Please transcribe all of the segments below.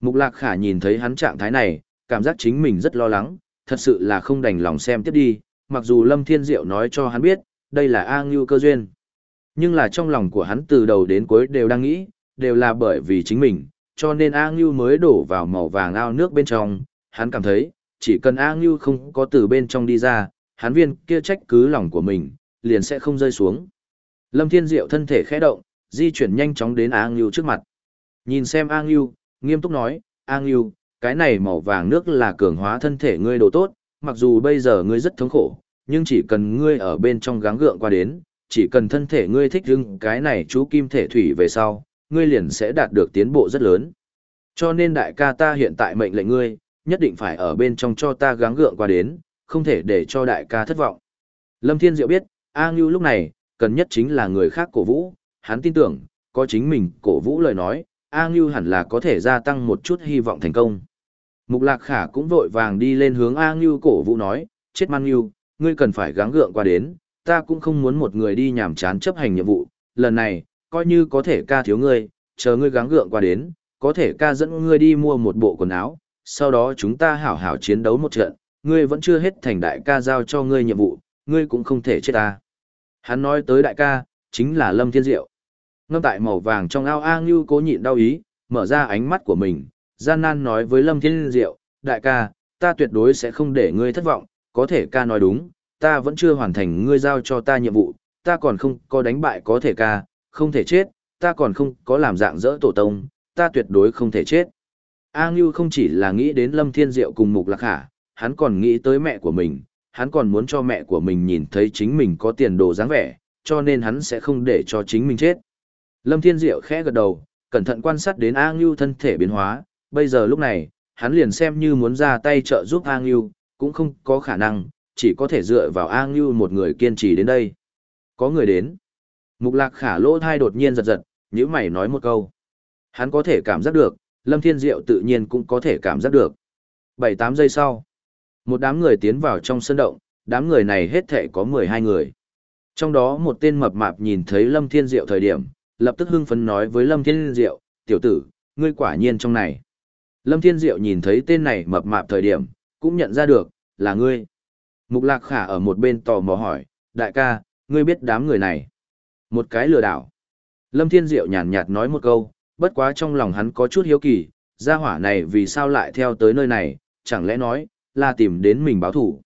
Mục lạc khả nhìn thấy hắn trạng thái này, cảm giác chính mình rất lo lắng, thật sự là không đành lòng xem tiếp đi, mặc dù Lâm Thiên Diệu nói cho hắn biết, đây là A Ngưu cơ duyên. Nhưng là trong lòng của hắn từ đầu đến cuối đều đang nghĩ, đều là bởi vì chính mình, cho nên A Ngưu mới đổ vào màu vàng ao nước bên trong, hắn cảm thấy, chỉ cần A Ngưu không có từ bên trong đi ra, hắn viên kia trách cứ lòng của mình, liền sẽ không rơi xuống. Lâm Thiên Diệu thân thể khẽ động, di chuyển nhanh chóng đến A Ngưu trước mặt. Nhìn xem A Ngưu, nghiêm túc nói, A Ngưu, cái này màu vàng nước là cường hóa thân thể ngươi đồ tốt, mặc dù bây giờ ngươi rất thống khổ, nhưng chỉ cần ngươi ở bên trong gắng gượng qua đến, chỉ cần thân thể ngươi thích hưng cái này chú kim thể thủy về sau, ngươi liền sẽ đạt được tiến bộ rất lớn. Cho nên đại ca ta hiện tại mệnh lệnh ngươi, nhất định phải ở bên trong cho ta gắng gượng qua đến, không thể để cho đại ca thất vọng. Lâm Thiên Diệu biết, A Ngưu lúc này, cần nhất chính là người khác cổ vũ, hắn tin tưởng, có chính mình cổ vũ lời nói, A Ngưu hẳn là có thể gia tăng một chút hy vọng thành công. Mục Lạc Khả cũng vội vàng đi lên hướng A Ngưu cổ vũ nói, chết man Ngưu, ngươi cần phải gắng gượng qua đến, ta cũng không muốn một người đi nhảm chán chấp hành nhiệm vụ, lần này, coi như có thể ca thiếu ngươi, chờ ngươi gắng gượng qua đến, có thể ca dẫn ngươi đi mua một bộ quần áo, sau đó chúng ta hảo hảo chiến đấu một trận, ngươi vẫn chưa hết thành đại ca giao cho ngươi nhiệm vụ, ngươi cũng không thể chết ta. Hắn nói tới đại ca, chính là Lâm Thiên Diệu. Ngâm tại màu vàng trong ao A Ngưu cố nhịn đau ý, mở ra ánh mắt của mình, gian nan nói với Lâm Thiên Diệu, đại ca, ta tuyệt đối sẽ không để ngươi thất vọng, có thể ca nói đúng, ta vẫn chưa hoàn thành ngươi giao cho ta nhiệm vụ, ta còn không có đánh bại có thể ca, không thể chết, ta còn không có làm dạng dỡ tổ tông, ta tuyệt đối không thể chết. A Ngưu không chỉ là nghĩ đến Lâm Thiên Diệu cùng Mục Lạc Khả, hắn còn nghĩ tới mẹ của mình, hắn còn muốn cho mẹ của mình nhìn thấy chính mình có tiền đồ dáng vẻ, cho nên hắn sẽ không để cho chính mình chết. Lâm Thiên Diệu khẽ gật đầu, cẩn thận quan sát đến A Ngưu thân thể biến hóa, bây giờ lúc này, hắn liền xem như muốn ra tay trợ giúp A Ngưu, cũng không có khả năng, chỉ có thể dựa vào A Ngưu một người kiên trì đến đây. Có người đến. Mục lạc khả lỗ thai đột nhiên giật giật, nhíu mày nói một câu. Hắn có thể cảm giác được, Lâm Thiên Diệu tự nhiên cũng có thể cảm giác được. 7-8 giây sau, một đám người tiến vào trong sân động, đám người này hết thể có 12 người. Trong đó một tên mập mạp nhìn thấy Lâm Thiên Diệu thời điểm, lập tức hưng phấn nói với Lâm Thiên Diệu, tiểu tử, ngươi quả nhiên trong này. Lâm Thiên Diệu nhìn thấy tên này mập mạp thời điểm, cũng nhận ra được, là ngươi. Mục Lạc Khả ở một bên tò mò hỏi, đại ca, ngươi biết đám người này. Một cái lừa đảo. Lâm Thiên Diệu nhàn nhạt nói một câu, bất quá trong lòng hắn có chút hiếu kỳ, gia hỏa này vì sao lại theo tới nơi này, chẳng lẽ nói, là tìm đến mình báo thủ.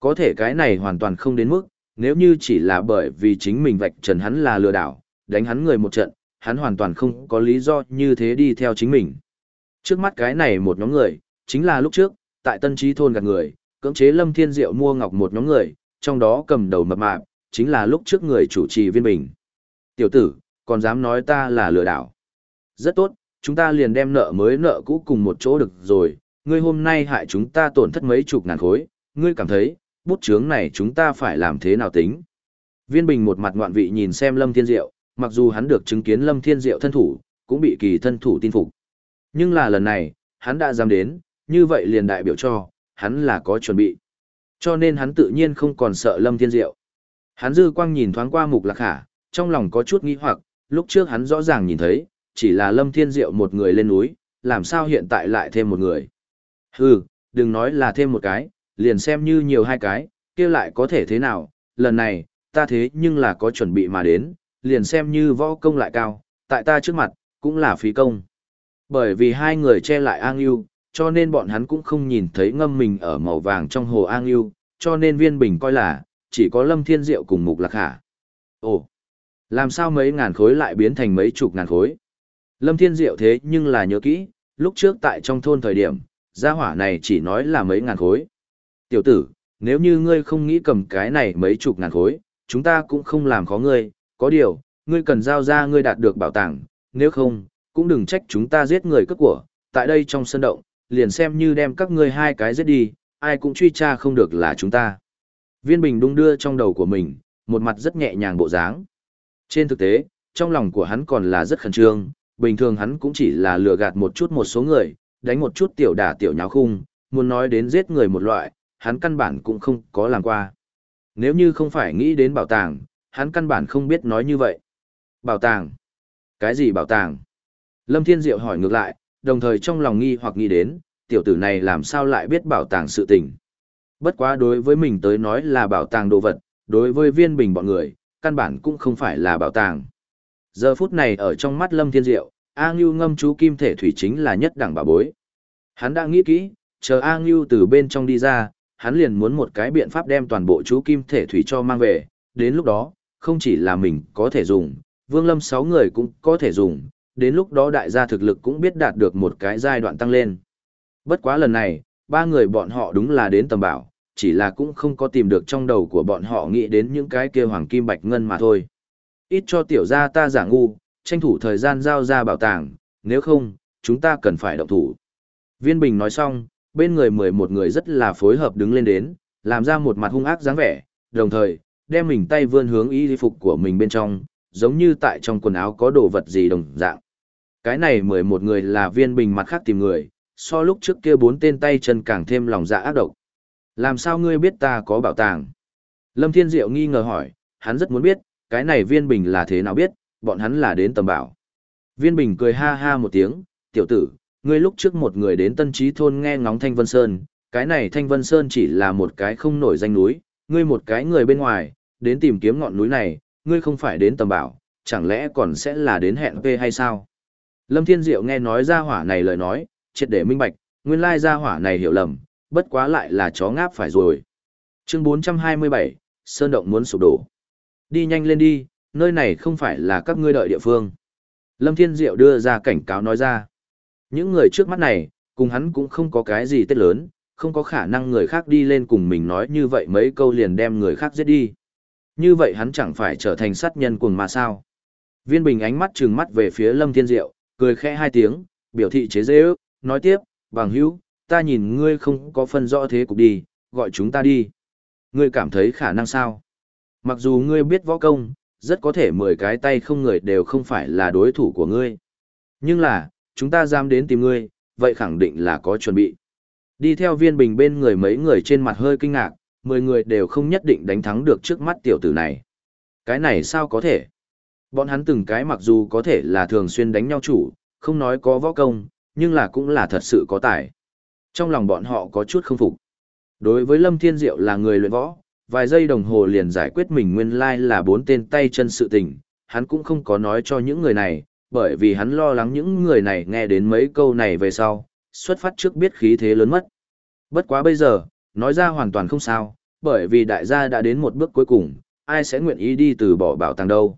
Có thể cái này hoàn toàn không đến mức, nếu như chỉ là bởi vì chính mình vạch trần hắn là lừa đảo, đánh hắn người một trận, hắn hoàn toàn không có lý do như thế đi theo chính mình. Trước mắt cái này một nhóm người, chính là lúc trước, tại Tân Trí Thôn gạt người, cưỡng chế Lâm Thiên Diệu mua ngọc một nhóm người, trong đó cầm đầu mập mạp, chính là lúc trước người chủ trì viên bình. Tiểu tử, còn dám nói ta là lừa đảo. Rất tốt, chúng ta liền đem nợ mới nợ cũ cùng một chỗ được rồi, ngươi hôm nay hại chúng ta tổn thất mấy chục ngàn khối, ngươi cảm thấy, bút chướng này chúng ta phải làm thế nào tính. Viên bình một mặt ngoạn vị nhìn xem Lâm Thiên Diệu, mặc dù hắn được chứng kiến Lâm Thiên Diệu thân thủ, cũng bị kỳ thân thủ tin phục. Nhưng là lần này, hắn đã dám đến, như vậy liền đại biểu cho, hắn là có chuẩn bị. Cho nên hắn tự nhiên không còn sợ Lâm Thiên Diệu. Hắn dư quang nhìn thoáng qua mục lạc khả, trong lòng có chút nghi hoặc, lúc trước hắn rõ ràng nhìn thấy, chỉ là Lâm Thiên Diệu một người lên núi, làm sao hiện tại lại thêm một người. Hừ, đừng nói là thêm một cái, liền xem như nhiều hai cái, kia lại có thể thế nào, lần này, ta thế nhưng là có chuẩn bị mà đến, liền xem như võ công lại cao, tại ta trước mặt, cũng là phí công. Bởi vì hai người che lại An Yêu, cho nên bọn hắn cũng không nhìn thấy ngâm mình ở màu vàng trong hồ An Yêu, cho nên viên bình coi là, chỉ có Lâm Thiên Diệu cùng Mục Lạc Hà. Ồ, làm sao mấy ngàn khối lại biến thành mấy chục ngàn khối? Lâm Thiên Diệu thế nhưng là nhớ kỹ, lúc trước tại trong thôn thời điểm, gia hỏa này chỉ nói là mấy ngàn khối. Tiểu tử, nếu như ngươi không nghĩ cầm cái này mấy chục ngàn khối, chúng ta cũng không làm khó ngươi, có điều, ngươi cần giao ra ngươi đạt được bảo tàng, nếu không, cũng đừng trách chúng ta giết người cất của, tại đây trong sân động, liền xem như đem các ngươi hai cái giết đi, ai cũng truy tra không được là chúng ta. Viên bình đung đưa trong đầu của mình, một mặt rất nhẹ nhàng bộ dáng. Trên thực tế, trong lòng của hắn còn là rất khẩn trương, bình thường hắn cũng chỉ là lừa gạt một chút một số người, đánh một chút tiểu đả tiểu nháo khung, muốn nói đến giết người một loại, hắn căn bản cũng không có làm qua. Nếu như không phải nghĩ đến bảo tàng, hắn căn bản không biết nói như vậy. Bảo tàng? Cái gì bảo tàng? Lâm Thiên Diệu hỏi ngược lại, đồng thời trong lòng nghi hoặc nghĩ đến, tiểu tử này làm sao lại biết bảo tàng sự tình. Bất quá đối với mình tới nói là bảo tàng đồ vật, đối với viên bình bọn người, căn bản cũng không phải là bảo tàng. Giờ phút này ở trong mắt Lâm Thiên Diệu, A Ngưu ngâm chú kim thể thủy chính là nhất đẳng bảo bối. Hắn đã nghĩ kỹ, chờ A Ngưu từ bên trong đi ra, hắn liền muốn một cái biện pháp đem toàn bộ chú kim thể thủy cho mang về, đến lúc đó, không chỉ là mình có thể dùng, Vương Lâm sáu người cũng có thể dùng, đến lúc đó đại gia thực lực cũng biết đạt được một cái giai đoạn tăng lên. Bất quá lần này, ba người bọn họ đúng là đến tầm bảo, chỉ là cũng không có tìm được trong đầu của bọn họ nghĩ đến những cái kia hoàng kim bạch ngân mà thôi. Ít cho tiểu gia ta giả ngu, tranh thủ thời gian giao ra bảo tàng, nếu không, chúng ta cần phải động thủ. Viên Bình nói xong, bên người mười một người rất là phối hợp đứng lên đến, làm ra một mặt hung ác dáng vẻ, đồng thời, đem mình tay vươn hướng y phục của mình bên trong, giống như tại trong quần áo có đồ vật gì đồng dạng. Cái này mười một người là viên bình mặt khác tìm người, so lúc trước kia bốn tên tay chân càng thêm lòng dạ ác độc. Làm sao ngươi biết ta có bảo tàng? Lâm Thiên Diệu nghi ngờ hỏi, hắn rất muốn biết, cái này viên bình là thế nào biết, bọn hắn là đến tầm bảo. Viên bình cười ha ha một tiếng, tiểu tử, ngươi lúc trước một người đến tân trí thôn nghe ngóng Thanh Vân Sơn, cái này Thanh Vân Sơn chỉ là một cái không nổi danh núi, ngươi một cái người bên ngoài, đến tìm kiếm ngọn núi này, ngươi không phải đến tầm bảo, chẳng lẽ còn sẽ là đến hẹn về hay sao? Lâm Thiên Diệu nghe nói ra hỏa này lời nói, triệt để minh bạch, nguyên lai ra hỏa này hiểu lầm, bất quá lại là chó ngáp phải rồi. Chương 427, Sơn Động muốn sụp đổ. Đi nhanh lên đi, nơi này không phải là các ngươi đợi địa phương. Lâm Thiên Diệu đưa ra cảnh cáo nói ra. Những người trước mắt này, cùng hắn cũng không có cái gì tết lớn, không có khả năng người khác đi lên cùng mình nói như vậy mấy câu liền đem người khác giết đi. Như vậy hắn chẳng phải trở thành sát nhân cuồng mà sao. Viên Bình ánh mắt trừng mắt về phía Lâm Thiên Diệu, cười khẽ hai tiếng, biểu thị chế dễ ước, nói tiếp, bằng hữu, ta nhìn ngươi không có phân rõ thế cục đi, gọi chúng ta đi. Ngươi cảm thấy khả năng sao? Mặc dù ngươi biết võ công, rất có thể 10 cái tay không người đều không phải là đối thủ của ngươi. Nhưng là, chúng ta dám đến tìm ngươi, vậy khẳng định là có chuẩn bị. Đi theo viên bình bên người mấy người trên mặt hơi kinh ngạc, 10 người đều không nhất định đánh thắng được trước mắt tiểu tử này. Cái này sao có thể? Bọn hắn từng cái mặc dù có thể là thường xuyên đánh nhau chủ, không nói có võ công, nhưng là cũng là thật sự có tài. Trong lòng bọn họ có chút không phục. Đối với Lâm Thiên Diệu là người luyện võ, vài giây đồng hồ liền giải quyết mình nguyên lai là bốn tên tay chân sự tình, hắn cũng không có nói cho những người này, bởi vì hắn lo lắng những người này nghe đến mấy câu này về sau, xuất phát trước biết khí thế lớn mất. Bất quá bây giờ, nói ra hoàn toàn không sao, bởi vì đại gia đã đến một bước cuối cùng, ai sẽ nguyện ý đi từ bỏ bảo tàng đâu.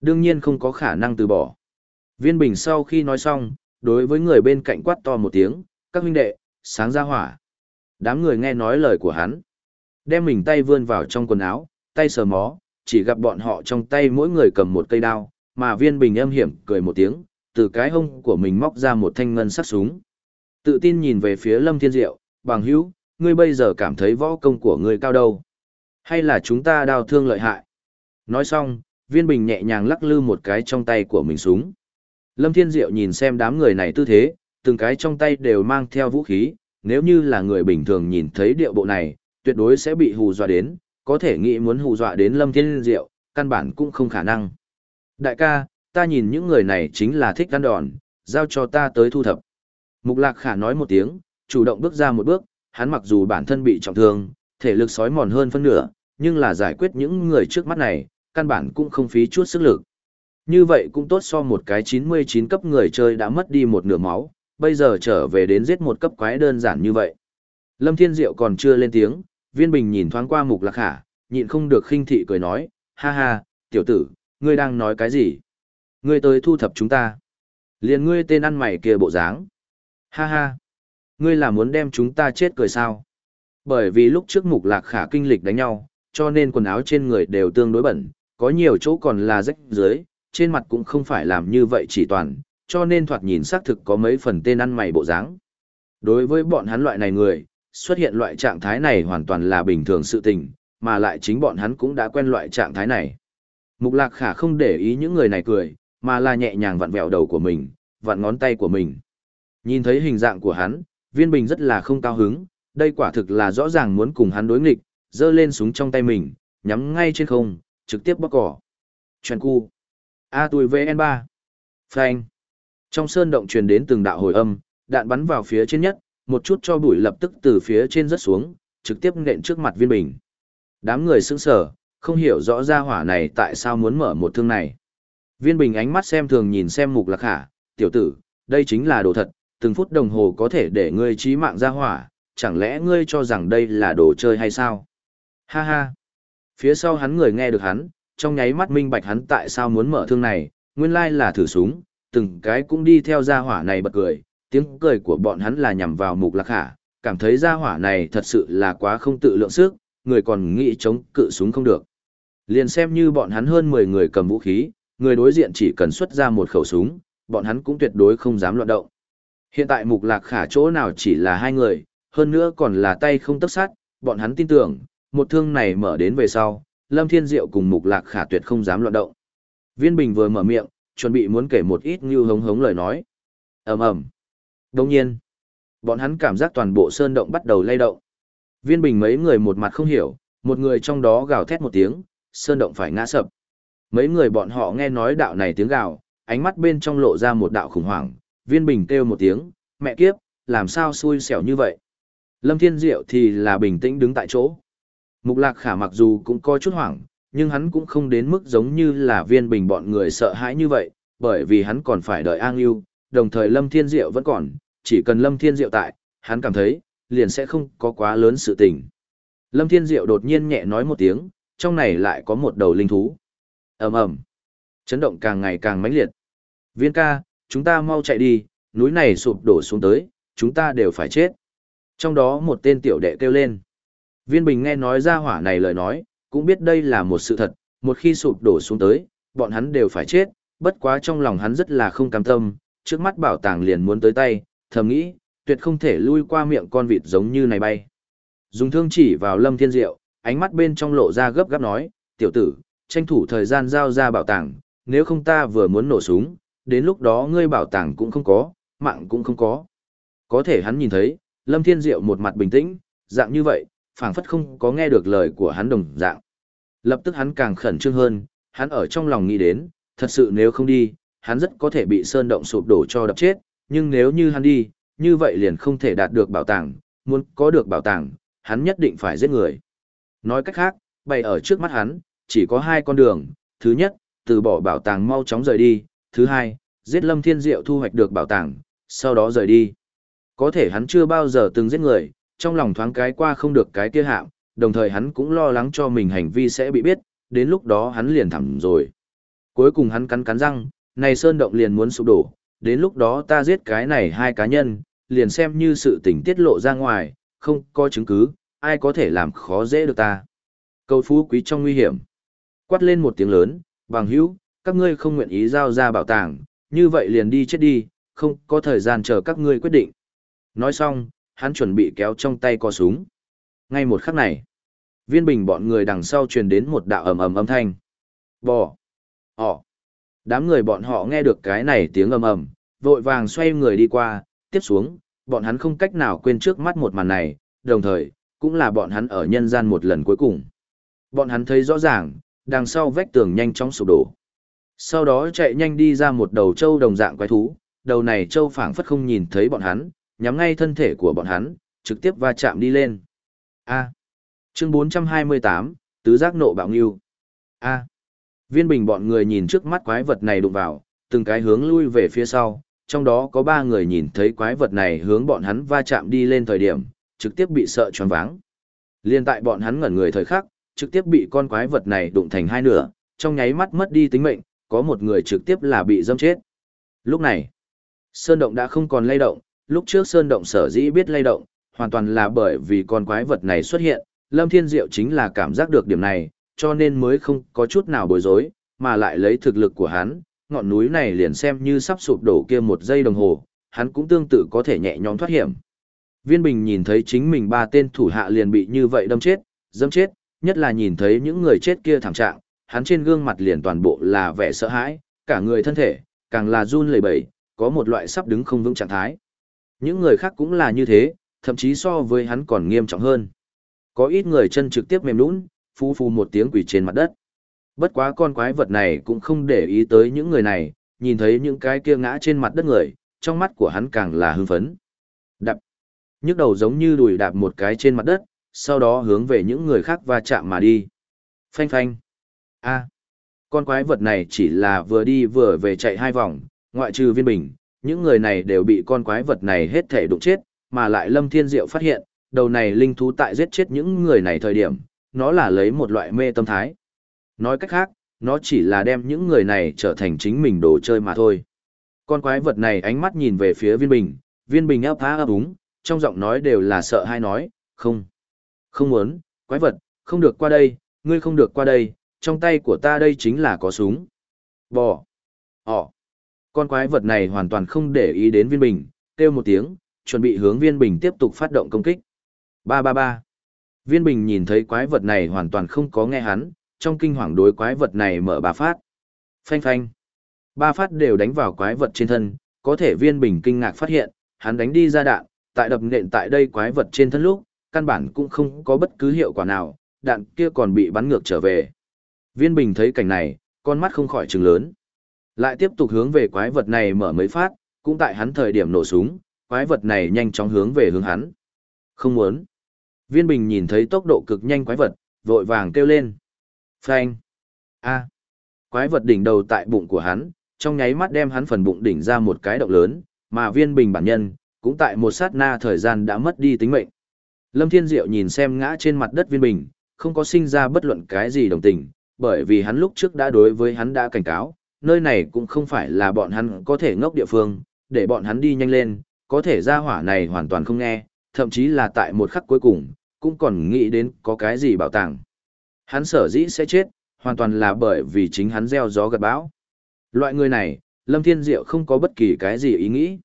Đương nhiên không có khả năng từ bỏ. Viên Bình sau khi nói xong, đối với người bên cạnh quát to một tiếng, các huynh đệ, sáng ra hỏa. Đám người nghe nói lời của hắn. Đem mình tay vươn vào trong quần áo, tay sờ mó, chỉ gặp bọn họ trong tay mỗi người cầm một cây đao, mà viên bình âm hiểm cười một tiếng, từ cái hông của mình móc ra một thanh ngân sắc súng. Tự tin nhìn về phía Lâm Thiên Diệu, bằng hữu, ngươi bây giờ cảm thấy võ công của ngươi cao đâu? Hay là chúng ta đao thương lợi hại? Nói xong, viên bình nhẹ nhàng lắc lư một cái trong tay của mình súng. Lâm Thiên Diệu nhìn xem đám người này tư thế, từng cái trong tay đều mang theo vũ khí, nếu như là người bình thường nhìn thấy điệu bộ này, tuyệt đối sẽ bị hù dọa đến, có thể nghĩ muốn hù dọa đến Lâm Thiên Diệu, căn bản cũng không khả năng. Đại ca, ta nhìn những người này chính là thích ăn đòn, giao cho ta tới thu thập. Mục Lạc Khả nói một tiếng, chủ động bước ra một bước, hắn mặc dù bản thân bị trọng thương, thể lực sói mòn hơn phân nửa, nhưng là giải quyết những người trước mắt này, căn bản cũng không phí chút sức lực. Như vậy cũng tốt so một cái 99 cấp người chơi đã mất đi một nửa máu, bây giờ trở về đến giết một cấp quái đơn giản như vậy. Lâm Thiên Diệu còn chưa lên tiếng, viên bình nhìn thoáng qua mục lạc khả, nhịn không được khinh thị cười nói, ha ha, tiểu tử, ngươi đang nói cái gì? Ngươi tới thu thập chúng ta. Liền ngươi tên ăn mày kia bộ dáng. Ha ha, ngươi là muốn đem chúng ta chết cười sao? Bởi vì lúc trước mục lạc khả kinh lịch đánh nhau, cho nên quần áo trên người đều tương đối bẩn, có nhiều chỗ còn là rách dưới, trên mặt cũng không phải làm như vậy chỉ toàn, cho nên thoạt nhìn xác thực có mấy phần tên ăn mày bộ dáng. Đối với bọn hắn loại này người, xuất hiện loại trạng thái này hoàn toàn là bình thường sự tình, mà lại chính bọn hắn cũng đã quen loại trạng thái này. Mục lạc khả không để ý những người này cười, mà là nhẹ nhàng vặn vẹo đầu của mình, vặn ngón tay của mình. Nhìn thấy hình dạng của hắn, viên bình rất là không cao hứng, đây quả thực là rõ ràng muốn cùng hắn đối nghịch, giơ lên súng trong tay mình, nhắm ngay trên không, trực tiếp bóc cỏ. Chuyện cu. A tuổi VN3. Phanh. Trong sơn động truyền đến từng đạo hồi âm, đạn bắn vào phía trên nhất, một chút cho bụi lập tức từ phía trên rớt xuống, trực tiếp nện trước mặt viên bình. Đám người sững sờ, không hiểu rõ ra hỏa này tại sao muốn mở một thương này. Viên bình ánh mắt xem thường nhìn xem mục lạc khả, tiểu tử, đây chính là đồ thật, từng phút đồng hồ có thể để ngươi trí mạng ra hỏa, chẳng lẽ ngươi cho rằng đây là đồ chơi hay sao? Ha ha! Phía sau hắn người nghe được hắn, trong nháy mắt minh bạch hắn tại sao muốn mở thương này, nguyên lai là thử súng, từng cái cũng đi theo gia hỏa này bật cười, tiếng cười của bọn hắn là nhằm vào mục lạc khả, cảm thấy gia hỏa này thật sự là quá không tự lượng sức, người còn nghĩ chống cự súng không được. Liền xem như bọn hắn hơn 10 người cầm vũ khí, người đối diện chỉ cần xuất ra một khẩu súng, bọn hắn cũng tuyệt đối không dám loạn động. Hiện tại mục lạc khả chỗ nào chỉ là hai người, hơn nữa còn là tay không tấp sát, bọn hắn tin tưởng, một thương này mở đến về sau, Lâm Thiên Diệu cùng mục lạc khả tuyệt không dám loạn động. Viên Bình vừa mở miệng, chuẩn bị muốn kể một ít như hống hống lời nói. ầm ầm Đồng nhiên, bọn hắn cảm giác toàn bộ sơn động bắt đầu lay động. Viên Bình mấy người một mặt không hiểu, một người trong đó gào thét một tiếng, sơn động phải ngã sập. Mấy người bọn họ nghe nói đạo này tiếng gào, ánh mắt bên trong lộ ra một đạo khủng hoảng, viên bình kêu một tiếng, mẹ kiếp, làm sao xui xẻo như vậy. Lâm Thiên Diệu thì là bình tĩnh đứng tại chỗ. Mục lạc khả mặc dù cũng có chút hoảng, nhưng hắn cũng không đến mức giống như là viên bình bọn người sợ hãi như vậy, bởi vì hắn còn phải đợi an yêu, đồng thời Lâm Thiên Diệu vẫn còn, chỉ cần Lâm Thiên Diệu tại, hắn cảm thấy, liền sẽ không có quá lớn sự tình. Lâm Thiên Diệu đột nhiên nhẹ nói một tiếng, trong này lại có một đầu linh thú. ầm ầm, chấn động càng ngày càng mãnh liệt. Viên ca, chúng ta mau chạy đi, núi này sụp đổ xuống tới, chúng ta đều phải chết. Trong đó một tên tiểu đệ kêu lên. Viên Bình nghe nói ra hỏa này lời nói, cũng biết đây là một sự thật, một khi sụp đổ xuống tới, bọn hắn đều phải chết, bất quá trong lòng hắn rất là không cam tâm, trước mắt bảo tàng liền muốn tới tay, thầm nghĩ, tuyệt không thể lui qua miệng con vịt giống như này bay. Dùng thương chỉ vào Lâm Thiên Diệu, ánh mắt bên trong lộ ra gấp gáp nói, tiểu tử, tranh thủ thời gian giao ra bảo tàng, nếu không ta vừa muốn nổ súng, đến lúc đó ngươi bảo tàng cũng không có, mạng cũng không có. Có thể hắn nhìn thấy, Lâm Thiên Diệu một mặt bình tĩnh, dạng như vậy, phảng phất không có nghe được lời của hắn đồng dạng. Lập tức hắn càng khẩn trương hơn, hắn ở trong lòng nghĩ đến, thật sự nếu không đi, hắn rất có thể bị sơn động sụp đổ cho đập chết, nhưng nếu như hắn đi, như vậy liền không thể đạt được bảo tàng, muốn có được bảo tàng, hắn nhất định phải giết người. Nói cách khác, bày ở trước mắt hắn, chỉ có hai con đường, thứ nhất, từ bỏ bảo tàng mau chóng rời đi, thứ hai, giết Lâm Thiên Diệu thu hoạch được bảo tàng, sau đó rời đi. Có thể hắn chưa bao giờ từng giết người, trong lòng thoáng cái qua không được cái kia hạng, đồng thời hắn cũng lo lắng cho mình hành vi sẽ bị biết, đến lúc đó hắn liền thẳng rồi. Cuối cùng hắn cắn cắn răng, này sơn động liền muốn sụp đổ, đến lúc đó ta giết cái này hai cá nhân, liền xem như sự tình tiết lộ ra ngoài, không có chứng cứ, ai có thể làm khó dễ được ta. Cầu phú quý trong nguy hiểm. Quát lên một tiếng lớn, bằng hữu, các ngươi không nguyện ý giao ra bảo tàng, như vậy liền đi chết đi, không có thời gian chờ các ngươi quyết định. Nói xong, hắn chuẩn bị kéo trong tay co súng. Ngay một khắc này, viên bình bọn người đằng sau truyền đến một đạo ầm ầm âm thanh. Bò! Ồ! Đám người bọn họ nghe được cái này tiếng ầm ầm, vội vàng xoay người đi qua, tiếp xuống, bọn hắn không cách nào quên trước mắt một màn này, đồng thời, cũng là bọn hắn ở nhân gian một lần cuối cùng. Bọn hắn thấy rõ ràng, đằng sau vách tường nhanh chóng sụp đổ. Sau đó chạy nhanh đi ra một đầu trâu đồng dạng quái thú, đầu này trâu phảng phất không nhìn thấy bọn hắn, nhắm ngay thân thể của bọn hắn, trực tiếp va chạm đi lên. A. Chương 428, tứ giác nộ bạo ngưu. A. Viên bình bọn người nhìn trước mắt quái vật này đụng vào, từng cái hướng lui về phía sau, trong đó có ba người nhìn thấy quái vật này hướng bọn hắn va chạm đi lên thời điểm, trực tiếp bị sợ choáng váng. Liên tại bọn hắn ngẩn người thời khắc, trực tiếp bị con quái vật này đụng thành hai nửa, trong nháy mắt mất đi tính mệnh, có một người trực tiếp là bị dâm chết. Lúc này, sơn động đã không còn lay động, lúc trước sơn động sở dĩ biết lay động, hoàn toàn là bởi vì con quái vật này xuất hiện, Lâm Thiên Diệu chính là cảm giác được điểm này, cho nên mới không có chút nào bối rối, mà lại lấy thực lực của hắn, ngọn núi này liền xem như sắp sụp đổ kia một giây đồng hồ, hắn cũng tương tự có thể nhẹ nhõm thoát hiểm. Viên Bình nhìn thấy chính mình ba tên thủ hạ liền bị như vậy đâm chết, dâm chết, nhất là nhìn thấy những người chết kia thảm trạng, hắn trên gương mặt liền toàn bộ là vẻ sợ hãi, cả người thân thể, càng là run lẩy bẩy, có một loại sắp đứng không vững trạng thái. Những người khác cũng là như thế, thậm chí so với hắn còn nghiêm trọng hơn. Có ít người chân trực tiếp mềm nũng, phu phu một tiếng quỷ trên mặt đất. Bất quá con quái vật này cũng không để ý tới những người này, nhìn thấy những cái kia ngã trên mặt đất người, trong mắt của hắn càng là hưng phấn. Đạp. Nhức đầu giống như đùi đạp một cái trên mặt đất, sau đó hướng về những người khác va chạm mà đi. Phanh phanh. A. Con quái vật này chỉ là vừa đi vừa về chạy hai vòng, ngoại trừ viên bình, những người này đều bị con quái vật này hết thể đụng chết, mà lại Lâm Thiên Diệu phát hiện, đầu này linh thú tại giết chết những người này thời điểm, nó là lấy một loại mê tâm thái. Nói cách khác, nó chỉ là đem những người này trở thành chính mình đồ chơi mà thôi. Con quái vật này ánh mắt nhìn về phía viên bình, viên bình ấp phá ấp úng, trong giọng nói đều là sợ hay nói, không, không muốn, quái vật, không được qua đây, ngươi không được qua đây, trong tay của ta đây chính là có súng. Bò. Ồ. Con quái vật này hoàn toàn không để ý đến viên bình, kêu một tiếng, chuẩn bị hướng viên bình tiếp tục phát động công kích. Ba ba ba. Viên bình nhìn thấy quái vật này hoàn toàn không có nghe hắn, trong kinh hoàng đối quái vật này mở ba phát. Phanh phanh. Ba phát đều đánh vào quái vật trên thân, có thể viên bình kinh ngạc phát hiện, hắn đánh đi ra đạn, tại đập nện tại đây quái vật trên thân lúc, căn bản cũng không có bất cứ hiệu quả nào, đạn kia còn bị bắn ngược trở về. Viên bình thấy cảnh này, con mắt không khỏi trừng lớn. Lại tiếp tục hướng về quái vật này mở mấy phát, cũng tại hắn thời điểm nổ súng, quái vật này nhanh chóng hướng về hướng hắn. Không muốn. Viên bình nhìn thấy tốc độ cực nhanh quái vật, vội vàng kêu lên. Phanh. A. Quái vật đỉnh đầu tại bụng của hắn, trong nháy mắt đem hắn phần bụng đỉnh ra một cái động lớn, mà viên bình bản nhân, cũng tại một sát na thời gian đã mất đi tính mệnh. Lâm Thiên Diệu nhìn xem ngã trên mặt đất viên bình, không có sinh ra bất luận cái gì đồng tình, bởi vì hắn lúc trước đã đối với hắn đã cảnh cáo, nơi này cũng không phải là bọn hắn có thể ngốc địa phương, để bọn hắn đi nhanh lên, có thể ra hỏa này hoàn toàn không nghe, thậm chí là tại một khắc cuối cùng, cũng còn nghĩ đến có cái gì bảo tàng. Hắn sở dĩ sẽ chết, hoàn toàn là bởi vì chính hắn gieo gió gặt bão. Loại người này, Lâm Thiên Diệu không có bất kỳ cái gì ý nghĩ.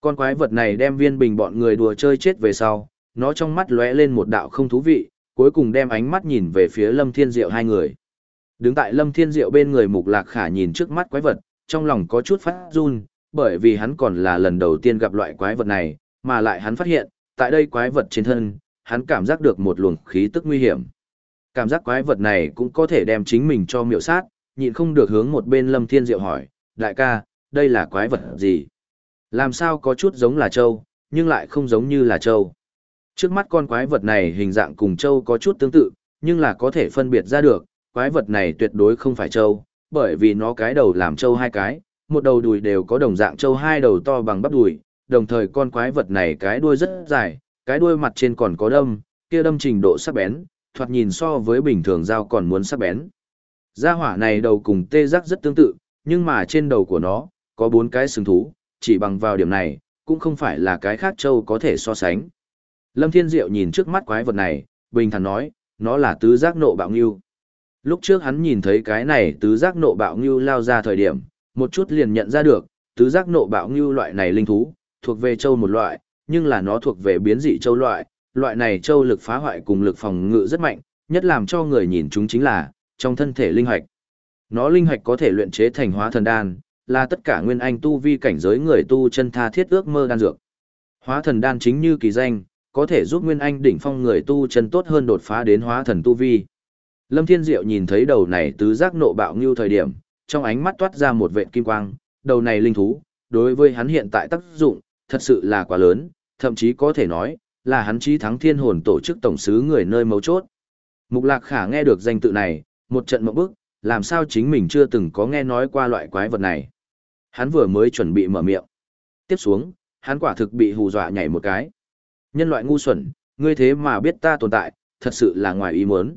Con quái vật này đem viên bình bọn người đùa chơi chết về sau, nó trong mắt lóe lên một đạo không thú vị, cuối cùng đem ánh mắt nhìn về phía Lâm Thiên Diệu hai người. Đứng tại Lâm Thiên Diệu bên người Mục Lạc Khả nhìn trước mắt quái vật, trong lòng có chút phát run, bởi vì hắn còn là lần đầu tiên gặp loại quái vật này, mà lại hắn phát hiện, tại đây quái vật trên thân, hắn cảm giác được một luồng khí tức nguy hiểm. Cảm giác quái vật này cũng có thể đem chính mình cho miểu sát, nhịn không được hướng một bên Lâm Thiên Diệu hỏi, đại ca, đây là quái vật gì? Làm sao có chút giống là châu, nhưng lại không giống như là châu. Trước mắt con quái vật này hình dạng cùng châu có chút tương tự, nhưng là có thể phân biệt ra được, quái vật này tuyệt đối không phải trâu, bởi vì nó cái đầu làm trâu hai cái, một đầu đùi đều có đồng dạng trâu, hai đầu to bằng bắp đùi, đồng thời con quái vật này cái đuôi rất dài, cái đuôi mặt trên còn có đâm, kia đâm trình độ sắc bén, thoạt nhìn so với bình thường dao còn muốn sắc bén. Gia hỏa này đầu cùng tê giác rất tương tự, nhưng mà trên đầu của nó, có bốn cái sừng thú, chỉ bằng vào điểm này, cũng không phải là cái khác châu có thể so sánh. Lâm Thiên Diệu nhìn trước mắt quái vật này, bình thản nói, nó là tứ giác nộ bạo nghiêu. Lúc trước hắn nhìn thấy cái này tứ giác nộ bạo ngưu lao ra thời điểm, một chút liền nhận ra được, tứ giác nộ bạo ngưu loại này linh thú, thuộc về châu một loại, nhưng là nó thuộc về biến dị châu loại, loại này châu lực phá hoại cùng lực phòng ngự rất mạnh, nhất làm cho người nhìn chúng chính là, trong thân thể linh hoạch. Nó linh hoạch có thể luyện chế thành hóa thần đan, là tất cả nguyên anh tu vi cảnh giới người tu chân tha thiết ước mơ đan dược. Hóa thần đan chính như kỳ danh, có thể giúp nguyên anh đỉnh phong người tu chân tốt hơn đột phá đến hóa thần tu vi. Lâm Thiên Diệu nhìn thấy đầu này tứ giác nộ bạo như thời điểm, trong ánh mắt toát ra một vệt kim quang, đầu này linh thú, đối với hắn hiện tại tác dụng, thật sự là quá lớn, thậm chí có thể nói, là hắn chí thắng thiên hồn tổ chức tổng sứ người nơi mấu chốt. Mục Lạc Khả nghe được danh tự này, một trận mộng bức, làm sao chính mình chưa từng có nghe nói qua loại quái vật này. Hắn vừa mới chuẩn bị mở miệng. Tiếp xuống, hắn quả thực bị hù dọa nhảy một cái. Nhân loại ngu xuẩn, ngươi thế mà biết ta tồn tại, thật sự là ngoài ý muốn.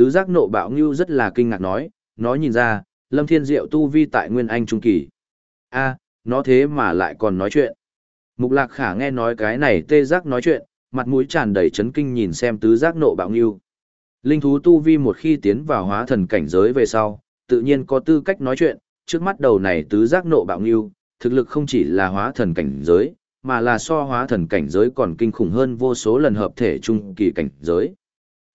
Tứ giác nộ bạo ngưu rất là kinh ngạc nói, nó nhìn ra, Lâm Thiên Diệu tu vi tại Nguyên Anh Trung Kỳ. a nó thế mà lại còn nói chuyện. Mục Lạc Khả nghe nói cái này tê giác nói chuyện, mặt mũi tràn đầy chấn kinh nhìn xem tứ giác nộ bạo ngưu. Linh thú tu vi một khi tiến vào hóa thần cảnh giới về sau, tự nhiên có tư cách nói chuyện, trước mắt đầu này tứ giác nộ bạo ngưu, thực lực không chỉ là hóa thần cảnh giới, mà là so hóa thần cảnh giới còn kinh khủng hơn vô số lần hợp thể trung kỳ cảnh giới.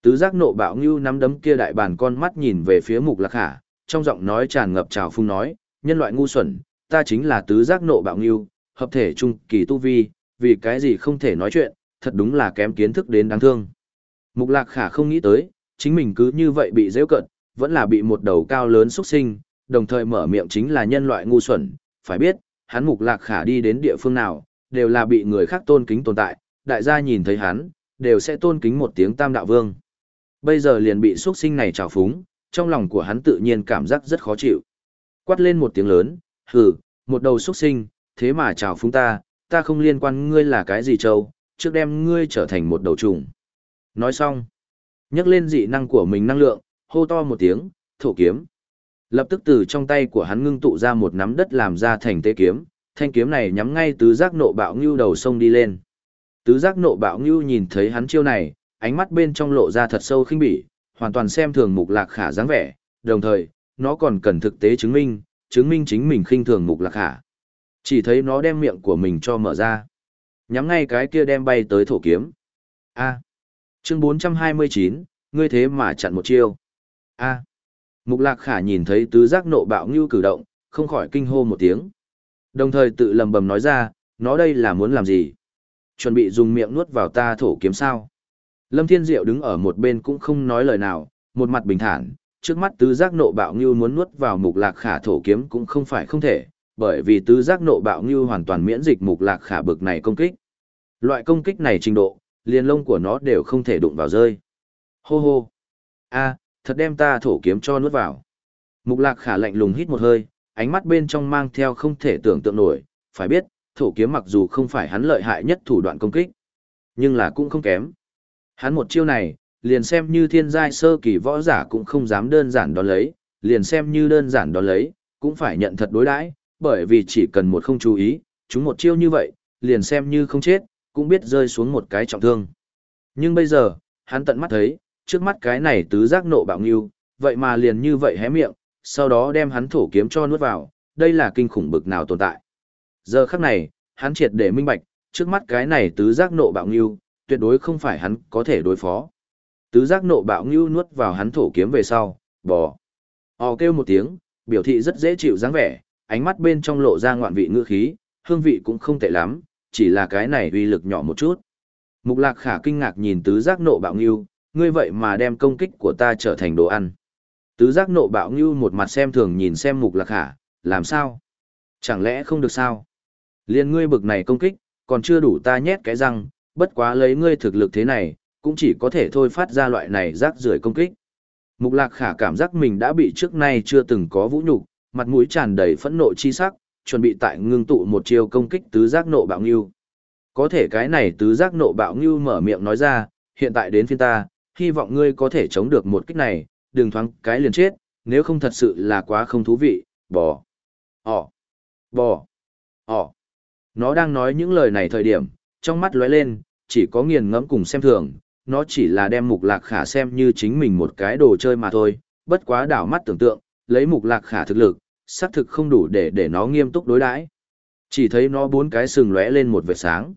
Tứ giác nộ bạo ngưu nắm đấm kia đại bàn con mắt nhìn về phía mục lạc khả trong giọng nói tràn ngập trào phung nói, nhân loại ngu xuẩn, ta chính là tứ giác nộ bạo ngưu, hợp thể trung kỳ tu vi, vì cái gì không thể nói chuyện, thật đúng là kém kiến thức đến đáng thương. Mục lạc khả không nghĩ tới, chính mình cứ như vậy bị dễ cận, vẫn là bị một đầu cao lớn xuất sinh, đồng thời mở miệng chính là nhân loại ngu xuẩn, phải biết, hắn mục lạc khả đi đến địa phương nào, đều là bị người khác tôn kính tồn tại, đại gia nhìn thấy hắn, đều sẽ tôn kính một tiếng tam đạo vương. Bây giờ liền bị xuất sinh này trào phúng, trong lòng của hắn tự nhiên cảm giác rất khó chịu. Quát lên một tiếng lớn, hừ, một đầu xuất sinh, thế mà trào phúng ta, ta không liên quan ngươi là cái gì châu, trước đem ngươi trở thành một đầu trùng. Nói xong, nhấc lên dị năng của mình năng lượng, hô to một tiếng, thổ kiếm. Lập tức từ trong tay của hắn ngưng tụ ra một nắm đất làm ra thành tế kiếm, thanh kiếm này nhắm ngay tứ giác nộ bạo ngưu đầu sông đi lên. Tứ giác nộ bạo ngưu nhìn thấy hắn chiêu này, ánh mắt bên trong lộ ra thật sâu khinh bỉ, hoàn toàn xem thường mục lạc khả dáng vẻ, đồng thời, nó còn cần thực tế chứng minh, chứng minh chính mình khinh thường mục lạc khả. Chỉ thấy nó đem miệng của mình cho mở ra. Nhắm ngay cái kia đem bay tới thổ kiếm. A. chương 429, ngươi thế mà chặn một chiêu. A. Mục lạc khả nhìn thấy tứ giác nộ bạo như cử động, không khỏi kinh hô một tiếng. Đồng thời tự lầm bầm nói ra, nó đây là muốn làm gì? Chuẩn bị dùng miệng nuốt vào ta thổ kiếm sao? Lâm Thiên Diệu đứng ở một bên cũng không nói lời nào, một mặt bình thản, trước mắt tứ giác nộ bạo ngưu muốn nuốt vào mục lạc khả thổ kiếm cũng không phải không thể, bởi vì tứ giác nộ bạo ngưu hoàn toàn miễn dịch mục lạc khả bực này công kích. Loại công kích này trình độ, liền lông của nó đều không thể đụng vào rơi. Hô hô. a thật đem ta thổ kiếm cho nuốt vào. Mục lạc khả lạnh lùng hít một hơi, ánh mắt bên trong mang theo không thể tưởng tượng nổi, phải biết, thổ kiếm mặc dù không phải hắn lợi hại nhất thủ đoạn công kích, nhưng là cũng không kém. Hắn một chiêu này, liền xem như thiên giai sơ kỳ võ giả cũng không dám đơn giản đón lấy, liền xem như đơn giản đón lấy, cũng phải nhận thật đối đãi, bởi vì chỉ cần một không chú ý, chúng một chiêu như vậy, liền xem như không chết, cũng biết rơi xuống một cái trọng thương. Nhưng bây giờ, hắn tận mắt thấy, trước mắt cái này tứ giác nộ bạo nghiêu, vậy mà liền như vậy hé miệng, sau đó đem hắn thổ kiếm cho nuốt vào, đây là kinh khủng bực nào tồn tại. Giờ khắc này, hắn triệt để minh bạch, trước mắt cái này tứ giác nộ bạo nghiêu, tuyệt đối không phải hắn có thể đối phó. Tứ giác nộ bạo ngưu nuốt vào hắn thổ kiếm về sau, bò. Ồ kêu một tiếng, biểu thị rất dễ chịu dáng vẻ, ánh mắt bên trong lộ ra ngoạn vị ngữ khí, hương vị cũng không tệ lắm, chỉ là cái này uy lực nhỏ một chút. Mục lạc khả kinh ngạc nhìn tứ giác nộ bạo ngưu, ngươi vậy mà đem công kích của ta trở thành đồ ăn. Tứ giác nộ bạo ngưu một mặt xem thường nhìn xem mục lạc khả, làm sao? Chẳng lẽ không được sao? Liên ngươi bực này công kích, còn chưa đủ ta nhét cái răng, bất quá lấy ngươi thực lực thế này, cũng chỉ có thể thôi phát ra loại này rác rưởi công kích. Mục lạc khả cảm giác mình đã bị trước nay chưa từng có vũ nhục, mặt mũi tràn đầy phẫn nộ chi sắc, chuẩn bị tại ngưng tụ một chiêu công kích tứ giác nộ bạo ngưu. Có thể cái này tứ giác nộ bạo ngưu mở miệng nói ra, hiện tại đến phiên ta, hy vọng ngươi có thể chống được một kích này, đừng thoáng cái liền chết, nếu không thật sự là quá không thú vị, bò. Ồ, bò. Ồ. Nó đang nói những lời này thời điểm, trong mắt lóe lên, chỉ có nghiền ngẫm cùng xem thường, nó chỉ là đem mục lạc khả xem như chính mình một cái đồ chơi mà thôi, bất quá đảo mắt tưởng tượng, lấy mục lạc khả thực lực, xác thực không đủ để để nó nghiêm túc đối đãi. Chỉ thấy nó bốn cái sừng lóe lên một vệt sáng.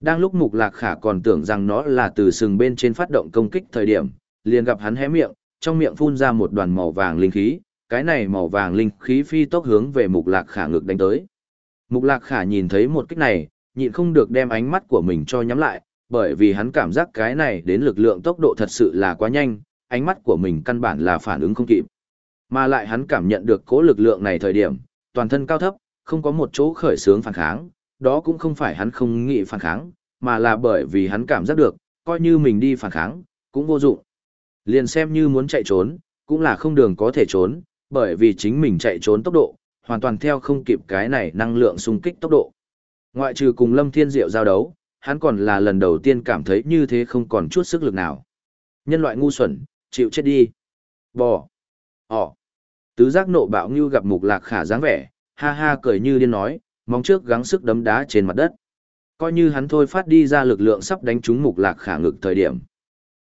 Đang lúc mục lạc khả còn tưởng rằng nó là từ sừng bên trên phát động công kích thời điểm, liền gặp hắn hé miệng, trong miệng phun ra một đoàn màu vàng linh khí, cái này màu vàng linh khí phi tốc hướng về mục lạc khả ngực đánh tới. Mục lạc khả nhìn thấy một kích này, nhịn không được đem ánh mắt của mình cho nhắm lại, bởi vì hắn cảm giác cái này đến lực lượng tốc độ thật sự là quá nhanh, ánh mắt của mình căn bản là phản ứng không kịp. Mà lại hắn cảm nhận được cố lực lượng này thời điểm, toàn thân cao thấp, không có một chỗ khởi sướng phản kháng, đó cũng không phải hắn không nghĩ phản kháng, mà là bởi vì hắn cảm giác được, coi như mình đi phản kháng, cũng vô dụng. Liền xem như muốn chạy trốn, cũng là không đường có thể trốn, bởi vì chính mình chạy trốn tốc độ, hoàn toàn theo không kịp cái này năng lượng xung kích tốc độ. Ngoại trừ cùng Lâm Thiên Diệu giao đấu, hắn còn là lần đầu tiên cảm thấy như thế không còn chút sức lực nào. Nhân loại ngu xuẩn, chịu chết đi. Bò. Ồ. Tứ giác nộ bạo như gặp mục lạc khả dáng vẻ, ha ha cười như điên nói, mong trước gắng sức đấm đá trên mặt đất. Coi như hắn thôi phát đi ra lực lượng sắp đánh trúng mục lạc khả ngực thời điểm.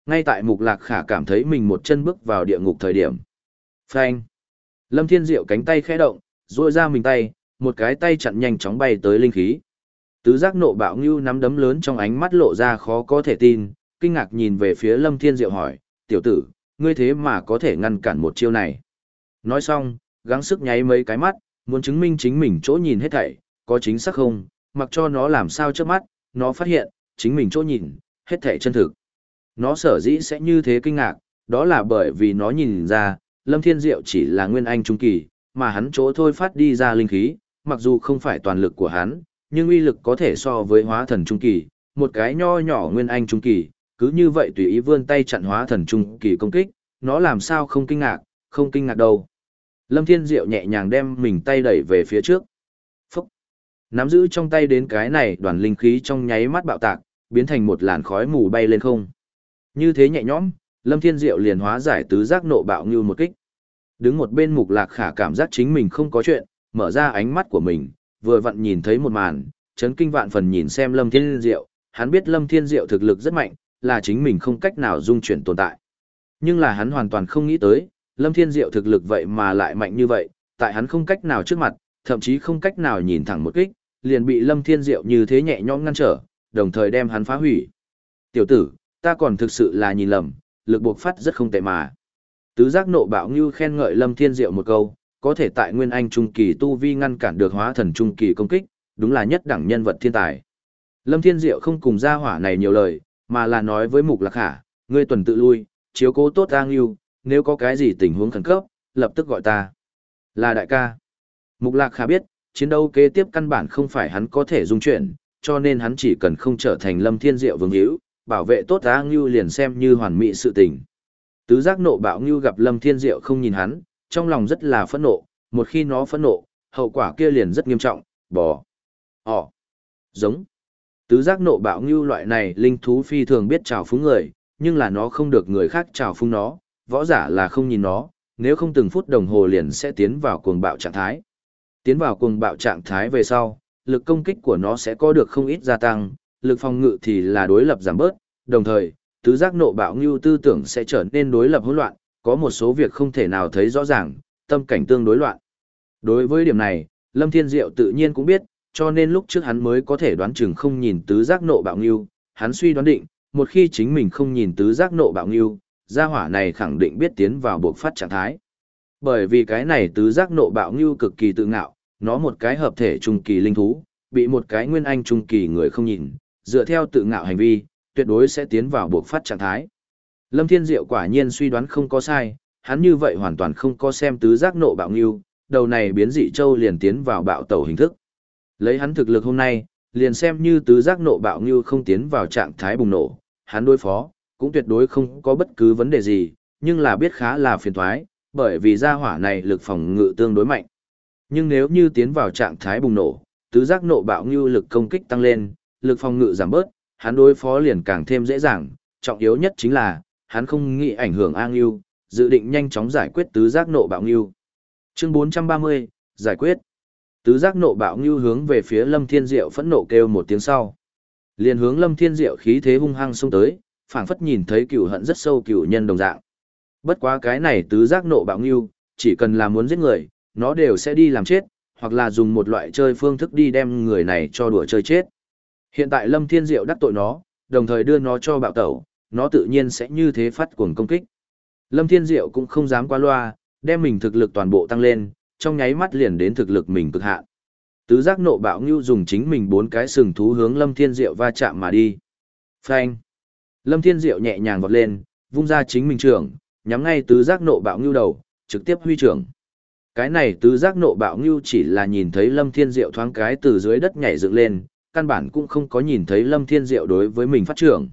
Ngay tại mục lạc khả cảm thấy mình một chân bước vào địa ngục thời điểm. Phanh. Lâm Thiên Diệu cánh tay khẽ động, duỗi ra mình tay, một cái tay chặn nhanh chóng bay tới linh khí. Tứ giác nộ bạo ngưu nắm đấm lớn trong ánh mắt lộ ra khó có thể tin, kinh ngạc nhìn về phía Lâm Thiên Diệu hỏi, tiểu tử, ngươi thế mà có thể ngăn cản một chiêu này. Nói xong, gắng sức nháy mấy cái mắt, muốn chứng minh chính mình chỗ nhìn hết thảy, có chính xác không, mặc cho nó làm sao trước mắt, nó phát hiện, chính mình chỗ nhìn, hết thảy chân thực. Nó sở dĩ sẽ như thế kinh ngạc, đó là bởi vì nó nhìn ra, Lâm Thiên Diệu chỉ là nguyên anh trung kỳ, mà hắn chỗ thôi phát đi ra linh khí, mặc dù không phải toàn lực của hắn, nhưng uy lực có thể so với hóa thần trung kỳ, một cái nho nhỏ nguyên anh trung kỳ, cứ như vậy tùy ý vươn tay chặn hóa thần trung kỳ công kích, nó làm sao không kinh ngạc, không kinh ngạc đâu. Lâm Thiên Diệu nhẹ nhàng đem mình tay đẩy về phía trước. Phúc! Nắm giữ trong tay đến cái này đoàn linh khí trong nháy mắt bạo tạc, biến thành một làn khói mù bay lên không. Như thế nhẹ nhõm, Lâm Thiên Diệu liền hóa giải tứ giác nộ bạo như một kích. Đứng một bên mục lạc khả cảm giác chính mình không có chuyện, mở ra ánh mắt của mình, vừa vặn nhìn thấy một màn, chấn kinh vạn phần nhìn xem Lâm Thiên Diệu, hắn biết Lâm Thiên Diệu thực lực rất mạnh, là chính mình không cách nào dung chuyển tồn tại. Nhưng là hắn hoàn toàn không nghĩ tới, Lâm Thiên Diệu thực lực vậy mà lại mạnh như vậy, tại hắn không cách nào trước mặt, thậm chí không cách nào nhìn thẳng một kích, liền bị Lâm Thiên Diệu như thế nhẹ nhõm ngăn trở, đồng thời đem hắn phá hủy. Tiểu tử, ta còn thực sự là nhìn lầm, lực buộc phát rất không tệ mà. Tứ giác nộ bạo như khen ngợi Lâm Thiên Diệu một câu, có thể tại Nguyên Anh Trung Kỳ tu vi ngăn cản được hóa thần Trung Kỳ công kích, đúng là nhất đẳng nhân vật thiên tài. Lâm Thiên Diệu không cùng gia hỏa này nhiều lời, mà là nói với Mục Lạc Khả, ngươi tuần tự lui, chiếu cố tốt Giang Ngưu, nếu có cái gì tình huống khẩn cấp, lập tức gọi ta. Là đại ca. Mục Lạc Khả biết, chiến đấu kế tiếp căn bản không phải hắn có thể dung chuyển, cho nên hắn chỉ cần không trở thành Lâm Thiên Diệu vương hữu, bảo vệ tốt Giang Ngưu liền xem như hoàn mỹ sự tình. Tứ giác nộ bạo Ngưu gặp Lâm Thiên Diệu không nhìn hắn, trong lòng rất là phẫn nộ, một khi nó phẫn nộ, hậu quả kia liền rất nghiêm trọng, bò. Ỏ. Giống. Tứ giác nộ bạo ngưu loại này linh thú phi thường biết trào phúng người, nhưng là nó không được người khác trào phúng nó, võ giả là không nhìn nó, nếu không từng phút đồng hồ liền sẽ tiến vào cuồng bạo trạng thái. Tiến vào cuồng bạo trạng thái về sau, lực công kích của nó sẽ có được không ít gia tăng, lực phòng ngự thì là đối lập giảm bớt, đồng thời, tứ giác nộ bạo ngưu tư tưởng sẽ trở nên đối lập hỗn loạn, có một số việc không thể nào thấy rõ ràng, tâm cảnh tương đối loạn. Đối với điểm này, Lâm Thiên Diệu tự nhiên cũng biết, cho nên lúc trước hắn mới có thể đoán chừng không nhìn tứ giác nộ bạo nghiêu, hắn suy đoán định, một khi chính mình không nhìn tứ giác nộ bạo nghiêu, gia hỏa này khẳng định biết tiến vào buộc phát trạng thái. Bởi vì cái này tứ giác nộ bạo nghiêu cực kỳ tự ngạo, nó một cái hợp thể trung kỳ linh thú, bị một cái nguyên anh trung kỳ người không nhìn, dựa theo tự ngạo hành vi, tuyệt đối sẽ tiến vào buộc phát trạng thái. Lâm Thiên Diệu quả nhiên suy đoán không có sai, hắn như vậy hoàn toàn không có xem tứ giác nộ bạo nghiêu, đầu này biến dị châu liền tiến vào bạo tẩu hình thức. Lấy hắn thực lực hôm nay, liền xem như tứ giác nộ bạo nghiêu không tiến vào trạng thái bùng nổ, hắn đối phó, cũng tuyệt đối không có bất cứ vấn đề gì, nhưng là biết khá là phiền thoái, bởi vì gia hỏa này lực phòng ngự tương đối mạnh. Nhưng nếu như tiến vào trạng thái bùng nổ, tứ giác nộ bạo như lực công kích tăng lên, lực phòng ngự giảm bớt, hắn đối phó liền càng thêm dễ dàng, trọng yếu nhất chính là, hắn không nghĩ ảnh hưởng A Ngưu, dự định nhanh chóng giải quyết tứ giác nộ bạo Ngưu. Chương 430, giải quyết. Tứ giác nộ bạo yêu hướng về phía Lâm Thiên Diệu phẫn nộ kêu một tiếng sau. Liền hướng Lâm Thiên Diệu khí thế hung hăng xông tới, phảng phất nhìn thấy cửu hận rất sâu cửu nhân đồng dạng. Bất quá cái này tứ giác nộ bạo yêu chỉ cần là muốn giết người, nó đều sẽ đi làm chết, hoặc là dùng một loại chơi phương thức đi đem người này cho đùa chơi chết. Hiện tại Lâm Thiên Diệu đắc tội nó, đồng thời đưa nó cho bạo tẩu, nó tự nhiên sẽ như thế phát cuồng công kích. Lâm Thiên Diệu cũng không dám qua loa, đem mình thực lực toàn bộ tăng lên, trong nháy mắt liền đến thực lực mình cực hạn. Tứ giác nộ bạo ngưu dùng chính mình bốn cái sừng thú hướng Lâm Thiên Diệu va chạm mà đi. Phanh. Lâm Thiên Diệu nhẹ nhàng vọt lên, vung ra chính mình trưởng, nhắm ngay tứ giác nộ bạo ngưu đầu, trực tiếp huy trưởng. Cái này tứ giác nộ bạo ngưu chỉ là nhìn thấy Lâm Thiên Diệu thoáng cái từ dưới đất nhảy dựng lên, căn bản cũng không có nhìn thấy Lâm Thiên Diệu đối với mình phát trưởng.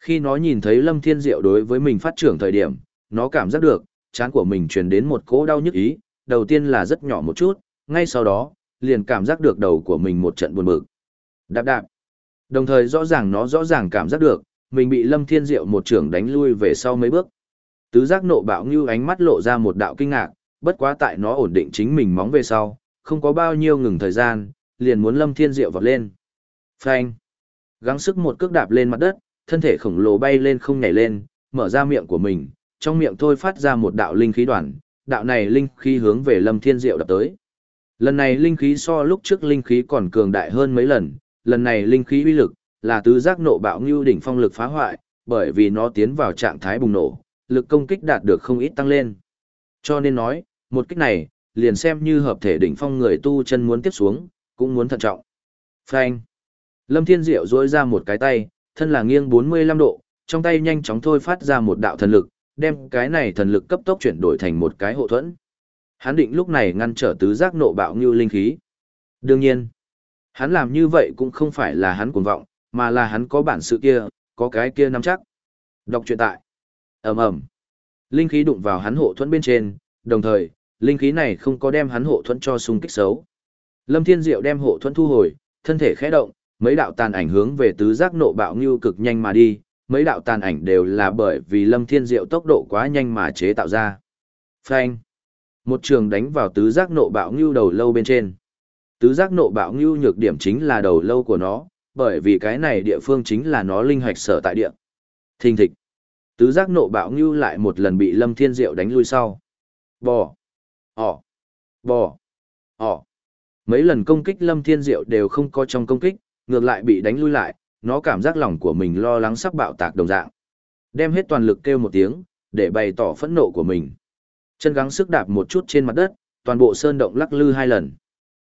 Khi nó nhìn thấy Lâm Thiên Diệu đối với mình phát trưởng thời điểm, nó cảm giác được, chán của mình truyền đến một cỗ đau nhức ý, đầu tiên là rất nhỏ một chút, ngay sau đó, liền cảm giác được đầu của mình một trận buồn bực. Đạp đạp. Đồng thời rõ ràng nó rõ ràng cảm giác được, mình bị Lâm Thiên Diệu một trưởng đánh lui về sau mấy bước. Tứ giác nộ bạo như ánh mắt lộ ra một đạo kinh ngạc, bất quá tại nó ổn định chính mình móng về sau, không có bao nhiêu ngừng thời gian, liền muốn Lâm Thiên Diệu vọt lên. Phanh. Gắng sức một cước đạp lên mặt đất, thân thể khổng lồ bay lên không nhảy lên, mở ra miệng của mình, trong miệng thôi phát ra một đạo linh khí đoàn, đạo này linh khí hướng về Lâm Thiên Diệu đập tới. Lần này linh khí so lúc trước linh khí còn cường đại hơn mấy lần, lần này linh khí uy lực là tứ giác nộ bạo ngưu đỉnh phong lực phá hoại, bởi vì nó tiến vào trạng thái bùng nổ, lực công kích đạt được không ít tăng lên. Cho nên nói, một kích này, liền xem như hợp thể đỉnh phong người tu chân muốn tiếp xuống, cũng muốn thận trọng. Phanh. Lâm Thiên Diệu duỗi ra một cái tay, thân là nghiêng 45 độ, trong tay nhanh chóng thôi phát ra một đạo thần lực, đem cái này thần lực cấp tốc chuyển đổi thành một cái hộ thuẫn. Hắn định lúc này ngăn trở tứ giác nộ bạo như linh khí. Đương nhiên, hắn làm như vậy cũng không phải là hắn cuồng vọng, mà là hắn có bản sự kia, có cái kia nắm chắc. Đọc truyện tại. ầm ầm Linh khí đụng vào hắn hộ thuẫn bên trên, đồng thời, linh khí này không có đem hắn hộ thuẫn cho xung kích xấu. Lâm Thiên Diệu đem hộ thuẫn thu hồi, thân thể khẽ động, mấy đạo tàn ảnh hướng về tứ giác nộ bạo ngưu cực nhanh mà đi, mấy đạo tàn ảnh đều là bởi vì Lâm Thiên Diệu tốc độ quá nhanh mà chế tạo ra. Phanh! Một trường đánh vào tứ giác nộ bạo ngưu đầu lâu bên trên. Tứ giác nộ bạo ngưu nhược điểm chính là đầu lâu của nó, bởi vì cái này địa phương chính là nó linh hoạch sở tại địa. Thình thịch! Tứ giác nộ bạo ngưu lại một lần bị Lâm Thiên Diệu đánh lui sau. Bò! Ỏ! Bò! Ỏ! Mấy lần công kích Lâm Thiên Diệu đều không có trong công kích, ngược lại bị đánh lui lại, nó cảm giác lòng của mình lo lắng sắp bạo tạc đồng dạng. Đem hết toàn lực kêu một tiếng, để bày tỏ phẫn nộ của mình. Chân gắng sức đạp một chút trên mặt đất, toàn bộ sơn động lắc lư hai lần.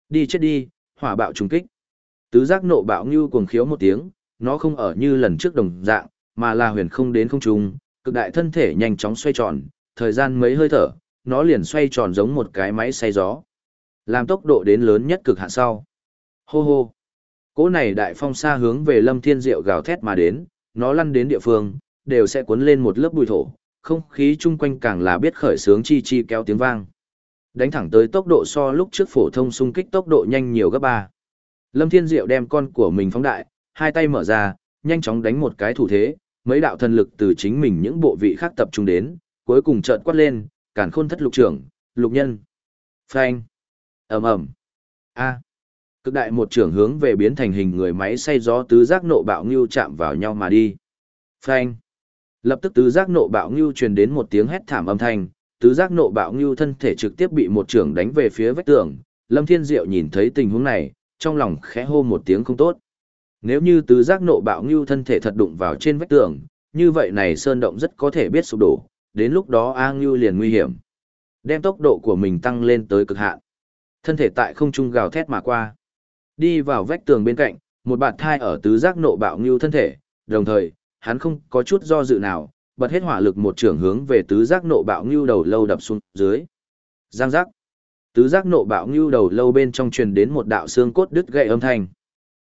Đi chết đi, hỏa bạo trùng kích. Tứ giác nộ bạo như cuồng khiếu một tiếng, nó không ở như lần trước đồng dạng, mà là huyền không đến không trung, cực đại thân thể nhanh chóng xoay tròn, thời gian mấy hơi thở, nó liền xoay tròn giống một cái máy xay gió. Làm tốc độ đến lớn nhất cực hạn sau. Hô hô. Cỗ này đại phong xa hướng về Lâm Thiên Diệu gào thét mà đến, nó lăn đến địa phương, đều sẽ cuốn lên một lớp bụi thổ, không khí chung quanh càng là biết khởi sướng chi chi kéo tiếng vang. Đánh thẳng tới tốc độ so lúc trước phổ thông xung kích tốc độ nhanh nhiều gấp ba. Lâm Thiên Diệu đem con của mình phóng đại, hai tay mở ra, nhanh chóng đánh một cái thủ thế, mấy đạo thần lực từ chính mình những bộ vị khác tập trung đến, cuối cùng chợt quát lên, càn khôn thất lục trưởng, lục nhân. Phanh. ầm ầm. A. Cực đại một trưởng hướng về biến thành hình người máy xay gió tứ giác nộ bạo ngưu chạm vào nhau mà đi. Phanh. Lập tức tứ giác nộ bạo ngưu truyền đến một tiếng hét thảm âm thanh, tứ giác nộ bạo ngưu thân thể trực tiếp bị một trưởng đánh về phía vách tường. Lâm Thiên Diệu nhìn thấy tình huống này, trong lòng khẽ hô một tiếng không tốt. Nếu như tứ giác nộ bạo ngưu thân thể thật đụng vào trên vách tường, như vậy này sơn động rất có thể biết sụp đổ, đến lúc đó A Ngưu liền nguy hiểm. Đem tốc độ của mình tăng lên tới cực hạn. Thân thể tại không trung gào thét mà qua. Đi vào vách tường bên cạnh, một bạt thai ở tứ giác nộ bạo ngưu thân thể, đồng thời, hắn không có chút do dự nào, bật hết hỏa lực một trường hướng về tứ giác nộ bạo ngưu đầu lâu đập xuống dưới. Giang giác. Tứ giác nộ bạo ngưu đầu lâu bên trong truyền đến một đạo xương cốt đứt gãy âm thanh.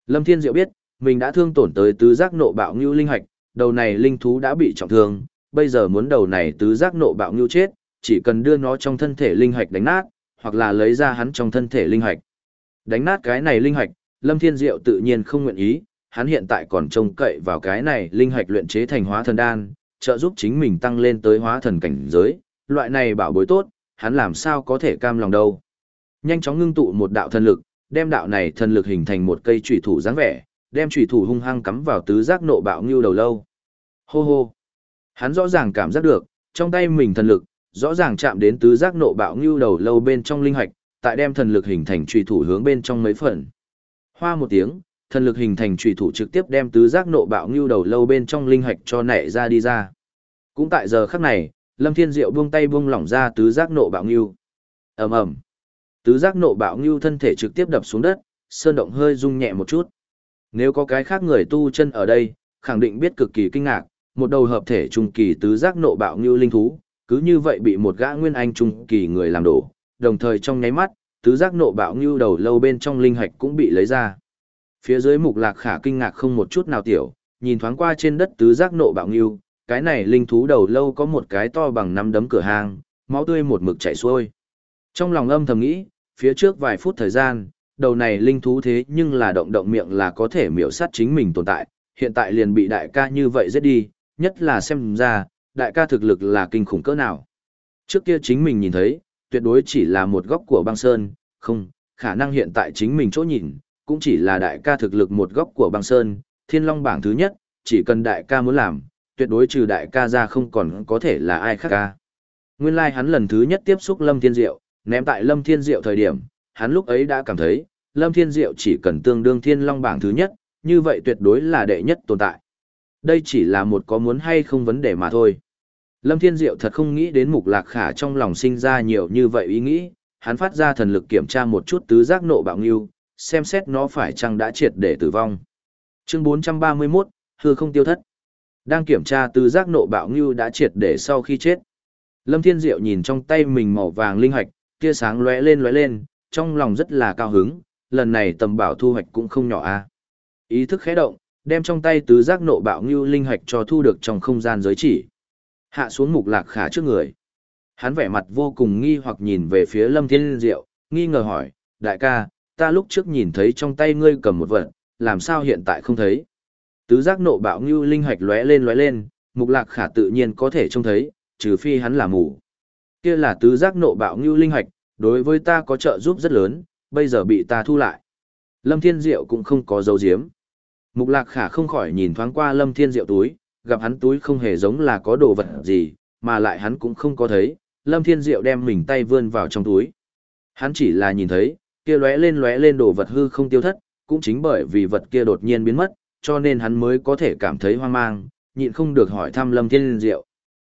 Lâm Thiên Diệu biết, mình đã thương tổn tới tứ giác nộ bạo ngưu linh hạch, đầu này linh thú đã bị trọng thương, bây giờ muốn đầu này tứ giác nộ bạo ngưu chết, chỉ cần đưa nó trong thân thể linh hạch đánh nát, hoặc là lấy ra hắn trong thân thể linh hạch. Đánh nát cái này linh hạch, Lâm Thiên Diệu tự nhiên không nguyện ý, hắn hiện tại còn trông cậy vào cái này linh hạch luyện chế thành hóa thần đan, trợ giúp chính mình tăng lên tới hóa thần cảnh giới, loại này bảo bối tốt, hắn làm sao có thể cam lòng đâu. Nhanh chóng ngưng tụ một đạo thần lực, đem đạo này thần lực hình thành một cây chủy thủ dáng vẻ, đem chủy thủ hung hăng cắm vào tứ giác nộ bạo ngưu đầu lâu. Hô hô. Hắn rõ ràng cảm giác được, trong tay mình thần lực, rõ ràng chạm đến tứ giác nộ bạo ngưu đầu lâu bên trong linh hạch, tại đem thần lực hình thành truy thủ hướng bên trong mấy phần. Hoa một tiếng, thần lực hình thành truy thủ trực tiếp đem tứ giác nộ bạo ngưu đầu lâu bên trong linh hạch cho nảy ra đi ra. Cũng tại giờ khắc này, Lâm Thiên Diệu buông tay buông lỏng ra tứ giác nộ bạo ngưu. Ầm ầm. Tứ giác nộ bạo ngưu thân thể trực tiếp đập xuống đất, sơn động hơi rung nhẹ một chút. Nếu có cái khác người tu chân ở đây, khẳng định biết cực kỳ kinh ngạc, một đầu hợp thể trung kỳ tứ giác nộ bạo ngưu linh thú, cứ như vậy bị một gã nguyên anh trung kỳ người làm đổ, đồng thời trong nháy mắt, tứ giác nộ bạo như đầu lâu bên trong linh hạch cũng bị lấy ra. Phía dưới mục lạc khả kinh ngạc không một chút nào tiểu, nhìn thoáng qua trên đất tứ giác nộ bạo như, cái này linh thú đầu lâu có một cái to bằng năm đấm cửa hàng, máu tươi một mực chảy xuôi. Trong lòng âm thầm nghĩ, phía trước vài phút thời gian, đầu này linh thú thế nhưng là động động miệng là có thể miểu sát chính mình tồn tại, hiện tại liền bị đại ca như vậy giết đi, nhất là xem ra, đại ca thực lực là kinh khủng cỡ nào. Trước kia chính mình nhìn thấy, tuyệt đối chỉ là một góc của băng sơn, không, khả năng hiện tại chính mình chỗ nhìn, cũng chỉ là đại ca thực lực một góc của băng sơn, thiên long bảng thứ nhất, chỉ cần đại ca muốn làm, tuyệt đối trừ đại ca ra không còn có thể là ai khác ca. Nguyên lai like hắn lần thứ nhất tiếp xúc Lâm Thiên Diệu, ném tại Lâm Thiên Diệu thời điểm, hắn lúc ấy đã cảm thấy, Lâm Thiên Diệu chỉ cần tương đương thiên long bảng thứ nhất, như vậy tuyệt đối là đệ nhất tồn tại. Đây chỉ là một có muốn hay không vấn đề mà thôi. Lâm Thiên Diệu thật không nghĩ đến Mục Lạc Khả trong lòng sinh ra nhiều như vậy ý nghĩ, hắn phát ra thần lực kiểm tra một chút tứ giác nộ bạo ngưu, xem xét nó phải chăng đã triệt để tử vong. Chương 431, hư không tiêu thất. Đang kiểm tra tứ giác nộ bạo ngưu đã triệt để sau khi chết. Lâm Thiên Diệu nhìn trong tay mình màu vàng linh hạch, tia sáng lóe lên lóe lên, trong lòng rất là cao hứng, lần này tầm bảo thu hoạch cũng không nhỏ a. Ý thức khẽ động, đem trong tay tứ giác nộ bạo ngưu linh hạch cho thu được trong không gian giới chỉ. Hạ xuống mục lạc khả trước người. Hắn vẻ mặt vô cùng nghi hoặc nhìn về phía Lâm Thiên Diệu, nghi ngờ hỏi, đại ca, ta lúc trước nhìn thấy trong tay ngươi cầm một vật, làm sao hiện tại không thấy? Tứ giác nộ bạo ngưu linh hoạch lóe lên lóe lên, mục lạc khả tự nhiên có thể trông thấy, trừ phi hắn là mù. Kia là tứ giác nộ bạo ngưu linh hoạch đối với ta có trợ giúp rất lớn, bây giờ bị ta thu lại. Lâm Thiên Diệu cũng không có dấu diếm. Mục lạc khả không khỏi nhìn thoáng qua Lâm Thiên Diệu túi, gặp hắn túi không hề giống là có đồ vật gì, mà lại hắn cũng không có thấy, Lâm Thiên Diệu đem mình tay vươn vào trong túi. Hắn chỉ là nhìn thấy, kia lóe lên lóe lên đồ vật hư không tiêu thất, cũng chính bởi vì vật kia đột nhiên biến mất, cho nên hắn mới có thể cảm thấy hoang mang, nhịn không được hỏi thăm Lâm Thiên Diệu.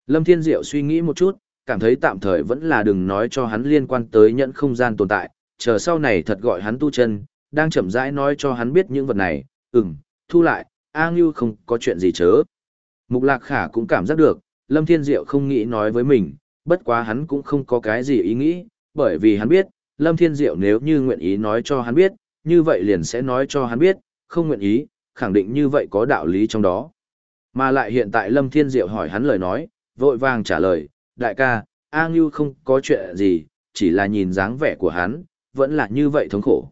Lâm Thiên Diệu suy nghĩ một chút, cảm thấy tạm thời vẫn là đừng nói cho hắn liên quan tới nhận không gian tồn tại, chờ sau này thật gọi hắn tu chân, đang chậm rãi nói cho hắn biết những vật này, ừm, thu lại, A Ngưu không có chuyện gì chớ. Mục Lạc Khả cũng cảm giác được, Lâm Thiên Diệu không nghĩ nói với mình, bất quá hắn cũng không có cái gì ý nghĩ, bởi vì hắn biết, Lâm Thiên Diệu nếu như nguyện ý nói cho hắn biết, như vậy liền sẽ nói cho hắn biết, không nguyện ý, khẳng định như vậy có đạo lý trong đó. Mà lại hiện tại Lâm Thiên Diệu hỏi hắn lời nói, vội vàng trả lời, đại ca, A Ngưu không có chuyện gì, chỉ là nhìn dáng vẻ của hắn, vẫn là như vậy thống khổ.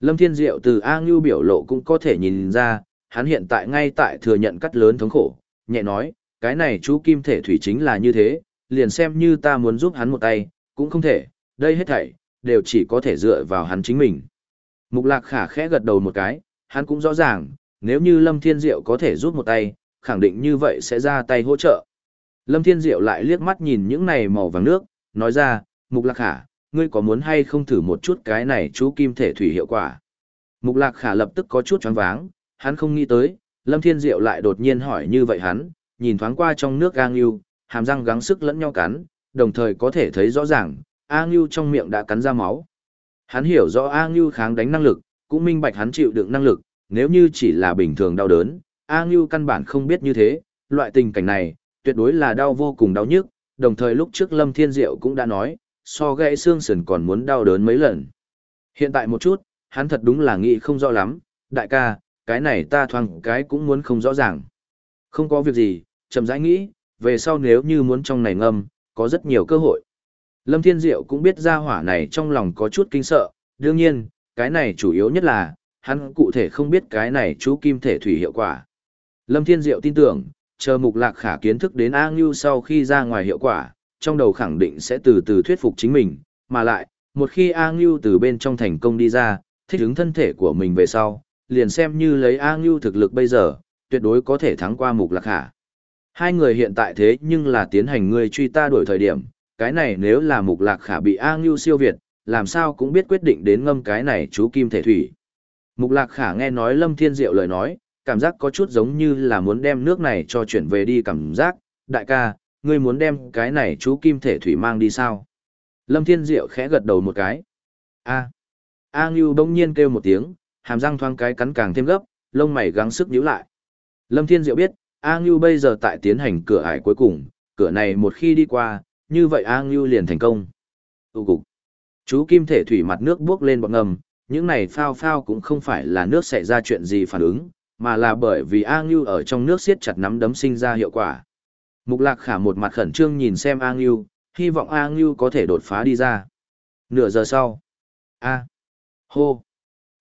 Lâm Thiên Diệu từ A Ngưu biểu lộ cũng có thể nhìn ra, hắn hiện tại ngay tại thừa nhận cắt lớn thống khổ, nhẹ nói, cái này chú kim thể thủy chính là như thế, liền xem như ta muốn giúp hắn một tay, cũng không thể, đây hết thảy, đều chỉ có thể dựa vào hắn chính mình. Mục lạc khả khẽ gật đầu một cái, hắn cũng rõ ràng, nếu như Lâm Thiên Diệu có thể giúp một tay, khẳng định như vậy sẽ ra tay hỗ trợ. Lâm Thiên Diệu lại liếc mắt nhìn những này màu vàng nước, nói ra, Mục Lạc Khả, ngươi có muốn hay không thử một chút cái này chú kim thể thủy hiệu quả? Mục Lạc Khả lập tức có chút choáng váng, hắn không nghĩ tới, Lâm Thiên Diệu lại đột nhiên hỏi như vậy hắn, nhìn thoáng qua trong nước A Ngưu, hàm răng gắng sức lẫn nhau cắn, đồng thời có thể thấy rõ ràng, A Ngưu trong miệng đã cắn ra máu. Hắn hiểu rõ A Ngưu kháng đánh năng lực, cũng minh bạch hắn chịu đựng năng lực, nếu như chỉ là bình thường đau đớn, A Ngưu căn bản không biết như thế, loại tình cảnh này, tuyệt đối là đau vô cùng đau nhức, đồng thời lúc trước Lâm Thiên Diệu cũng đã nói, so gãy xương sườn còn muốn đau đớn mấy lần. Hiện tại một chút, hắn thật đúng là nghĩ không rõ lắm, đại ca, cái này ta thoáng cái cũng muốn không rõ ràng. Không có việc gì, chậm rãi nghĩ, về sau nếu như muốn trong này ngâm, có rất nhiều cơ hội. Lâm Thiên Diệu cũng biết ra hỏa này trong lòng có chút kinh sợ, đương nhiên, cái này chủ yếu nhất là, hắn cụ thể không biết cái này chú kim thể thủy hiệu quả. Lâm Thiên Diệu tin tưởng, chờ mục lạc khả kiến thức đến A Ngưu sau khi ra ngoài hiệu quả, trong đầu khẳng định sẽ từ từ thuyết phục chính mình, mà lại, một khi A Ngưu từ bên trong thành công đi ra, thích ứng thân thể của mình về sau, liền xem như lấy A Ngưu thực lực bây giờ, tuyệt đối có thể thắng qua mục lạc khả. Hai người hiện tại thế nhưng là tiến hành người truy ta đổi thời điểm, cái này nếu là mục lạc khả bị A Ngưu siêu việt, làm sao cũng biết quyết định đến ngâm cái này chú kim thể thủy. Mục lạc khả nghe nói Lâm Thiên Diệu lời nói, cảm giác có chút giống như là muốn đem nước này cho chuyển về đi cảm giác, đại ca, ngươi muốn đem cái này chú kim thể thủy mang đi sao? Lâm Thiên Diệu khẽ gật đầu một cái. A. A Ngưu bỗng nhiên kêu một tiếng, hàm răng thoáng cái cắn càng thêm gấp, lông mày gắng sức nhíu lại. Lâm Thiên Diệu biết, A Ngưu bây giờ tại tiến hành cửa ải cuối cùng, cửa này một khi đi qua, như vậy A Ngưu liền thành công. Tụ cục. Chú kim thể thủy mặt nước bước lên bọt ngầm, những này phao phao cũng không phải là nước xảy ra chuyện gì phản ứng, mà là bởi vì A Ngưu ở trong nước siết chặt nắm đấm sinh ra hiệu quả. Mục Lạc Khả một mặt khẩn trương nhìn xem A Ngưu, hy vọng A Ngưu có thể đột phá đi ra. Nửa giờ sau. A. Hô.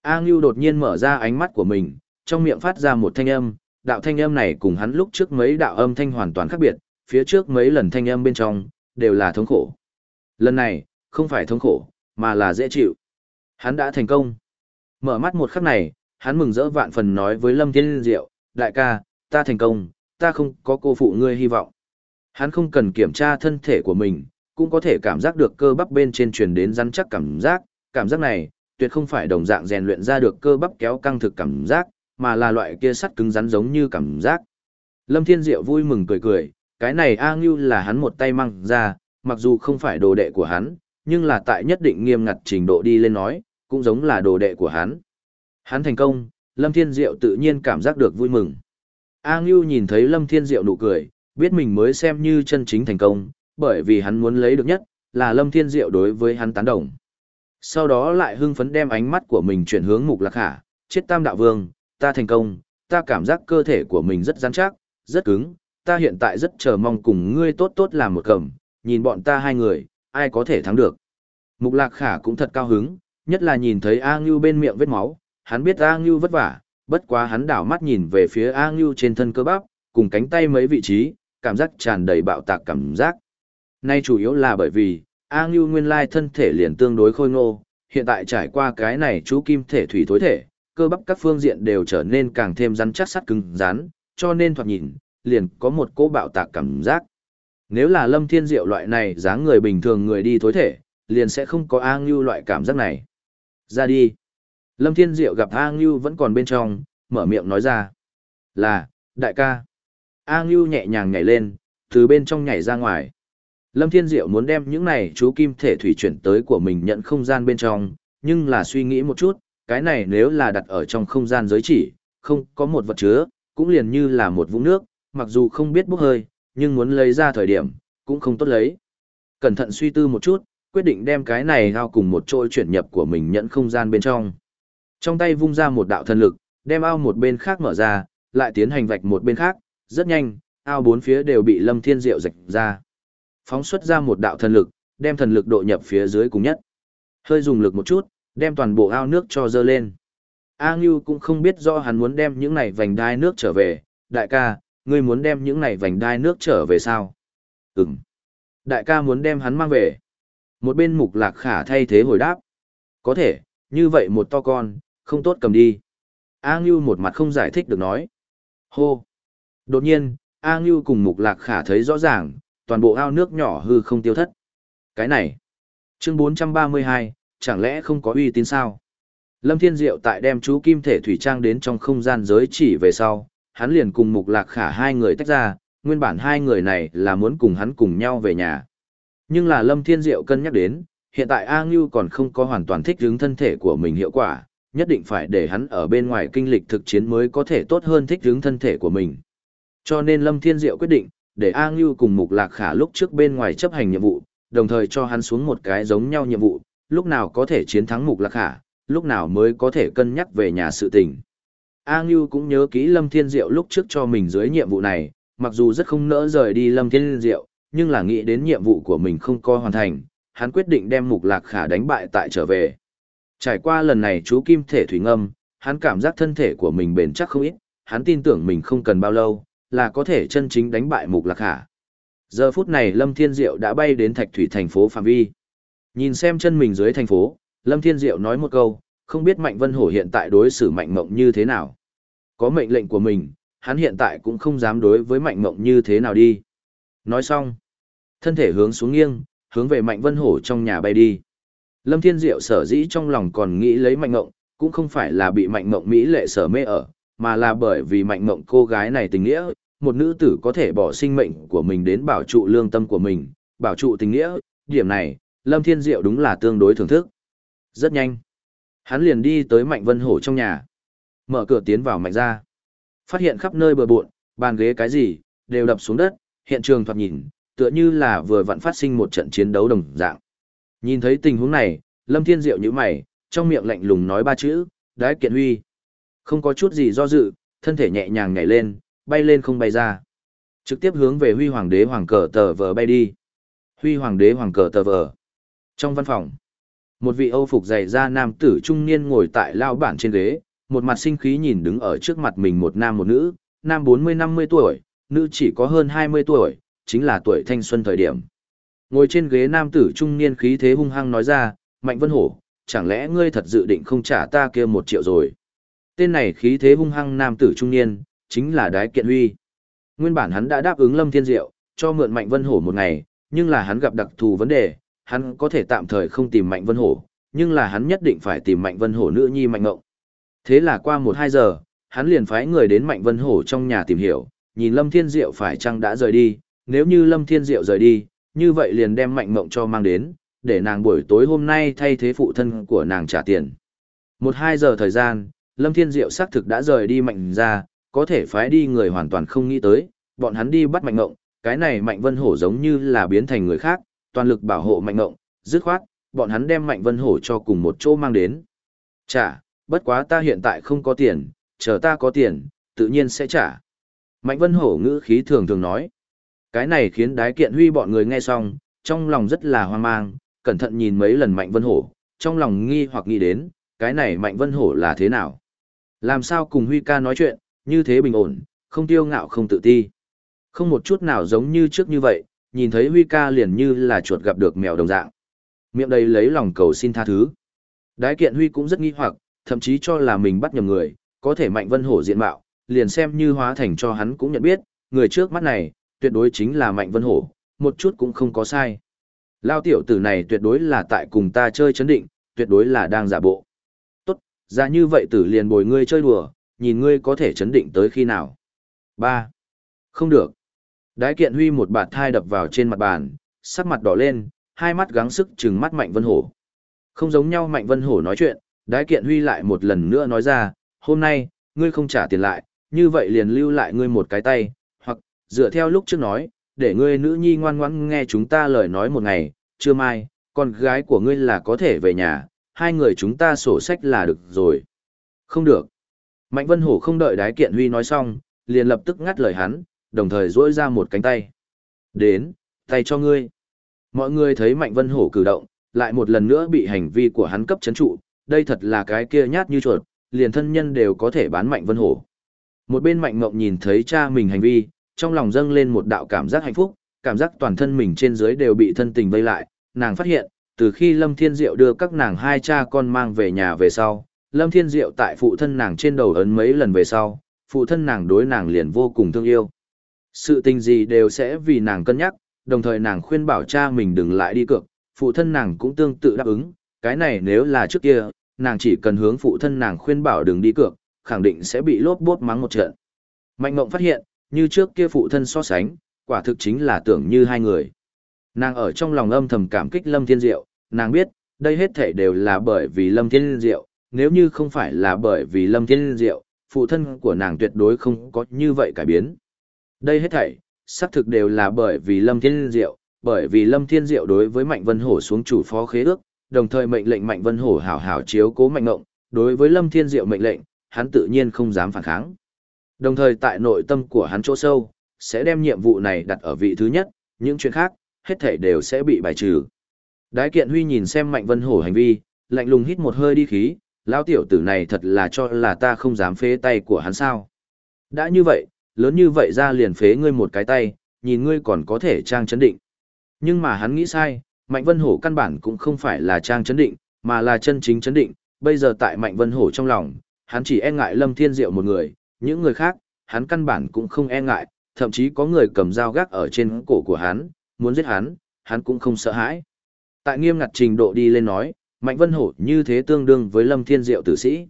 A Ngưu đột nhiên mở ra ánh mắt của mình, trong miệng phát ra một thanh âm, đạo thanh âm này cùng hắn lúc trước mấy đạo âm thanh hoàn toàn khác biệt, phía trước mấy lần thanh âm bên trong, đều là thống khổ. Lần này, không phải thống khổ, mà là dễ chịu. Hắn đã thành công. Mở mắt một khắc này, hắn mừng rỡ vạn phần nói với Lâm Thiên Diệu, đại ca, ta thành công, ta không có cô phụ ngươi hy vọng. Hắn không cần kiểm tra thân thể của mình, cũng có thể cảm giác được cơ bắp bên trên truyền đến rắn chắc cảm giác, cảm giác này, tuyệt không phải đồng dạng rèn luyện ra được cơ bắp kéo căng thực cảm giác, mà là loại kia sắt cứng rắn giống như cảm giác. Lâm Thiên Diệu vui mừng cười cười, cái này A Ngưu là hắn một tay mang ra, mặc dù không phải đồ đệ của hắn, nhưng là tại nhất định nghiêm ngặt trình độ đi lên nói, cũng giống là đồ đệ của hắn. Hắn thành công, Lâm Thiên Diệu tự nhiên cảm giác được vui mừng. A Ngưu nhìn thấy Lâm Thiên Diệu nụ cười, biết mình mới xem như chân chính thành công, bởi vì hắn muốn lấy được nhất, là Lâm Thiên Diệu đối với hắn tán đồng. Sau đó lại hưng phấn đem ánh mắt của mình chuyển hướng Mục Lạc Khả, chết tam đạo vương, ta thành công, ta cảm giác cơ thể của mình rất rắn chắc, rất cứng, ta hiện tại rất chờ mong cùng ngươi tốt tốt làm một cầm, nhìn bọn ta hai người, ai có thể thắng được. Mục Lạc Khả cũng thật cao hứng, nhất là nhìn thấy A Ngưu bên miệng vết máu, hắn biết A Ngưu vất vả, bất quá hắn đảo mắt nhìn về phía A Ngưu trên thân cơ bắp, cùng cánh tay mấy vị trí, cảm giác tràn đầy bạo tạc cảm giác. Nay chủ yếu là bởi vì, A Ngưu nguyên lai thân thể liền tương đối khôi ngô, hiện tại trải qua cái này chú kim thể thủy thối thể, cơ bắp các phương diện đều trở nên càng thêm rắn chắc sắt cứng rắn, cho nên thoạt nhìn, liền có một cỗ bạo tạc cảm giác. Nếu là Lâm Thiên Diệu loại này dáng người bình thường người đi thối thể, liền sẽ không có A Ngưu loại cảm giác này. Ra đi. Lâm Thiên Diệu gặp A Ngưu vẫn còn bên trong, mở miệng nói ra. Là, đại ca. A Ngưu nhẹ nhàng nhảy lên, từ bên trong nhảy ra ngoài. Lâm Thiên Diệu muốn đem những này chú kim thể thủy chuyển tới của mình nhận không gian bên trong, nhưng là suy nghĩ một chút, cái này nếu là đặt ở trong không gian giới chỉ, không có một vật chứa, cũng liền như là một vũng nước, mặc dù không biết bốc hơi, nhưng muốn lấy ra thời điểm, cũng không tốt lấy. Cẩn thận suy tư một chút, quyết định đem cái này ao cùng một trôi chuyển nhập của mình nhận không gian bên trong. Trong tay vung ra một đạo thần lực, đem ao một bên khác mở ra, lại tiến hành vạch một bên khác, rất nhanh, ao bốn phía đều bị Lâm Thiên Diệu rạch ra. Phóng xuất ra một đạo thần lực, đem thần lực độ nhập phía dưới cùng nhất. Hơi dùng lực một chút, đem toàn bộ ao nước cho dơ lên. A Ngưu cũng không biết do hắn muốn đem những này vành đai nước trở về, đại ca, ngươi muốn đem những này vành đai nước trở về sao? Ừm. Đại ca muốn đem hắn mang về. Một bên mục lạc khả thay thế hồi đáp. Có thể, như vậy một to con, không tốt cầm đi. A Ngưu một mặt không giải thích được nói. Hô. Đột nhiên, A Ngưu cùng mục lạc khả thấy rõ ràng, toàn bộ ao nước nhỏ hư không tiêu thất. Cái này. Chương 432, chẳng lẽ không có uy tín sao? Lâm Thiên Diệu tại đem chú kim thể thủy trang đến trong không gian giới chỉ về sau, hắn liền cùng Mục Lạc Khả hai người tách ra, nguyên bản hai người này là muốn cùng hắn cùng nhau về nhà. Nhưng là Lâm Thiên Diệu cân nhắc đến, hiện tại A Ngưu còn không có hoàn toàn thích ứng thân thể của mình hiệu quả, nhất định phải để hắn ở bên ngoài kinh lịch thực chiến mới có thể tốt hơn thích ứng thân thể của mình. Cho nên Lâm Thiên Diệu quyết định, để A Ngưu cùng Mục Lạc Khả lúc trước bên ngoài chấp hành nhiệm vụ, đồng thời cho hắn xuống một cái giống nhau nhiệm vụ, lúc nào có thể chiến thắng Mục Lạc Khả, lúc nào mới có thể cân nhắc về nhà sự tình. A Ngưu cũng nhớ kỹ Lâm Thiên Diệu lúc trước cho mình dưới nhiệm vụ này, mặc dù rất không nỡ rời đi Lâm Thiên Diệu, nhưng là nghĩ đến nhiệm vụ của mình không có hoàn thành, hắn quyết định đem Mục Lạc Khả đánh bại tại trở về. Trải qua lần này chú Kim Thể Thủy Ngâm, hắn cảm giác thân thể của mình bền chắc không ít, hắn tin tưởng mình không cần bao lâu, là có thể chân chính đánh bại Mục Lạc Khả. Giờ phút này Lâm Thiên Diệu đã bay đến Thạch Thủy thành phố Phạm Vi. Nhìn xem chân mình dưới thành phố, Lâm Thiên Diệu nói một câu, không biết Mạnh Vân Hổ hiện tại đối xử Mạnh Mộng như thế nào. Có mệnh lệnh của mình, hắn hiện tại cũng không dám đối với Mạnh Mộng như thế nào đi. Nói xong, thân thể hướng xuống nghiêng, hướng về Mạnh Vân Hổ trong nhà bay đi. Lâm Thiên Diệu sở dĩ trong lòng còn nghĩ lấy Mạnh Mộng, cũng không phải là bị Mạnh Mộng Mỹ lệ sở mê ở, mà là bởi vì Mạnh Mộng cô gái này tình nghĩa, một nữ tử có thể bỏ sinh mệnh của mình đến bảo trụ lương tâm của mình, bảo trụ tình nghĩa, điểm này, Lâm Thiên Diệu đúng là tương đối thưởng thức. Rất nhanh. Hắn liền đi tới Mạnh Vân Hổ trong nhà. Mở cửa tiến vào Mạnh ra. Phát hiện khắp nơi bờ bộn, bàn ghế cái gì, đều đập xuống đất, hiện trường thoạt nhìn, tựa như là vừa vặn phát sinh một trận chiến đấu đồng dạng. Nhìn thấy tình huống này, Lâm Thiên Diệu như mày, trong miệng lạnh lùng nói ba chữ, đái kiện huy. Không có chút gì do dự, thân thể nhẹ nhàng nhảy lên, bay lên không bay ra. Trực tiếp hướng về huy hoàng đế hoàng cờ tờ vờ bay đi. Huy hoàng đế hoàng cờ tờ vờ. Trong văn phòng, một vị Âu phục dày da nam tử trung niên ngồi tại lao bản trên ghế, một mặt sinh khí nhìn đứng ở trước mặt mình một nam một nữ, nam 40-50 tuổi, nữ chỉ có hơn 20 tuổi, chính là tuổi thanh xuân thời điểm. Ngồi trên ghế nam tử trung niên khí thế hung hăng nói ra, Mạnh Vân Hổ, chẳng lẽ ngươi thật dự định không trả ta kia một triệu rồi? Tên này khí thế hung hăng nam tử trung niên, chính là Đái Kiện Huy. Nguyên bản hắn đã đáp ứng Lâm Thiên Diệu, cho mượn Mạnh Vân Hổ một ngày, nhưng là hắn gặp đặc thù vấn đề, hắn có thể tạm thời không tìm Mạnh Vân Hổ, nhưng là hắn nhất định phải tìm Mạnh Vân Hổ nữ nhi Mạnh Ngộng. Thế là qua một hai giờ, hắn liền phái người đến Mạnh Vân Hổ trong nhà tìm hiểu, nhìn Lâm Thiên Diệu phải chăng đã rời đi, nếu như Lâm Thiên Diệu rời đi, như vậy liền đem Mạnh Ngộng cho mang đến, để nàng buổi tối hôm nay thay thế phụ thân của nàng trả tiền. Một hai giờ thời gian, Lâm Thiên Diệu xác thực đã rời đi Mạnh ra, có thể phái đi người hoàn toàn không nghĩ tới, bọn hắn đi bắt Mạnh Ngộng, cái này Mạnh Vân Hổ giống như là biến thành người khác, toàn lực bảo hộ Mạnh Ngộng, dứt khoát, bọn hắn đem Mạnh Vân Hổ cho cùng một chỗ mang đến. Trả, bất quá ta hiện tại không có tiền, chờ ta có tiền, tự nhiên sẽ trả. Mạnh Vân Hổ ngữ khí thường thường nói. Cái này khiến đái kiện huy bọn người nghe xong, trong lòng rất là hoang mang, cẩn thận nhìn mấy lần Mạnh Vân Hổ, trong lòng nghi hoặc nghĩ đến, cái này Mạnh Vân Hổ là thế nào? Làm sao cùng Huy ca nói chuyện, như thế bình ổn, không tiêu ngạo không tự ti. Không một chút nào giống như trước như vậy, nhìn thấy Huy ca liền như là chuột gặp được mèo đồng dạng. Miệng đầy lấy lòng cầu xin tha thứ. Đái kiện Huy cũng rất nghi hoặc, thậm chí cho là mình bắt nhầm người, có thể Mạnh Vân Hổ diện mạo, liền xem như hóa thành cho hắn cũng nhận biết, người trước mắt này, tuyệt đối chính là Mạnh Vân Hổ, một chút cũng không có sai. Lao tiểu tử này tuyệt đối là tại cùng ta chơi chấn định, tuyệt đối là đang giả bộ. Tốt, ra như vậy tử liền bồi ngươi chơi đùa, nhìn ngươi có thể chấn định tới khi nào. 3. Không được. Đái kiện huy một bạt thai đập vào trên mặt bàn, sắc mặt đỏ lên, hai mắt gắng sức trừng mắt Mạnh Vân Hổ. Không giống nhau Mạnh Vân Hổ nói chuyện, đái kiện huy lại một lần nữa nói ra, hôm nay, ngươi không trả tiền lại, như vậy liền lưu lại ngươi một cái tay, hoặc, dựa theo lúc trước nói, để ngươi nữ nhi ngoan ngoãn nghe chúng ta lời nói một ngày, chưa mai, con gái của ngươi là có thể về nhà, hai người chúng ta sổ sách là được rồi. Không được. Mạnh Vân Hổ không đợi đái kiện huy nói xong, liền lập tức ngắt lời hắn, đồng thời duỗi ra một cánh tay. Đến, tay cho ngươi. Mọi người thấy Mạnh Vân Hổ cử động, lại một lần nữa bị hành vi của hắn cấp chấn trụ, đây thật là cái kia nhát như chuột, liền thân nhân đều có thể bán Mạnh Vân Hổ. Một bên Mạnh Ngộng nhìn thấy cha mình hành vi, trong lòng dâng lên một đạo cảm giác hạnh phúc, cảm giác toàn thân mình trên dưới đều bị thân tình vây lại, nàng phát hiện, từ khi Lâm Thiên Diệu đưa các nàng hai cha con mang về nhà về sau, Lâm Thiên Diệu tại phụ thân nàng trên đầu ấn mấy lần về sau, phụ thân nàng đối nàng liền vô cùng thương yêu. Sự tình gì đều sẽ vì nàng cân nhắc, đồng thời nàng khuyên bảo cha mình đừng lại đi cược, phụ thân nàng cũng tương tự đáp ứng, cái này nếu là trước kia, nàng chỉ cần hướng phụ thân nàng khuyên bảo đừng đi cược, khẳng định sẽ bị lốp bốt mắng một trận. Mạnh Ngộng phát hiện, như trước kia phụ thân so sánh, quả thực chính là tưởng như hai người. Nàng ở trong lòng âm thầm cảm kích Lâm Thiên Diệu, nàng biết, đây hết thể đều là bởi vì Lâm Thiên Diệu, nếu như không phải là bởi vì Lâm Thiên Diệu, phụ thân của nàng tuyệt đối không có như vậy cải biến. Đây hết thảy, xác thực đều là bởi vì Lâm Thiên Diệu, bởi vì Lâm Thiên Diệu đối với Mạnh Vân Hổ xuống chủ phó khế ước, đồng thời mệnh lệnh Mạnh Vân Hổ hảo hảo chiếu cố Mạnh Ngộng, đối với Lâm Thiên Diệu mệnh lệnh, hắn tự nhiên không dám phản kháng. Đồng thời tại nội tâm của hắn chỗ sâu, sẽ đem nhiệm vụ này đặt ở vị thứ nhất, những chuyện khác, hết thảy đều sẽ bị bài trừ. Đái kiện huy nhìn xem Mạnh Vân Hổ hành vi, lạnh lùng hít một hơi đi khí, lão tiểu tử này thật là cho là ta không dám phế tay của hắn sao. Đã như vậy, lớn như vậy ra liền phế ngươi một cái tay, nhìn ngươi còn có thể trang chấn định. Nhưng mà hắn nghĩ sai, Mạnh Vân Hổ căn bản cũng không phải là trang chấn định, mà là chân chính chấn định, bây giờ tại Mạnh Vân Hổ trong lòng, hắn chỉ e ngại Lâm Thiên Diệu một người, những người khác, hắn căn bản cũng không e ngại, thậm chí có người cầm dao gác ở trên cổ của hắn, muốn giết hắn, hắn cũng không sợ hãi. Tại nghiêm ngặt trình độ đi lên nói, Mạnh Vân Hổ như thế tương đương với Lâm Thiên Diệu tử sĩ.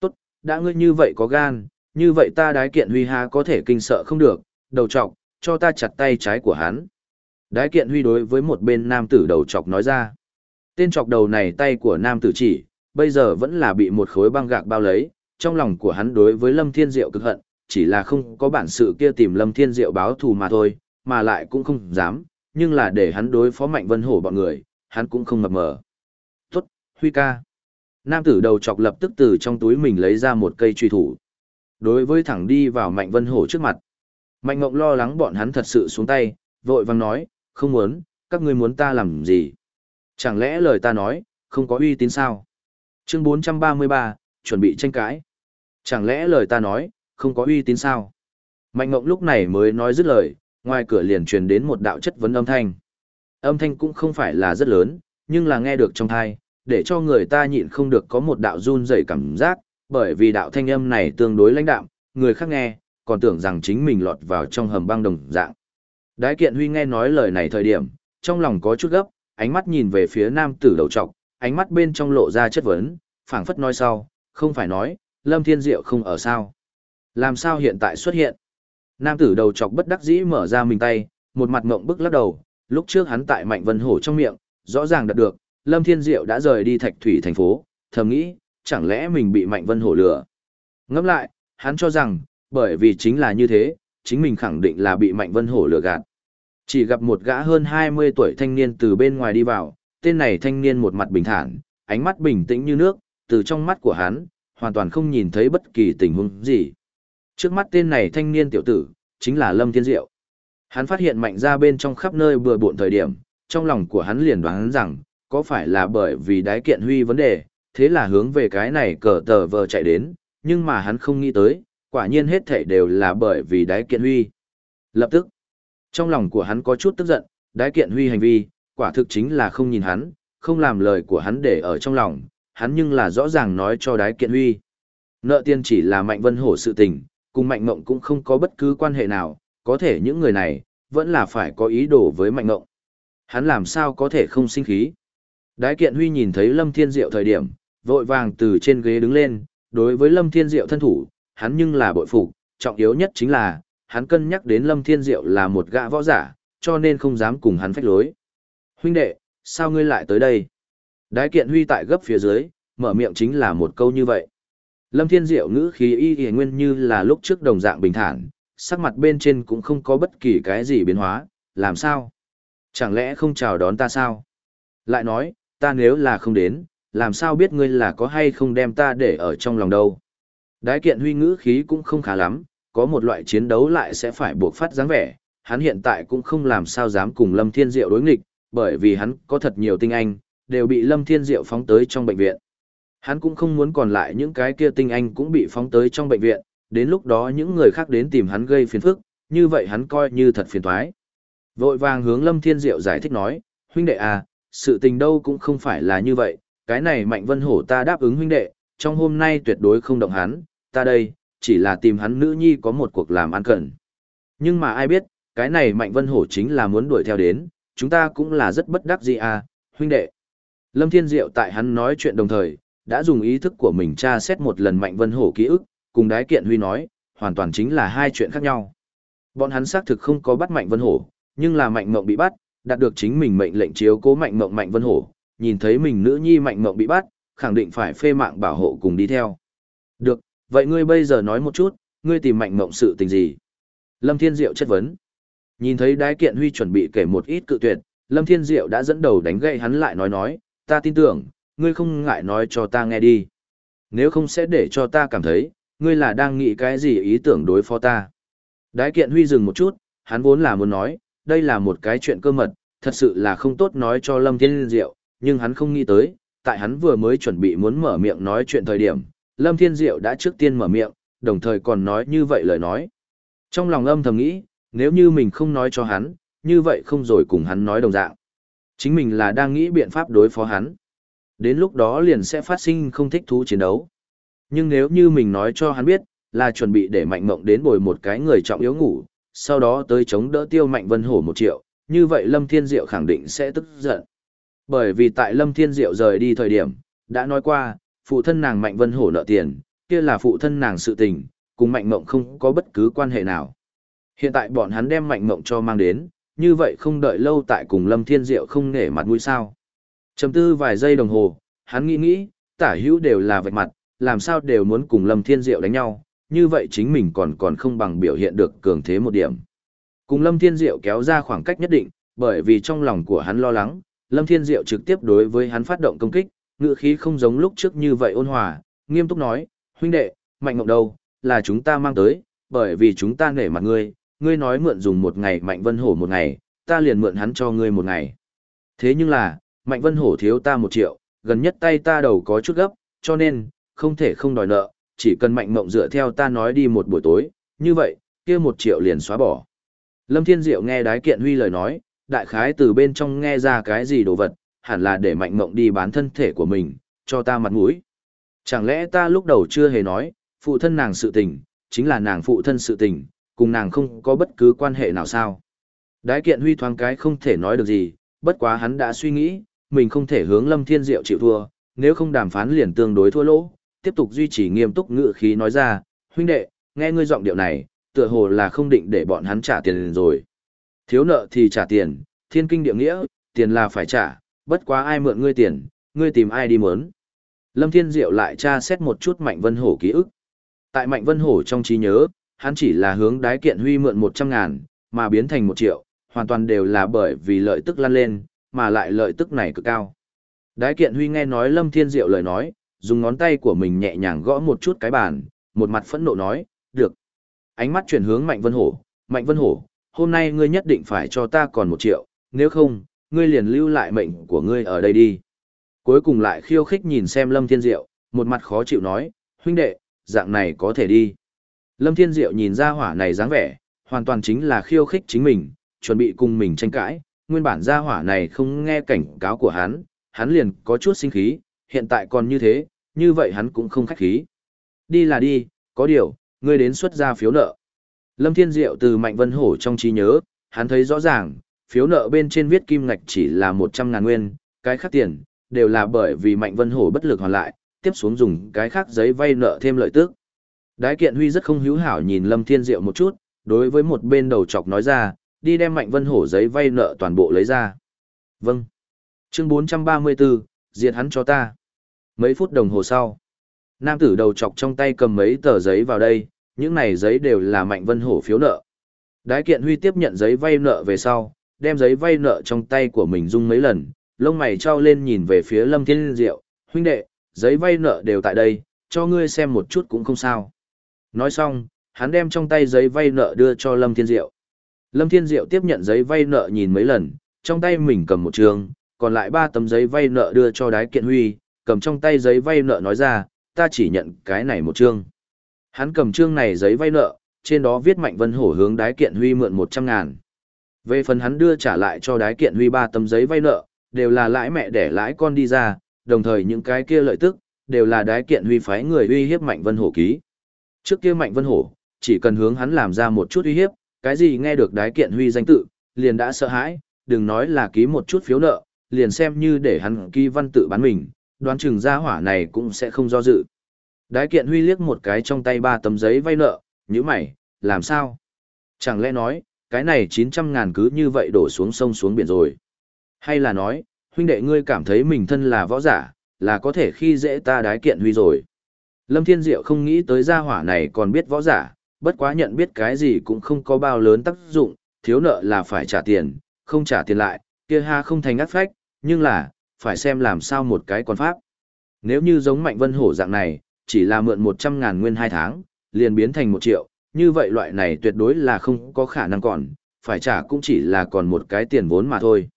Tốt, đã ngươi như vậy có gan, như vậy ta đái kiện huy ha có thể kinh sợ không được, đầu trọc, cho ta chặt tay trái của hắn. Đái kiện huy đối với một bên nam tử đầu trọc nói ra. Tên trọc đầu này tay của nam tử chỉ, bây giờ vẫn là bị một khối băng gạc bao lấy, trong lòng của hắn đối với Lâm Thiên Diệu cực hận, chỉ là không có bản sự kia tìm Lâm Thiên Diệu báo thù mà thôi, mà lại cũng không dám, nhưng là để hắn đối phó Mạnh Vân Hổ bọn người, hắn cũng không ngập mờ. Huy ca. Nam tử đầu chọc lập tức từ trong túi mình lấy ra một cây truy thủ. Đối với thẳng đi vào Mạnh Vân Hổ trước mặt. Mạnh Ngộng lo lắng bọn hắn thật sự xuống tay, vội vang nói, không muốn, các ngươi muốn ta làm gì? Chẳng lẽ lời ta nói, không có uy tín sao? Chương 433, chuẩn bị tranh cãi. Chẳng lẽ lời ta nói, không có uy tín sao? Mạnh Ngộng lúc này mới nói dứt lời, ngoài cửa liền truyền đến một đạo chất vấn âm thanh. Âm thanh cũng không phải là rất lớn, nhưng là nghe được trong thai, để cho người ta nhịn không được có một đạo run rẩy cảm giác, bởi vì đạo thanh âm này tương đối lãnh đạm, người khác nghe, còn tưởng rằng chính mình lọt vào trong hầm băng đồng dạng. Đái kiện huy nghe nói lời này thời điểm, trong lòng có chút gấp, ánh mắt nhìn về phía nam tử đầu trọc, ánh mắt bên trong lộ ra chất vấn, phảng phất nói sau, không phải nói, Lâm Thiên Diệu không ở sao. Làm sao hiện tại xuất hiện? Nam tử đầu chọc bất đắc dĩ mở ra mình tay, một mặt ngộng bức lắc đầu, lúc trước hắn tại Mạnh Vân Hổ trong miệng, rõ ràng đạt được, Lâm Thiên Diệu đã rời đi Thạch Thủy thành phố, thầm nghĩ, chẳng lẽ mình bị Mạnh Vân Hổ lừa. Ngẫm lại, hắn cho rằng, bởi vì chính là như thế, chính mình khẳng định là bị Mạnh Vân Hổ lừa gạt. Chỉ gặp một gã hơn 20 tuổi thanh niên từ bên ngoài đi vào, tên này thanh niên một mặt bình thản, ánh mắt bình tĩnh như nước, từ trong mắt của hắn, hoàn toàn không nhìn thấy bất kỳ tình huống gì. Trước mắt tên này thanh niên tiểu tử, chính là Lâm Thiên Diệu. Hắn phát hiện mạnh ra bên trong khắp nơi bừa bộn thời điểm, trong lòng của hắn liền đoán rằng, có phải là bởi vì đái kiện huy vấn đề, thế là hướng về cái này cờ tờ vờ chạy đến, nhưng mà hắn không nghĩ tới, quả nhiên hết thảy đều là bởi vì đái kiện huy. Lập tức, trong lòng của hắn có chút tức giận, đái kiện huy hành vi, quả thực chính là không nhìn hắn, không làm lời của hắn để ở trong lòng, hắn nhưng là rõ ràng nói cho đái kiện huy. Nợ tiền chỉ là mạnh vân hổ sự tình, cùng mạnh mộng cũng không có bất cứ quan hệ nào, có thể những người này, vẫn là phải có ý đồ với mạnh mộng. Hắn làm sao có thể không sinh khí. Đái kiện huy nhìn thấy Lâm Thiên Diệu thời điểm, vội vàng từ trên ghế đứng lên, đối với Lâm Thiên Diệu thân thủ, hắn nhưng là bội phục, trọng yếu nhất chính là, hắn cân nhắc đến Lâm Thiên Diệu là một gã võ giả, cho nên không dám cùng hắn phách lối. Huynh đệ, sao ngươi lại tới đây? Đái kiện huy tại gấp phía dưới, mở miệng chính là một câu như vậy. Lâm Thiên Diệu ngữ khí y y nguyên như là lúc trước đồng dạng bình thản, sắc mặt bên trên cũng không có bất kỳ cái gì biến hóa, làm sao? Chẳng lẽ không chào đón ta sao? Lại nói, ta nếu là không đến, làm sao biết ngươi là có hay không đem ta để ở trong lòng đâu? Đái kiện huy ngữ khí cũng không khá lắm, có một loại chiến đấu lại sẽ phải buộc phát dáng vẻ, hắn hiện tại cũng không làm sao dám cùng Lâm Thiên Diệu đối nghịch, bởi vì hắn có thật nhiều tinh anh, đều bị Lâm Thiên Diệu phóng tới trong bệnh viện. Hắn cũng không muốn còn lại những cái kia tinh anh cũng bị phóng tới trong bệnh viện, đến lúc đó những người khác đến tìm hắn gây phiền phức, như vậy hắn coi như thật phiền toái. Vội vàng hướng Lâm Thiên Diệu giải thích nói, huynh đệ à, sự tình đâu cũng không phải là như vậy, cái này Mạnh Vân Hổ ta đáp ứng huynh đệ, trong hôm nay tuyệt đối không động hắn, ta đây, chỉ là tìm hắn nữ nhi có một cuộc làm ăn cận. Nhưng mà ai biết, cái này Mạnh Vân Hổ chính là muốn đuổi theo đến, chúng ta cũng là rất bất đắc dĩ à, huynh đệ. Lâm Thiên Diệu tại hắn nói chuyện đồng thời, đã dùng ý thức của mình tra xét một lần Mạnh Vân Hổ ký ức, cùng đái kiện huy nói, hoàn toàn chính là hai chuyện khác nhau. Bọn hắn xác thực không có bắt Mạnh Vân Hổ, nhưng là Mạnh Mộng bị bắt, đạt được chính mình mệnh lệnh chiếu cố Mạnh Mộng Mạnh Vân Hổ, nhìn thấy mình nữ nhi Mạnh Mộng bị bắt, khẳng định phải phê mạng bảo hộ cùng đi theo. Được, vậy ngươi bây giờ nói một chút, ngươi tìm Mạnh Mộng sự tình gì? Lâm Thiên Diệu chất vấn. Nhìn thấy đái kiện huy chuẩn bị kể một ít cự tuyệt, Lâm Thiên Diệu đã dẫn đầu đánh gậy hắn lại nói nói, ta tin tưởng, ngươi không ngại nói cho ta nghe đi. Nếu không sẽ để cho ta cảm thấy, ngươi là đang nghĩ cái gì ý tưởng đối phó ta. Đái kiện huy dừng một chút, hắn vốn là muốn nói, đây là một cái chuyện cơ mật, thật sự là không tốt nói cho Lâm Thiên Diệu, nhưng hắn không nghĩ tới, tại hắn vừa mới chuẩn bị muốn mở miệng nói chuyện thời điểm, Lâm Thiên Diệu đã trước tiên mở miệng, đồng thời còn nói như vậy lời nói. Trong lòng âm thầm nghĩ, nếu như mình không nói cho hắn, như vậy không rồi cùng hắn nói đồng dạng. Chính mình là đang nghĩ biện pháp đối phó hắn. Đến lúc đó liền sẽ phát sinh không thích thú chiến đấu. Nhưng nếu như mình nói cho hắn biết, là chuẩn bị để Mạnh Mộng đến bồi một cái người trọng yếu ngủ, sau đó tới chống đỡ tiêu Mạnh Vân Hổ một triệu, như vậy Lâm Thiên Diệu khẳng định sẽ tức giận. Bởi vì tại Lâm Thiên Diệu rời đi thời điểm, đã nói qua, phụ thân nàng Mạnh Vân Hổ nợ tiền, kia là phụ thân nàng sự tình, cùng Mạnh Mộng không có bất cứ quan hệ nào. Hiện tại bọn hắn đem Mạnh Mộng cho mang đến, như vậy không đợi lâu tại cùng Lâm Thiên Diệu không nể mặt mũi sao. Chầm tư vài giây đồng hồ, hắn nghĩ nghĩ, tả hữu đều là vạch mặt, làm sao đều muốn cùng Lâm Thiên Diệu đánh nhau, như vậy chính mình còn còn không bằng biểu hiện được cường thế một điểm. Cùng Lâm Thiên Diệu kéo ra khoảng cách nhất định, bởi vì trong lòng của hắn lo lắng, Lâm Thiên Diệu trực tiếp đối với hắn phát động công kích, ngựa khí không giống lúc trước như vậy ôn hòa, nghiêm túc nói, huynh đệ, mạnh ngọc đâu, là chúng ta mang tới, bởi vì chúng ta nể mặt ngươi, ngươi nói mượn dùng một ngày mạnh vân hổ một ngày, ta liền mượn hắn cho ngươi một ngày. Thế nhưng là, mạnh vân hổ thiếu ta một triệu, gần nhất tay ta đầu có chút gấp, cho nên, không thể không đòi nợ, chỉ cần mạnh mộng dựa theo ta nói đi một buổi tối, như vậy, kia một triệu liền xóa bỏ. Lâm Thiên Diệu nghe đái kiện huy lời nói, đại khái từ bên trong nghe ra cái gì đồ vật, hẳn là để mạnh mộng đi bán thân thể của mình, cho ta mặt mũi. Chẳng lẽ ta lúc đầu chưa hề nói, phụ thân nàng sự tình, chính là nàng phụ thân sự tình, cùng nàng không có bất cứ quan hệ nào sao. Đái kiện huy thoáng cái không thể nói được gì, bất quá hắn đã suy nghĩ, mình không thể hướng Lâm Thiên Diệu chịu thua, nếu không đàm phán liền tương đối thua lỗ, tiếp tục duy trì nghiêm túc ngựa khí nói ra, huynh đệ, nghe ngươi giọng điệu này, tựa hồ là không định để bọn hắn trả tiền rồi. Thiếu nợ thì trả tiền, thiên kinh địa nghĩa, tiền là phải trả, bất quá ai mượn ngươi tiền, ngươi tìm ai đi mớn. Lâm Thiên Diệu lại tra xét một chút Mạnh Vân Hổ ký ức. Tại Mạnh Vân Hổ trong trí nhớ, hắn chỉ là hướng đái kiện huy mượn 100 ngàn, mà biến thành 1 triệu, hoàn toàn đều là bởi vì lợi tức lan lên, mà lại lợi tức này cực cao. Đái kiện huy nghe nói Lâm Thiên Diệu lời nói, dùng ngón tay của mình nhẹ nhàng gõ một chút cái bàn, một mặt phẫn nộ nói, được. Ánh mắt chuyển hướng Mạnh Vân Hổ, Mạnh Vân Hổ, hôm nay ngươi nhất định phải cho ta còn một triệu, nếu không, ngươi liền lưu lại mệnh của ngươi ở đây đi. Cuối cùng lại khiêu khích nhìn xem Lâm Thiên Diệu, một mặt khó chịu nói, huynh đệ, dạng này có thể đi. Lâm Thiên Diệu nhìn ra hỏa này dáng vẻ, hoàn toàn chính là khiêu khích chính mình, chuẩn bị cùng mình tranh cãi, nguyên bản ra hỏa này không nghe cảnh cáo của hắn, hắn liền có chút sinh khí, hiện tại còn như thế, như vậy hắn cũng không khách khí. Đi là đi, có điều, ngươi đến xuất ra phiếu nợ. Lâm Thiên Diệu từ Mạnh Vân Hổ trong trí nhớ, hắn thấy rõ ràng, phiếu nợ bên trên viết kim ngạch chỉ là 100 ngàn nguyên, cái khác tiền, đều là bởi vì Mạnh Vân Hổ bất lực hoàn lại, tiếp xuống dùng cái khác giấy vay nợ thêm lợi tức. Đái kiện huy rất không hữu hảo nhìn Lâm Thiên Diệu một chút, đối với một bên đầu chọc nói ra, đi đem Mạnh Vân Hổ giấy vay nợ toàn bộ lấy ra. Vâng. Chương 434, diệt hắn cho ta. Mấy phút đồng hồ sau, nam tử đầu chọc trong tay cầm mấy tờ giấy vào đây, những này giấy đều là Mạnh Vân Hổ phiếu nợ. Đái kiện huy tiếp nhận giấy vay nợ về sau, đem giấy vay nợ trong tay của mình rung mấy lần, lông mày trao lên nhìn về phía Lâm Thiên Diệu, huynh đệ, giấy vay nợ đều tại đây, cho ngươi xem một chút cũng không sao. Nói xong, hắn đem trong tay giấy vay nợ đưa cho Lâm Thiên Diệu. Lâm Thiên Diệu tiếp nhận giấy vay nợ nhìn mấy lần, trong tay mình cầm một trường, còn lại ba tấm giấy vay nợ đưa cho đái kiện huy, cầm trong tay giấy vay nợ nói ra, ta chỉ nhận cái này một chương. Hắn cầm chương này giấy vay nợ, trên đó viết Mạnh Vân Hổ hướng đái kiện huy mượn 100 ngàn. Về phần hắn đưa trả lại cho đái kiện huy ba tấm giấy vay nợ, đều là lãi mẹ để lãi con đi ra, đồng thời những cái kia lợi tức, đều là đái kiện huy phái người uy hiếp Mạnh Vân Hổ ký. Trước kia Mạnh Vân Hổ, chỉ cần hướng hắn làm ra một chút uy hiếp, cái gì nghe được đái kiện huy danh tự, liền đã sợ hãi, đừng nói là ký một chút phiếu nợ, liền xem như để hắn ký văn tự bán mình, đoán chừng gia hỏa này cũng sẽ không do dự. Đái kiện huy liếc một cái trong tay ba tấm giấy vay nợ, như mày, làm sao? Chẳng lẽ nói, cái này 900 ngàn cứ như vậy đổ xuống sông xuống biển rồi? Hay là nói, huynh đệ ngươi cảm thấy mình thân là võ giả, là có thể khi dễ ta đái kiện huy rồi? Lâm Thiên Diệu không nghĩ tới gia hỏa này còn biết võ giả, bất quá nhận biết cái gì cũng không có bao lớn tác dụng, thiếu nợ là phải trả tiền, không trả tiền lại, kia ha không thành ác phách, nhưng là, phải xem làm sao một cái con pháp. Nếu như giống Mạnh Vân Hổ dạng này, chỉ là mượn 100 ngàn nguyên 2 tháng, liền biến thành 1 triệu, như vậy loại này tuyệt đối là không có khả năng còn, phải trả cũng chỉ là còn một cái tiền vốn mà thôi.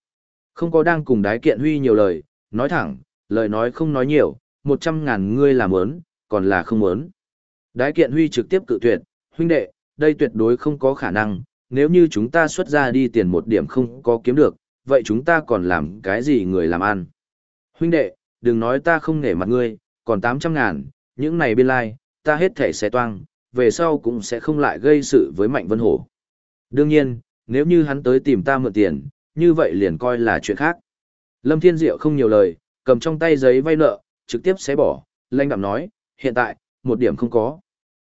Không có đang cùng đái kiện huy nhiều lời, nói thẳng, lời nói không nói nhiều, 100 ngàn ngươi làm ớn, còn là không ớn. Đái kiện huy trực tiếp cự tuyệt, huynh đệ, đây tuyệt đối không có khả năng, nếu như chúng ta xuất ra đi tiền một điểm không có kiếm được, vậy chúng ta còn làm cái gì người làm ăn? Huynh đệ, đừng nói ta không nể mặt ngươi, còn 800 ngàn, những này biên lai, like, ta hết thể sẽ toang, về sau cũng sẽ không lại gây sự với Mạnh Vân Hổ. Đương nhiên, nếu như hắn tới tìm ta mượn tiền, như vậy liền coi là chuyện khác. Lâm Thiên Diệu không nhiều lời, cầm trong tay giấy vay nợ, trực tiếp xé bỏ, lanh đạm nói, hiện tại, một điểm không có.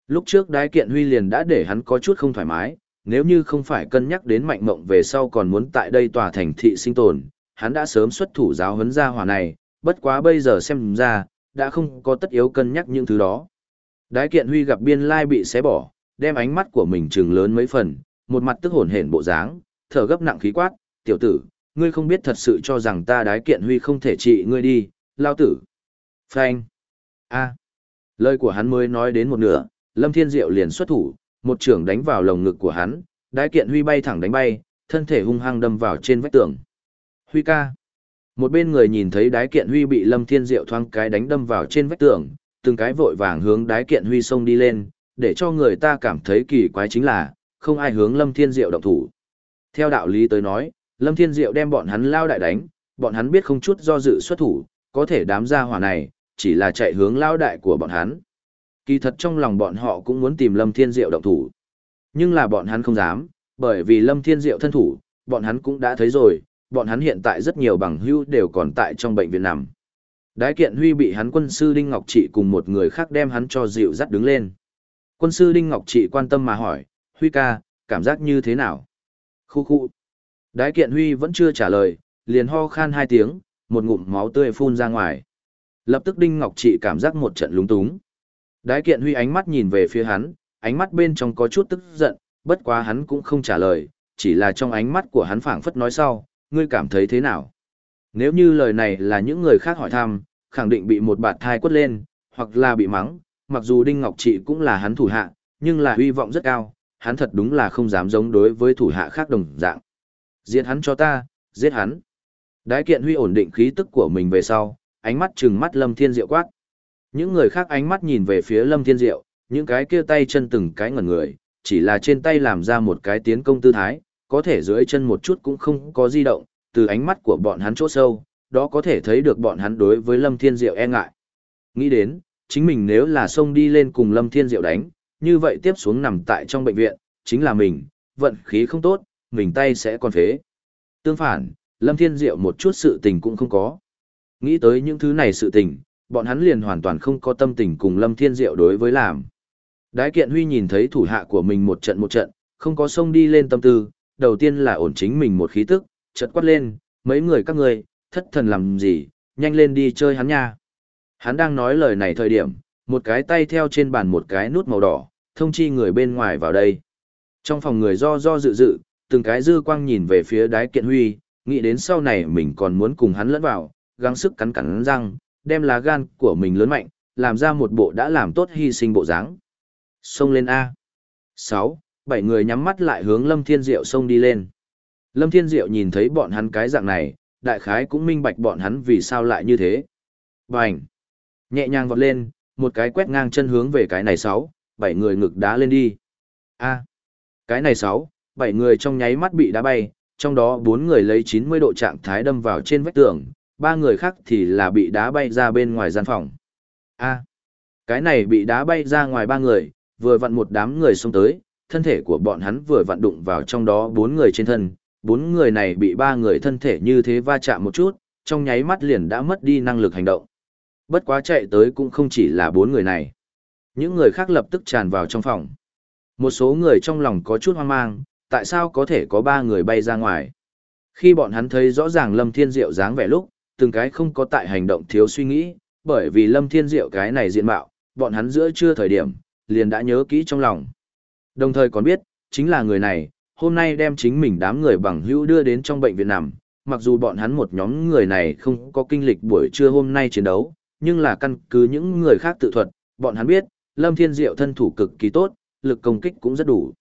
Lúc trước đái kiện huy liền đã để hắn có chút không thoải mái, nếu như không phải cân nhắc đến mạnh mộng về sau còn muốn tại đây tòa thành thị sinh tồn, hắn đã sớm xuất thủ giáo huấn gia hỏa này, bất quá bây giờ xem ra, đã không có tất yếu cân nhắc những thứ đó. Đái kiện huy gặp biên lai bị xé bỏ, đem ánh mắt của mình trừng lớn mấy phần, một mặt tức hổn hển bộ dáng, thở gấp nặng khí quát, tiểu tử, ngươi không biết thật sự cho rằng ta đái kiện huy không thể trị ngươi đi, lao tử. Phanh. a Lời của hắn mới nói đến một nửa, Lâm Thiên Diệu liền xuất thủ, một trưởng đánh vào lồng ngực của hắn, đái kiện huy bay thẳng đánh bay, thân thể hung hăng đâm vào trên vách tường. Huy ca. Một bên người nhìn thấy đái kiện huy bị Lâm Thiên Diệu thoang cái đánh đâm vào trên vách tường, từng cái vội vàng hướng đái kiện huy xông đi lên, để cho người ta cảm thấy kỳ quái chính là, không ai hướng Lâm Thiên Diệu động thủ. Theo đạo lý tới nói, Lâm Thiên Diệu đem bọn hắn lao đại đánh, bọn hắn biết không chút do dự xuất thủ, có thể đám gia hỏa này, chỉ là chạy hướng lao đại của bọn hắn. Kỳ thật trong lòng bọn họ cũng muốn tìm Lâm Thiên Diệu động thủ. Nhưng là bọn hắn không dám, bởi vì Lâm Thiên Diệu thân thủ, bọn hắn cũng đã thấy rồi, bọn hắn hiện tại rất nhiều bằng hữu đều còn tại trong bệnh viện nằm. Đái kiện Huy bị hắn quân sư Đinh Ngọc Trị cùng một người khác đem hắn cho dịu dắt đứng lên. Quân sư Đinh Ngọc Trị quan tâm mà hỏi, Huy ca, cảm giác như thế nào? Khu khu. Đái kiện Huy vẫn chưa trả lời, liền ho khan hai tiếng, một ngụm máu tươi phun ra ngoài. Lập tức Đinh Ngọc Trị cảm giác một trận lúng túng. Đái kiện huy ánh mắt nhìn về phía hắn, ánh mắt bên trong có chút tức giận, bất quá hắn cũng không trả lời, chỉ là trong ánh mắt của hắn phảng phất nói sau, ngươi cảm thấy thế nào? Nếu như lời này là những người khác hỏi thăm, khẳng định bị một bạt thai quất lên, hoặc là bị mắng, mặc dù Đinh Ngọc Trị cũng là hắn thủ hạ, nhưng là hy vọng rất cao, hắn thật đúng là không dám giống đối với thủ hạ khác đồng dạng. Giết hắn cho ta, giết hắn. Đái kiện huy ổn định khí tức của mình về sau, ánh mắt trừng mắt Lâm Thiên Diệu quát. Những người khác ánh mắt nhìn về phía Lâm Thiên Diệu, những cái kia tay chân từng cái ngẩn người, chỉ là trên tay làm ra một cái tiến công tư thái, có thể dưới chân một chút cũng không có di động, từ ánh mắt của bọn hắn chỗ sâu, đó có thể thấy được bọn hắn đối với Lâm Thiên Diệu e ngại. Nghĩ đến, chính mình nếu là xông đi lên cùng Lâm Thiên Diệu đánh, như vậy tiếp xuống nằm tại trong bệnh viện, chính là mình, vận khí không tốt, mình tay sẽ còn phế. Tương phản, Lâm Thiên Diệu một chút sự tình cũng không có. Nghĩ tới những thứ này sự tình, bọn hắn liền hoàn toàn không có tâm tình cùng Lâm Thiên Diệu đối với làm. Đái kiện huy nhìn thấy thủ hạ của mình một trận một trận, không có xông đi lên tâm tư, đầu tiên là ổn chính mình một khí tức, chợt quát lên, mấy người các ngươi, thất thần làm gì, nhanh lên đi chơi hắn nha. Hắn đang nói lời này thời điểm, một cái tay theo trên bàn một cái nút màu đỏ, thông chi người bên ngoài vào đây. Trong phòng người do do dự dự, từng cái dư quang nhìn về phía đái kiện huy, nghĩ đến sau này mình còn muốn cùng hắn lẫn vào, gắng sức cắn cắn răng, đem lá gan của mình lớn mạnh, làm ra một bộ đã làm tốt hy sinh bộ dáng. Xông lên A. 6. Bảy người nhắm mắt lại hướng Lâm Thiên Diệu xông đi lên. Lâm Thiên Diệu nhìn thấy bọn hắn cái dạng này, đại khái cũng minh bạch bọn hắn vì sao lại như thế. Bành! Nhẹ nhàng vọt lên, một cái quét ngang chân hướng về cái này sáu, bảy người ngực đá lên đi. A! Cái này sáu, bảy người trong nháy mắt bị đá bay, trong đó bốn người lấy 90 độ trạng thái đâm vào trên vách tường, ba người khác thì là bị đá bay ra bên ngoài gian phòng. A! Cái này bị đá bay ra ngoài ba người, vừa vặn một đám người xông tới, thân thể của bọn hắn vừa vặn đụng vào trong đó bốn người trên thân, bốn người này bị ba người thân thể như thế va chạm một chút, trong nháy mắt liền đã mất đi năng lực hành động. Bất quá chạy tới cũng không chỉ là bốn người này. Những người khác lập tức tràn vào trong phòng. Một số người trong lòng có chút hoang mang, tại sao có thể có ba người bay ra ngoài. Khi bọn hắn thấy rõ ràng Lâm Thiên Diệu dáng vẻ lúc, từng cái không có tại hành động thiếu suy nghĩ, bởi vì Lâm Thiên Diệu cái này diện mạo, bọn hắn giữa chưa thời điểm, liền đã nhớ kỹ trong lòng. Đồng thời còn biết, chính là người này, hôm nay đem chính mình đám người bằng hữu đưa đến trong bệnh viện nằm, mặc dù bọn hắn một nhóm người này không có kinh lịch buổi trưa hôm nay chiến đấu, nhưng là căn cứ những người khác tự thuật, bọn hắn biết, Lâm Thiên Diệu thân thủ cực kỳ tốt, lực công kích cũng rất đủ.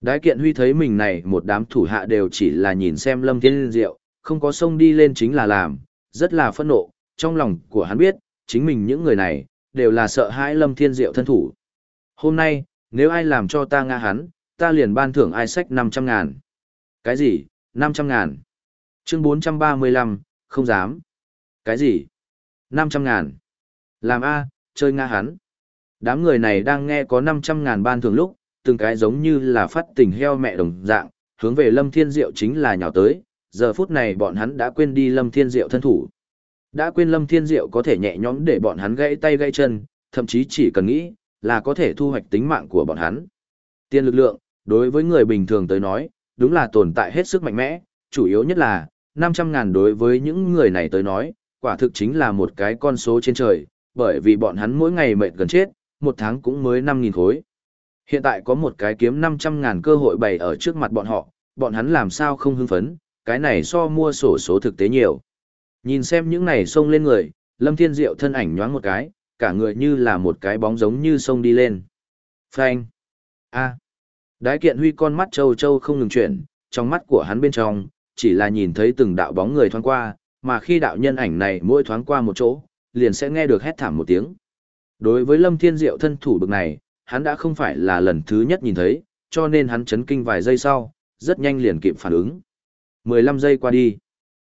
Đái kiện huy thấy mình này một đám thủ hạ đều chỉ là nhìn xem Lâm Thiên Diệu, không có sông đi lên chính là làm, rất là phẫn nộ, trong lòng của hắn biết, chính mình những người này, đều là sợ hãi Lâm Thiên Diệu thân thủ. Hôm nay, nếu ai làm cho ta ngã hắn, ta liền ban thưởng ai sách 500 ngàn. Cái gì, 500 ngàn? Chương 435, không dám. Cái gì? 500 ngàn. Làm A, chơi ngã hắn. Đám người này đang nghe có 500 ngàn ban thưởng lúc, từng cái giống như là phát tình heo mẹ đồng dạng, hướng về Lâm Thiên Diệu chính là nhào tới, giờ phút này bọn hắn đã quên đi Lâm Thiên Diệu thân thủ. Đã quên Lâm Thiên Diệu có thể nhẹ nhõm để bọn hắn gãy tay gãy chân, thậm chí chỉ cần nghĩ, là có thể thu hoạch tính mạng của bọn hắn. Tiên lực lượng, đối với người bình thường tới nói, đúng là tồn tại hết sức mạnh mẽ, chủ yếu nhất là, 500 ngàn đối với những người này tới nói, quả thực chính là một cái con số trên trời, bởi vì bọn hắn mỗi ngày mệt gần chết, một tháng cũng mới 5.000 khối. Hiện tại có một cái kiếm 500 ngàn cơ hội bày ở trước mặt bọn họ, bọn hắn làm sao không hưng phấn, cái này so mua sổ số thực tế nhiều. Nhìn xem những này xông lên người, Lâm Thiên Diệu thân ảnh nhoáng một cái, cả người như là một cái bóng giống như sông đi lên. Phanh. A. Đái kiện huy con mắt trâu trâu không ngừng chuyển, trong mắt của hắn bên trong, chỉ là nhìn thấy từng đạo bóng người thoáng qua, mà khi đạo nhân ảnh này mỗi thoáng qua một chỗ, liền sẽ nghe được hét thảm một tiếng. Đối với Lâm Thiên Diệu thân thủ bực này, hắn đã không phải là lần thứ nhất nhìn thấy, cho nên hắn chấn kinh vài giây sau, rất nhanh liền kịp phản ứng. 15 giây qua đi,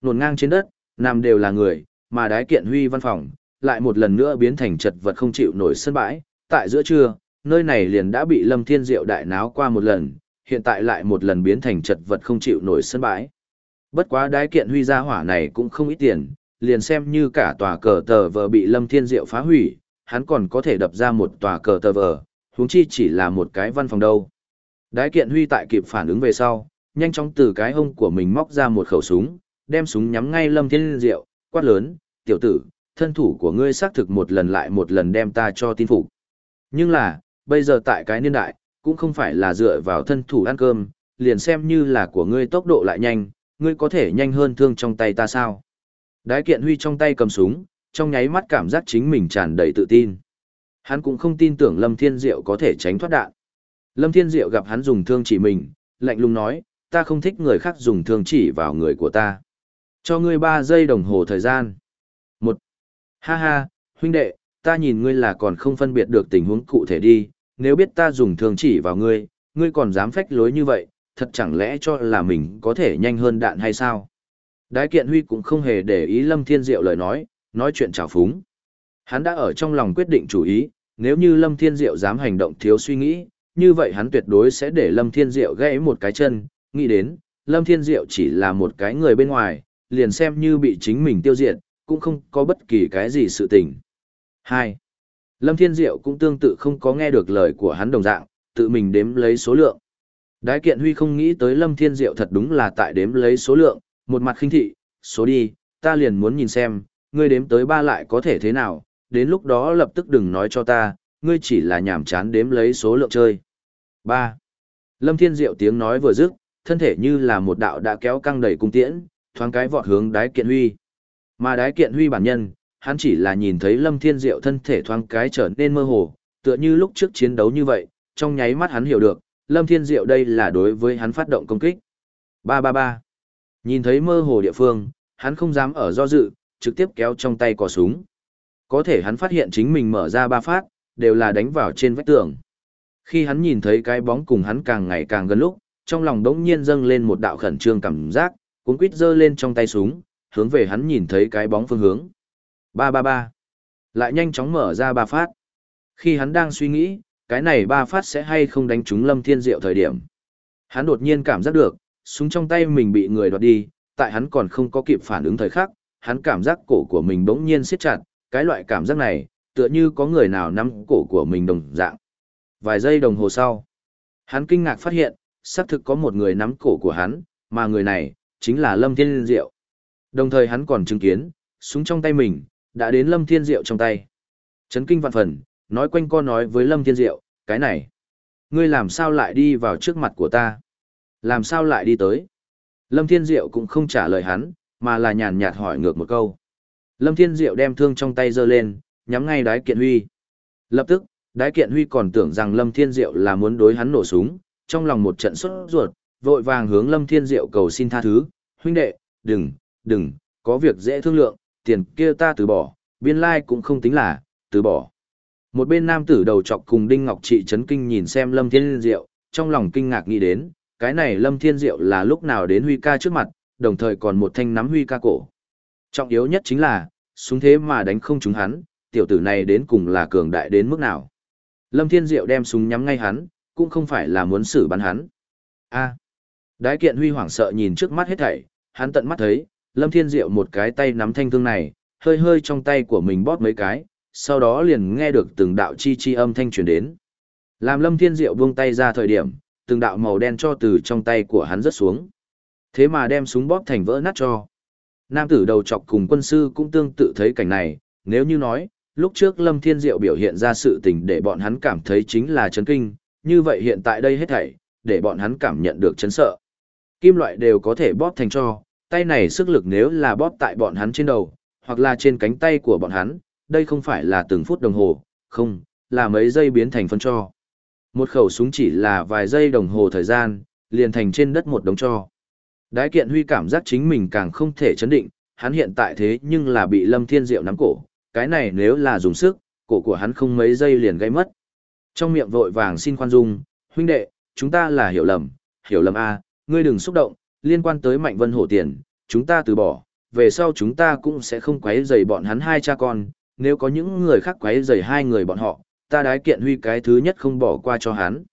nổn ngang trên đất, nằm đều là người, mà đái kiện huy văn phòng, lại một lần nữa biến thành chật vật không chịu nổi sân bãi. Tại giữa trưa, nơi này liền đã bị Lâm Thiên Diệu đại náo qua một lần, hiện tại lại một lần biến thành chật vật không chịu nổi sân bãi. Bất quá đái kiện huy gia hỏa này cũng không ít tiền, liền xem như cả tòa cờ tờ vờ bị Lâm Thiên Diệu phá hủy, hắn còn có thể đập ra một tòa cờ tờ vờ, huống chi chỉ là một cái văn phòng đâu. Đái kiện huy tại kịp phản ứng về sau, nhanh chóng từ cái hông của mình móc ra một khẩu súng, đem súng nhắm ngay Lâm Thiên Diệu, quát lớn, tiểu tử, thân thủ của ngươi xác thực một lần lại một lần đem ta cho tin phục. Nhưng là, bây giờ tại cái niên đại, cũng không phải là dựa vào thân thủ ăn cơm, liền xem như là của ngươi tốc độ lại nhanh, ngươi có thể nhanh hơn thương trong tay ta sao? Đái kiện huy trong tay cầm súng, trong nháy mắt cảm giác chính mình tràn đầy tự tin. Hắn cũng không tin tưởng Lâm Thiên Diệu có thể tránh thoát đạn. Lâm Thiên Diệu gặp hắn dùng thương chỉ mình, lạnh lùng nói, ta không thích người khác dùng thương chỉ vào người của ta. Cho ngươi 3 giây đồng hồ thời gian. Ha ha, huynh đệ, ta nhìn ngươi là còn không phân biệt được tình huống cụ thể đi, nếu biết ta dùng thường chỉ vào ngươi, ngươi còn dám phách lối như vậy, thật chẳng lẽ cho là mình có thể nhanh hơn đạn hay sao? Đái kiện huy cũng không hề để ý Lâm Thiên Diệu lời nói, nói chuyện trào phúng. Hắn đã ở trong lòng quyết định chủ ý, nếu như Lâm Thiên Diệu dám hành động thiếu suy nghĩ, như vậy hắn tuyệt đối sẽ để Lâm Thiên Diệu gãy một cái chân, nghĩ đến, Lâm Thiên Diệu chỉ là một cái người bên ngoài, liền xem như bị chính mình tiêu diệt, cũng không có bất kỳ cái gì sự tình. 2. Lâm Thiên Diệu cũng tương tự không có nghe được lời của hắn đồng dạng, tự mình đếm lấy số lượng. Đái kiện huy không nghĩ tới Lâm Thiên Diệu thật đúng là tại đếm lấy số lượng, một mặt khinh thị, số đi, ta liền muốn nhìn xem, ngươi đếm tới ba lại có thể thế nào, đến lúc đó lập tức đừng nói cho ta, ngươi chỉ là nhảm chán đếm lấy số lượng chơi. 3. Lâm Thiên Diệu tiếng nói vừa dứt, thân thể như là một đạo đã kéo căng đầy cung tiễn, thoáng cái vọt hướng đái kiện huy. Mà đái kiện huy bản nhân, hắn chỉ là nhìn thấy Lâm Thiên Diệu thân thể thoáng cái trở nên mơ hồ, tựa như lúc trước chiến đấu như vậy, trong nháy mắt hắn hiểu được, Lâm Thiên Diệu đây là đối với hắn phát động công kích. 333. Nhìn thấy mơ hồ địa phương, hắn không dám ở do dự, trực tiếp kéo trong tay cò súng. Có thể hắn phát hiện chính mình mở ra ba phát, đều là đánh vào trên vách tường. Khi hắn nhìn thấy cái bóng cùng hắn càng ngày càng gần lúc, trong lòng đống nhiên dâng lên một đạo khẩn trương cảm giác, cuốn quýt giơ lên trong tay súng, hướng về hắn nhìn thấy cái bóng phương hướng. Ba ba ba. Lại nhanh chóng mở ra ba phát. Khi hắn đang suy nghĩ, cái này ba phát sẽ hay không đánh trúng Lâm Thiên Diệu thời điểm. Hắn đột nhiên cảm giác được, súng trong tay mình bị người đoạt đi, tại hắn còn không có kịp phản ứng thời khắc, hắn cảm giác cổ của mình bỗng nhiên siết chặt, cái loại cảm giác này, tựa như có người nào nắm cổ của mình đồng dạng. Vài giây đồng hồ sau, hắn kinh ngạc phát hiện, xác thực có một người nắm cổ của hắn, mà người này, chính là Lâm Thiên Diệu. Đồng thời hắn còn chứng kiến, súng trong tay mình, đã đến Lâm Thiên Diệu trong tay. Chấn kinh vạn phần, nói quanh co nói với Lâm Thiên Diệu, cái này, ngươi làm sao lại đi vào trước mặt của ta? Làm sao lại đi tới? Lâm Thiên Diệu cũng không trả lời hắn, mà là nhàn nhạt hỏi ngược một câu. Lâm Thiên Diệu đem thương trong tay giơ lên, nhắm ngay đái kiện huy. Lập tức, đái kiện huy còn tưởng rằng Lâm Thiên Diệu là muốn đối hắn nổ súng, trong lòng một trận sốt ruột, vội vàng hướng Lâm Thiên Diệu cầu xin tha thứ, huynh đệ, đừng, đừng, có việc dễ thương lượng, tiền kia ta từ bỏ, biên lai like cũng không tính là, từ bỏ. Một bên nam tử đầu chọc cùng Đinh Ngọc Trị chấn kinh nhìn xem Lâm Thiên Diệu, trong lòng kinh ngạc nghĩ đến, cái này Lâm Thiên Diệu là lúc nào đến Huy ca trước mặt, đồng thời còn một thanh nắm Huy ca cổ. Trọng yếu nhất chính là, súng thế mà đánh không trúng hắn, tiểu tử này đến cùng là cường đại đến mức nào. Lâm Thiên Diệu đem súng nhắm ngay hắn, cũng không phải là muốn xử bắn hắn. A. Đái kiện Huy hoảng sợ nhìn trước mắt hết thảy, hắn tận mắt thấy, Lâm Thiên Diệu một cái tay nắm thanh thương này, hơi hơi trong tay của mình bóp mấy cái, sau đó liền nghe được từng đạo chi chi âm thanh truyền đến. Làm Lâm Thiên Diệu buông tay ra thời điểm, từng đạo màu đen cho từ trong tay của hắn rớt xuống. Thế mà đem súng bóp thành vỡ nát cho. Nam tử đầu chọc cùng quân sư cũng tương tự thấy cảnh này, nếu như nói, lúc trước Lâm Thiên Diệu biểu hiện ra sự tình để bọn hắn cảm thấy chính là chấn kinh, như vậy hiện tại đây hết thảy, để bọn hắn cảm nhận được chấn sợ. Kim loại đều có thể bóp thành cho, tay này sức lực nếu là bóp tại bọn hắn trên đầu, hoặc là trên cánh tay của bọn hắn, đây không phải là từng phút đồng hồ, không, là mấy giây biến thành phân cho. Một khẩu súng chỉ là vài giây đồng hồ thời gian, liền thành trên đất một đống cho. Đái kiện huy cảm giác chính mình càng không thể chấn định, hắn hiện tại thế nhưng là bị Lâm Thiên Diệu nắm cổ, cái này nếu là dùng sức, cổ của hắn không mấy giây liền gây mất. Trong miệng vội vàng xin khoan dung, huynh đệ, chúng ta là hiểu lầm, hiểu lầm A, ngươi đừng xúc động, liên quan tới Mạnh Vân Hổ tiền, chúng ta từ bỏ, về sau chúng ta cũng sẽ không quấy rầy bọn hắn hai cha con, nếu có những người khác quấy rầy hai người bọn họ, ta đái kiện huy cái thứ nhất không bỏ qua cho hắn.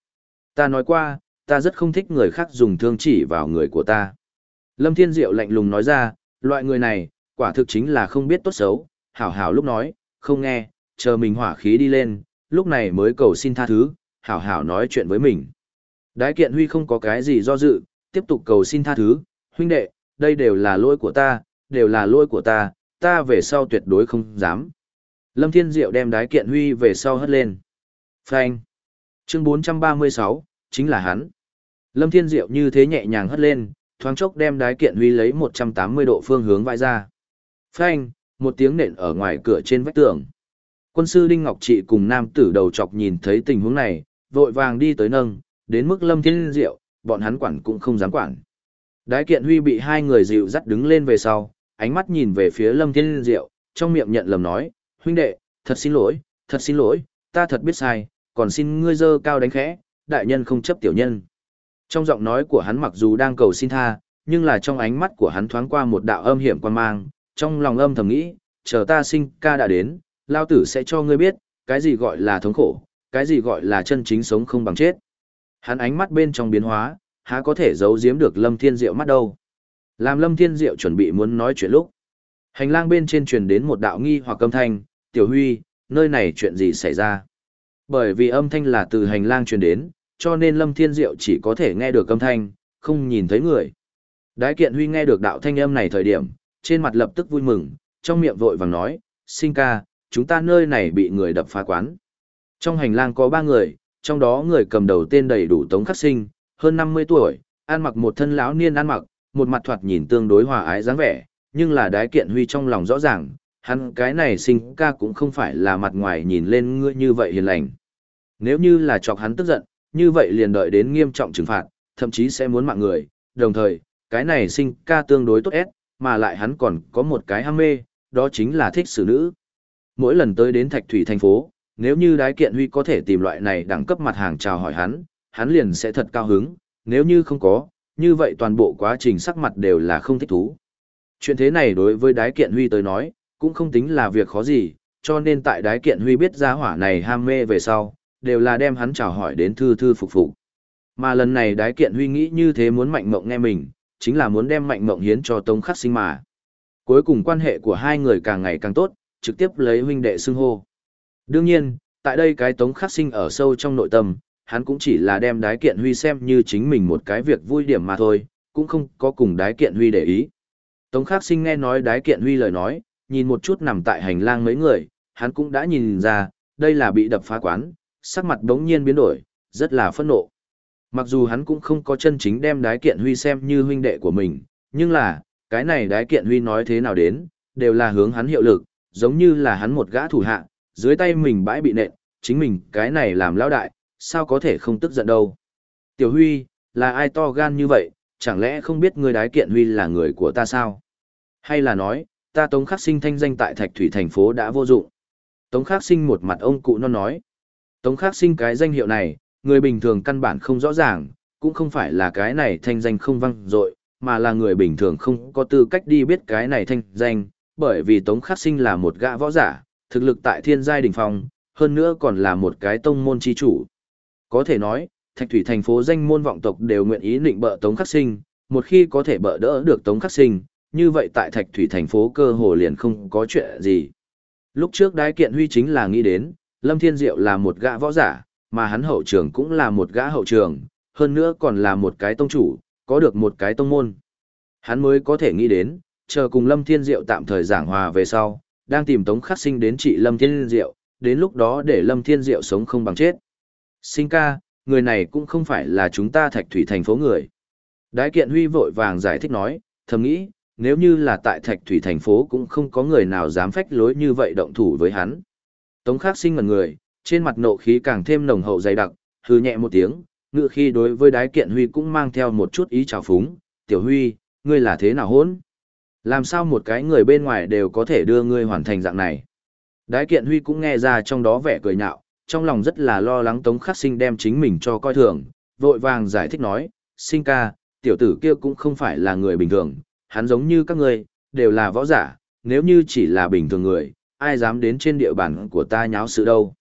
Ta nói qua, ta rất không thích người khác dùng thương chỉ vào người của ta. Lâm Thiên Diệu lạnh lùng nói ra, loại người này, quả thực chính là không biết tốt xấu, hảo hảo lúc nói, không nghe, chờ mình hỏa khí đi lên, lúc này mới cầu xin tha thứ, hảo hảo nói chuyện với mình. Đái kiện huy không có cái gì do dự, tiếp tục cầu xin tha thứ, huynh đệ, đây đều là lỗi của ta, đều là lỗi của ta, ta về sau tuyệt đối không dám. Lâm Thiên Diệu đem đái kiện huy về sau hất lên. Phanh. Chương 436, chính là hắn. Lâm Thiên Diệu như thế nhẹ nhàng hất lên, thoáng chốc đem đái kiện huy lấy 180 độ phương hướng vãi ra. Phanh, một tiếng nện ở ngoài cửa trên vách tường. Quân sư Đinh Ngọc Trị cùng nam tử đầu chọc nhìn thấy tình huống này, vội vàng đi tới nâng, đến mức Lâm Thiên Diệu, bọn hắn quản cũng không dám quản. Đái kiện huy bị hai người dịu dắt đứng lên về sau, ánh mắt nhìn về phía Lâm Thiên Diệu, trong miệng nhận lầm nói, huynh đệ, thật xin lỗi, thật xin lỗi, ta thật biết sai, còn xin ngươi dơ cao đánh khẽ, đại nhân không chấp tiểu nhân. Trong giọng nói của hắn mặc dù đang cầu xin tha, nhưng là trong ánh mắt của hắn thoáng qua một đạo âm hiểm quan mang, trong lòng âm thầm nghĩ, chờ ta sinh ca đã đến, lao tử sẽ cho ngươi biết, cái gì gọi là thống khổ, cái gì gọi là chân chính sống không bằng chết. Hắn ánh mắt bên trong biến hóa, há có thể giấu giếm được Lâm Thiên Diệu mắt đâu. Làm Lâm Thiên Diệu chuẩn bị muốn nói chuyện lúc. Hành lang bên trên truyền đến một đạo nghi hoặc âm thanh, Tiểu Huy, nơi này chuyện gì xảy ra? Bởi vì âm thanh là từ hành lang truyền đến, cho nên Lâm Thiên Diệu chỉ có thể nghe được âm thanh, không nhìn thấy người. Đái kiện Huy nghe được đạo thanh âm này thời điểm, trên mặt lập tức vui mừng, trong miệng vội vàng nói, sinh ca, chúng ta nơi này bị người đập phá quán. Trong hành lang có ba người, trong đó người cầm đầu tên đầy đủ Tống Khắc Sinh, hơn 50 tuổi, ăn mặc một thân lão niên ăn mặc, một mặt thoạt nhìn tương đối hòa ái dáng vẻ, nhưng là đái kiện huy trong lòng rõ ràng, hắn cái này sinh ca cũng không phải là mặt ngoài nhìn lên ngươi như vậy hiền lành. Nếu như là chọc hắn tức giận, như vậy liền đợi đến nghiêm trọng trừng phạt, thậm chí sẽ muốn mạng người, đồng thời, cái này sinh ca tương đối tốt ép, mà lại hắn còn có một cái ham mê, đó chính là thích xử nữ. Mỗi lần tới đến Thạch Thủy thành phố, nếu như đái kiện huy có thể tìm loại này đẳng cấp mặt hàng chào hỏi hắn, hắn liền sẽ thật cao hứng, nếu như không có, như vậy toàn bộ quá trình sắc mặt đều là không thích thú. Chuyện thế này đối với đái kiện huy tới nói, cũng không tính là việc khó gì, cho nên tại đái kiện huy biết giá hỏa này ham mê về sau, đều là đem hắn chào hỏi đến thư thư phục phục. Mà lần này đái kiện huy nghĩ như thế muốn mạnh mộng nghe mình, chính là muốn đem mạnh mộng hiến cho tống khắc sinh mà. Cuối cùng quan hệ của hai người càng ngày càng tốt, trực tiếp lấy huynh đệ xưng hô. Đương nhiên, tại đây cái tống khắc sinh ở sâu trong nội tâm, hắn cũng chỉ là đem đái kiện huy xem như chính mình một cái việc vui điểm mà thôi, cũng không có cùng đái kiện huy để ý. Tống khắc sinh nghe nói đái kiện huy lời nói, nhìn một chút nằm tại hành lang mấy người, hắn cũng đã nhìn ra, đây là bị đập phá quán, sắc mặt đống nhiên biến đổi, rất là phẫn nộ. Mặc dù hắn cũng không có chân chính đem đái kiện huy xem như huynh đệ của mình, nhưng là, cái này đái kiện huy nói thế nào đến, đều là hướng hắn hiệu lực, giống như là hắn một gã thủ hạ, dưới tay mình bãi bị nện, chính mình cái này làm lão đại, sao có thể không tức giận đâu. Tiểu Huy, là ai to gan như vậy, chẳng lẽ không biết người đái kiện Huy là người của ta sao? Hay là nói, ta Tống Khắc Sinh thanh danh tại Thạch Thủy thành phố đã vô dụng? Tống Khắc Sinh một mặt ông cụ non nói. Tống Khắc Sinh cái danh hiệu này, người bình thường căn bản không rõ ràng, cũng không phải là cái này thanh danh không văng dội, mà là người bình thường không có tư cách đi biết cái này thanh danh, bởi vì Tống Khắc Sinh là một gã võ giả, thực lực tại thiên giai đỉnh phong, hơn nữa còn là một cái tông môn chi chủ. Có thể nói, Thạch Thủy thành phố danh môn vọng tộc đều nguyện ý định bợ Tống Khắc Sinh, một khi có thể bợ đỡ được Tống Khắc Sinh, như vậy tại Thạch Thủy thành phố cơ hồ liền không có chuyện gì. Lúc trước đái kiện huy chính là nghĩ đến, Lâm Thiên Diệu là một gã võ giả, mà hắn hậu trường cũng là một gã hậu trường, hơn nữa còn là một cái tông chủ, có được một cái tông môn. Hắn mới có thể nghĩ đến, chờ cùng Lâm Thiên Diệu tạm thời giảng hòa về sau, đang tìm Tống Khắc Sinh đến trị Lâm Thiên Diệu, đến lúc đó để Lâm Thiên Diệu sống không bằng chết. Sinh ca, người này cũng không phải là chúng ta thạch thủy thành phố người. Đái kiện huy vội vàng giải thích nói, thầm nghĩ, nếu như là tại thạch thủy thành phố cũng không có người nào dám phách lối như vậy động thủ với hắn. Tống khắc sinh ngẩn người, trên mặt nộ khí càng thêm nồng hậu dày đặc, hư nhẹ một tiếng, ngựa khi đối với đái kiện huy cũng mang theo một chút ý trào phúng, tiểu huy, ngươi là thế nào hỗn? Làm sao một cái người bên ngoài đều có thể đưa ngươi hoàn thành dạng này? Đái kiện huy cũng nghe ra trong đó vẻ cười nhạo, trong lòng rất là lo lắng Tống Khắc Sinh đem chính mình cho coi thường, vội vàng giải thích nói, sinh ca, tiểu tử kia cũng không phải là người bình thường, hắn giống như các ngươi, đều là võ giả, nếu như chỉ là bình thường người, ai dám đến trên địa bàn của ta nháo sự đâu.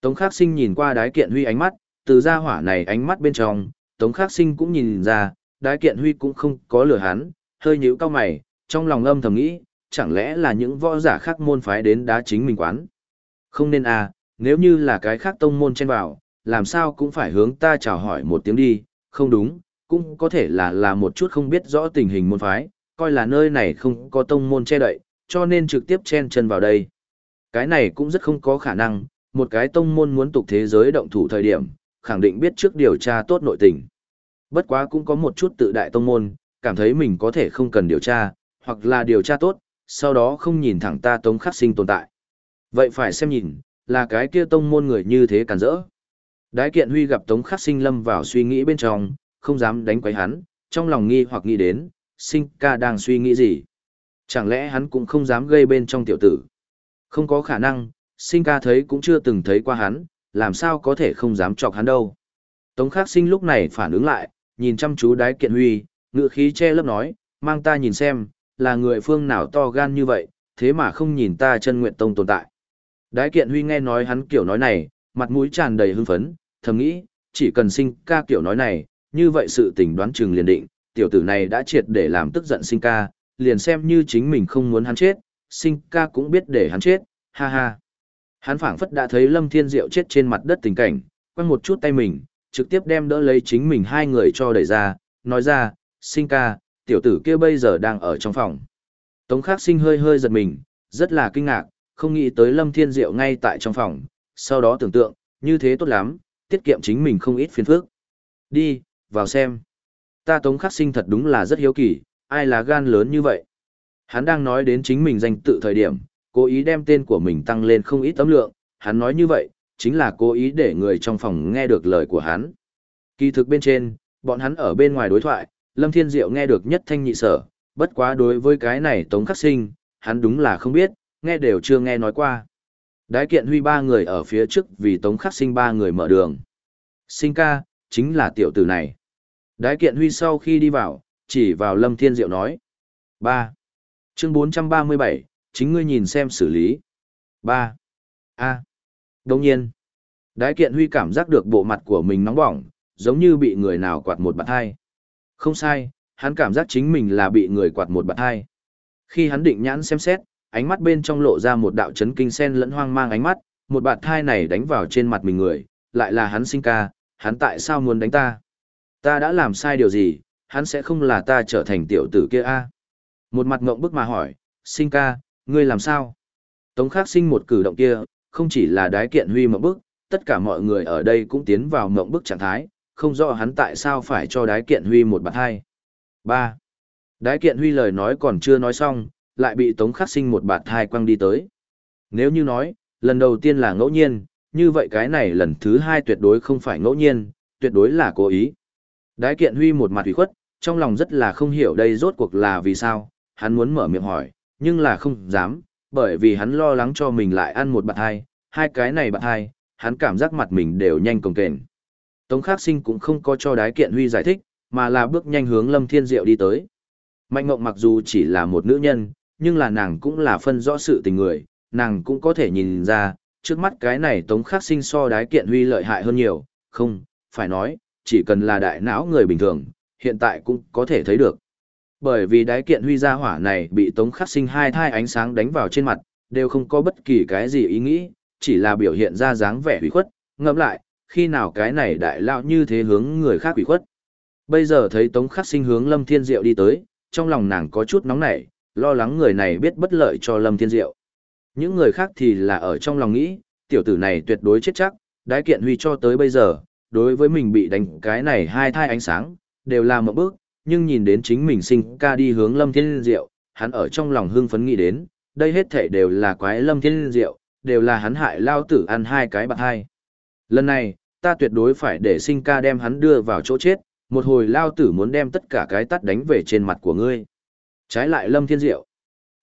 Tống Khắc Sinh nhìn qua đái kiện huy ánh mắt, từ ra hỏa này ánh mắt bên trong, Tống Khắc Sinh cũng nhìn ra, đái kiện huy cũng không có lừa hắn, hơi nhíu cao mày, trong lòng âm thầm nghĩ, chẳng lẽ là những võ giả khác môn phái đến đá chính mình quán. Không nên à, nếu như là cái khác tông môn chen vào, làm sao cũng phải hướng ta chào hỏi một tiếng đi, không đúng, cũng có thể là là một chút không biết rõ tình hình môn phái, coi là nơi này không có tông môn che đậy, cho nên trực tiếp chen chân vào đây. Cái này cũng rất không có khả năng, một cái tông môn muốn tục thế giới động thủ thời điểm, khẳng định biết trước điều tra tốt nội tình. Bất quá cũng có một chút tự đại tông môn, cảm thấy mình có thể không cần điều tra, hoặc là điều tra tốt, sau đó không nhìn thẳng ta tống khắc sinh tồn tại. Vậy phải xem nhìn, là cái kia tông môn người như thế cản rỡ. Đái kiện huy gặp tống khắc sinh lâm vào suy nghĩ bên trong, không dám đánh quấy hắn, trong lòng nghi hoặc nghĩ đến, sinh ca đang suy nghĩ gì. Chẳng lẽ hắn cũng không dám gây bên trong tiểu tử. Không có khả năng, sinh ca thấy cũng chưa từng thấy qua hắn, làm sao có thể không dám chọc hắn đâu. Tống khắc sinh lúc này phản ứng lại, nhìn chăm chú đái kiện huy, ngựa khí che lấp nói, mang ta nhìn xem, là người phương nào to gan như vậy, thế mà không nhìn ta chân nguyện tông tồn tại. Đái kiện huy nghe nói hắn kiểu nói này, mặt mũi tràn đầy hưng phấn, thầm nghĩ, chỉ cần sinh ca kiểu nói này, như vậy sự tình đoán chừng liền định, tiểu tử này đã triệt để làm tức giận sinh ca, liền xem như chính mình không muốn hắn chết, sinh ca cũng biết để hắn chết, ha ha. Hắn phảng phất đã thấy Lâm Thiên Diệu chết trên mặt đất tình cảnh, quăng một chút tay mình, trực tiếp đem đỡ lấy chính mình hai người cho đẩy ra, nói ra, sinh ca, tiểu tử kia bây giờ đang ở trong phòng. Tống khắc sinh hơi hơi giật mình, rất là kinh ngạc, không nghĩ tới Lâm Thiên Diệu ngay tại trong phòng, sau đó tưởng tượng, như thế tốt lắm, tiết kiệm chính mình không ít phiền phức. Đi, vào xem. Ta Tống khắc sinh thật đúng là rất hiếu kỳ, ai là gan lớn như vậy. Hắn đang nói đến chính mình danh tự thời điểm, cố ý đem tên của mình tăng lên không ít tấm lượng, hắn nói như vậy, chính là cố ý để người trong phòng nghe được lời của hắn. Kỳ thực bên trên, bọn hắn ở bên ngoài đối thoại, Lâm Thiên Diệu nghe được nhất thanh nhị sở, bất quá đối với cái này Tống Khắc Sinh, hắn đúng là không biết, nghe đều chưa nghe nói qua. Đái kiện huy ba người ở phía trước vì Tống Khắc Sinh ba người mở đường. Sinh ca, chính là tiểu tử này. Đái kiện huy sau khi đi vào, chỉ vào Lâm Thiên Diệu nói. ba Chương 437, chính ngươi nhìn xem xử lý. ba A. Đồng nhiên, đái kiện huy cảm giác được bộ mặt của mình nóng bỏng, giống như bị người nào quạt một bàn hai. Không sai, hắn cảm giác chính mình là bị người quạt một bạt hai. Khi hắn định nhãn xem xét, ánh mắt bên trong lộ ra một đạo chấn kinh sen lẫn hoang mang ánh mắt, một bạt thai này đánh vào trên mặt mình người, lại là hắn sinh ca, hắn tại sao muốn đánh ta? Ta đã làm sai điều gì, hắn sẽ không là ta trở thành tiểu tử kia a Một mặt ngộng bức mà hỏi, sinh ca, ngươi làm sao? Tống khắc sinh một cử động kia, không chỉ là đái kiện huy mộng bức, tất cả mọi người ở đây cũng tiến vào mộng bức trạng thái, không rõ hắn tại sao phải cho đái kiện huy một bạt hai. ba Đái kiện huy lời nói còn chưa nói xong, lại bị tống khắc sinh một bạt hai quăng đi tới. Nếu như nói, lần đầu tiên là ngẫu nhiên, như vậy cái này lần thứ hai tuyệt đối không phải ngẫu nhiên, tuyệt đối là cố ý. Đái kiện huy một mặt ủy khuất, trong lòng rất là không hiểu đây rốt cuộc là vì sao, hắn muốn mở miệng hỏi, nhưng là không dám, bởi vì hắn lo lắng cho mình lại ăn một bạt hai, hai cái này bạt hai, hắn cảm giác mặt mình đều nhanh cồng kềnh. Tống Khắc Sinh cũng không có cho đái kiện huy giải thích, mà là bước nhanh hướng Lâm Thiên Diệu đi tới. Mạnh Ngộng mặc dù chỉ là một nữ nhân, nhưng là nàng cũng là phân rõ sự tình người, nàng cũng có thể nhìn ra, trước mắt cái này Tống Khắc Sinh so đái kiện huy lợi hại hơn nhiều, không, phải nói, chỉ cần là đại não người bình thường, hiện tại cũng có thể thấy được. Bởi vì đái kiện huy gia hỏa này bị Tống Khắc Sinh hai thai ánh sáng đánh vào trên mặt, đều không có bất kỳ cái gì ý nghĩ, chỉ là biểu hiện ra dáng vẻ hủy khuất, ngẫm lại, khi nào cái này đại lao như thế hướng người khác quỷ khuất. Bây giờ thấy Tống Khắc Sinh hướng Lâm Thiên Diệu đi tới, trong lòng nàng có chút nóng nảy, lo lắng người này biết bất lợi cho Lâm Thiên Diệu. Những người khác thì là ở trong lòng nghĩ, tiểu tử này tuyệt đối chết chắc, đái kiện huy cho tới bây giờ, đối với mình bị đánh cái này hai thai ánh sáng, đều là một bước, nhưng nhìn đến chính mình sinh ca đi hướng Lâm Thiên Diệu, hắn ở trong lòng hưng phấn nghĩ đến, đây hết thể đều là quái Lâm Thiên Diệu, đều là hắn hại lao tử ăn hai cái bạc hai. Lần này, ta tuyệt đối phải để sinh ca đem hắn đưa vào chỗ chết, một hồi lao tử muốn đem tất cả cái tắt đánh về trên mặt của ngươi. Trái lại Lâm Thiên Diệu.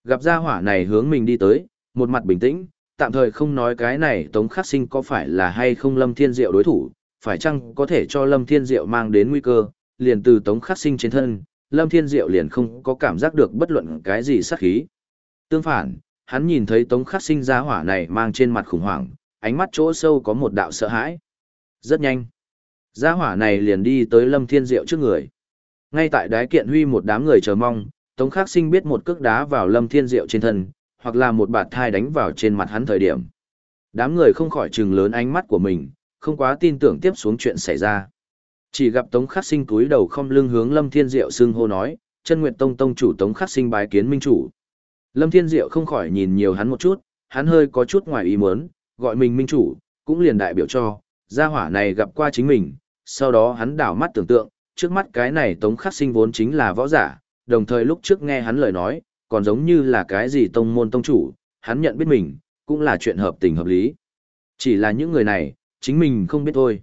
Gặp gia hỏa này hướng mình đi tới, một mặt bình tĩnh, tạm thời không nói cái này Tống Khắc Sinh có phải là hay không Lâm Thiên Diệu đối thủ, phải chăng có thể cho Lâm Thiên Diệu mang đến nguy cơ, liền từ Tống Khắc Sinh trên thân, Lâm Thiên Diệu liền không có cảm giác được bất luận cái gì sát khí. Tương phản, hắn nhìn thấy Tống Khắc Sinh gia hỏa này mang trên mặt khủng hoảng, ánh mắt chỗ sâu có một đạo sợ hãi. Rất nhanh, gia hỏa này liền đi tới Lâm Thiên Diệu trước người. Ngay tại đái kiện huy một đám người chờ mong, Tống Khắc Sinh biết một cước đá vào Lâm Thiên Diệu trên thân, hoặc là một bạt thai đánh vào trên mặt hắn thời điểm. Đám người không khỏi trừng lớn ánh mắt của mình, không quá tin tưởng tiếp xuống chuyện xảy ra. Chỉ gặp Tống Khắc Sinh cúi đầu không lưng hướng Lâm Thiên Diệu xưng hô nói, chân nguyện tông tông chủ Tống Khắc Sinh bái kiến minh chủ. Lâm Thiên Diệu không khỏi nhìn nhiều hắn một chút, hắn hơi có chút ngoài ý muốn, gọi mình minh chủ, cũng liền đại biểu cho, gia hỏa này gặp qua chính mình, sau đó hắn đảo mắt tưởng tượng, trước mắt cái này Tống Khắc Sinh vốn chính là võ giả, đồng thời lúc trước nghe hắn lời nói, còn giống như là cái gì tông môn tông chủ, hắn nhận biết mình, cũng là chuyện hợp tình hợp lý. Chỉ là những người này, chính mình không biết thôi.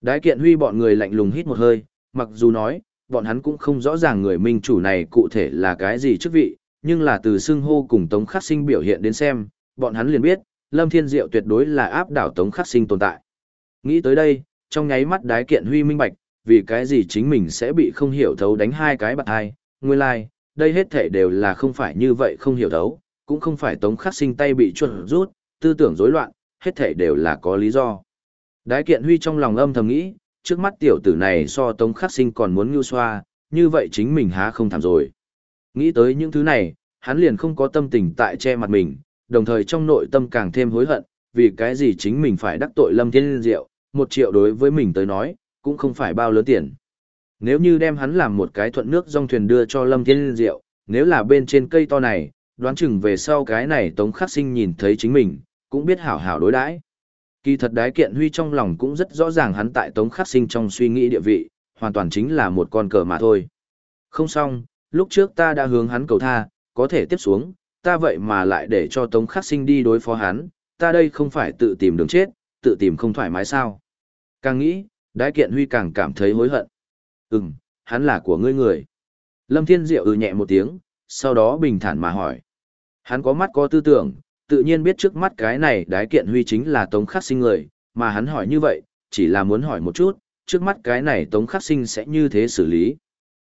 Đái kiện huy bọn người lạnh lùng hít một hơi, mặc dù nói, bọn hắn cũng không rõ ràng người minh chủ này cụ thể là cái gì chức vị, nhưng là từ xưng hô cùng Tống Khắc Sinh biểu hiện đến xem, bọn hắn liền biết, Lâm Thiên Diệu tuyệt đối là áp đảo Tống Khắc Sinh tồn tại. Nghĩ tới đây, trong nháy mắt đái kiện huy minh bạch, vì cái gì chính mình sẽ bị không hiểu thấu đánh hai cái bạc hai, nguyên lai, like, đây hết thể đều là không phải như vậy không hiểu thấu, cũng không phải Tống Khắc Sinh tay bị chuẩn rút, tư tưởng rối loạn, hết thể đều là có lý do. Đái kiện huy trong lòng âm thầm nghĩ, trước mắt tiểu tử này so Tống Khắc Sinh còn muốn ngưu xoa, như vậy chính mình há không thảm rồi. Nghĩ tới những thứ này, hắn liền không có tâm tình tại che mặt mình, đồng thời trong nội tâm càng thêm hối hận, vì cái gì chính mình phải đắc tội Lâm Thiên liên Diệu, một triệu đối với mình tới nói, cũng không phải bao lớn tiền. Nếu như đem hắn làm một cái thuận nước dòng thuyền đưa cho Lâm Thiên Diệu, nếu là bên trên cây to này, đoán chừng về sau cái này Tống Khắc Sinh nhìn thấy chính mình, cũng biết hảo hảo đối đãi. Kỳ thật đái kiện huy trong lòng cũng rất rõ ràng hắn tại Tống Khắc Sinh trong suy nghĩ địa vị, hoàn toàn chính là một con cờ mà thôi. Không xong, lúc trước ta đã hướng hắn cầu tha, có thể tiếp xuống, ta vậy mà lại để cho Tống Khắc Sinh đi đối phó hắn, ta đây không phải tự tìm đường chết, tự tìm không thoải mái sao. Càng nghĩ, đái kiện huy càng cảm thấy hối hận. Ừm, hắn là của ngươi người. Lâm Thiên Diệu ừ nhẹ một tiếng, sau đó bình thản mà hỏi. Hắn có mắt có tư tưởng, tự nhiên biết trước mắt cái này đái kiện huy chính là Tống Khắc Sinh người, mà hắn hỏi như vậy, chỉ là muốn hỏi một chút, trước mắt cái này Tống Khắc Sinh sẽ như thế xử lý.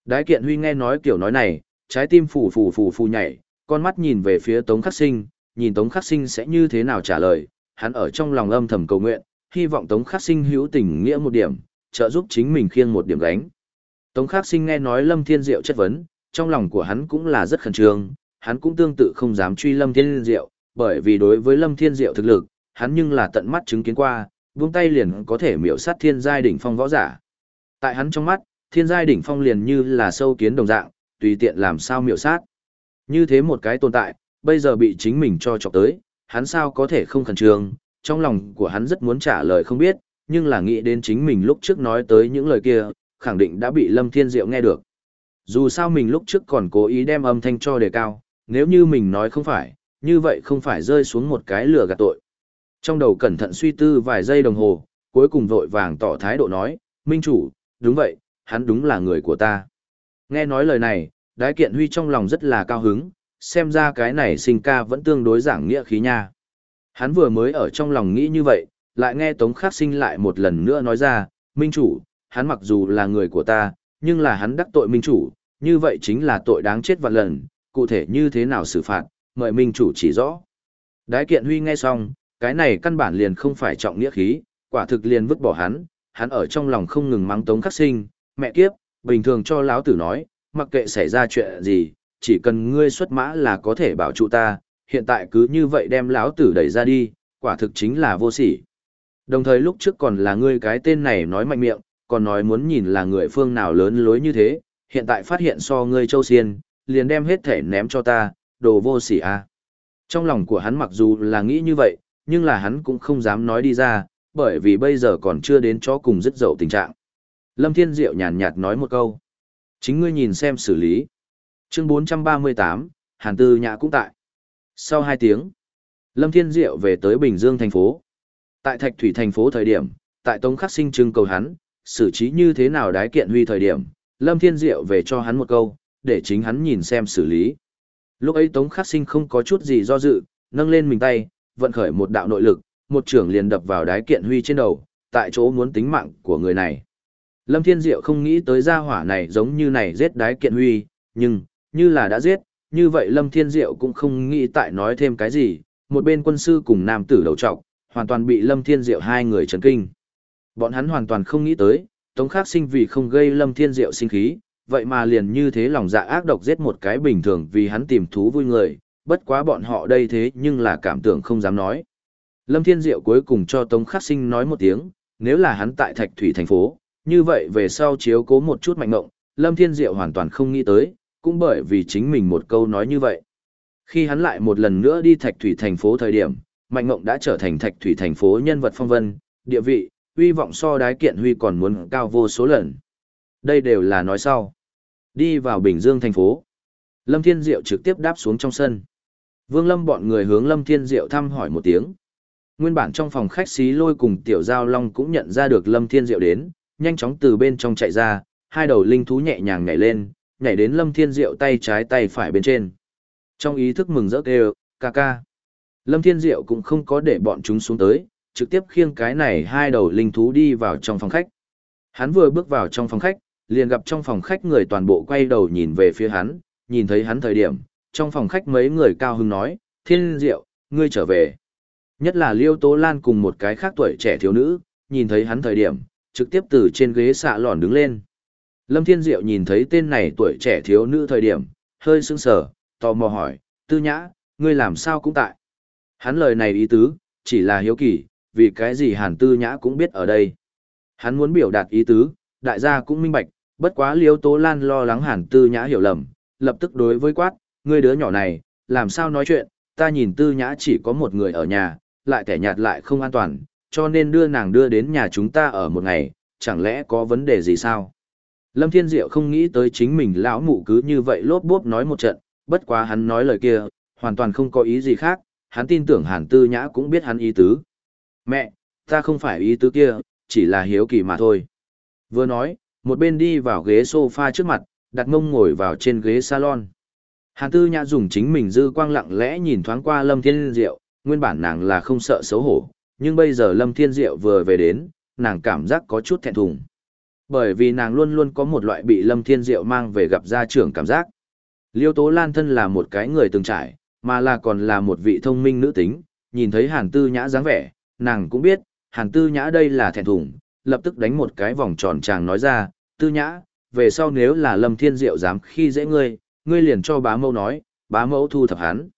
Đái kiện huy nghe nói kiểu nói này, trái tim phù phù phù phù nhảy, con mắt nhìn về phía Tống Khắc Sinh, nhìn Tống Khắc Sinh sẽ như thế nào trả lời, hắn ở trong lòng âm thầm cầu nguyện, hy vọng Tống Khắc Sinh hữu tình nghĩa một điểm, trợ giúp chính mình khiêng một điểm gánh. Tống Khắc Sinh nghe nói Lâm Thiên Diệu chất vấn, trong lòng của hắn cũng là rất khẩn trương, hắn cũng tương tự không dám truy Lâm Thiên Diệu, bởi vì đối với Lâm Thiên Diệu thực lực, hắn nhưng là tận mắt chứng kiến qua, buông tay liền có thể miểu sát thiên giai đỉnh phong võ giả. Tại hắn trong mắt, thiên giai đỉnh phong liền như là sâu kiến đồng dạng, tùy tiện làm sao miểu sát. Như thế một cái tồn tại, bây giờ bị chính mình cho chọc tới, hắn sao có thể không khẩn trương, trong lòng của hắn rất muốn trả lời không biết, nhưng là nghĩ đến chính mình lúc trước nói tới những lời kia, khẳng định đã bị Lâm Thiên Diệu nghe được. Dù sao mình lúc trước còn cố ý đem âm thanh cho đề cao, nếu như mình nói không phải, như vậy không phải rơi xuống một cái lừa gạt tội. Trong đầu cẩn thận suy tư vài giây đồng hồ, cuối cùng vội vàng tỏ thái độ nói, Minh chủ, đúng vậy, hắn đúng là người của ta. Nghe nói lời này, đái kiện huy trong lòng rất là cao hứng, xem ra cái này sinh ca vẫn tương đối giảng nghĩa khí nha. Hắn vừa mới ở trong lòng nghĩ như vậy, lại nghe Tống Khắc Sinh lại một lần nữa nói ra, Minh chủ, hắn mặc dù là người của ta, nhưng là hắn đắc tội Minh chủ, như vậy chính là tội đáng chết vạn lần, cụ thể như thế nào xử phạt, mời Minh chủ chỉ rõ. Đái kiện huy nghe xong, cái này căn bản liền không phải trọng nghĩa khí, quả thực liền vứt bỏ hắn, hắn ở trong lòng không ngừng mắng Tống Khắc Sinh, mẹ kiếp, bình thường cho lão tử nói, mặc kệ xảy ra chuyện gì, chỉ cần ngươi xuất mã là có thể bảo trụ ta, hiện tại cứ như vậy đem lão tử đẩy ra đi, quả thực chính là vô sỉ. Đồng thời lúc trước còn là ngươi cái tên này nói mạnh miệng, còn nói muốn nhìn là người phương nào lớn lối như thế, hiện tại phát hiện so ngươi châu xiên, liền đem hết thể ném cho ta, đồ vô sỉ à. Trong lòng của hắn mặc dù là nghĩ như vậy, nhưng là hắn cũng không dám nói đi ra, bởi vì bây giờ còn chưa đến chó cùng dứt dậu tình trạng. Lâm Thiên Diệu nhàn nhạt nói một câu. Chính ngươi nhìn xem xử lý. Chương 438, Hàn Tư Nhã cũng tại. Sau 2 tiếng, Lâm Thiên Diệu về tới Bình Dương thành phố. Tại Thạch Thủy thành phố thời điểm, tại Tống Khắc Sinh trưng cầu hắn, xử trí như thế nào đái kiện huy thời điểm, Lâm Thiên Diệu về cho hắn một câu, để chính hắn nhìn xem xử lý. Lúc ấy Tống Khắc Sinh không có chút gì do dự, nâng lên mình tay, vận khởi một đạo nội lực, một trưởng liền đập vào đái kiện huy trên đầu, tại chỗ muốn tính mạng của người này. Lâm Thiên Diệu không nghĩ tới gia hỏa này giống như này giết đái kiện huy, nhưng, như là đã giết, như vậy Lâm Thiên Diệu cũng không nghĩ tại nói thêm cái gì, một bên quân sư cùng nam tử đầu trọc, hoàn toàn bị Lâm Thiên Diệu hai người chấn kinh. Bọn hắn hoàn toàn không nghĩ tới, Tống Khắc Sinh vì không gây Lâm Thiên Diệu sinh khí, vậy mà liền như thế lòng dạ ác độc giết một cái bình thường vì hắn tìm thú vui người, bất quá bọn họ đây thế nhưng là cảm tưởng không dám nói. Lâm Thiên Diệu cuối cùng cho Tống Khắc Sinh nói một tiếng, nếu là hắn tại Thạch Thủy thành phố, như vậy về sau chiếu cố một chút mạnh ngộng, Lâm Thiên Diệu hoàn toàn không nghĩ tới, cũng bởi vì chính mình một câu nói như vậy. Khi hắn lại một lần nữa đi Thạch Thủy thành phố thời điểm, Mạnh Ngộng đã trở thành Thạch Thủy thành phố nhân vật phong vân, địa vị, uy vọng so đái kiện huy còn muốn cao vô số lần. Đây đều là nói sau. Đi vào Bình Dương thành phố. Lâm Thiên Diệu trực tiếp đáp xuống trong sân. Vương Lâm bọn người hướng Lâm Thiên Diệu thăm hỏi một tiếng. Nguyên bản trong phòng khách xí lôi cùng Tiểu Giao Long cũng nhận ra được Lâm Thiên Diệu đến, nhanh chóng từ bên trong chạy ra, hai đầu linh thú nhẹ nhàng nhảy lên, nhảy đến Lâm Thiên Diệu tay trái tay phải bên trên. Trong ý thức mừng rỡ kêu, ca ca. Lâm Thiên Diệu cũng không có để bọn chúng xuống tới, trực tiếp khiêng cái này hai đầu linh thú đi vào trong phòng khách. Hắn vừa bước vào trong phòng khách, liền gặp trong phòng khách người toàn bộ quay đầu nhìn về phía hắn, nhìn thấy hắn thời điểm, trong phòng khách mấy người cao hứng nói, Thiên Diệu, ngươi trở về. Nhất là Liêu Tố Lan cùng một cái khác tuổi trẻ thiếu nữ, nhìn thấy hắn thời điểm, trực tiếp từ trên ghế xạ lòn đứng lên. Lâm Thiên Diệu nhìn thấy tên này tuổi trẻ thiếu nữ thời điểm, hơi sững sờ, tò mò hỏi, tư nhã, ngươi làm sao cũng tại. Hắn lời này ý tứ, chỉ là hiếu kỳ, vì cái gì hàn tư nhã cũng biết ở đây. Hắn muốn biểu đạt ý tứ, đại gia cũng minh bạch, bất quá liêu tố lan lo lắng hàn tư nhã hiểu lầm, lập tức đối với quát, ngươi đứa nhỏ này, làm sao nói chuyện, ta nhìn tư nhã chỉ có một người ở nhà, lại kẻ nhạt lại không an toàn, cho nên đưa nàng đưa đến nhà chúng ta ở một ngày, chẳng lẽ có vấn đề gì sao? Lâm Thiên Diệu không nghĩ tới chính mình lão mụ cứ như vậy lốp bốp nói một trận, bất quá hắn nói lời kia, hoàn toàn không có ý gì khác, hắn tin tưởng Hàn Tư Nhã cũng biết hắn ý tứ. Mẹ, ta không phải ý tứ kia, chỉ là hiếu kỳ mà thôi. Vừa nói, một bên đi vào ghế sofa trước mặt, đặt mông ngồi vào trên ghế salon. Hàn Tư Nhã dùng chính mình dư quang lặng lẽ nhìn thoáng qua Lâm Thiên Diệu, nguyên bản nàng là không sợ xấu hổ, nhưng bây giờ Lâm Thiên Diệu vừa về đến, nàng cảm giác có chút thẹn thùng. Bởi vì nàng luôn luôn có một loại bị Lâm Thiên Diệu mang về gặp gia trưởng cảm giác. Liêu Tố Lan thân là một cái người từng trải, mà là còn là một vị thông minh nữ tính, nhìn thấy Hàn Tư Nhã dáng vẻ, nàng cũng biết, Hàn Tư Nhã đây là thẹn thùng, lập tức đánh một cái vòng tròn chàng nói ra, Tư Nhã, về sau nếu là Lâm Thiên Diệu dám khi dễ ngươi, ngươi liền cho bá mẫu nói, bá mẫu thu thập hắn.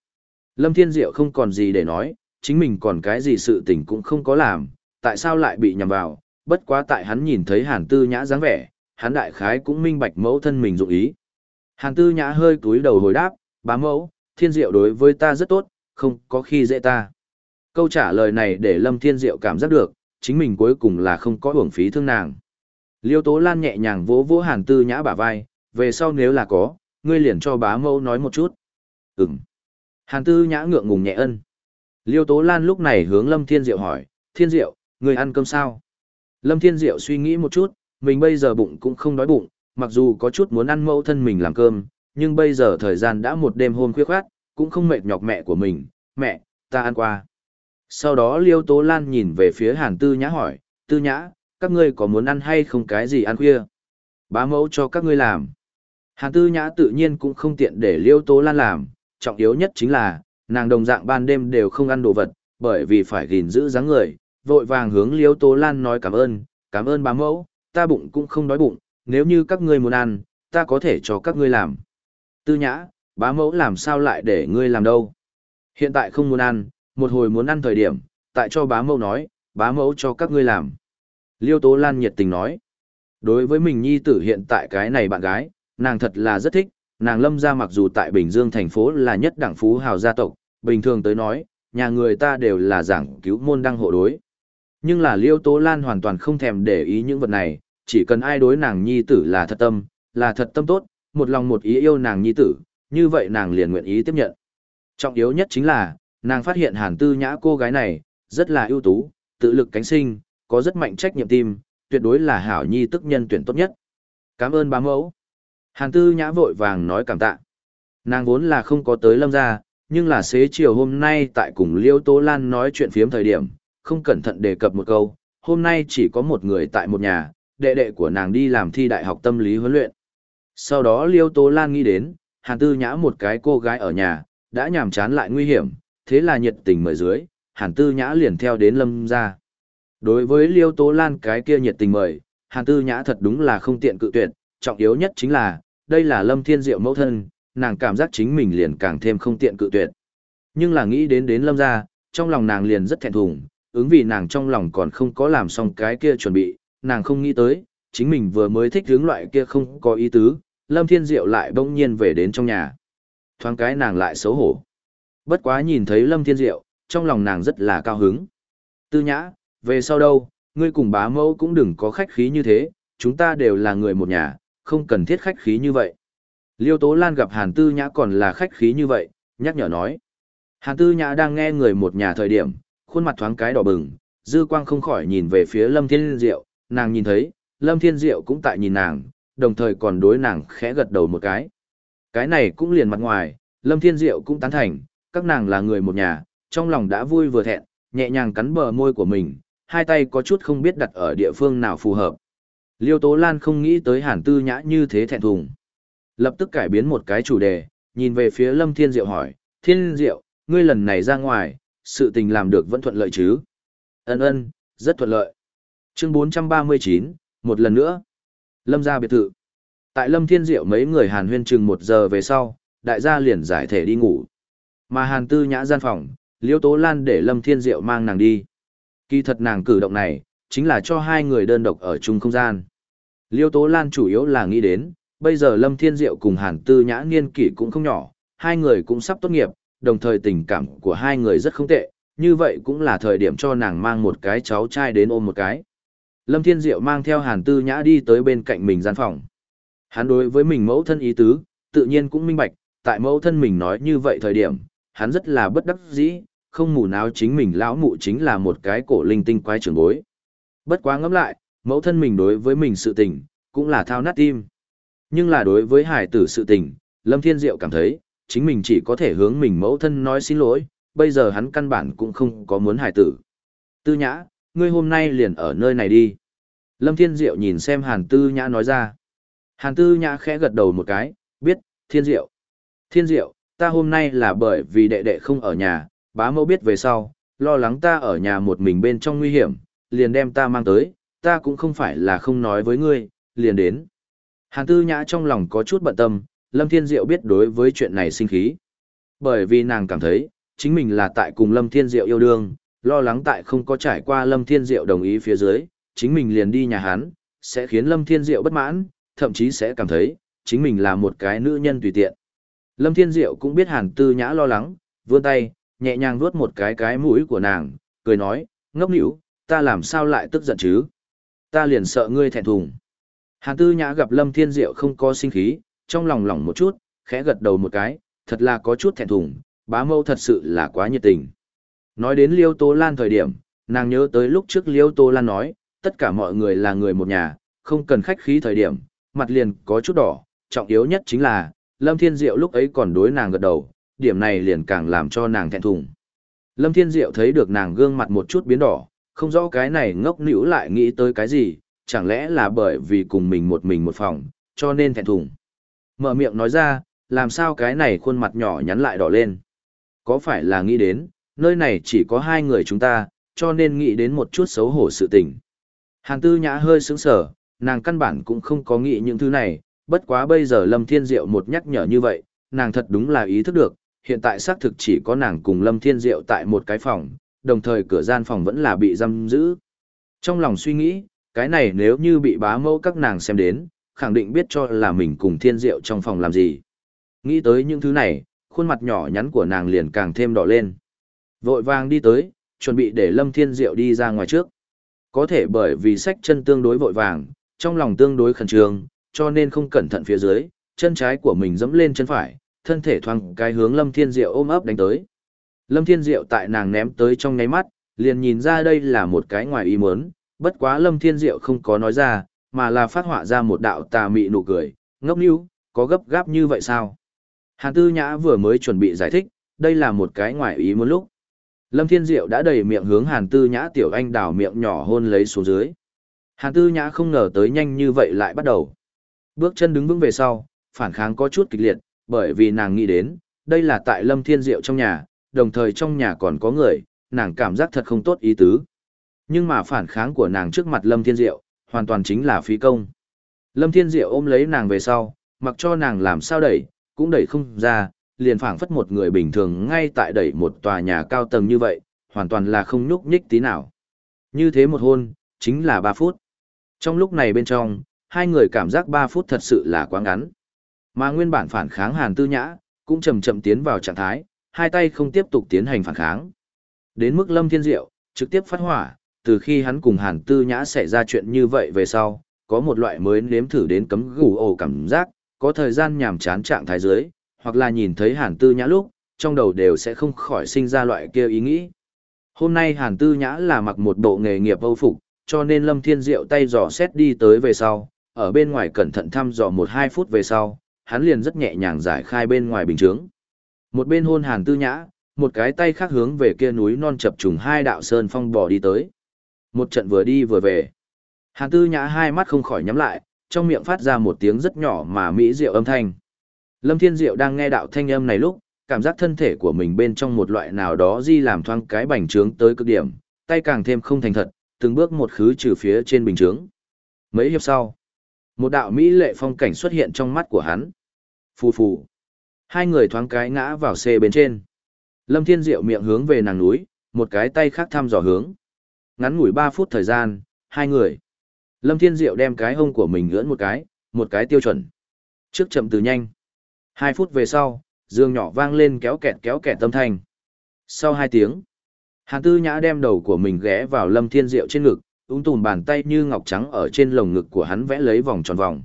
Lâm Thiên Diệu không còn gì để nói, chính mình còn cái gì sự tình cũng không có làm, tại sao lại bị nhầm vào, bất quá tại hắn nhìn thấy Hàn Tư Nhã dáng vẻ, hắn đại khái cũng minh bạch mẫu thân mình dụng ý. Hàn Tư Nhã hơi cúi đầu hồi đáp, bá mẫu, Thiên Diệu đối với ta rất tốt, không có khi dễ ta. Câu trả lời này để Lâm Thiên Diệu cảm giác được, chính mình cuối cùng là không có hưởng phí thương nàng. Liêu Tố Lan nhẹ nhàng vỗ vỗ Hàn Tư Nhã bả vai, về sau nếu là có, ngươi liền cho bá mẫu nói một chút. Ừm. Hàn Tư Nhã ngượng ngùng nhẹ ân. Liêu Tố Lan lúc này hướng Lâm Thiên Diệu hỏi, Thiên Diệu, ngươi ăn cơm sao? Lâm Thiên Diệu suy nghĩ một chút, mình bây giờ bụng cũng không đói bụng, mặc dù có chút muốn ăn mẫu thân mình làm cơm, nhưng bây giờ thời gian đã một đêm hôm khuya khoát, cũng không mệt nhọc mẹ của mình, mẹ, ta ăn qua. Sau đó Liêu Tố Lan nhìn về phía Hàn Tư Nhã hỏi, Tư Nhã, các ngươi có muốn ăn hay không cái gì ăn khuya? Bá mẫu cho các ngươi làm. Hàn Tư Nhã tự nhiên cũng không tiện để Liêu Tố Lan làm, trọng yếu nhất chính là, nàng đồng dạng ban đêm đều không ăn đồ vật, bởi vì phải gìn giữ dáng người, vội vàng hướng Liêu Tố Lan nói cảm ơn, cảm ơn bá mẫu, ta bụng cũng không đói bụng, nếu như các ngươi muốn ăn, ta có thể cho các ngươi làm. Tư nhã, bá mẫu làm sao lại để ngươi làm đâu? Hiện tại không muốn ăn, một hồi muốn ăn thời điểm, tại cho bá mẫu nói, bá mẫu cho các ngươi làm. Liêu Tố Lan nhiệt tình nói. Đối với mình nhi tử hiện tại cái này bạn gái, nàng thật là rất thích, nàng lâm ra mặc dù tại Bình Dương thành phố là nhất đẳng phú hào gia tộc, bình thường tới nói, nhà người ta đều là giảng cứu môn đăng hộ đối. Nhưng là Liêu Tố Lan hoàn toàn không thèm để ý những vật này, chỉ cần ai đối nàng nhi tử là thật tâm, là thật tâm tốt, một lòng một ý yêu nàng nhi tử, như vậy nàng liền nguyện ý tiếp nhận. Trọng yếu nhất chính là, nàng phát hiện hàn tư nhã cô gái này, rất là ưu tú, tự lực cánh sinh, có rất mạnh trách nhiệm tim, tuyệt đối là hảo nhi tức nhân tuyển tốt nhất. Cảm ơn bá mẫu. Hàn tư nhã vội vàng nói cảm tạ. Nàng vốn là không có tới lâm gia, nhưng là xế chiều hôm nay tại cùng Liêu Tố Lan nói chuyện phiếm thời điểm, không cẩn thận đề cập một câu, hôm nay chỉ có một người tại một nhà, đệ đệ của nàng đi làm thi đại học tâm lý huấn luyện. Sau đó Liêu Tố Lan nghĩ đến, Hàn Tư Nhã một cái cô gái ở nhà, đã nhàm chán lại nguy hiểm, thế là nhiệt tình mời dưới, Hàn Tư Nhã liền theo đến Lâm ra. Đối với Liêu Tố Lan cái kia nhiệt tình mời, Hàn Tư Nhã thật đúng là không tiện cự tuyệt, trọng yếu nhất chính là, đây là Lâm Thiên Diệu mẫu thân, nàng cảm giác chính mình liền càng thêm không tiện cự tuyệt. Nhưng là nghĩ đến đến Lâm ra, trong lòng nàng liền rất thẹn thùng, ứng vì nàng trong lòng còn không có làm xong cái kia chuẩn bị, nàng không nghĩ tới, chính mình vừa mới thích hướng loại kia không có ý tứ, Lâm Thiên Diệu lại bỗng nhiên về đến trong nhà. Thoáng cái nàng lại xấu hổ. Bất quá nhìn thấy Lâm Thiên Diệu, trong lòng nàng rất là cao hứng. Tư nhã, về sau đâu, ngươi cùng bá mẫu cũng đừng có khách khí như thế, chúng ta đều là người một nhà, không cần thiết khách khí như vậy. Liêu Tố Lan gặp Hàn Tư Nhã còn là khách khí như vậy, nhắc nhở nói. Hàn Tư Nhã đang nghe người một nhà thời điểm, khuôn mặt thoáng cái đỏ bừng, dư quang không khỏi nhìn về phía Lâm Thiên Diệu, nàng nhìn thấy, Lâm Thiên Diệu cũng tại nhìn nàng, đồng thời còn đối nàng khẽ gật đầu một cái. Cái này cũng liền mặt ngoài, Lâm Thiên Diệu cũng tán thành, các nàng là người một nhà, trong lòng đã vui vừa thẹn, nhẹ nhàng cắn bờ môi của mình, hai tay có chút không biết đặt ở địa phương nào phù hợp. Liêu Tố Lan không nghĩ tới Hàn Tư Nhã như thế thẹn thùng. Lập tức cải biến một cái chủ đề, nhìn về phía Lâm Thiên Diệu hỏi, Thiên Diệu, ngươi lần này ra ngoài, sự tình làm được vẫn thuận lợi chứ? Ân ân, rất thuận lợi. Chương 439, một lần nữa. Lâm gia biệt thự. Tại Lâm Thiên Diệu mấy người Hàn huyên chừng một giờ về sau, đại gia liền giải thể đi ngủ. Mà Hàn Tư Nhã gian phòng, Liêu Tố Lan để Lâm Thiên Diệu mang nàng đi. Kỳ thật nàng cử động này, chính là cho hai người đơn độc ở chung không gian. Liêu Tố Lan chủ yếu là nghĩ đến, bây giờ Lâm Thiên Diệu cùng Hàn Tư Nhã niên kỷ cũng không nhỏ, hai người cũng sắp tốt nghiệp, đồng thời tình cảm của hai người rất không tệ, như vậy cũng là thời điểm cho nàng mang một cái cháu trai đến ôm một cái. Lâm Thiên Diệu mang theo Hàn Tư Nhã đi tới bên cạnh mình gian phòng. Hắn đối với mình mẫu thân ý tứ, tự nhiên cũng minh bạch, tại mẫu thân mình nói như vậy thời điểm, hắn rất là bất đắc dĩ, không mù nào chính mình lão mụ chính là một cái cổ linh tinh quái trưởng bối. Bất quá ngẫm lại, mẫu thân mình đối với mình sự tình, cũng là thao nát tim. Nhưng là đối với hải tử sự tình, Lâm Thiên Diệu cảm thấy, chính mình chỉ có thể hướng mình mẫu thân nói xin lỗi, bây giờ hắn căn bản cũng không có muốn hài tử. Tư nhã, ngươi hôm nay liền ở nơi này đi. Lâm Thiên Diệu nhìn xem Hàn Tư Nhã nói ra. Hàn Tư Nhã khẽ gật đầu một cái, biết, Thiên Diệu. Thiên Diệu, ta hôm nay là bởi vì đệ đệ không ở nhà, bá mẫu biết về sau, lo lắng ta ở nhà một mình bên trong nguy hiểm, liền đem ta mang tới, ta cũng không phải là không nói với ngươi, liền đến. Hàn Tư Nhã trong lòng có chút bận tâm, Lâm Thiên Diệu biết đối với chuyện này sinh khí. Bởi vì nàng cảm thấy, chính mình là tại cùng Lâm Thiên Diệu yêu đương, lo lắng tại không có trải qua Lâm Thiên Diệu đồng ý phía dưới, chính mình liền đi nhà hắn, sẽ khiến Lâm Thiên Diệu bất mãn, thậm chí sẽ cảm thấy, chính mình là một cái nữ nhân tùy tiện. Lâm Thiên Diệu cũng biết Hàn Tư Nhã lo lắng, vươn tay, nhẹ nhàng vuốt một cái cái mũi của nàng, cười nói, ngốc nỉu, ta làm sao lại tức giận chứ? Ta liền sợ ngươi thẹn thùng. Hàn Tư Nhã gặp Lâm Thiên Diệu không có sinh khí, trong lòng lỏng một chút, khẽ gật đầu một cái, thật là có chút thẹn thùng, bá mâu thật sự là quá nhiệt tình. Nói đến Liêu tô Lan thời điểm, nàng nhớ tới lúc trước Liêu tô Lan nói, tất cả mọi người là người một nhà, không cần khách khí thời điểm, mặt liền có chút đỏ, trọng yếu nhất chính là, Lâm Thiên Diệu lúc ấy còn đối nàng gật đầu, điểm này liền càng làm cho nàng thẹn thùng. Lâm Thiên Diệu thấy được nàng gương mặt một chút biến đỏ, không rõ cái này ngốc nữ lại nghĩ tới cái gì, chẳng lẽ là bởi vì cùng mình một mình một phòng, cho nên thẹn thùng. Mở miệng nói ra, làm sao cái này khuôn mặt nhỏ nhắn lại đỏ lên. Có phải là nghĩ đến, nơi này chỉ có hai người chúng ta, cho nên nghĩ đến một chút xấu hổ sự tình. Hàn tư nhã hơi sững sở, nàng căn bản cũng không có nghĩ những thứ này, bất quá bây giờ Lâm Thiên Diệu một nhắc nhở như vậy, nàng thật đúng là ý thức được, hiện tại xác thực chỉ có nàng cùng Lâm Thiên Diệu tại một cái phòng, đồng thời cửa gian phòng vẫn là bị giam giữ. Trong lòng suy nghĩ, cái này nếu như bị bá mẫu các nàng xem đến, khẳng định biết cho là mình cùng Thiên Diệu trong phòng làm gì. Nghĩ tới những thứ này, khuôn mặt nhỏ nhắn của nàng liền càng thêm đỏ lên. Vội vàng đi tới, chuẩn bị để Lâm Thiên Diệu đi ra ngoài trước. Có thể bởi vì sách chân tương đối vội vàng, trong lòng tương đối khẩn trương, cho nên không cẩn thận phía dưới, chân trái của mình dẫm lên chân phải, thân thể thoang cái hướng Lâm Thiên Diệu ôm ấp đánh tới. Lâm Thiên Diệu tại nàng ném tới trong ngáy mắt, liền nhìn ra đây là một cái ngoài ý muốn, bất quá Lâm Thiên Diệu không có nói ra, mà là phát họa ra một đạo tà mị nụ cười, ngốc níu, có gấp gáp như vậy sao? Hàn Tư Nhã vừa mới chuẩn bị giải thích, đây là một cái ngoại ý muốn lúc. Lâm Thiên Diệu đã đầy miệng hướng Hàn Tư Nhã tiểu anh đào miệng nhỏ hôn lấy xuống dưới. Hàn Tư Nhã không ngờ tới nhanh như vậy lại bắt đầu. Bước chân đứng vững về sau, phản kháng có chút kịch liệt, bởi vì nàng nghĩ đến, đây là tại Lâm Thiên Diệu trong nhà, đồng thời trong nhà còn có người, nàng cảm giác thật không tốt ý tứ. Nhưng mà phản kháng của nàng trước mặt Lâm Thiên Diệu, hoàn toàn chính là phí công. Lâm Thiên Diệu ôm lấy nàng về sau, mặc cho nàng làm sao đẩy, cũng đẩy không ra, liền phảng phất một người bình thường ngay tại đẩy một tòa nhà cao tầng như vậy, hoàn toàn là không nhúc nhích tí nào. Như thế một hôn, chính là 3 phút. Trong lúc này bên trong, hai người cảm giác 3 phút thật sự là quá ngắn. Mà nguyên bản phản kháng Hàn Tư Nhã, cũng chậm chậm tiến vào trạng thái, hai tay không tiếp tục tiến hành phản kháng. Đến mức Lâm Thiên Diệu, trực tiếp phát hỏa, từ khi hắn cùng Hàn Tư Nhã xảy ra chuyện như vậy về sau, có một loại mới nếm thử đến cấm gù ổ cảm giác, có thời gian nhàm chán trạng thái dưới, hoặc là nhìn thấy hàn tư nhã lúc, trong đầu đều sẽ không khỏi sinh ra loại kia ý nghĩ. Hôm nay hàn tư nhã là mặc một bộ nghề nghiệp âu phục, cho nên lâm thiên diệu tay dò xét đi tới về sau, ở bên ngoài cẩn thận thăm dò một hai phút về sau, hắn liền rất nhẹ nhàng giải khai bên ngoài bình chướng. Một bên hôn hàn tư nhã, một cái tay khác hướng về kia núi non chập trùng hai đạo sơn phong bò đi tới. Một trận vừa đi vừa về. Hàn tư nhã hai mắt không khỏi nhắm lại, trong miệng phát ra một tiếng rất nhỏ mà mỹ diệu âm thanh. Lâm Thiên Diệu đang nghe đạo thanh âm này lúc, cảm giác thân thể của mình bên trong một loại nào đó di làm thoáng cái bành trướng tới cực điểm, tay càng thêm không thành thật, từng bước một khứ trừ phía trên bình trướng. Mấy hiệp sau, một đạo mỹ lệ phong cảnh xuất hiện trong mắt của hắn. Phù phù. Hai người thoáng cái ngã vào xe bên trên. Lâm Thiên Diệu miệng hướng về nàng núi, một cái tay khác thăm dò hướng. Ngắn ngủi 3 phút thời gian, hai người. Lâm Thiên Diệu đem cái hông của mình gỡn một cái, một cái tiêu chuẩn. Trước chậm từ nhanh. Hai phút về sau, dương nhỏ vang lên kéo kẹt kéo kẹt tâm thanh. Sau hai tiếng, Hàn Tư Nhã đem đầu của mình ghé vào Lâm Thiên Diệu trên ngực, ung tùm bàn tay như ngọc trắng ở trên lồng ngực của hắn vẽ lấy vòng tròn vòng.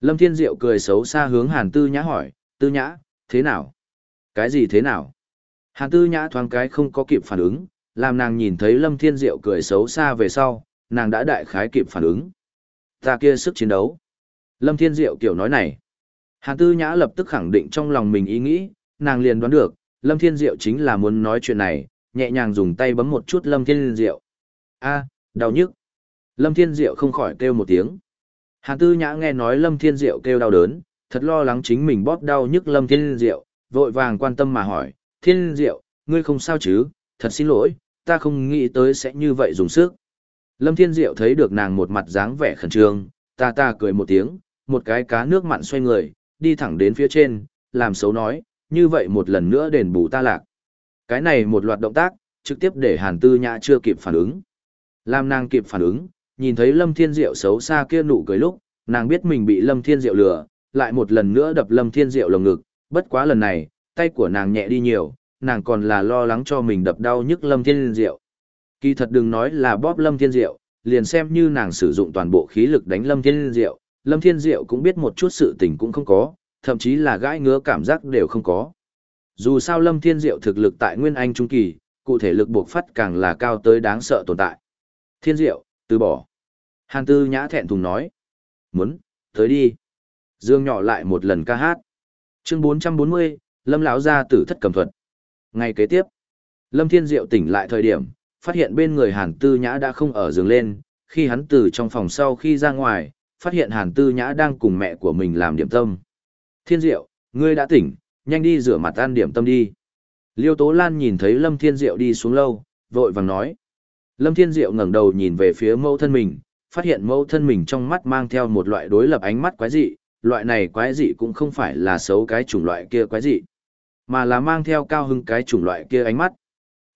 Lâm Thiên Diệu cười xấu xa hướng Hàn Tư Nhã hỏi, Tư Nhã, thế nào? Cái gì thế nào? Hàn Tư Nhã thoáng cái không có kịp phản ứng, làm nàng nhìn thấy Lâm Thiên Diệu cười xấu xa về sau, nàng đã đại khái kịp phản ứng. Ta kia sức chiến đấu. Lâm Thiên Diệu kiểu nói này. Hàn Tư Nhã lập tức khẳng định trong lòng mình ý nghĩ, nàng liền đoán được, Lâm Thiên Diệu chính là muốn nói chuyện này, nhẹ nhàng dùng tay bấm một chút Lâm Thiên Diệu. A, đau nhức. Lâm Thiên Diệu không khỏi kêu một tiếng. Hàn Tư Nhã nghe nói Lâm Thiên Diệu kêu đau đớn, thật lo lắng chính mình bóp đau nhức Lâm Thiên Diệu, vội vàng quan tâm mà hỏi, Thiên Diệu, ngươi không sao chứ, thật xin lỗi, ta không nghĩ tới sẽ như vậy dùng sức. Lâm Thiên Diệu thấy được nàng một mặt dáng vẻ khẩn trương, ta ta cười một tiếng, một cái cá nước mặn xoay người, đi thẳng đến phía trên, làm xấu nói, như vậy một lần nữa đền bù ta lạc. Cái này một loạt động tác, trực tiếp để Hàn Tư Nhã chưa kịp phản ứng. Làm nàng kịp phản ứng, nhìn thấy Lâm Thiên Diệu xấu xa kia nụ cười lúc, nàng biết mình bị Lâm Thiên Diệu lừa, lại một lần nữa đập Lâm Thiên Diệu lồng ngực, bất quá lần này, tay của nàng nhẹ đi nhiều, nàng còn là lo lắng cho mình đập đau nhức Lâm Thiên Diệu. Kỳ thật đừng nói là bóp Lâm Thiên Diệu, liền xem như nàng sử dụng toàn bộ khí lực đánh Lâm Thiên Diệu, Lâm Thiên Diệu cũng biết một chút sự tình cũng không có, thậm chí là gãi ngứa cảm giác đều không có. Dù sao Lâm Thiên Diệu thực lực tại Nguyên Anh Trung Kỳ, cụ thể lực buộc phát càng là cao tới đáng sợ tồn tại. Thiên Diệu, từ bỏ. Hàn Tư Nhã thẹn thùng nói. Muốn, tới đi. Dương nhỏ lại một lần ca hát. Chương 440, Lâm lão gia tử thất cầm thuật. Ngày kế tiếp, Lâm Thiên Diệu tỉnh lại thời điểm, phát hiện bên người Hàn Tư Nhã đã không ở giường lên, khi hắn từ trong phòng sau khi ra ngoài, phát hiện Hàn Tư Nhã đang cùng mẹ của mình làm điểm tâm. Thiên Diệu, ngươi đã tỉnh, nhanh đi rửa mặt ăn điểm tâm đi. Liêu Tố Lan nhìn thấy Lâm Thiên Diệu đi xuống lâu, vội vàng nói. Lâm Thiên Diệu ngẩng đầu nhìn về phía mẫu thân mình, phát hiện mẫu thân mình trong mắt mang theo một loại đối lập ánh mắt quái dị, loại này quái dị cũng không phải là xấu cái chủng loại kia quái dị, mà là mang theo cao hưng cái chủng loại kia ánh mắt.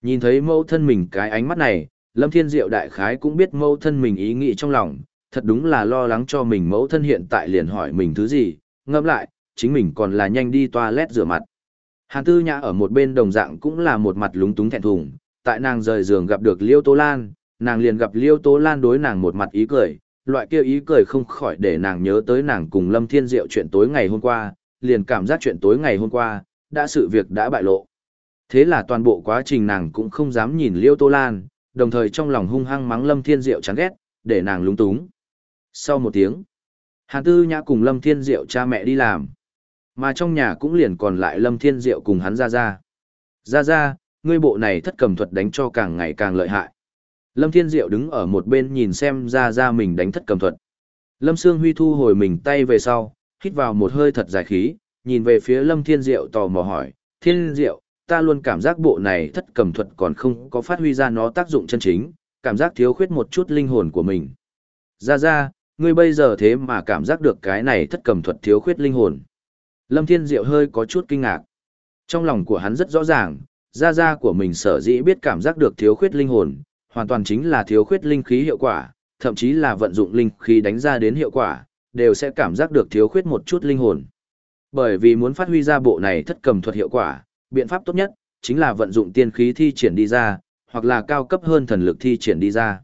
Nhìn thấy mẫu thân mình cái ánh mắt này, Lâm Thiên Diệu đại khái cũng biết mẫu thân mình ý nghĩ trong lòng, thật đúng là lo lắng cho mình mẫu thân hiện tại liền hỏi mình thứ gì, ngẫm lại, chính mình còn là nhanh đi toilet rửa mặt. Hàn Tư Nhã ở một bên đồng dạng cũng là một mặt lúng túng thẹn thùng, tại nàng rời giường gặp được Liêu Tô Lan, nàng liền gặp Liêu Tô Lan đối nàng một mặt ý cười, loại kia ý cười không khỏi để nàng nhớ tới nàng cùng Lâm Thiên Diệu chuyện tối ngày hôm qua, liền cảm giác chuyện tối ngày hôm qua, đã sự việc đã bại lộ. Thế là toàn bộ quá trình nàng cũng không dám nhìn Liêu Tô Lan, đồng thời trong lòng hung hăng mắng Lâm Thiên Diệu chán ghét, để nàng lúng túng. Sau một tiếng, Hàn Tư Nhã cùng Lâm Thiên Diệu cha mẹ đi làm. Mà trong nhà cũng liền còn lại Lâm Thiên Diệu cùng hắn ra ra. Ra ra, ngươi bộ này thất cầm thuật đánh cho càng ngày càng lợi hại. Lâm Thiên Diệu đứng ở một bên nhìn xem ra ra mình đánh thất cầm thuật. Lâm Sương Huy thu hồi mình tay về sau, hít vào một hơi thật dài khí, nhìn về phía Lâm Thiên Diệu tò mò hỏi, Thiên Diệu, ta luôn cảm giác bộ này thất cầm thuật còn không có phát huy ra nó tác dụng chân chính, cảm giác thiếu khuyết một chút linh hồn của mình. Ra ra, ngươi bây giờ thế mà cảm giác được cái này thất cầm thuật thiếu khuyết linh hồn. Lâm Thiên Diệu hơi có chút kinh ngạc. Trong lòng của hắn rất rõ ràng, ra ra của mình sở dĩ biết cảm giác được thiếu khuyết linh hồn, hoàn toàn chính là thiếu khuyết linh khí hiệu quả, thậm chí là vận dụng linh khí đánh ra đến hiệu quả, đều sẽ cảm giác được thiếu khuyết một chút linh hồn. Bởi vì muốn phát huy ra bộ này thất cầm thuật hiệu quả, biện pháp tốt nhất chính là vận dụng tiên khí thi triển đi ra, hoặc là cao cấp hơn thần lực thi triển đi ra.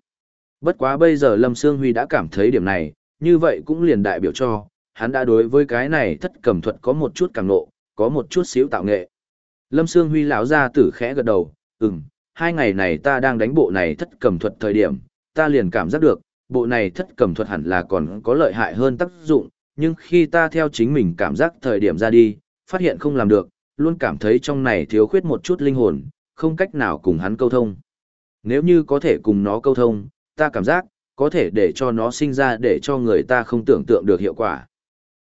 Bất quá bây giờ Lâm Sương Huy đã cảm thấy điểm này, như vậy cũng liền đại biểu cho, hắn đã đối với cái này thất cầm thuật có một chút càng nộ, có một chút xíu tạo nghệ. Lâm Sương Huy lão ra tử khẽ gật đầu, ừm, hai ngày này ta đang đánh bộ này thất cầm thuật thời điểm, ta liền cảm giác được, bộ này thất cầm thuật hẳn là còn có lợi hại hơn tác dụng, nhưng khi ta theo chính mình cảm giác thời điểm ra đi, phát hiện không làm được, luôn cảm thấy trong này thiếu khuyết một chút linh hồn, không cách nào cùng hắn câu thông. Nếu như có thể cùng nó câu thông, ta cảm giác, có thể để cho nó sinh ra để cho người ta không tưởng tượng được hiệu quả.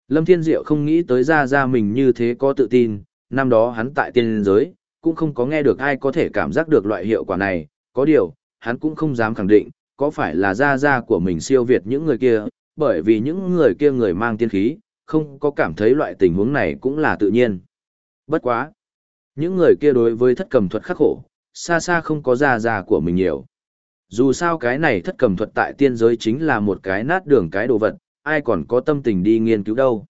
Lâm Thiên Diệu không nghĩ tới ra ra mình như thế có tự tin, năm đó hắn tại tiên giới, cũng không có nghe được ai có thể cảm giác được loại hiệu quả này, có điều, hắn cũng không dám khẳng định, có phải là ra ra của mình siêu việt những người kia, bởi vì những người kia người mang tiên khí, không có cảm thấy loại tình huống này cũng là tự nhiên. Bất quá. Những người kia đối với thất cầm thuật khắc khổ, xa xa không có già già của mình nhiều. Dù sao cái này thất cầm thuật tại tiên giới chính là một cái nát đường cái đồ vật, ai còn có tâm tình đi nghiên cứu đâu.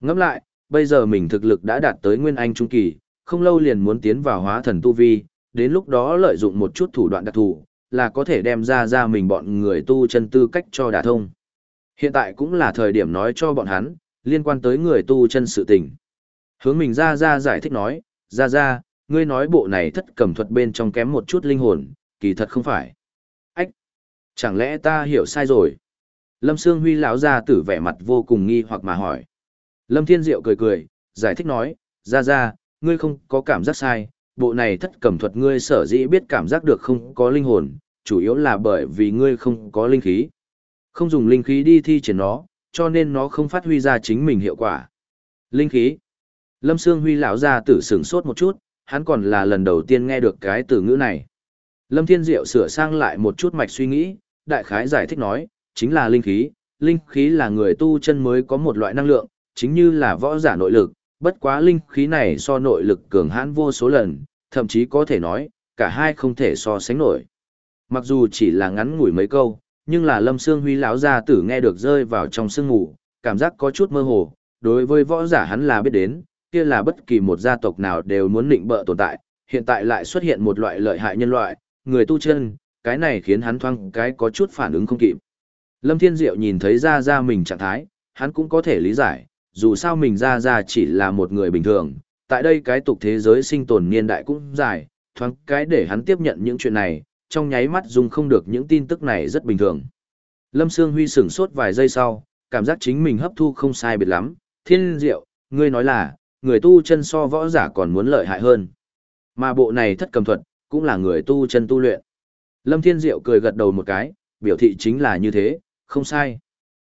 Ngẫm lại, bây giờ mình thực lực đã đạt tới nguyên anh trung kỳ, không lâu liền muốn tiến vào hóa thần tu vi, đến lúc đó lợi dụng một chút thủ đoạn đặc thù, là có thể đem ra ra mình bọn người tu chân tư cách cho đả thông. Hiện tại cũng là thời điểm nói cho bọn hắn, liên quan tới người tu chân sự tình. Hướng mình ra ra giải thích nói, ra ra, ngươi nói bộ này thất cầm thuật bên trong kém một chút linh hồn, kỳ thật không phải. Ách! Chẳng lẽ ta hiểu sai rồi? Lâm Sương Huy lão ra tử vẻ mặt vô cùng nghi hoặc mà hỏi. Lâm Thiên Diệu cười cười, giải thích nói, ra ra, ngươi không có cảm giác sai, bộ này thất cầm thuật ngươi sở dĩ biết cảm giác được không có linh hồn, chủ yếu là bởi vì ngươi không có linh khí. Không dùng linh khí đi thi triển nó, cho nên nó không phát huy ra chính mình hiệu quả. Linh khí. Lâm Sương Huy lão ra tử sửng sốt một chút, hắn còn là lần đầu tiên nghe được cái từ ngữ này. Lâm Thiên Diệu sửa sang lại một chút mạch suy nghĩ, đại khái giải thích nói, chính là linh khí, linh khí là người tu chân mới có một loại năng lượng, chính như là võ giả nội lực, bất quá linh khí này so nội lực cường hãn vô số lần, thậm chí có thể nói, cả hai không thể so sánh nổi. Mặc dù chỉ là ngắn ngủi mấy câu, nhưng là Lâm Sương Huy lão gia tử nghe được rơi vào trong sương ngủ, cảm giác có chút mơ hồ, đối với võ giả hắn là biết đến, kia là bất kỳ một gia tộc nào đều muốn định bợ tồn tại, hiện tại lại xuất hiện một loại lợi hại nhân loại, người tu chân, cái này khiến hắn thoang cái có chút phản ứng không kịp. Lâm Thiên Diệu nhìn thấy ra ra mình trạng thái, hắn cũng có thể lý giải, dù sao mình ra ra chỉ là một người bình thường, tại đây cái tục thế giới sinh tồn niên đại cũng dài, thoáng cái để hắn tiếp nhận những chuyện này, trong nháy mắt dùng không được những tin tức này rất bình thường. Lâm Sương Huy sửng sốt vài giây sau, cảm giác chính mình hấp thu không sai biệt lắm, thiên diệu, ngươi nói là, người tu chân so võ giả còn muốn lợi hại hơn. Mà bộ này thất cầm thuật, cũng là người tu chân tu luyện. Lâm Thiên Diệu cười gật đầu một cái, biểu thị chính là như thế, không sai.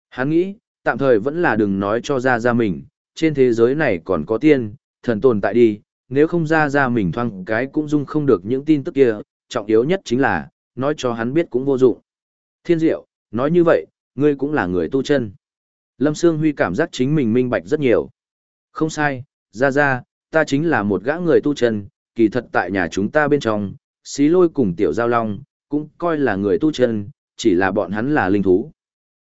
Hắn nghĩ, tạm thời vẫn là đừng nói cho ra ra mình, trên thế giới này còn có tiên, thần tồn tại đi, nếu không ra ra mình thoang cái cũng dung không được những tin tức kia, trọng yếu nhất chính là, nói cho hắn biết cũng vô dụng. Thiên diệu, nói như vậy, ngươi cũng là người tu chân. Lâm Sương Huy cảm giác chính mình minh bạch rất nhiều. Không sai, ra ra, ta chính là một gã người tu chân, kỳ thật tại nhà chúng ta bên trong, xí lôi cùng tiểu giao long, cũng coi là người tu chân, chỉ là bọn hắn là linh thú.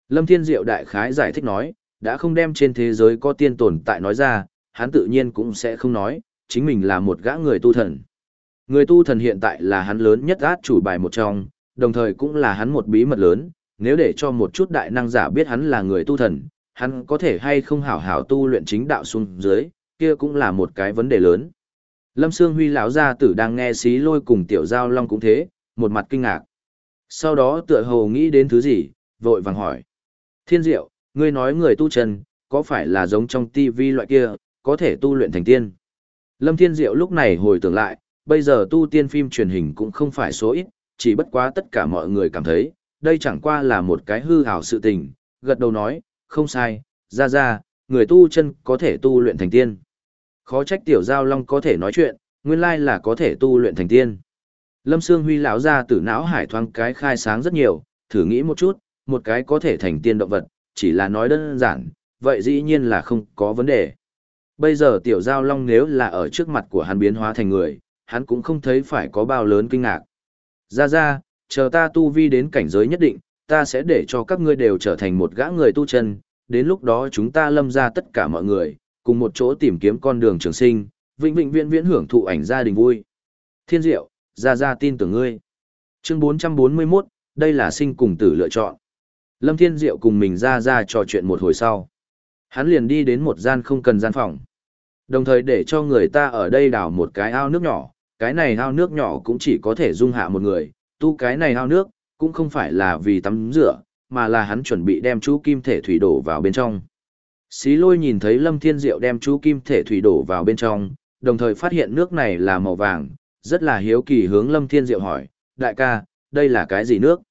Lâm Thiên Diệu đại khái giải thích nói, đã không đem trên thế giới có tiên tồn tại nói ra, hắn tự nhiên cũng sẽ không nói, chính mình là một gã người tu thần. Người tu thần hiện tại là hắn lớn nhất át chủ bài một trong, đồng thời cũng là hắn một bí mật lớn, nếu để cho một chút đại năng giả biết hắn là người tu thần, hắn có thể hay không hảo hảo tu luyện chính đạo xuống dưới, kia cũng là một cái vấn đề lớn. Lâm Sương Huy lão gia tử đang nghe xí lôi cùng tiểu giao long cũng thế, một mặt kinh ngạc. Sau đó tựa hồ nghĩ đến thứ gì, vội vàng hỏi. Thiên diệu, ngươi nói người tu chân, có phải là giống trong tivi loại kia, có thể tu luyện thành tiên? Lâm Thiên Diệu lúc này hồi tưởng lại, bây giờ tu tiên phim truyền hình cũng không phải số ít, chỉ bất quá tất cả mọi người cảm thấy, đây chẳng qua là một cái hư ảo sự tình, gật đầu nói, không sai, ra ra, người tu chân có thể tu luyện thành tiên. Khó trách tiểu giao long có thể nói chuyện, nguyên lai là có thể tu luyện thành tiên. Lâm Sương Huy lão ra tử não hải thoáng cái khai sáng rất nhiều, thử nghĩ một chút, một cái có thể thành tiên động vật, chỉ là nói đơn giản, vậy dĩ nhiên là không có vấn đề. Bây giờ tiểu giao long nếu là ở trước mặt của hắn biến hóa thành người, hắn cũng không thấy phải có bao lớn kinh ngạc. Ra ra, chờ ta tu vi đến cảnh giới nhất định, ta sẽ để cho các ngươi đều trở thành một gã người tu chân, đến lúc đó chúng ta lâm ra tất cả mọi người, cùng một chỗ tìm kiếm con đường trường sinh, vĩnh vĩnh viễn viễn hưởng thụ ảnh gia đình vui. Thiên diệu, ra ra tin tưởng ngươi. Chương 441, đây là sinh cùng tử lựa chọn. Lâm Thiên Diệu cùng mình ra ra trò chuyện một hồi sau. Hắn liền đi đến một gian không cần gian phòng. Đồng thời để cho người ta ở đây đào một cái ao nước nhỏ, cái này ao nước nhỏ cũng chỉ có thể dung hạ một người, tu cái này ao nước, cũng không phải là vì tắm rửa, mà là hắn chuẩn bị đem chú kim thể thủy đổ vào bên trong. Xí lôi nhìn thấy Lâm Thiên Diệu đem chú kim thể thủy đổ vào bên trong, đồng thời phát hiện nước này là màu vàng, rất là hiếu kỳ hướng Lâm Thiên Diệu hỏi, đại ca, đây là cái gì nước?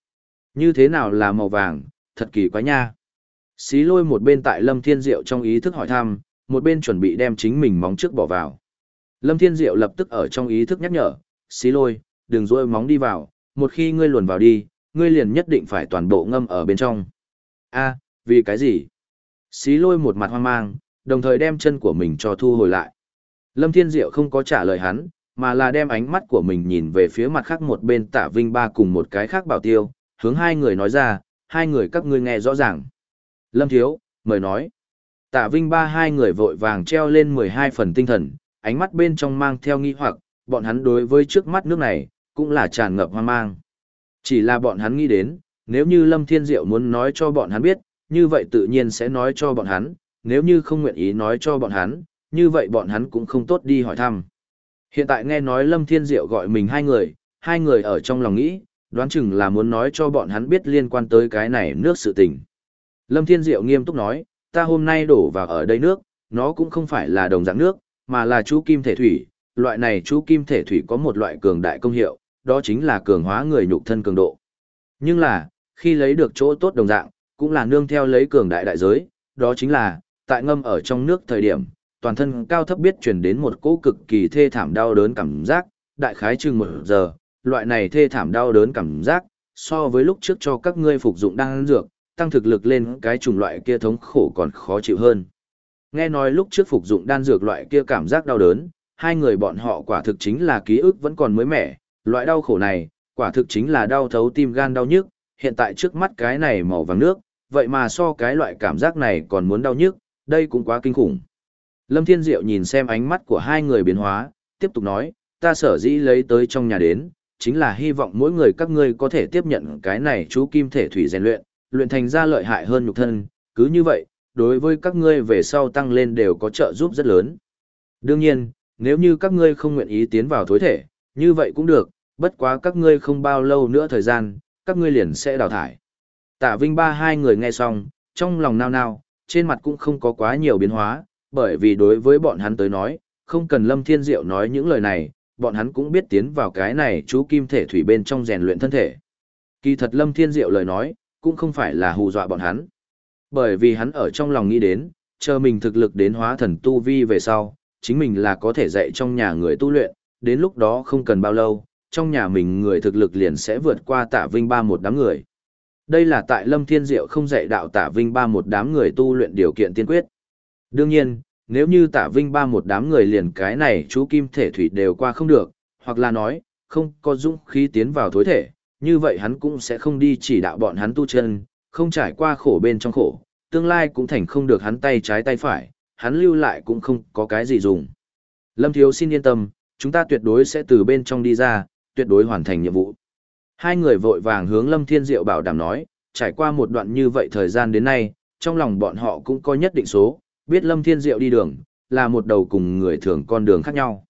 Như thế nào là màu vàng, thật kỳ quá nha. Xí lôi một bên tại Lâm Thiên Diệu trong ý thức hỏi thăm, một bên chuẩn bị đem chính mình móng trước bỏ vào. Lâm Thiên Diệu lập tức ở trong ý thức nhắc nhở, xí lôi, đừng rôi móng đi vào, một khi ngươi luồn vào đi, ngươi liền nhất định phải toàn bộ ngâm ở bên trong. a vì cái gì? Xí lôi một mặt hoang mang, đồng thời đem chân của mình cho thu hồi lại. Lâm Thiên Diệu không có trả lời hắn, mà là đem ánh mắt của mình nhìn về phía mặt khác một bên tả vinh ba cùng một cái khác bảo tiêu, hướng hai người nói ra, hai người các ngươi nghe rõ ràng. Lâm Thiếu, mời nói. Tả vinh ba hai người vội vàng treo lên 12 phần tinh thần, ánh mắt bên trong mang theo nghi hoặc, bọn hắn đối với trước mắt nước này, cũng là tràn ngập hoang mang. Chỉ là bọn hắn nghĩ đến, nếu như Lâm Thiên Diệu muốn nói cho bọn hắn biết, như vậy tự nhiên sẽ nói cho bọn hắn, nếu như không nguyện ý nói cho bọn hắn, như vậy bọn hắn cũng không tốt đi hỏi thăm. Hiện tại nghe nói Lâm Thiên Diệu gọi mình hai người, hai người ở trong lòng nghĩ, đoán chừng là muốn nói cho bọn hắn biết liên quan tới cái này nước sự tình. Lâm Thiên Diệu nghiêm túc nói, ta hôm nay đổ vào ở đây nước, nó cũng không phải là đồng dạng nước, mà là chú kim thể thủy, loại này chú kim thể thủy có một loại cường đại công hiệu, đó chính là cường hóa người nhục thân cường độ. Nhưng là, khi lấy được chỗ tốt đồng dạng, cũng là nương theo lấy cường đại đại giới, đó chính là, tại ngâm ở trong nước thời điểm, toàn thân cao thấp biết chuyển đến một cỗ cực kỳ thê thảm đau đớn cảm giác, đại khái chừng một giờ, loại này thê thảm đau đớn cảm giác, so với lúc trước cho các ngươi phục dụng đang dược, tăng thực lực lên cái chủng loại kia thống khổ còn khó chịu hơn. Nghe nói lúc trước phục dụng đan dược loại kia cảm giác đau đớn, hai người bọn họ quả thực chính là ký ức vẫn còn mới mẻ, loại đau khổ này, quả thực chính là đau thấu tim gan đau nhức, hiện tại trước mắt cái này màu vàng nước, vậy mà so cái loại cảm giác này còn muốn đau nhức, đây cũng quá kinh khủng. Lâm Thiên Diệu nhìn xem ánh mắt của hai người biến hóa, tiếp tục nói, ta sở dĩ lấy tới trong nhà đến, chính là hy vọng mỗi người các ngươi có thể tiếp nhận cái này chú kim thể thủy rèn luyện, luyện thành ra lợi hại hơn nhục thân, cứ như vậy, đối với các ngươi về sau tăng lên đều có trợ giúp rất lớn. Đương nhiên, nếu như các ngươi không nguyện ý tiến vào thối thể, như vậy cũng được, bất quá các ngươi không bao lâu nữa thời gian, các ngươi liền sẽ đào thải. Tạ Vinh ba hai người nghe xong, trong lòng nao nao, trên mặt cũng không có quá nhiều biến hóa, bởi vì đối với bọn hắn tới nói, không cần Lâm Thiên Diệu nói những lời này, bọn hắn cũng biết tiến vào cái này chú kim thể thủy bên trong rèn luyện thân thể. Kỳ thật Lâm Thiên Diệu lời nói, cũng không phải là hù dọa bọn hắn. Bởi vì hắn ở trong lòng nghĩ đến, chờ mình thực lực đến hóa thần tu vi về sau, chính mình là có thể dạy trong nhà người tu luyện, đến lúc đó không cần bao lâu, trong nhà mình người thực lực liền sẽ vượt qua tạ vinh ba một đám người. Đây là tại Lâm Thiên Diệu không dạy đạo tạ vinh ba một đám người tu luyện điều kiện tiên quyết. Đương nhiên, nếu như tạ vinh ba một đám người liền cái này chú kim thể thủy đều qua không được, hoặc là nói, không có dũng khí tiến vào thối thể, như vậy hắn cũng sẽ không đi chỉ đạo bọn hắn tu chân, không trải qua khổ bên trong khổ, tương lai cũng thành không được hắn tay trái tay phải, hắn lưu lại cũng không có cái gì dùng. Lâm Thiếu xin yên tâm, chúng ta tuyệt đối sẽ từ bên trong đi ra, tuyệt đối hoàn thành nhiệm vụ. Hai người vội vàng hướng Lâm Thiên Diệu bảo đảm nói, trải qua một đoạn như vậy thời gian đến nay, trong lòng bọn họ cũng có nhất định số, biết Lâm Thiên Diệu đi đường, là một đầu cùng người thường con đường khác nhau.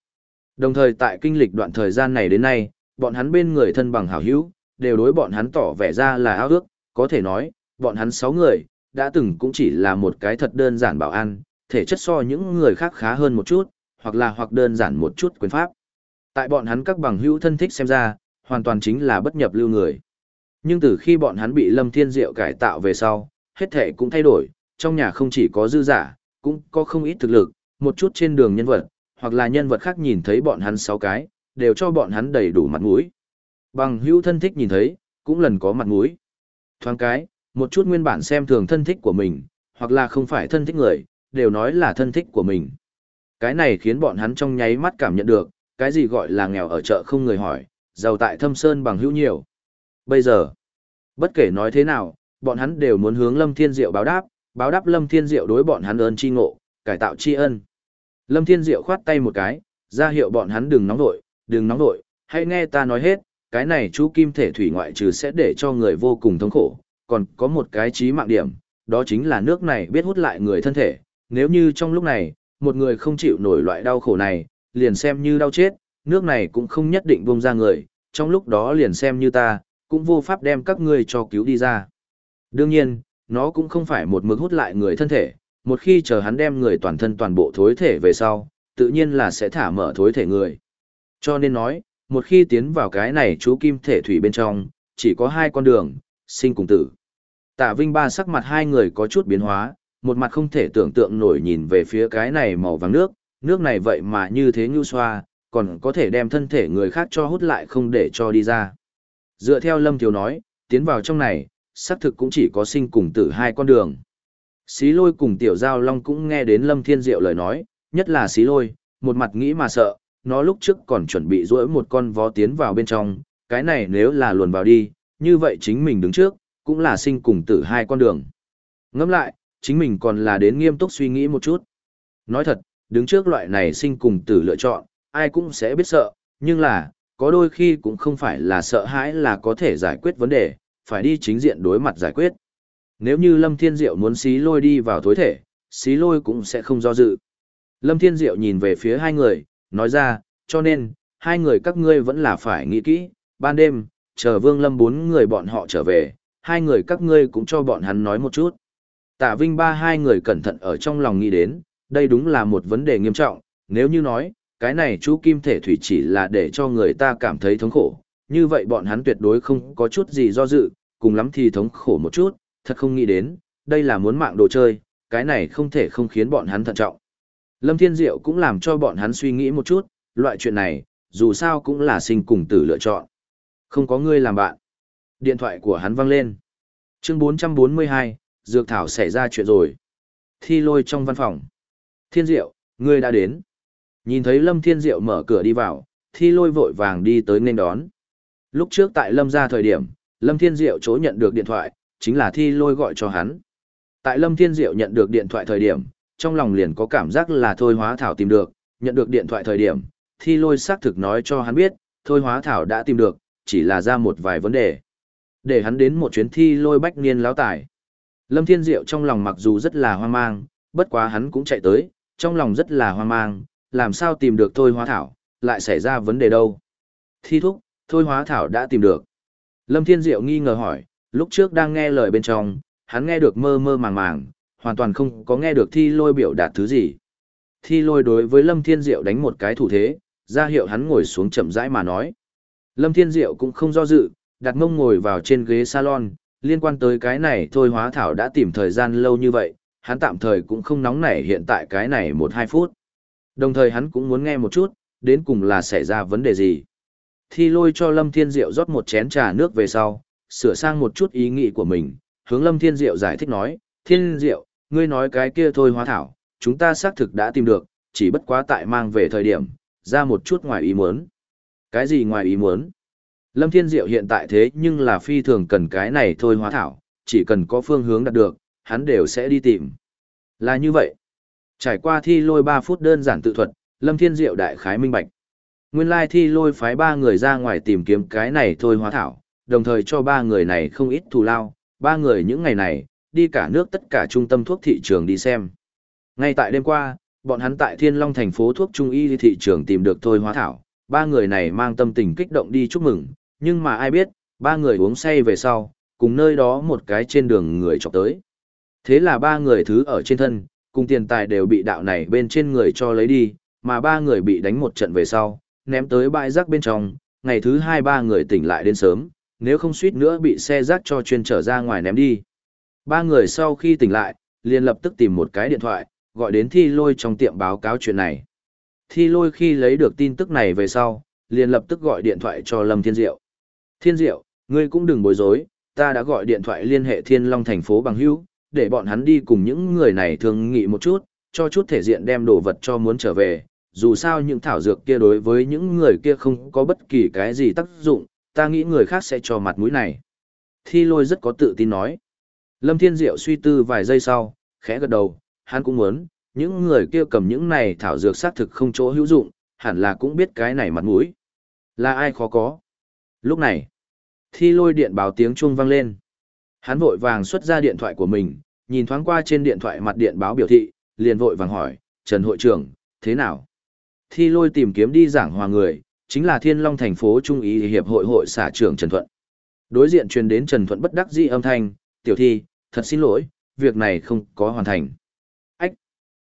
Đồng thời tại kinh lịch đoạn thời gian này đến nay, bọn hắn bên người thân bằng hảo hữu, đều đối bọn hắn tỏ vẻ ra là ao ước, có thể nói, bọn hắn sáu người, đã từng cũng chỉ là một cái thật đơn giản bảo an, thể chất so những người khác khá hơn một chút, hoặc là hoặc đơn giản một chút quyền pháp. Tại bọn hắn các bằng hữu thân thích xem ra, hoàn toàn chính là bất nhập lưu người. Nhưng từ khi bọn hắn bị Lâm Thiên Diệu cải tạo về sau, hết thể cũng thay đổi, trong nhà không chỉ có dư giả, cũng có không ít thực lực, một chút trên đường nhân vật, hoặc là nhân vật khác nhìn thấy bọn hắn sáu cái, đều cho bọn hắn đầy đủ mặt mũi. Bằng hữu thân thích nhìn thấy, cũng lần có mặt mũi. Thoáng cái, một chút nguyên bản xem thường thân thích của mình, hoặc là không phải thân thích người, đều nói là thân thích của mình. Cái này khiến bọn hắn trong nháy mắt cảm nhận được, cái gì gọi là nghèo ở chợ không người hỏi, giàu tại thâm sơn bằng hữu nhiều. Bây giờ, bất kể nói thế nào, bọn hắn đều muốn hướng Lâm Thiên Diệu báo đáp, báo đáp Lâm Thiên Diệu đối bọn hắn ơn chi ngộ, cải tạo tri ân. Lâm Thiên Diệu khoát tay một cái, ra hiệu bọn hắn đừng nóng nội, đừng nóng nội, hãy nghe ta nói hết, cái này chú kim thể thủy ngoại trừ sẽ để cho người vô cùng thống khổ, còn có một cái trí mạng điểm, đó chính là nước này biết hút lại người thân thể, nếu như trong lúc này, một người không chịu nổi loại đau khổ này, liền xem như đau chết, nước này cũng không nhất định buông ra người, trong lúc đó liền xem như ta, cũng vô pháp đem các ngươi cho cứu đi ra. Đương nhiên, nó cũng không phải một mực hút lại người thân thể, một khi chờ hắn đem người toàn thân toàn bộ thối thể về sau, tự nhiên là sẽ thả mở thối thể người. Cho nên nói, một khi tiến vào cái này chú kim thể thủy bên trong, chỉ có hai con đường, sinh cùng tử. Tạ Vinh Ba sắc mặt hai người có chút biến hóa, một mặt không thể tưởng tượng nổi nhìn về phía cái này màu vàng nước, nước này vậy mà như thế như xoa, còn có thể đem thân thể người khác cho hút lại không để cho đi ra. Dựa theo Lâm Thiếu nói, tiến vào trong này, xác thực cũng chỉ có sinh cùng tử hai con đường. Xí lôi cùng tiểu giao long cũng nghe đến Lâm Thiên Diệu lời nói, nhất là xí lôi, một mặt nghĩ mà sợ, nó lúc trước còn chuẩn bị rỗi một con vó tiến vào bên trong, cái này nếu là luồn vào đi, như vậy chính mình đứng trước, cũng là sinh cùng tử hai con đường. Ngẫm lại, chính mình còn là đến nghiêm túc suy nghĩ một chút. Nói thật, đứng trước loại này sinh cùng tử lựa chọn, ai cũng sẽ biết sợ, nhưng là, có đôi khi cũng không phải là sợ hãi là có thể giải quyết vấn đề, phải đi chính diện đối mặt giải quyết. Nếu như Lâm Thiên Diệu muốn xí lôi đi vào thối thể, xí lôi cũng sẽ không do dự. Lâm Thiên Diệu nhìn về phía hai người, nói ra, cho nên, hai người các ngươi vẫn là phải nghĩ kỹ, ban đêm, chờ Vương Lâm bốn người bọn họ trở về, hai người các ngươi cũng cho bọn hắn nói một chút. Tạ Vinh ba hai người cẩn thận ở trong lòng nghĩ đến, đây đúng là một vấn đề nghiêm trọng, nếu như nói, cái này chú kim thể thủy chỉ là để cho người ta cảm thấy thống khổ, như vậy bọn hắn tuyệt đối không có chút gì do dự, cùng lắm thì thống khổ một chút, thật không nghĩ đến, đây là muốn mạng đồ chơi, cái này không thể không khiến bọn hắn thận trọng. Lâm Thiên Diệu cũng làm cho bọn hắn suy nghĩ một chút, loại chuyện này, dù sao cũng là sinh cùng tử lựa chọn. Không có ngươi làm bạn. Điện thoại của hắn vang lên. Chương 442, Dược Thảo xảy ra chuyện rồi. Thi lôi trong văn phòng. Thiên Diệu, ngươi đã đến. Nhìn thấy Lâm Thiên Diệu mở cửa đi vào, thi lôi vội vàng đi tới nên đón. Lúc trước tại Lâm ra thời điểm, Lâm Thiên Diệu chỗ nhận được điện thoại, chính là thi lôi gọi cho hắn. Tại Lâm Thiên Diệu nhận được điện thoại thời điểm, trong lòng liền có cảm giác là thôi hóa thảo tìm được, nhận được điện thoại thời điểm, thi lôi xác thực nói cho hắn biết, thôi hóa thảo đã tìm được, chỉ là ra một vài vấn đề. Để hắn đến một chuyến thi lôi bách niên láo tải. Lâm Thiên Diệu trong lòng mặc dù rất là hoang mang, bất quá hắn cũng chạy tới, trong lòng rất là hoang mang, làm sao tìm được thôi hóa thảo, lại xảy ra vấn đề đâu. Thi thúc, thôi hóa thảo đã tìm được. Lâm Thiên Diệu nghi ngờ hỏi, lúc trước đang nghe lời bên trong, hắn nghe được mơ mơ màng màng, hoàn toàn không có nghe được thi lôi biểu đạt thứ gì. Thi lôi đối với Lâm Thiên Diệu đánh một cái thủ thế, ra hiệu hắn ngồi xuống chậm rãi mà nói. Lâm Thiên Diệu cũng không do dự, đặt mông ngồi vào trên ghế salon, liên quan tới cái này thôi hóa thảo đã tìm thời gian lâu như vậy, hắn tạm thời cũng không nóng nảy hiện tại cái này một hai phút. Đồng thời hắn cũng muốn nghe một chút, đến cùng là xảy ra vấn đề gì. Thi lôi cho Lâm Thiên Diệu rót một chén trà nước về sau, sửa sang một chút ý nghĩ của mình, hướng Lâm Thiên Diệu giải thích nói, Thiên Diệu, ngươi nói cái kia thôi hóa thảo, chúng ta xác thực đã tìm được, chỉ bất quá tại mang về thời điểm, ra một chút ngoài ý muốn. Cái gì ngoài ý muốn? Lâm Thiên Diệu hiện tại thế nhưng là phi thường cần cái này thôi hóa thảo, chỉ cần có phương hướng đạt được, hắn đều sẽ đi tìm. Là như vậy. Trải qua thi lôi 3 phút đơn giản tự thuật, Lâm Thiên Diệu đại khái minh bạch. Nguyên lai thi lôi phái ba người ra ngoài tìm kiếm cái này thôi hóa thảo, đồng thời cho ba người này không ít thù lao, ba người những ngày này, đi cả nước tất cả trung tâm thuốc thị trường đi xem. Ngay tại đêm qua, bọn hắn tại Thiên Long thành phố thuốc trung y thị trường tìm được thôi hóa thảo, ba người này mang tâm tình kích động đi chúc mừng, nhưng mà ai biết, ba người uống say về sau, cùng nơi đó một cái trên đường người chọc tới. Thế là ba người thứ ở trên thân, cùng tiền tài đều bị đạo này bên trên người cho lấy đi, mà ba người bị đánh một trận về sau, ném tới bãi rác bên trong, ngày thứ hai ba người tỉnh lại đến sớm, nếu không suýt nữa bị xe rác cho chuyên trở ra ngoài ném đi. Ba người sau khi tỉnh lại, liền lập tức tìm một cái điện thoại, gọi đến thi lôi trong tiệm báo cáo chuyện này. Thi lôi khi lấy được tin tức này về sau, liền lập tức gọi điện thoại cho Lâm Thiên Diệu. Thiên Diệu, ngươi cũng đừng bối rối, ta đã gọi điện thoại liên hệ Thiên Long thành phố bằng hữu, để bọn hắn đi cùng những người này thương nghị một chút, cho chút thể diện đem đồ vật cho muốn trở về. Dù sao những thảo dược kia đối với những người kia không có bất kỳ cái gì tác dụng, ta nghĩ người khác sẽ cho mặt mũi này. Thi lôi rất có tự tin nói. Lâm Thiên Diệu suy tư vài giây sau, khẽ gật đầu, hắn cũng muốn, những người kia cầm những này thảo dược xác thực không chỗ hữu dụng, hẳn là cũng biết cái này mặt mũi. Là ai khó có. Lúc này, thi lôi điện báo tiếng chuông vang lên. Hắn vội vàng xuất ra điện thoại của mình, nhìn thoáng qua trên điện thoại mặt điện báo biểu thị, liền vội vàng hỏi, Trần hội trưởng, thế nào? Thi lôi tìm kiếm đi giảng hòa người, chính là Thiên Long thành phố Trung ý hiệp hội hội xã trưởng Trần Thuận. Đối diện truyền đến Trần Thuận bất đắc dĩ âm thanh, tiểu thi, thật xin lỗi, việc này không có hoàn thành. Ách!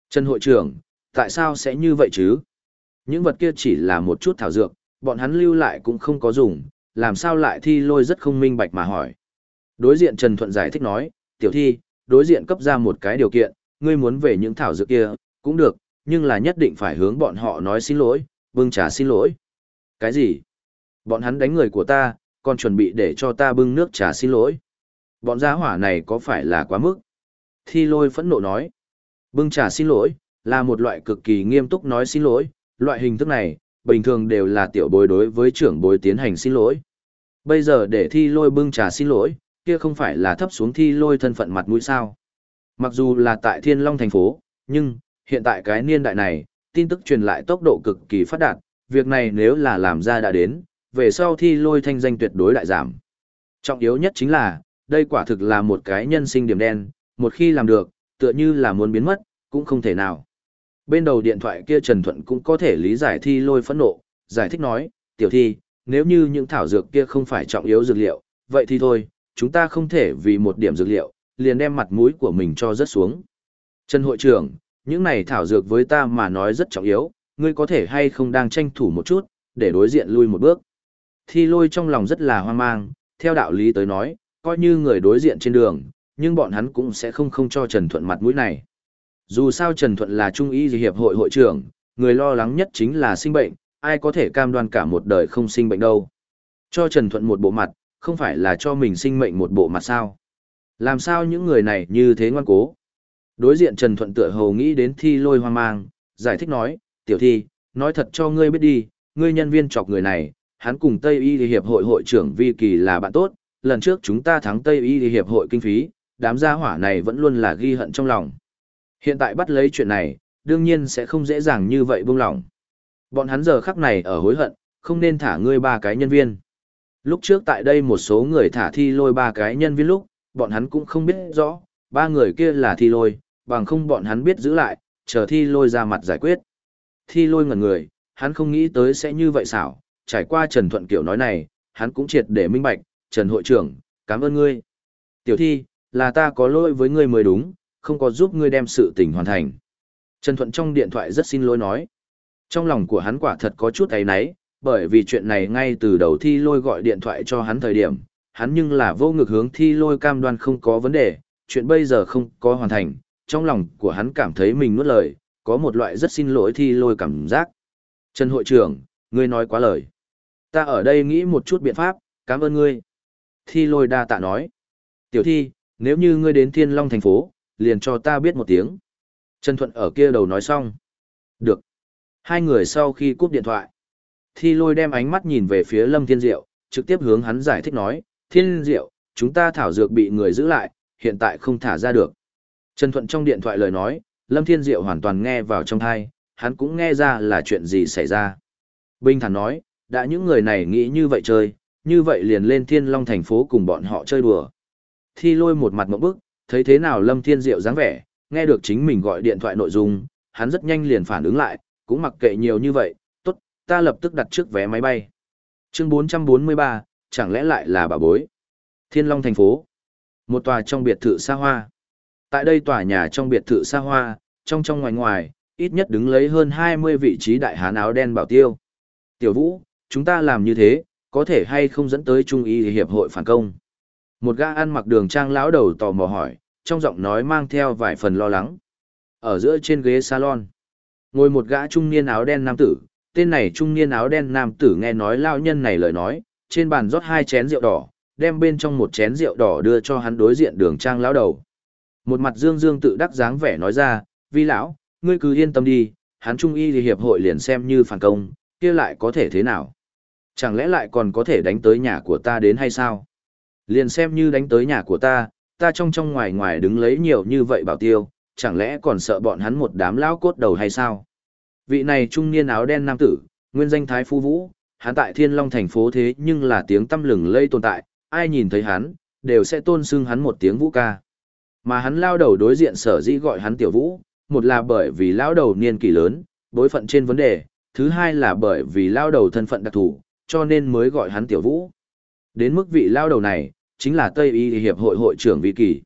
Trần hội trưởng, tại sao sẽ như vậy chứ? Những vật kia chỉ là một chút thảo dược, bọn hắn lưu lại cũng không có dùng, làm sao lại thi lôi rất không minh bạch mà hỏi. Đối diện Trần Thuận giải thích nói, tiểu thi, đối diện cấp ra một cái điều kiện, ngươi muốn về những thảo dược kia, cũng được, nhưng là nhất định phải hướng bọn họ nói xin lỗi, bưng trà xin lỗi. Cái gì? Bọn hắn đánh người của ta, còn chuẩn bị để cho ta bưng nước trà xin lỗi. Bọn gia hỏa này có phải là quá mức? Thi lôi phẫn nộ nói. Bưng trà xin lỗi, là một loại cực kỳ nghiêm túc nói xin lỗi, loại hình thức này, bình thường đều là tiểu bối đối với trưởng bối tiến hành xin lỗi. Bây giờ để thi lôi bưng trà xin lỗi, kia không phải là thấp xuống thi lôi thân phận mặt mũi sao. Mặc dù là tại Thiên Long thành phố, nhưng, hiện tại cái niên đại này, tin tức truyền lại tốc độ cực kỳ phát đạt, việc này nếu là làm ra đã đến, về sau thi lôi thanh danh tuyệt đối đại giảm. Trọng yếu nhất chính là, đây quả thực là một cái nhân sinh điểm đen, một khi làm được, tựa như là muốn biến mất, cũng không thể nào. Bên đầu điện thoại kia Trần Thuận cũng có thể lý giải thi lôi phẫn nộ, giải thích nói, tiểu thi, nếu như những thảo dược kia không phải trọng yếu dược liệu, vậy thì thôi, chúng ta không thể vì một điểm dược liệu, liền đem mặt mũi của mình cho rất xuống. Trần hội trưởng, những này thảo dược với ta mà nói rất trọng yếu, ngươi có thể hay không đang tranh thủ một chút, để đối diện lui một bước. Thi lôi trong lòng rất là hoang mang, theo đạo lý tới nói, coi như người đối diện trên đường, nhưng bọn hắn cũng sẽ không không cho Trần Thuận mặt mũi này. Dù sao Trần Thuận là Trung y hiệp hội hội trưởng, người lo lắng nhất chính là sinh bệnh, ai có thể cam đoan cả một đời không sinh bệnh đâu. Cho Trần Thuận một bộ mặt, không phải là cho mình sinh mệnh một bộ mặt sao. Làm sao những người này như thế ngoan cố? Đối diện Trần Thuận tựa hồ nghĩ đến thi lôi hoang mang, giải thích nói, tiểu thi, nói thật cho ngươi biết đi, ngươi nhân viên chọc người này, hắn cùng Tây Y Hiệp hội hội trưởng Vi Kỳ là bạn tốt, lần trước chúng ta thắng Tây Y Hiệp hội kinh phí, đám gia hỏa này vẫn luôn là ghi hận trong lòng. Hiện tại bắt lấy chuyện này, đương nhiên sẽ không dễ dàng như vậy buông lòng. Bọn hắn giờ khắc này ở hối hận, không nên thả ngươi ba cái nhân viên. Lúc trước tại đây một số người thả thi lôi ba cái nhân viên lúc, bọn hắn cũng không biết rõ, ba người kia là thi lôi, bằng không bọn hắn biết giữ lại, chờ thi lôi ra mặt giải quyết. Thi lôi ngẩn người, hắn không nghĩ tới sẽ như vậy xảo, trải qua Trần Thuận Kiểu nói này, hắn cũng triệt để minh bạch, Trần hội trưởng, cảm ơn ngươi. Tiểu thi, là ta có lỗi với ngươi mới đúng, không có giúp ngươi đem sự tình hoàn thành. Trần Thuận trong điện thoại rất xin lỗi nói. Trong lòng của hắn quả thật có chút ấy náy, bởi vì chuyện này ngay từ đầu thi lôi gọi điện thoại cho hắn thời điểm, hắn nhưng là vô ngực hướng thi lôi cam đoan không có vấn đề, chuyện bây giờ không có hoàn thành, trong lòng của hắn cảm thấy mình nuốt lời, có một loại rất xin lỗi thi lôi cảm giác. Trần hội trưởng, ngươi nói quá lời. Ta ở đây nghĩ một chút biện pháp, cảm ơn ngươi. Thi lôi đa tạ nói. Tiểu thi, nếu như ngươi đến Thiên Long thành phố, liền cho ta biết một tiếng. Trần Thuận ở kia đầu nói xong. Được. Hai người sau khi cúp điện thoại. Thi lôi đem ánh mắt nhìn về phía Lâm Thiên Diệu, trực tiếp hướng hắn giải thích nói, Thiên Diệu, chúng ta thảo dược bị người giữ lại, hiện tại không thả ra được. Trần Thuận trong điện thoại lời nói, Lâm Thiên Diệu hoàn toàn nghe vào trong thai, hắn cũng nghe ra là chuyện gì xảy ra. Bình thản nói, đã những người này nghĩ như vậy chơi, như vậy liền lên Thiên Long thành phố cùng bọn họ chơi đùa. Thi lôi một mặt mẫu bức, thấy thế nào Lâm Thiên Diệu dáng vẻ, nghe được chính mình gọi điện thoại nội dung, hắn rất nhanh liền phản ứng lại, cũng mặc kệ nhiều như vậy, tốt, ta lập tức đặt trước vé máy bay. Chương 443, chẳng lẽ lại là bà bối? Thiên Long thành phố. Một tòa trong biệt thự xa hoa. Tại đây tòa nhà trong biệt thự xa hoa, trong trong ngoài ngoài, ít nhất đứng lấy hơn 20 vị trí đại hán áo đen bảo tiêu. Tiểu Vũ, chúng ta làm như thế, có thể hay không dẫn tới Trung y hiệp hội phản công? Một gã ăn mặc đường trang lão đầu tò mò hỏi, trong giọng nói mang theo vài phần lo lắng. Ở giữa trên ghế salon, ngồi một gã trung niên áo đen nam tử, tên này trung niên áo đen nam tử nghe nói lao nhân này lời nói, trên bàn rót hai chén rượu đỏ, đem bên trong một chén rượu đỏ đưa cho hắn đối diện đường trang lão đầu. Một mặt dương dương tự đắc dáng vẻ nói ra, vi lão, ngươi cứ yên tâm đi, hắn trung y thì hiệp hội liền xem như phản công, kia lại có thể thế nào? Chẳng lẽ lại còn có thể đánh tới nhà của ta đến hay sao? Liền xem như đánh tới nhà của ta, ta trong trong ngoài ngoài đứng lấy nhiều như vậy bảo tiêu, chẳng lẽ còn sợ bọn hắn một đám lão cốt đầu hay sao? Vị này trung niên áo đen nam tử, nguyên danh Thái Phu Vũ, hắn tại Thiên Long thành phố thế nhưng là tiếng tâm lừng lây tồn tại, ai nhìn thấy hắn, đều sẽ tôn xưng hắn một tiếng vũ ca. Mà hắn lao đầu đối diện sở dĩ gọi hắn tiểu vũ, một là bởi vì lao đầu niên kỷ lớn, bối phận trên vấn đề, thứ hai là bởi vì lao đầu thân phận đặc thù, cho nên mới gọi hắn tiểu vũ. Đến mức vị lao đầu này, chính là Tây Y Hiệp hội hội trưởng Vi Kỳ.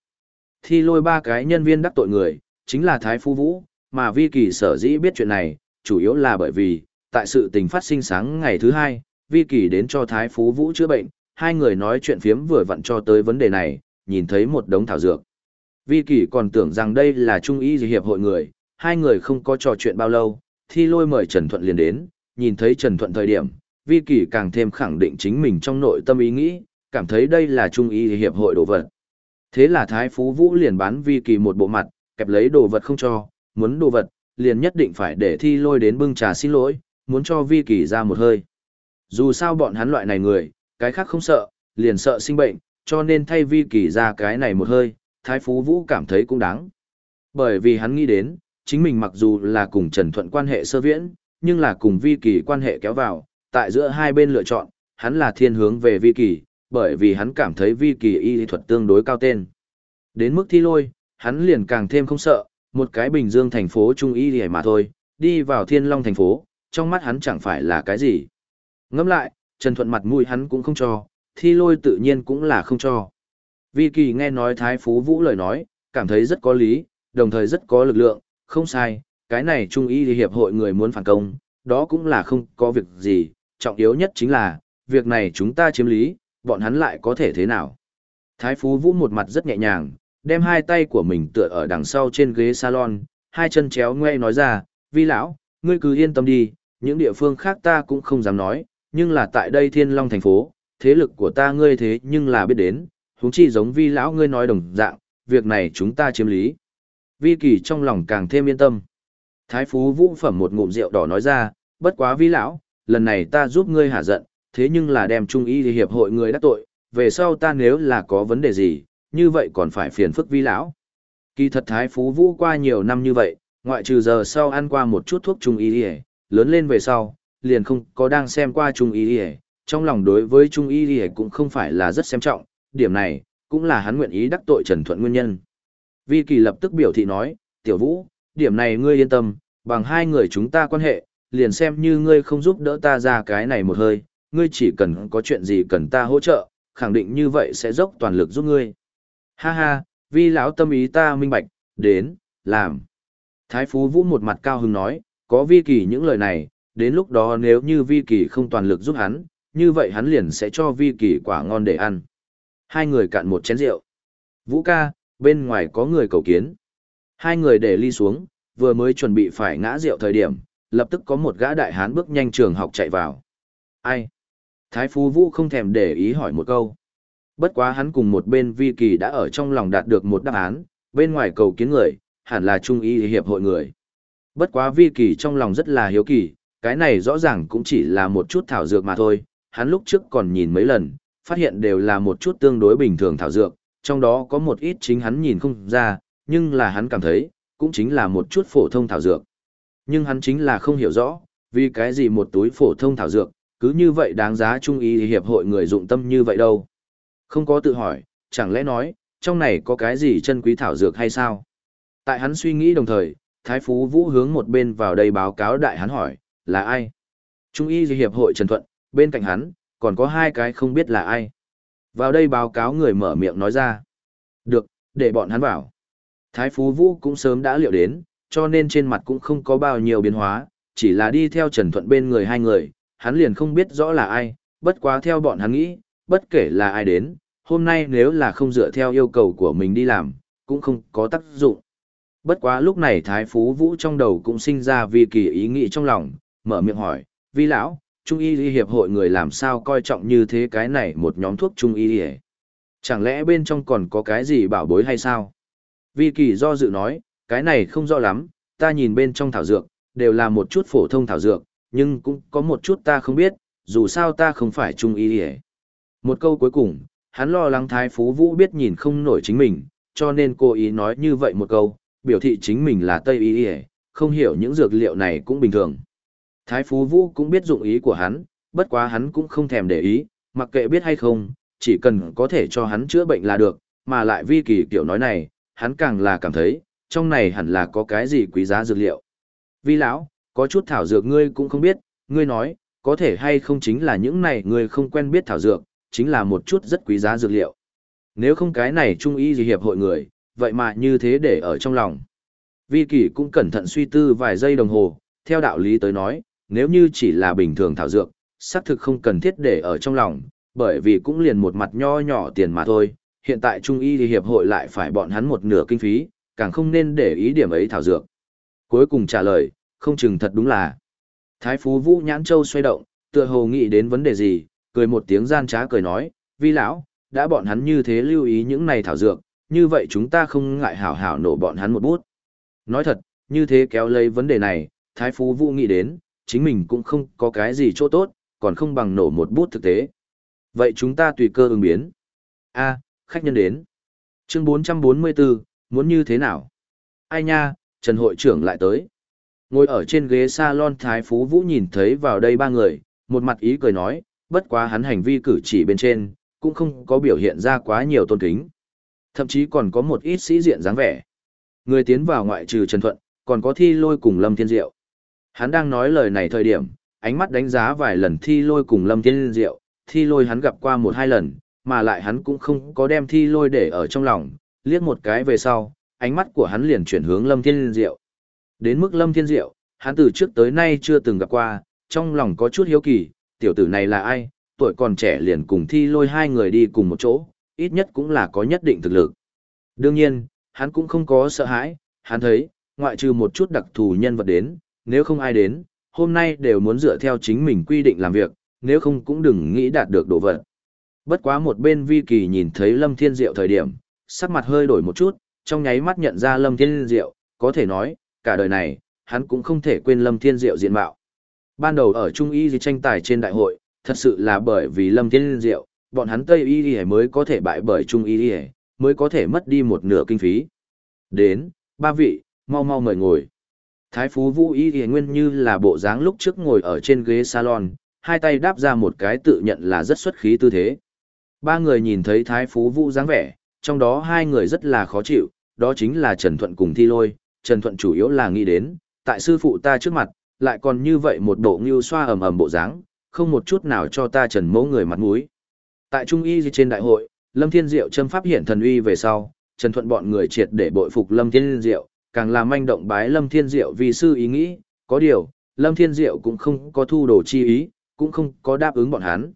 Thi lôi ba cái nhân viên đắc tội người, chính là Thái Phú Vũ, mà Vi Kỳ sở dĩ biết chuyện này, chủ yếu là bởi vì, tại sự tình phát sinh sáng ngày thứ hai, Vi Kỳ đến cho Thái Phú Vũ chữa bệnh, hai người nói chuyện phiếm vừa vặn cho tới vấn đề này, nhìn thấy một đống thảo dược. Vi Kỳ còn tưởng rằng đây là Trung Y Hiệp hội người, hai người không có trò chuyện bao lâu, thi lôi mời Trần Thuận liền đến, nhìn thấy Trần Thuận thời điểm, Vi Kỳ càng thêm khẳng định chính mình trong nội tâm ý nghĩ, cảm thấy đây là Trung Y Hiệp hội đồ vật. Thế là Thái Phú Vũ liền bán Vi Kỳ một bộ mặt, kẹp lấy đồ vật không cho, muốn đồ vật, liền nhất định phải để thi lôi đến bưng trà xin lỗi, muốn cho Vi Kỳ ra một hơi. Dù sao bọn hắn loại này người, cái khác không sợ, liền sợ sinh bệnh, cho nên thay Vi Kỳ ra cái này một hơi, Thái Phú Vũ cảm thấy cũng đáng. Bởi vì hắn nghĩ đến, chính mình mặc dù là cùng Trần Thuận quan hệ sơ viễn, nhưng là cùng Vi Kỳ quan hệ kéo vào, tại giữa hai bên lựa chọn, hắn là thiên hướng về Vi Kỳ, bởi vì hắn cảm thấy Vi Kỳ y thuật tương đối cao tên. Đến mức thi lôi, hắn liền càng thêm không sợ, một cái Bình Dương thành phố trung y thì mà thôi, đi vào Thiên Long thành phố, trong mắt hắn chẳng phải là cái gì. Ngẫm lại, Trần Thuận mặt mũi hắn cũng không cho, thi lôi tự nhiên cũng là không cho. Vi Kỳ nghe nói Thái Phú Vũ lời nói, cảm thấy rất có lý, đồng thời rất có lực lượng, không sai, cái này Trung y thì hiệp hội người muốn phản công, đó cũng là không có việc gì, trọng yếu nhất chính là, việc này chúng ta chiếm lý, bọn hắn lại có thể thế nào. Thái Phú Vũ một mặt rất nhẹ nhàng, đem hai tay của mình tựa ở đằng sau trên ghế salon, hai chân chéo ngoe nói ra, vi lão, ngươi cứ yên tâm đi, những địa phương khác ta cũng không dám nói, nhưng là tại đây thiên long thành phố, thế lực của ta ngươi thế nhưng là biết đến, huống chi giống vi lão ngươi nói đồng dạng, việc này chúng ta chiếm lý. Vi kỳ trong lòng càng thêm yên tâm. Thái Phú Vũ phẩm một ngụm rượu đỏ nói ra, bất quá vi lão, lần này ta giúp ngươi hạ giận, thế nhưng là đem trung y hiệp hội người đắc tội, về sau ta nếu là có vấn đề gì, như vậy còn phải phiền phức vi lão. Kỳ thật Thái Phú Vũ qua nhiều năm như vậy, ngoại trừ giờ sau ăn qua một chút thuốc trung y y, lớn lên về sau, liền không có đang xem qua trung y y, trong lòng đối với trung y y cũng không phải là rất xem trọng, điểm này, cũng là hắn nguyện ý đắc tội Trần Thuận nguyên nhân. Vi Kỳ lập tức biểu thị nói, tiểu vũ, điểm này ngươi yên tâm, bằng hai người chúng ta quan hệ, liền xem như ngươi không giúp đỡ ta ra cái này một hơi, ngươi chỉ cần có chuyện gì cần ta hỗ trợ, khẳng định như vậy sẽ dốc toàn lực giúp ngươi. Ha ha, vi lão tâm ý ta minh bạch, đến, làm. Thái Phú Vũ một mặt cao hứng nói, có vi kỳ những lời này, đến lúc đó nếu như vi kỳ không toàn lực giúp hắn, như vậy hắn liền sẽ cho vi kỳ quả ngon để ăn. Hai người cạn một chén rượu. Vũ ca, bên ngoài có người cầu kiến. Hai người để ly xuống, vừa mới chuẩn bị phải ngã rượu thời điểm, lập tức có một gã đại hán bước nhanh trường học chạy vào. Ai? Thái Phú Vũ không thèm để ý hỏi một câu. Bất quá hắn cùng một bên vi kỳ đã ở trong lòng đạt được một đáp án, bên ngoài cầu kiến người, hẳn là trung y hiệp hội người. Bất quá vi kỳ trong lòng rất là hiếu kỳ, cái này rõ ràng cũng chỉ là một chút thảo dược mà thôi, hắn lúc trước còn nhìn mấy lần, phát hiện đều là một chút tương đối bình thường thảo dược, trong đó có một ít chính hắn nhìn không ra, nhưng là hắn cảm thấy, cũng chính là một chút phổ thông thảo dược. Nhưng hắn chính là không hiểu rõ, vì cái gì một túi phổ thông thảo dược, cứ như vậy đáng giá trung y hiệp hội người dụng tâm như vậy đâu. Không có tự hỏi, chẳng lẽ nói, trong này có cái gì chân quý thảo dược hay sao? Tại hắn suy nghĩ đồng thời, Thái Phú Vũ hướng một bên vào đây báo cáo đại hắn hỏi, là ai? Trung y hiệp hội Trần Thuận, bên cạnh hắn, còn có hai cái không biết là ai. Vào đây báo cáo người mở miệng nói ra. Được, để bọn hắn vào. Thái Phú Vũ cũng sớm đã liệu đến, cho nên trên mặt cũng không có bao nhiêu biến hóa, chỉ là đi theo Trần Thuận bên người hai người, hắn liền không biết rõ là ai, bất quá theo bọn hắn nghĩ, bất kể là ai đến, hôm nay nếu là không dựa theo yêu cầu của mình đi làm, cũng không có tác dụng. Bất quá lúc này Thái Phú Vũ trong đầu cũng sinh ra vì kỳ ý nghĩ trong lòng, mở miệng hỏi, vi lão, Trung y hiệp hội người làm sao coi trọng như thế cái này một nhóm thuốc Trung y y Chẳng lẽ bên trong còn có cái gì bảo bối hay sao? Vi kỳ do dự nói, cái này không rõ lắm, ta nhìn bên trong thảo dược, đều là một chút phổ thông thảo dược, nhưng cũng có một chút ta không biết, dù sao ta không phải Trung y hề. một câu cuối cùng, hắn lo lắng Thái Phú Vũ biết nhìn không nổi chính mình, cho nên cô ý nói như vậy một câu, biểu thị chính mình là Tây Y hề, không hiểu những dược liệu này cũng bình thường. Thái Phú Vũ cũng biết dụng ý của hắn, bất quá hắn cũng không thèm để ý, mặc kệ biết hay không, chỉ cần có thể cho hắn chữa bệnh là được, mà lại vi kỳ kiểu nói này, hắn càng là cảm thấy, trong này hẳn là có cái gì quý giá dược liệu. Vi lão, có chút thảo dược ngươi cũng không biết, ngươi nói, có thể hay không chính là những này ngươi không quen biết thảo dược, chính là một chút rất quý giá dược liệu. Nếu không cái này trung y gì hiệp hội người, vậy mà như thế để ở trong lòng. Vi kỳ cũng cẩn thận suy tư vài giây đồng hồ, theo đạo lý tới nói, nếu như chỉ là bình thường thảo dược, xác thực không cần thiết để ở trong lòng, bởi vì cũng liền một mặt nho nhỏ tiền mà thôi, hiện tại Trung y thì hiệp hội lại phải bọn hắn một nửa kinh phí, càng không nên để ý điểm ấy thảo dược. Cuối cùng trả lời, không chừng thật đúng là. Thái Phú Vũ Nhãn Châu xoay động, tựa hồ nghĩ đến vấn đề gì, cười một tiếng gian trá cười nói, vi lão, đã bọn hắn như thế lưu ý những này thảo dược, như vậy chúng ta không ngại hảo hảo nổ bọn hắn một bút. Nói thật, như thế kéo lấy vấn đề này, Thái Phú Vũ nghĩ đến, chính mình cũng không có cái gì chỗ tốt, còn không bằng nổ một bút thực tế. Vậy chúng ta tùy cơ ứng biến. A, khách nhân đến. Chương 444, muốn như thế nào? Ai nha, Trần hội trưởng lại tới. Ngồi ở trên ghế salon Thái Phú Vũ nhìn thấy vào đây ba người, một mặt ý cười nói, bất quá hắn hành vi cử chỉ bên trên, cũng không có biểu hiện ra quá nhiều tôn kính. Thậm chí còn có một ít sĩ diện dáng vẻ. Người tiến vào ngoại trừ Trần Thuận, còn có thi lôi cùng Lâm Thiên Diệu. Hắn đang nói lời này thời điểm, ánh mắt đánh giá vài lần thi lôi cùng Lâm Thiên Diệu, thi lôi hắn gặp qua một hai lần, mà lại hắn cũng không có đem thi lôi để ở trong lòng, liếc một cái về sau, ánh mắt của hắn liền chuyển hướng Lâm Thiên Diệu. Đến mức Lâm Thiên Diệu, hắn từ trước tới nay chưa từng gặp qua, trong lòng có chút hiếu kỳ, tiểu tử này là ai, tuổi còn trẻ liền cùng thi lôi hai người đi cùng một chỗ, ít nhất cũng là có nhất định thực lực. Đương nhiên, hắn cũng không có sợ hãi, hắn thấy, ngoại trừ một chút đặc thù nhân vật đến, nếu không ai đến, hôm nay đều muốn dựa theo chính mình quy định làm việc, nếu không cũng đừng nghĩ đạt được đồ vật. Bất quá một bên vi kỳ nhìn thấy Lâm Thiên Diệu thời điểm, sắc mặt hơi đổi một chút, trong nháy mắt nhận ra Lâm Thiên Diệu, có thể nói, cả đời này, hắn cũng không thể quên Lâm Thiên Diệu diện mạo. Ban đầu ở Trung Y gì tranh tài trên đại hội, thật sự là bởi vì Lâm Thiên Diệu, bọn hắn Tây Y Y mới có thể bại bởi Trung Y Y, mới có thể mất đi một nửa kinh phí. Đến, ba vị, mau mau mời ngồi. Thái Phú Vũ Y Y nguyên như là bộ dáng lúc trước ngồi ở trên ghế salon, hai tay đáp ra một cái tự nhận là rất xuất khí tư thế. Ba người nhìn thấy Thái Phú Vũ dáng vẻ, trong đó hai người rất là khó chịu, đó chính là Trần Thuận cùng Thi Lôi. Trần Thuận chủ yếu là nghĩ đến, tại sư phụ ta trước mặt, lại còn như vậy một bộ ngưu xoa ầm ầm bộ dáng, không một chút nào cho ta Trần mẫu người mặt mũi. Tại Trung Y trên đại hội, Lâm Thiên Diệu châm pháp hiện thần uy về sau, Trần Thuận bọn người triệt để bội phục Lâm Thiên Diệu, càng làm manh động bái Lâm Thiên Diệu vì sư ý nghĩ, có điều, Lâm Thiên Diệu cũng không có thu đồ chi ý, cũng không có đáp ứng bọn hắn.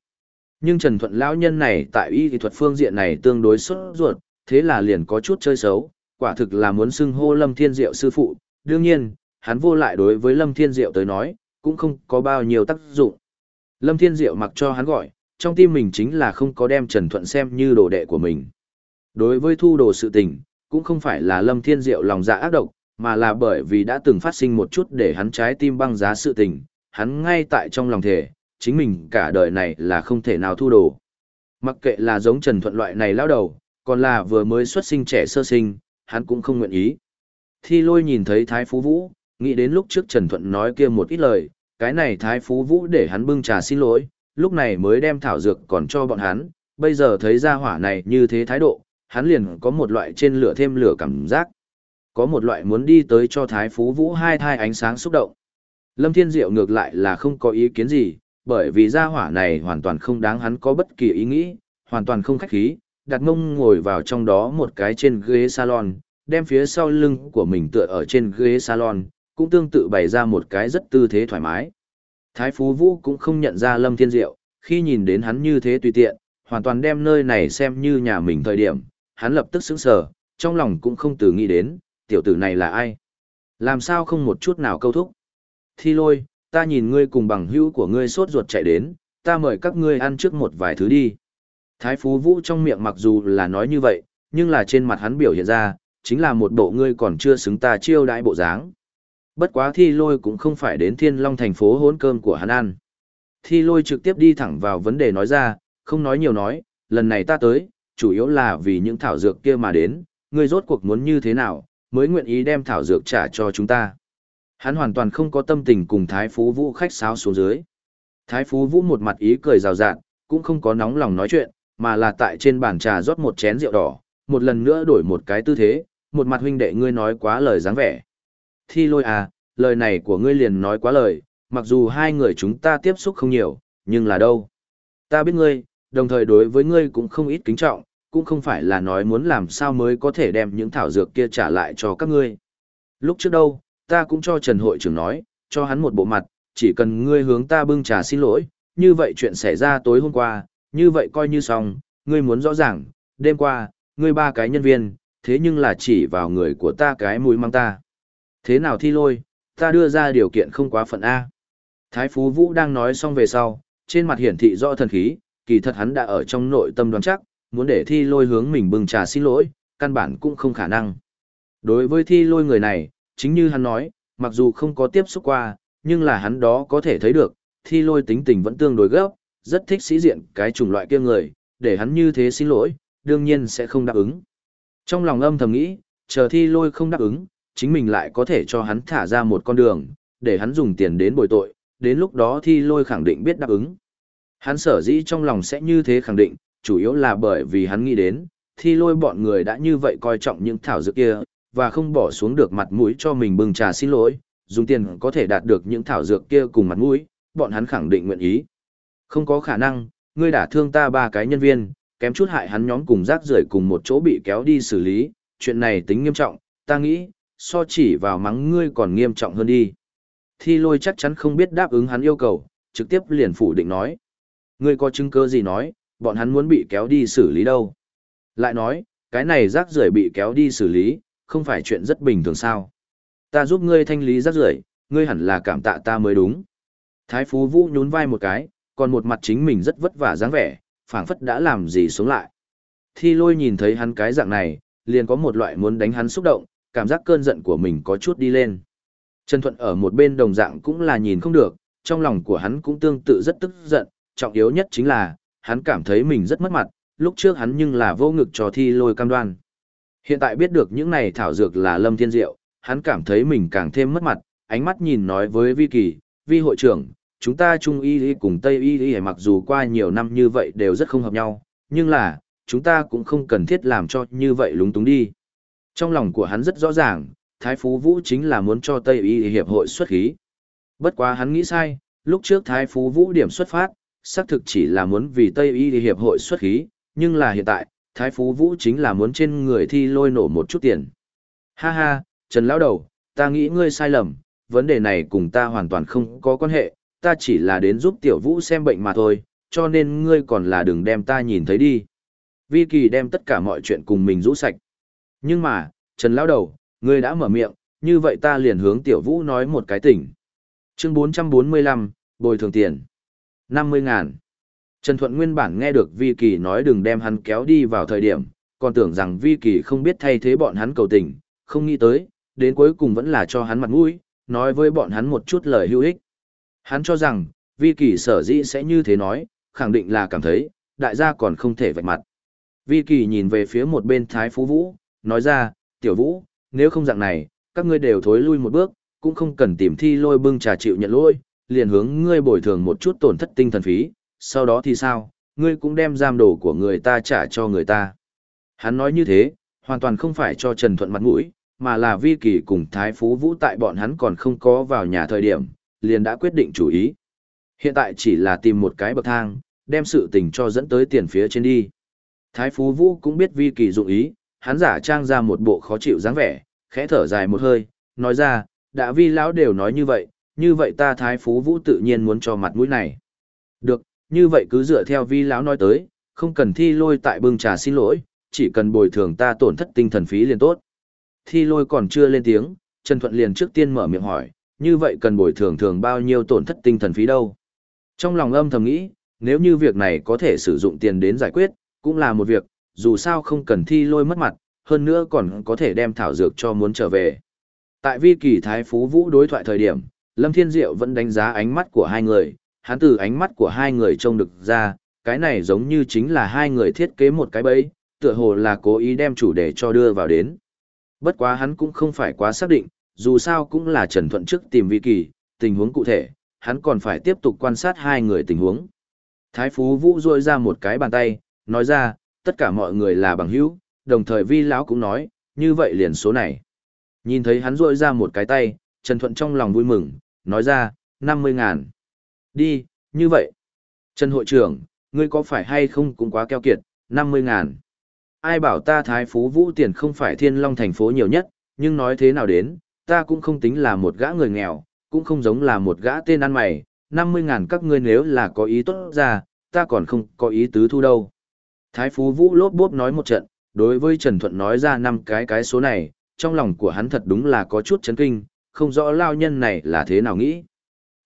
Nhưng Trần Thuận lão nhân này tại y kỹ thuật phương diện này tương đối sốt ruột, thế là liền có chút chơi xấu, quả thực là muốn xưng hô Lâm Thiên Diệu sư phụ, đương nhiên, hắn vô lại đối với Lâm Thiên Diệu tới nói, cũng không có bao nhiêu tác dụng. Lâm Thiên Diệu mặc cho hắn gọi, trong tim mình chính là không có đem Trần Thuận xem như đồ đệ của mình. Đối với thu đồ sự tình, cũng không phải là Lâm Thiên Diệu lòng dạ ác độc, mà là bởi vì đã từng phát sinh một chút để hắn trái tim băng giá sự tình, hắn ngay tại trong lòng thể, chính mình cả đời này là không thể nào thu đồ. Mặc kệ là giống Trần Thuận loại này lao đầu, còn là vừa mới xuất sinh trẻ sơ sinh, hắn cũng không nguyện ý. Thi lôi nhìn thấy Thái Phú Vũ, nghĩ đến lúc trước Trần Thuận nói kia một ít lời, cái này Thái Phú Vũ để hắn bưng trà xin lỗi, lúc này mới đem thảo dược còn cho bọn hắn, bây giờ thấy ra hỏa này như thế thái độ, hắn liền có một loại trên lửa thêm lửa cảm giác. Có một loại muốn đi tới cho Thái Phú Vũ hai thai ánh sáng xúc động. Lâm Thiên Diệu ngược lại là không có ý kiến gì, bởi vì gia hỏa này hoàn toàn không đáng hắn có bất kỳ ý nghĩ, hoàn toàn không khách khí, đặt mông ngồi vào trong đó một cái trên ghế salon, đem phía sau lưng của mình tựa ở trên ghế salon, cũng tương tự bày ra một cái rất tư thế thoải mái. Thái Phú Vũ cũng không nhận ra Lâm Thiên Diệu, khi nhìn đến hắn như thế tùy tiện, hoàn toàn đem nơi này xem như nhà mình thời điểm, hắn lập tức sững sờ, trong lòng cũng không từ nghĩ đến, tiểu tử này là ai? Làm sao không một chút nào câu thúc? Thi lôi, ta nhìn ngươi cùng bằng hữu của ngươi sốt ruột chạy đến, ta mời các ngươi ăn trước một vài thứ đi. Thái Phú Vũ trong miệng mặc dù là nói như vậy, nhưng là trên mặt hắn biểu hiện ra, chính là một bộ ngươi còn chưa xứng ta chiêu đãi bộ dáng. Bất quá thi lôi cũng không phải đến thiên long thành phố hốn cơm của hắn ăn. Thi lôi trực tiếp đi thẳng vào vấn đề nói ra, không nói nhiều nói, lần này ta tới, chủ yếu là vì những thảo dược kia mà đến, ngươi rốt cuộc muốn như thế nào, mới nguyện ý đem thảo dược trả cho chúng ta. Hắn hoàn toàn không có tâm tình cùng Thái Phú Vũ khách sáo xuống dưới. Thái Phú Vũ một mặt ý cười rào rạt, cũng không có nóng lòng nói chuyện, mà là tại trên bàn trà rót một chén rượu đỏ, một lần nữa đổi một cái tư thế, một mặt huynh đệ ngươi nói quá lời dáng vẻ. Thi lôi à, lời này của ngươi liền nói quá lời, mặc dù hai người chúng ta tiếp xúc không nhiều, nhưng là đâu. Ta biết ngươi, đồng thời đối với ngươi cũng không ít kính trọng, cũng không phải là nói muốn làm sao mới có thể đem những thảo dược kia trả lại cho các ngươi. Lúc trước đâu, ta cũng cho Trần hội trưởng nói, cho hắn một bộ mặt, chỉ cần ngươi hướng ta bưng trà xin lỗi, như vậy chuyện xảy ra tối hôm qua, như vậy coi như xong, ngươi muốn rõ ràng, đêm qua, ngươi ba cái nhân viên, thế nhưng là chỉ vào người của ta cái mũi mang ta. Thế nào thi lôi, ta đưa ra điều kiện không quá phận A. Thái Phú Vũ đang nói xong về sau, trên mặt hiển thị rõ thần khí, kỳ thật hắn đã ở trong nội tâm đoán chắc, muốn để thi lôi hướng mình bưng trà xin lỗi, căn bản cũng không khả năng. Đối với thi lôi người này, chính như hắn nói, mặc dù không có tiếp xúc qua, nhưng là hắn đó có thể thấy được, thi lôi tính tình vẫn tương đối gấp, rất thích sĩ diện cái chủng loại kia người, để hắn như thế xin lỗi, đương nhiên sẽ không đáp ứng. Trong lòng âm thầm nghĩ, chờ thi lôi không đáp ứng, chính mình lại có thể cho hắn thả ra một con đường, để hắn dùng tiền đến bồi tội, đến lúc đó thi lôi khẳng định biết đáp ứng. Hắn sở dĩ trong lòng sẽ như thế khẳng định, chủ yếu là bởi vì hắn nghĩ đến, thi lôi bọn người đã như vậy coi trọng những thảo dược kia, và không bỏ xuống được mặt mũi cho mình bưng trà xin lỗi, dùng tiền có thể đạt được những thảo dược kia cùng mặt mũi, bọn hắn khẳng định nguyện ý. Không có khả năng, ngươi đã thương ta ba cái nhân viên, kém chút hại hắn nhóm cùng rác rưởi cùng một chỗ bị kéo đi xử lý, chuyện này tính nghiêm trọng, ta nghĩ, so chỉ vào mắng ngươi còn nghiêm trọng hơn đi. Thi lôi chắc chắn không biết đáp ứng hắn yêu cầu, trực tiếp liền phủ định nói. Ngươi có chứng cứ gì nói, bọn hắn muốn bị kéo đi xử lý đâu. Lại nói, cái này rác rưởi bị kéo đi xử lý, không phải chuyện rất bình thường sao. Ta giúp ngươi thanh lý rác rưởi, ngươi hẳn là cảm tạ ta mới đúng. Thái Phú Vũ nhún vai một cái, còn một mặt chính mình rất vất vả dáng vẻ, phảng phất đã làm gì sống lại. Thi lôi nhìn thấy hắn cái dạng này, liền có một loại muốn đánh hắn xúc động, cảm giác cơn giận của mình có chút đi lên. Trần Thuận ở một bên đồng dạng cũng là nhìn không được, trong lòng của hắn cũng tương tự rất tức giận, trọng yếu nhất chính là, hắn cảm thấy mình rất mất mặt, lúc trước hắn nhưng là vô ngực cho thi lôi cam đoan. Hiện tại biết được những này thảo dược là lâm thiên diệu, hắn cảm thấy mình càng thêm mất mặt, ánh mắt nhìn nói với Vi Kỳ, Vi hội trưởng, chúng ta Trung Y y cùng Tây Y mặc dù qua nhiều năm như vậy đều rất không hợp nhau, nhưng là, chúng ta cũng không cần thiết làm cho như vậy lúng túng đi. Trong lòng của hắn rất rõ ràng, Thái Phú Vũ chính là muốn cho Tây Y Hiệp hội xuất khí. Bất quá hắn nghĩ sai, lúc trước Thái Phú Vũ điểm xuất phát, xác thực chỉ là muốn vì Tây Y Hiệp hội xuất khí, nhưng là hiện tại, Thái Phú Vũ chính là muốn trên người thi lôi nổ một chút tiền. Ha ha, Trần Lão Đầu, ta nghĩ ngươi sai lầm, vấn đề này cùng ta hoàn toàn không có quan hệ, ta chỉ là đến giúp Tiểu Vũ xem bệnh mà thôi, cho nên ngươi còn là đừng đem ta nhìn thấy đi. Vi Kỳ đem tất cả mọi chuyện cùng mình rũ sạch. Nhưng mà, Trần Lão Đầu, ngươi đã mở miệng, như vậy ta liền hướng Tiểu Vũ nói một cái tỉnh. Chương 445, bồi thường tiền. 50 ngàn. Trần Thuận nguyên bản nghe được Vi Kỳ nói đừng đem hắn kéo đi vào thời điểm, còn tưởng rằng Vi Kỳ không biết thay thế bọn hắn cầu tình, không nghĩ tới, đến cuối cùng vẫn là cho hắn mặt mũi, nói với bọn hắn một chút lời hữu ích. Hắn cho rằng, Vi Kỳ sở dĩ sẽ như thế nói, khẳng định là cảm thấy, đại gia còn không thể vạch mặt. Vi Kỳ nhìn về phía một bên Thái Phú Vũ, nói ra, tiểu Vũ, nếu không dạng này, các ngươi đều thối lui một bước, cũng không cần tìm thi lôi bưng trà chịu nhận lỗi, liền hướng ngươi bồi thường một chút tổn thất tinh thần phí, sau đó thì sao, ngươi cũng đem giam đồ của người ta trả cho người ta. Hắn nói như thế, hoàn toàn không phải cho Trần Thuận mặt mũi, mà là vi kỳ cùng Thái Phú Vũ tại bọn hắn còn không có vào nhà thời điểm, liền đã quyết định chủ ý. Hiện tại chỉ là tìm một cái bậc thang, đem sự tình cho dẫn tới tiền phía trên đi. Thái Phú Vũ cũng biết vi kỳ dụng ý, hắn giả trang ra một bộ khó chịu dáng vẻ, khẽ thở dài một hơi, nói ra, đã vi lão đều nói như vậy, như vậy ta Thái Phú Vũ tự nhiên muốn cho mặt mũi này. Được, như vậy cứ dựa theo vi lão nói tới, không cần thi lôi tại bưng trà xin lỗi, chỉ cần bồi thường ta tổn thất tinh thần phí liền tốt. Thi lôi còn chưa lên tiếng, Trần Thuận liền trước tiên mở miệng hỏi, như vậy cần bồi thường thường bao nhiêu tổn thất tinh thần phí đâu? Trong lòng âm thầm nghĩ, nếu như việc này có thể sử dụng tiền đến giải quyết, cũng là một việc, dù sao không cần thi lôi mất mặt, hơn nữa còn có thể đem thảo dược cho muốn trở về. Tại vi kỳ thái phú vũ đối thoại thời điểm, Lâm Thiên Diệu vẫn đánh giá ánh mắt của hai người, hắn từ ánh mắt của hai người trông được ra, cái này giống như chính là hai người thiết kế một cái bẫy, tựa hồ là cố ý đem chủ đề cho đưa vào đến. Bất quá hắn cũng không phải quá xác định, dù sao cũng là Trần Thuận trước tìm vi kỳ, tình huống cụ thể, hắn còn phải tiếp tục quan sát hai người tình huống. Thái Phú Vũ rôi ra một cái bàn tay, nói ra, tất cả mọi người là bằng hữu, đồng thời vi lão cũng nói, như vậy liền số này. Nhìn thấy hắn rôi ra một cái tay, Trần Thuận trong lòng vui mừng, nói ra, 50 ngàn. Đi, như vậy. Trần hội trưởng, ngươi có phải hay không cũng quá keo kiệt, 50 ngàn. Ai bảo ta thái phú vũ tiền không phải thiên long thành phố nhiều nhất, nhưng nói thế nào đến, ta cũng không tính là một gã người nghèo, cũng không giống là một gã tên ăn mày, 50 ngàn các ngươi nếu là có ý tốt ra, ta còn không có ý tứ thu đâu. Thái phú vũ lốp bốp nói một trận, đối với Trần Thuận nói ra năm cái cái số này, trong lòng của hắn thật đúng là có chút chấn kinh, không rõ lao nhân này là thế nào nghĩ.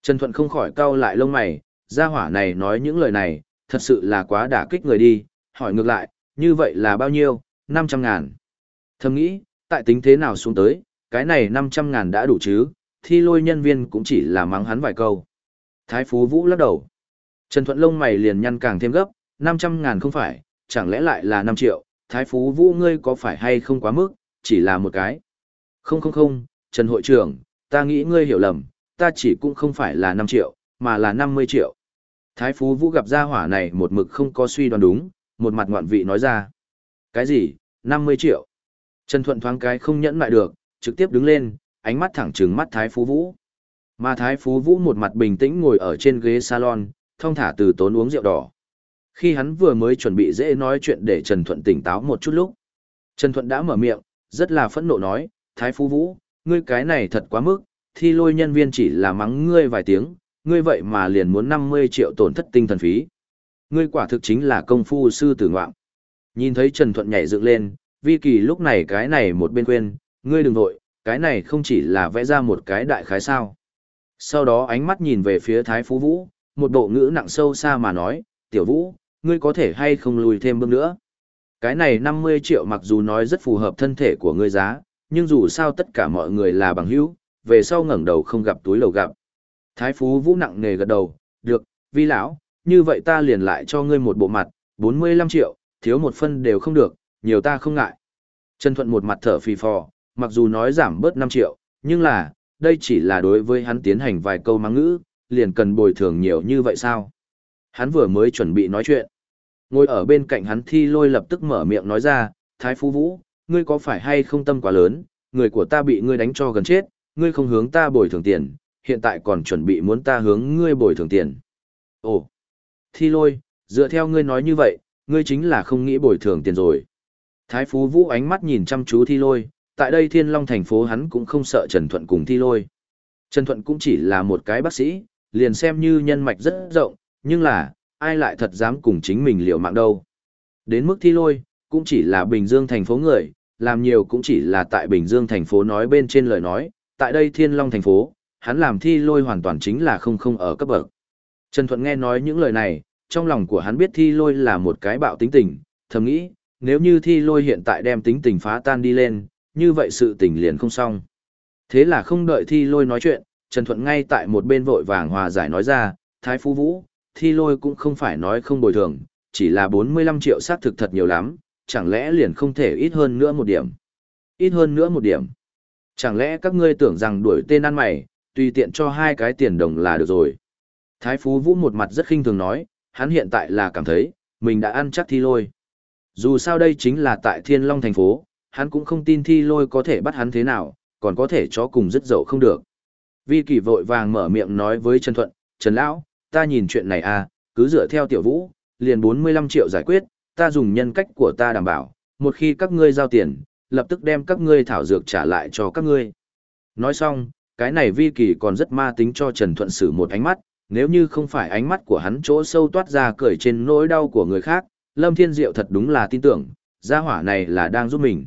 Trần Thuận không khỏi cau lại lông mày, gia hỏa này nói những lời này, thật sự là quá đả kích người đi, hỏi ngược lại, như vậy là bao nhiêu, 500 ngàn. Thầm nghĩ, tại tính thế nào xuống tới, cái này 500 ngàn đã đủ chứ, thi lôi nhân viên cũng chỉ là mắng hắn vài câu. Thái Phú Vũ lắc đầu. Trần Thuận lông mày liền nhăn càng thêm gấp, 500 ngàn không phải, chẳng lẽ lại là 5 triệu, Thái Phú Vũ ngươi có phải hay không quá mức, chỉ là một cái. Không không không, Trần Hội trưởng, ta nghĩ ngươi hiểu lầm, ta chỉ cũng không phải là 5 triệu, mà là 50 triệu. Thái Phú Vũ gặp gia hỏa này một mực không có suy đoán đúng, một mặt ngoạn vị nói ra. Cái gì, 50 triệu? Trần Thuận thoáng cái không nhẫn lại được, trực tiếp đứng lên, ánh mắt thẳng trừng mắt Thái Phú Vũ. Mà Thái Phú Vũ một mặt bình tĩnh ngồi ở trên ghế salon, thông thả từ tốn uống rượu đỏ. Khi hắn vừa mới chuẩn bị dễ nói chuyện để Trần Thuận tỉnh táo một chút lúc. Trần Thuận đã mở miệng, rất là phẫn nộ nói, Thái Phú Vũ, ngươi cái này thật quá mức, thi lôi nhân viên chỉ là mắng ngươi vài tiếng, ngươi vậy mà liền muốn 50 triệu tổn thất tinh thần phí. Ngươi quả thực chính là công phu sư tử ngoạm. Nhìn thấy Trần Thuận nhảy dựng lên, Vi Kỳ lúc này cái này một bên quên, ngươi đừng vội, cái này không chỉ là vẽ ra một cái đại khái sao. Sau đó ánh mắt nhìn về phía Thái Phú Vũ, một bộ ngữ nặng sâu xa mà nói, tiểu Vũ, ngươi có thể hay không lùi thêm bước nữa. Cái này 50 triệu mặc dù nói rất phù hợp thân thể của ngươi giá, nhưng dù sao tất cả mọi người là bằng hữu, về sau ngẩng đầu không gặp túi lầu gặp. Thái Phú Vũ nặng nề gật đầu, được, vi lão, như vậy ta liền lại cho ngươi một bộ mặt, 45 triệu, thiếu một phân đều không được, nhiều ta không ngại. Trần Thuận một mặt thở phì phò, mặc dù nói giảm bớt 5 triệu, nhưng là, đây chỉ là đối với hắn tiến hành vài câu mắng ngữ, liền cần bồi thường nhiều như vậy sao? Hắn vừa mới chuẩn bị nói chuyện. Ngồi ở bên cạnh hắn thi lôi lập tức mở miệng nói ra, Thái Phú Vũ, ngươi có phải hay không tâm quá lớn, người của ta bị ngươi đánh cho gần chết, ngươi không hướng ta bồi thường tiền, hiện tại còn chuẩn bị muốn ta hướng ngươi bồi thường tiền. Ồ, thi lôi, dựa theo ngươi nói như vậy, ngươi chính là không nghĩ bồi thường tiền rồi. Thái Phú Vũ ánh mắt nhìn chăm chú thi lôi, tại đây thiên long thành phố hắn cũng không sợ Trần Thuận cùng thi lôi. Trần Thuận cũng chỉ là một cái bác sĩ, liền xem như nhân mạch rất rộng, nhưng là, ai lại thật dám cùng chính mình liều mạng đâu. Đến mức thi lôi, cũng chỉ là Bình Dương thành phố người, làm nhiều cũng chỉ là tại Bình Dương thành phố nói bên trên lời nói, tại đây Thiên Long thành phố, hắn làm thi lôi hoàn toàn chính là không không ở cấp bậc. Trần Thuận nghe nói những lời này, trong lòng của hắn biết thi lôi là một cái bạo tính tình, thầm nghĩ, nếu như thi lôi hiện tại đem tính tình phá tan đi lên, như vậy sự tình liền không xong. Thế là không đợi thi lôi nói chuyện, Trần Thuận ngay tại một bên vội vàng hòa giải nói ra, Thái Phú Vũ, thi lôi cũng không phải nói không bồi thường, chỉ là 45 triệu xác thực thật nhiều lắm, chẳng lẽ liền không thể ít hơn nữa một điểm. Ít hơn nữa một điểm. Chẳng lẽ các ngươi tưởng rằng đuổi tên ăn mày, tùy tiện cho hai cái tiền đồng là được rồi. Thái Phú Vũ một mặt rất khinh thường nói, hắn hiện tại là cảm thấy, mình đã ăn chắc thi lôi. Dù sao đây chính là tại Thiên Long thành phố, hắn cũng không tin thi lôi có thể bắt hắn thế nào, còn có thể cho cùng rất dậu không được. Vi Kỳ vội vàng mở miệng nói với Trần Thuận, Trần Lão, ta nhìn chuyện này à, cứ dựa theo tiểu vũ, liền 45 triệu giải quyết, ta dùng nhân cách của ta đảm bảo, một khi các ngươi giao tiền, lập tức đem các ngươi thảo dược trả lại cho các ngươi. Nói xong, cái này vi kỳ còn rất ma tính cho Trần Thuận sử một ánh mắt, nếu như không phải ánh mắt của hắn chỗ sâu toát ra cười trên nỗi đau của người khác, Lâm Thiên Diệu thật đúng là tin tưởng, gia hỏa này là đang giúp mình.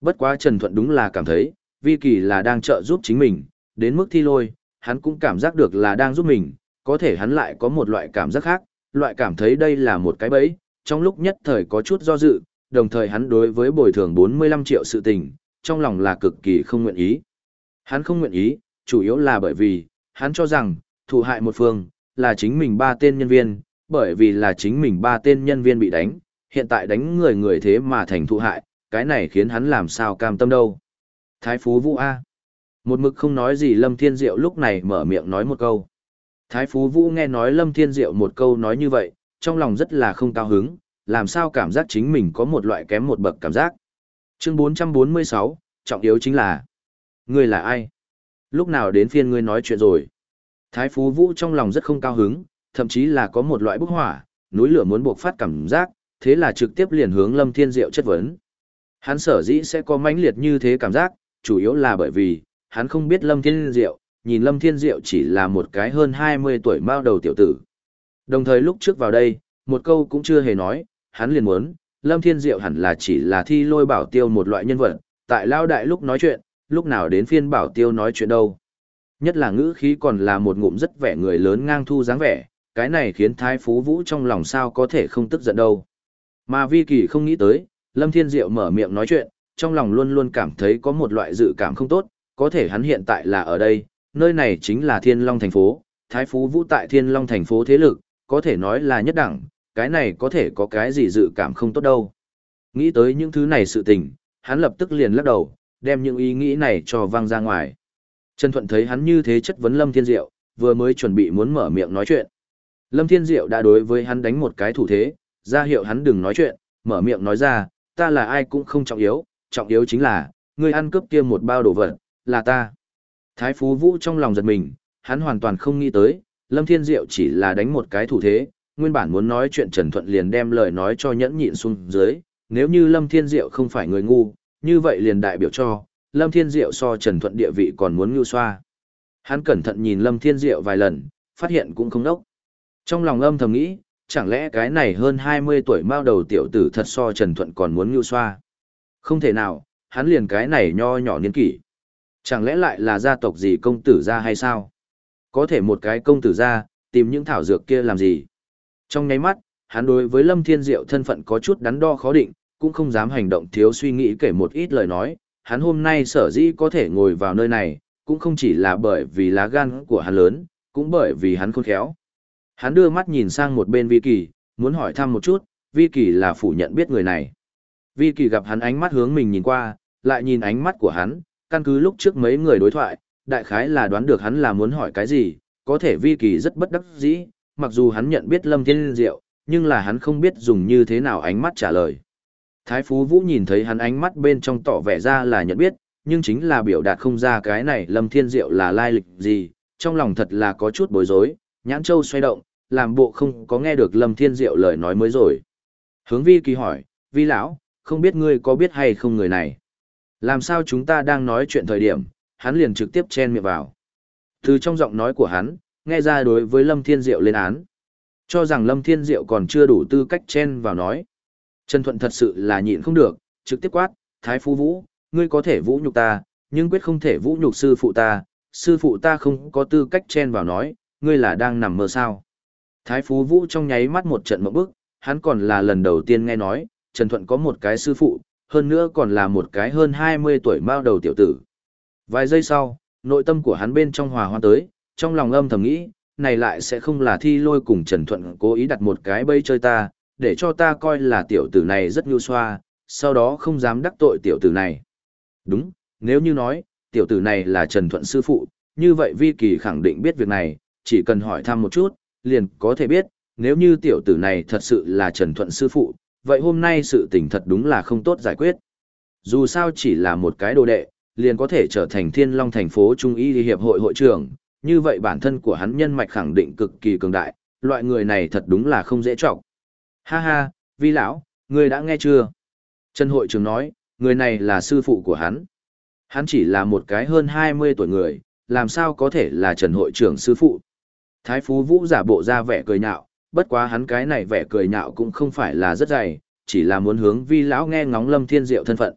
Bất quá Trần Thuận đúng là cảm thấy, vi kỳ là đang trợ giúp chính mình, đến mức thi lôi, hắn cũng cảm giác được là đang giúp mình, có thể hắn lại có một loại cảm giác khác, loại cảm thấy đây là một cái bẫy, trong lúc nhất thời có chút do dự, đồng thời hắn đối với bồi thường 45 triệu sự tình, trong lòng là cực kỳ không nguyện ý. Hắn không nguyện ý, chủ yếu là bởi vì, hắn cho rằng, thủ hại một phương, là chính mình ba tên nhân viên, bởi vì là chính mình ba tên nhân viên bị đánh, hiện tại đánh người người thế mà thành thụ hại, cái này khiến hắn làm sao cam tâm đâu. Thái Phú Vũ A. Một mực không nói gì Lâm Thiên Diệu lúc này mở miệng nói một câu. Thái Phú Vũ nghe nói Lâm Thiên Diệu một câu nói như vậy, trong lòng rất là không cao hứng, làm sao cảm giác chính mình có một loại kém một bậc cảm giác. Chương 446, trọng yếu chính là, ngươi là ai? Lúc nào đến phiên ngươi nói chuyện rồi? Thái Phú Vũ trong lòng rất không cao hứng, thậm chí là có một loại bức hỏa, núi lửa muốn buộc phát cảm giác, thế là trực tiếp liền hướng Lâm Thiên Diệu chất vấn. Hắn sở dĩ sẽ có mãnh liệt như thế cảm giác, chủ yếu là bởi vì, hắn không biết Lâm Thiên Diệu, nhìn Lâm Thiên Diệu chỉ là một cái hơn 20 tuổi mao đầu tiểu tử. Đồng thời lúc trước vào đây, một câu cũng chưa hề nói, hắn liền muốn, Lâm Thiên Diệu hẳn là chỉ là thi lôi bảo tiêu một loại nhân vật, tại lao đại lúc nói chuyện, lúc nào đến phiên bảo tiêu nói chuyện đâu. Nhất là ngữ khí còn là một ngụm rất vẻ người lớn ngang thu dáng vẻ, cái này khiến Thái Phú Vũ trong lòng sao có thể không tức giận đâu. Mà Vi Kỳ không nghĩ tới, Lâm Thiên Diệu mở miệng nói chuyện, trong lòng luôn luôn cảm thấy có một loại dự cảm không tốt, có thể hắn hiện tại là ở đây, nơi này chính là Thiên Long thành phố, Thái Phú Vũ tại Thiên Long thành phố thế lực, có thể nói là nhất đẳng, cái này có thể có cái gì dự cảm không tốt đâu. Nghĩ tới những thứ này sự tình, hắn lập tức liền lắc đầu, đem những ý nghĩ này cho văng ra ngoài. Trần Thuận thấy hắn như thế chất vấn Lâm Thiên Diệu, vừa mới chuẩn bị muốn mở miệng nói chuyện. Lâm Thiên Diệu đã đối với hắn đánh một cái thủ thế, ra hiệu hắn đừng nói chuyện, mở miệng nói ra, ta là ai cũng không trọng yếu, trọng yếu chính là, ngươi ăn cướp kia một bao đồ vật, là ta. Thái Phú Vũ trong lòng giật mình, hắn hoàn toàn không nghĩ tới, Lâm Thiên Diệu chỉ là đánh một cái thủ thế, nguyên bản muốn nói chuyện Trần Thuận liền đem lời nói cho nhẫn nhịn xuống dưới, nếu như Lâm Thiên Diệu không phải người ngu, như vậy liền đại biểu cho, Lâm Thiên Diệu so Trần Thuận địa vị còn muốn ngưu xoa. Hắn cẩn thận nhìn Lâm Thiên Diệu vài lần, phát hiện cũng không đốc. Trong lòng âm thầm nghĩ, chẳng lẽ cái này hơn 20 tuổi mao đầu tiểu tử thật so Trần Thuận còn muốn ngưu xoa. Không thể nào, hắn liền cái này nho nhỏ niên kỷ. Chẳng lẽ lại là gia tộc gì công tử ra hay sao? Có thể một cái công tử ra, tìm những thảo dược kia làm gì? Trong nháy mắt, hắn đối với Lâm Thiên Diệu thân phận có chút đắn đo khó định, cũng không dám hành động thiếu suy nghĩ kể một ít lời nói. Hắn hôm nay sở dĩ có thể ngồi vào nơi này, cũng không chỉ là bởi vì lá gan của hắn lớn, cũng bởi vì hắn khôn khéo. Hắn đưa mắt nhìn sang một bên Vi Kỳ, muốn hỏi thăm một chút, Vi Kỳ là phủ nhận biết người này. Vi Kỳ gặp hắn ánh mắt hướng mình nhìn qua, lại nhìn ánh mắt của hắn, căn cứ lúc trước mấy người đối thoại, đại khái là đoán được hắn là muốn hỏi cái gì, có thể Vi Kỳ rất bất đắc dĩ, mặc dù hắn nhận biết Lâm Thiên Diệu, nhưng là hắn không biết dùng như thế nào ánh mắt trả lời. Thái Phú Vũ nhìn thấy hắn ánh mắt bên trong tỏ vẻ ra là nhận biết, nhưng chính là biểu đạt không ra cái này Lâm Thiên Diệu là lai lịch gì, trong lòng thật là có chút bối rối, nhãn châu xoay động, làm bộ không có nghe được Lâm Thiên Diệu lời nói mới rồi. Hướng Vi Kỳ hỏi, Vi lão, không biết ngươi có biết hay không người này? Làm sao chúng ta đang nói chuyện thời điểm, hắn liền trực tiếp chen miệng vào. Từ trong giọng nói của hắn, nghe ra đối với Lâm Thiên Diệu lên án. Cho rằng Lâm Thiên Diệu còn chưa đủ tư cách chen vào nói. Trần Thuận thật sự là nhịn không được, trực tiếp quát, Thái Phú Vũ, ngươi có thể vũ nhục ta, nhưng quyết không thể vũ nhục sư phụ ta, sư phụ ta không có tư cách chen vào nói, ngươi là đang nằm mơ sao. Thái Phú Vũ trong nháy mắt một trận mộng bức, hắn còn là lần đầu tiên nghe nói, Trần Thuận có một cái sư phụ, hơn nữa còn là một cái hơn 20 tuổi mao đầu tiểu tử. Vài giây sau, nội tâm của hắn bên trong hòa hoa tới, trong lòng âm thầm nghĩ, này lại sẽ không là thi lôi cùng Trần Thuận cố ý đặt một cái bẫy chơi ta, để cho ta coi là tiểu tử này rất nhu xoa, sau đó không dám đắc tội tiểu tử này. Đúng, nếu như nói, tiểu tử này là Trần Thuận sư phụ, như vậy Vi Kỳ khẳng định biết việc này, chỉ cần hỏi thăm một chút, liền có thể biết, nếu như tiểu tử này thật sự là Trần Thuận sư phụ, vậy hôm nay sự tình thật đúng là không tốt giải quyết. Dù sao chỉ là một cái đồ đệ, liền có thể trở thành thiên long thành phố Trung y hiệp hội hội trưởng, như vậy bản thân của hắn nhân mạch khẳng định cực kỳ cường đại, loại người này thật đúng là không dễ trọng. Ha ha, vi lão, người đã nghe chưa? Trần hội trưởng nói, người này là sư phụ của hắn. Hắn chỉ là một cái hơn 20 tuổi người, làm sao có thể là Trần hội trưởng sư phụ? Thái Phú Vũ giả bộ ra vẻ cười nhạo, bất quá hắn cái này vẻ cười nhạo cũng không phải là rất dày, chỉ là muốn hướng vi lão nghe ngóng Lâm Thiên Diệu thân phận.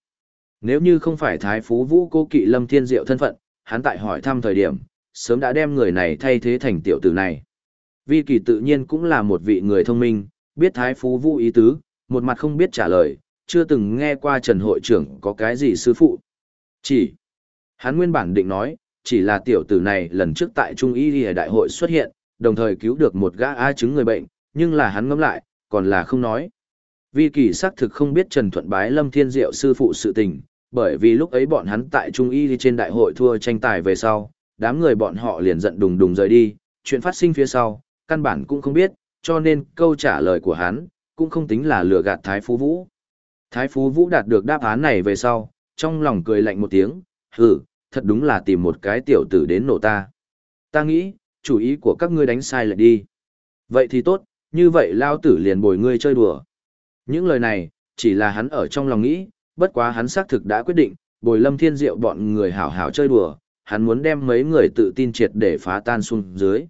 Nếu như không phải Thái Phú Vũ cố kỵ Lâm Thiên Diệu thân phận, hắn tại hỏi thăm thời điểm, sớm đã đem người này thay thế thành tiểu tử này. Vi Kỳ tự nhiên cũng là một vị người thông minh, biết Thái Phú Vũ ý tứ, một mặt không biết trả lời, chưa từng nghe qua Trần hội trưởng có cái gì sư phụ. Chỉ, hắn nguyên bản định nói, chỉ là tiểu tử này lần trước tại Trung Y Y Đại hội xuất hiện, đồng thời cứu được một gã A chứng người bệnh, nhưng là hắn ngẫm lại, còn là không nói. Vi Kỳ xác thực không biết Trần Thuận bái Lâm Thiên Diệu sư phụ sự tình, bởi vì lúc ấy bọn hắn tại Trung Y trên đại hội thua tranh tài về sau, đám người bọn họ liền giận đùng đùng rời đi, chuyện phát sinh phía sau, căn bản cũng không biết, cho nên câu trả lời của hắn, cũng không tính là lừa gạt Thái Phú Vũ. Thái Phú Vũ đạt được đáp án này về sau, trong lòng cười lạnh một tiếng, hừ, thật đúng là tìm một cái tiểu tử đến nổ ta. Ta nghĩ, chủ ý của các ngươi đánh sai lại đi. Vậy thì tốt, như vậy lao tử liền bồi ngươi chơi đùa. Những lời này, chỉ là hắn ở trong lòng nghĩ, bất quá hắn xác thực đã quyết định, bồi lâm thiên diệu bọn người hảo hảo chơi đùa, hắn muốn đem mấy người tự tin triệt để phá tan xuống dưới.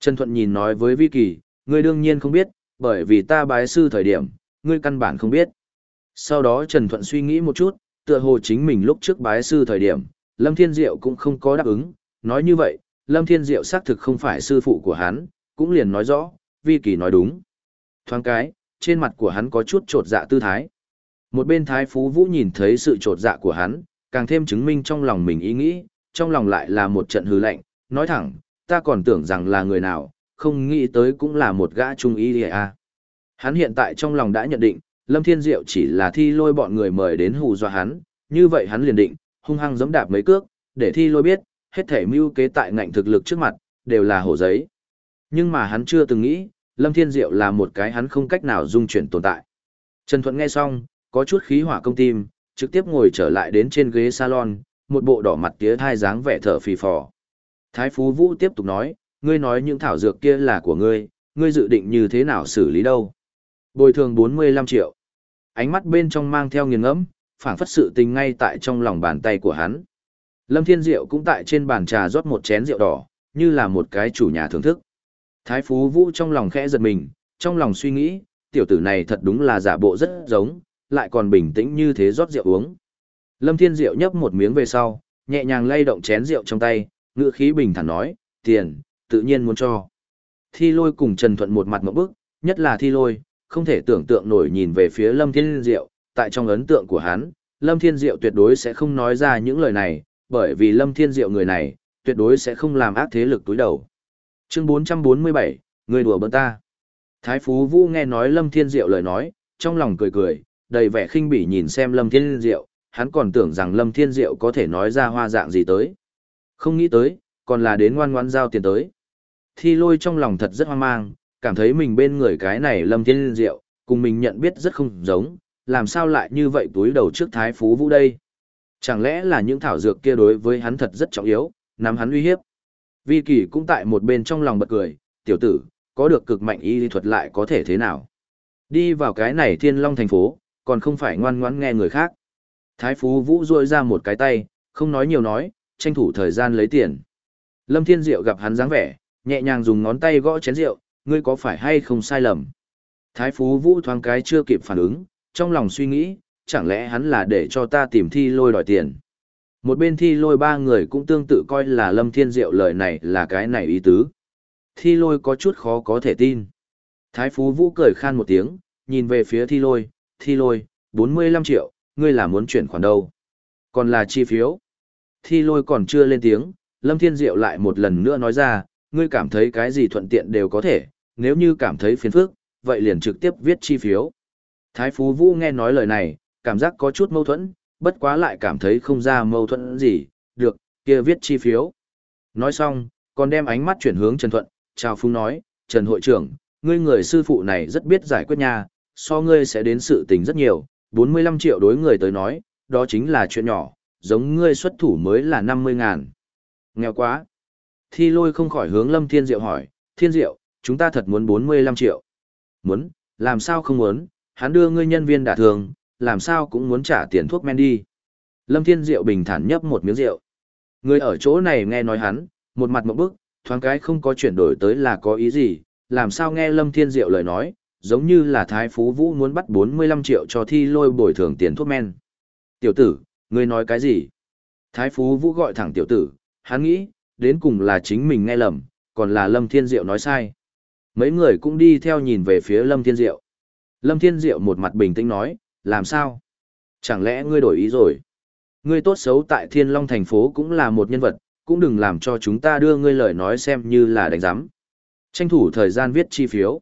Trần Thuận nhìn nói với Vi Kỳ, ngươi đương nhiên không biết, bởi vì ta bái sư thời điểm, ngươi căn bản không biết. Sau đó Trần Thuận suy nghĩ một chút, tựa hồ chính mình lúc trước bái sư thời điểm, Lâm Thiên Diệu cũng không có đáp ứng, nói như vậy, Lâm Thiên Diệu xác thực không phải sư phụ của hắn, cũng liền nói rõ, Vi Kỳ nói đúng. Thoáng cái, trên mặt của hắn có chút trột dạ tư thái. Một bên Thái Phú Vũ nhìn thấy sự trột dạ của hắn, càng thêm chứng minh trong lòng mình ý nghĩ, trong lòng lại là một trận hư lạnh, nói thẳng, ta còn tưởng rằng là người nào, không nghĩ tới cũng là một gã trung ý à. Hắn hiện tại trong lòng đã nhận định, Lâm Thiên Diệu chỉ là thi lôi bọn người mời đến hù dọa hắn, như vậy hắn liền định, hung hăng giẫm đạp mấy cước, để thi lôi biết, hết thể mưu kế tại ngạnh thực lực trước mặt, đều là hổ giấy. Nhưng mà hắn chưa từng nghĩ, Lâm Thiên Diệu là một cái hắn không cách nào dung chuyển tồn tại. Trần Thuận nghe xong, có chút khí hỏa công tim, trực tiếp ngồi trở lại đến trên ghế salon, một bộ đỏ mặt tía thai dáng vẻ thở phì phò. Thái Phú Vũ tiếp tục nói, ngươi nói những thảo dược kia là của ngươi, ngươi dự định như thế nào xử lý đâu? Bồi thường 45 triệu. Ánh mắt bên trong mang theo nghiền ngẫm, phảng phất sự tình ngay tại trong lòng bàn tay của hắn. Lâm Thiên Diệu cũng tại trên bàn trà rót một chén rượu đỏ, như là một cái chủ nhà thưởng thức. Thái Phú Vũ trong lòng khẽ giật mình, trong lòng suy nghĩ, tiểu tử này thật đúng là giả bộ rất giống, lại còn bình tĩnh như thế rót rượu uống. Lâm Thiên Diệu nhấp một miếng về sau, nhẹ nhàng lay động chén rượu trong tay, ngựa khí bình thản nói, tiền, tự nhiên muốn cho. Thi lôi cùng Trần Thuận một mặt một bức, nhất là thi lôi, không thể tưởng tượng nổi nhìn về phía Lâm Thiên Diệu, tại trong ấn tượng của hắn, Lâm Thiên Diệu tuyệt đối sẽ không nói ra những lời này, bởi vì Lâm Thiên Diệu người này, tuyệt đối sẽ không làm ác thế lực túi đầu. Chương 447, người đùa bỡn ta. Thái Phú Vũ nghe nói Lâm Thiên Diệu lời nói, trong lòng cười cười, đầy vẻ khinh bỉ nhìn xem Lâm Thiên Diệu, hắn còn tưởng rằng Lâm Thiên Diệu có thể nói ra hoa dạng gì tới. Không nghĩ tới, còn là đến ngoan ngoan giao tiền tới. Thi lôi trong lòng thật rất hoang mang, cảm thấy mình bên người cái này Lâm Thiên Diệu, cùng mình nhận biết rất không giống, làm sao lại như vậy túi đầu trước Thái Phú Vũ đây. Chẳng lẽ là những thảo dược kia đối với hắn thật rất trọng yếu, nắm hắn uy hiếp. Vi Kỳ cũng tại một bên trong lòng bật cười, tiểu tử, có được cực mạnh y lý thuật lại có thể thế nào. Đi vào cái này thiên long thành phố, còn không phải ngoan ngoãn nghe người khác. Thái Phú Vũ rôi ra một cái tay, không nói nhiều nói, tranh thủ thời gian lấy tiền. Lâm Thiên Diệu gặp hắn dáng vẻ, nhẹ nhàng dùng ngón tay gõ chén rượu, ngươi có phải hay không sai lầm. Thái Phú Vũ thoáng cái chưa kịp phản ứng, trong lòng suy nghĩ, chẳng lẽ hắn là để cho ta tìm thi lôi đòi tiền. Một bên thi lôi ba người cũng tương tự coi là Lâm Thiên Diệu lời này là cái này ý tứ. Thi lôi có chút khó có thể tin. Thái Phú Vũ cười khan một tiếng, nhìn về phía thi lôi, thi lôi, 45 triệu, ngươi là muốn chuyển khoản đâu? Còn là chi phiếu? Thi lôi còn chưa lên tiếng, Lâm Thiên Diệu lại một lần nữa nói ra, ngươi cảm thấy cái gì thuận tiện đều có thể, nếu như cảm thấy phiền phức, vậy liền trực tiếp viết chi phiếu. Thái Phú Vũ nghe nói lời này, cảm giác có chút mâu thuẫn, bất quá lại cảm thấy không ra mâu thuẫn gì, được, kia viết chi phiếu. Nói xong, còn đem ánh mắt chuyển hướng Trần Thuận, chào phung nói, Trần hội trưởng, ngươi người sư phụ này rất biết giải quyết nha, so ngươi sẽ đến sự tình rất nhiều, 45 triệu đối người tới nói, đó chính là chuyện nhỏ, giống ngươi xuất thủ mới là 50 ngàn. Nghèo quá. Thi lôi không khỏi hướng Lâm Thiên Diệu hỏi, Thiên Diệu, chúng ta thật muốn 45 triệu. Muốn, làm sao không muốn, hắn đưa ngươi nhân viên đả thường, làm sao cũng muốn trả tiền thuốc men đi. Lâm Thiên Diệu bình thản nhấp một miếng rượu. Người ở chỗ này nghe nói hắn, một mặt một bức, thoáng cái không có chuyển đổi tới là có ý gì, làm sao nghe Lâm Thiên Diệu lời nói, giống như là Thái Phú Vũ muốn bắt 45 triệu cho thi lôi bồi thường tiền thuốc men. Tiểu tử, ngươi nói cái gì? Thái Phú Vũ gọi thẳng tiểu tử, hắn nghĩ, đến cùng là chính mình nghe lầm, còn là Lâm Thiên Diệu nói sai. Mấy người cũng đi theo nhìn về phía Lâm Thiên Diệu. Lâm Thiên Diệu một mặt bình tĩnh nói, làm sao? Chẳng lẽ ngươi đổi ý rồi? Ngươi tốt xấu tại Thiên Long thành phố cũng là một nhân vật, cũng đừng làm cho chúng ta đưa ngươi lời nói xem như là đánh giám. Tranh thủ thời gian viết chi phiếu.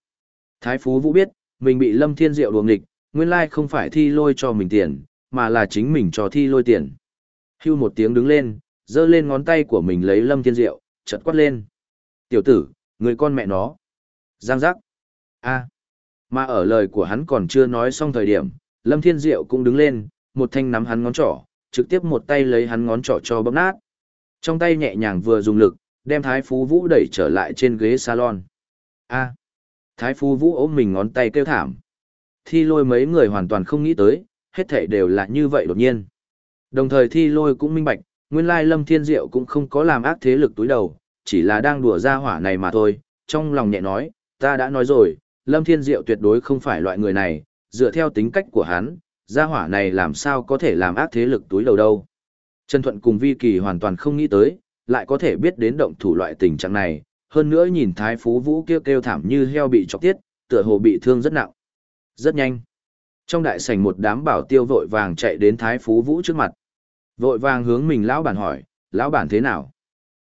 Thái Phú Vũ biết, mình bị Lâm Thiên Diệu đùa nghịch, nguyên lai không phải thi lôi cho mình tiền, mà là chính mình cho thi lôi tiền. Hưu một tiếng đứng lên, giơ lên ngón tay của mình lấy Lâm Thiên Diệu, chật quát lên. Tiểu tử, người con mẹ nó. Giang giác. a Mà ở lời của hắn còn chưa nói xong thời điểm, Lâm Thiên Diệu cũng đứng lên, một thanh nắm hắn ngón trỏ, trực tiếp một tay lấy hắn ngón trỏ cho bóp nát. Trong tay nhẹ nhàng vừa dùng lực, đem Thái Phú Vũ đẩy trở lại trên ghế salon. A. Thái Phu Vũ ôm mình ngón tay kêu thảm. Thi lôi mấy người hoàn toàn không nghĩ tới, hết thảy đều là như vậy đột nhiên. Đồng thời thi lôi cũng minh bạch, nguyên lai Lâm Thiên Diệu cũng không có làm ác thế lực túi đầu, chỉ là đang đùa ra hỏa này mà thôi, trong lòng nhẹ nói, ta đã nói rồi, Lâm Thiên Diệu tuyệt đối không phải loại người này, dựa theo tính cách của hắn, gia hỏa này làm sao có thể làm ác thế lực túi đầu đâu. Trần Thuận cùng Vi Kỳ hoàn toàn không nghĩ tới, lại có thể biết đến động thủ loại tình trạng này, hơn nữa nhìn Thái Phú Vũ kêu kêu thảm như heo bị chọc tiết, tựa hồ bị thương rất nặng. Rất nhanh. Trong đại sảnh một đám bảo tiêu vội vàng chạy đến Thái Phú Vũ trước mặt. Vội vàng hướng mình lão bản hỏi, lão bản thế nào?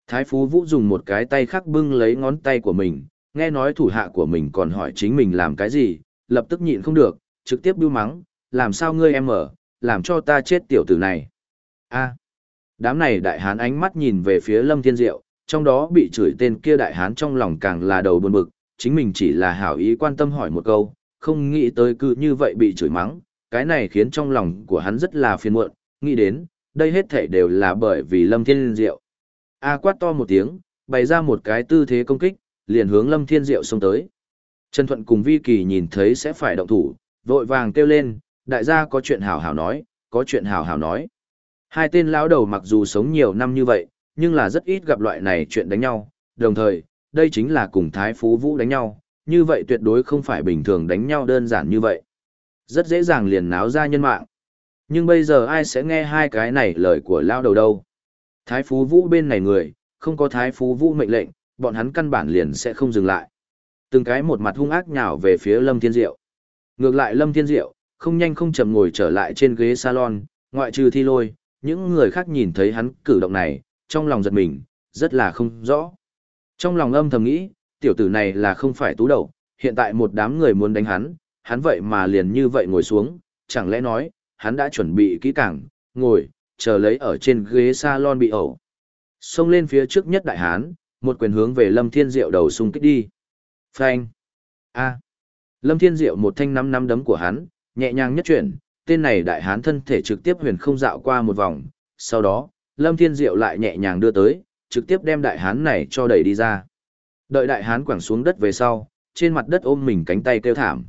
Thái Phú Vũ dùng một cái tay khắc bưng lấy ngón tay của mình, nghe nói thủ hạ của mình còn hỏi chính mình làm cái gì, lập tức nhịn không được, trực tiếp bưu mắng, làm sao ngươi em ở, làm cho ta chết tiểu tử này. a đám này đại hán ánh mắt nhìn về phía Lâm Thiên Diệu, trong đó bị chửi tên kia đại hán trong lòng càng là đầu buồn bực, chính mình chỉ là hảo ý quan tâm hỏi một câu, không nghĩ tới cứ như vậy bị chửi mắng, cái này khiến trong lòng của hắn rất là phiền muộn, nghĩ đến, đây hết thể đều là bởi vì Lâm Thiên Diệu. A quát to một tiếng, bày ra một cái tư thế công kích, liền hướng Lâm Thiên Diệu xông tới. Trần Thuận cùng Vi Kỳ nhìn thấy sẽ phải động thủ, vội vàng kêu lên, đại gia có chuyện hảo hảo nói, có chuyện hảo hảo nói. Hai tên lão đầu mặc dù sống nhiều năm như vậy, nhưng là rất ít gặp loại này chuyện đánh nhau, đồng thời, đây chính là cùng Thái Phú Vũ đánh nhau, như vậy tuyệt đối không phải bình thường đánh nhau đơn giản như vậy. Rất dễ dàng liền náo ra nhân mạng. Nhưng bây giờ ai sẽ nghe hai cái này lời của lão đầu đâu? Thái Phú Vũ bên này người, không có Thái Phú Vũ mệnh lệnh, bọn hắn căn bản liền sẽ không dừng lại. Từng cái một mặt hung ác nhào về phía Lâm Thiên Diệu. Ngược lại Lâm Thiên Diệu, không nhanh không chậm ngồi trở lại trên ghế salon, ngoại trừ thi lôi, những người khác nhìn thấy hắn cử động này, trong lòng giật mình, rất là không rõ. Trong lòng âm thầm nghĩ, tiểu tử này là không phải tú đầu, hiện tại một đám người muốn đánh hắn, hắn vậy mà liền như vậy ngồi xuống, chẳng lẽ nói, hắn đã chuẩn bị kỹ càng, ngồi, chờ lấy ở trên ghế salon bị ẩu. Xông lên phía trước nhất đại hán, một quyền hướng về Lâm Thiên Diệu đầu xung kích đi. Phanh. A. Lâm Thiên Diệu một thanh năm năm đấm của hắn, nhẹ nhàng nhất chuyển, tên này đại hán thân thể trực tiếp huyền không dạo qua một vòng, sau đó, Lâm Thiên Diệu lại nhẹ nhàng đưa tới, trực tiếp đem đại hán này cho đẩy đi ra. Đợi đại hán quẳng xuống đất về sau, trên mặt đất ôm mình cánh tay kêu thảm.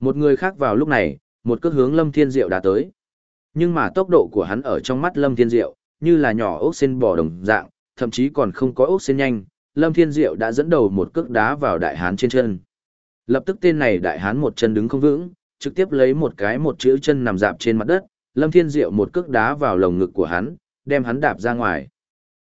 Một người khác vào lúc này, một cước hướng Lâm Thiên Diệu đã tới. Nhưng mà tốc độ của hắn ở trong mắt Lâm Thiên Diệu, như là nhỏ ốc sen bò đồng dạng, thậm chí còn không có ốc sen nhanh, Lâm Thiên Diệu đã dẫn đầu một cước đá vào đại hán trên chân. Lập tức tên này đại hán một chân đứng không vững, trực tiếp lấy một cái một chữ chân nằm dạp trên mặt đất, Lâm Thiên Diệu một cước đá vào lồng ngực của hắn, đem hắn đạp ra ngoài.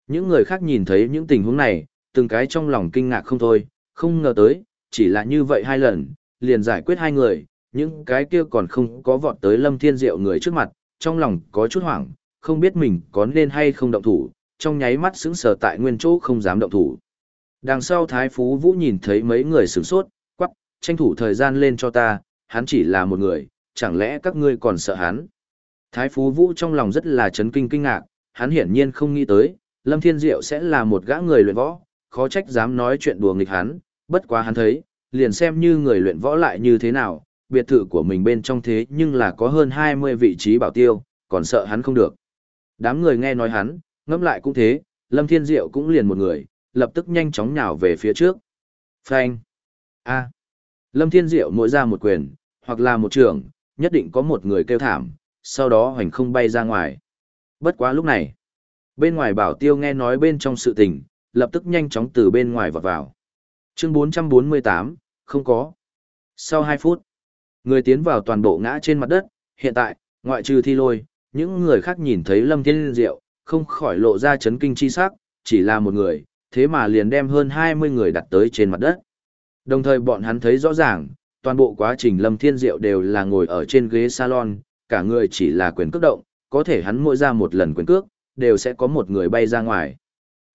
Những người khác nhìn thấy những tình huống này, từng cái trong lòng kinh ngạc không thôi, không ngờ tới, chỉ là như vậy hai lần, liền giải quyết hai người, những cái kia còn không có vọt tới Lâm Thiên Diệu người trước mặt, trong lòng có chút hoảng, không biết mình có nên hay không động thủ, trong nháy mắt sững sờ tại nguyên chỗ không dám động thủ. Đằng sau Thái Phú Vũ nhìn thấy mấy người sửng sốt, quắc, tranh thủ thời gian lên cho ta, hắn chỉ là một người, chẳng lẽ các ngươi còn sợ hắn? Thái Phú Vũ trong lòng rất là chấn kinh kinh ngạc, hắn hiển nhiên không nghĩ tới, Lâm Thiên Diệu sẽ là một gã người luyện võ, khó trách dám nói chuyện đùa nghịch hắn, bất quá hắn thấy, liền xem như người luyện võ lại như thế nào, biệt thự của mình bên trong thế nhưng là có hơn 20 vị trí bảo tiêu, còn sợ hắn không được. Đám người nghe nói hắn, ngẫm lại cũng thế, Lâm Thiên Diệu cũng liền một người, lập tức nhanh chóng nhào về phía trước. Phanh. A. Lâm Thiên Diệu mỗi ra một quyền, hoặc là một trường, nhất định có một người kêu thảm, sau đó hoành không bay ra ngoài. Bất quá lúc này, bên ngoài bảo tiêu nghe nói bên trong sự tình, lập tức nhanh chóng từ bên ngoài vọt vào. Chương 448, không có. Sau 2 phút, người tiến vào toàn bộ ngã trên mặt đất, hiện tại, ngoại trừ thi lôi, những người khác nhìn thấy Lâm Thiên Diệu, không khỏi lộ ra chấn kinh chi sắc, chỉ là một người, thế mà liền đem hơn 20 người đặt tới trên mặt đất. Đồng thời bọn hắn thấy rõ ràng, toàn bộ quá trình Lâm Thiên Diệu đều là ngồi ở trên ghế salon, cả người chỉ là quyền cước động, có thể hắn mỗi ra một lần quyền cước, đều sẽ có một người bay ra ngoài.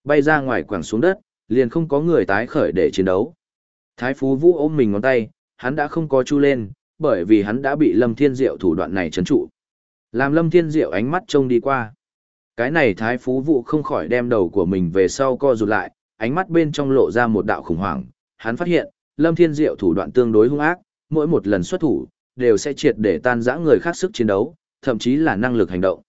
Bay ra ngoài quẳng xuống đất, liền không có người tái khởi để chiến đấu. Thái Phú Vũ ôm mình ngón tay, hắn đã không có chu lên, bởi vì hắn đã bị Lâm Thiên Diệu thủ đoạn này chấn trụ. Làm Lâm Thiên Diệu ánh mắt trông đi qua. Cái này Thái Phú Vũ không khỏi đem đầu của mình về sau co rụt lại, ánh mắt bên trong lộ ra một đạo khủng hoảng. Hắn phát hiện, Lâm Thiên Diệu thủ đoạn tương đối hung ác, mỗi một lần xuất thủ, đều sẽ triệt để tan rã người khác sức chiến đấu, thậm chí là năng lực hành động.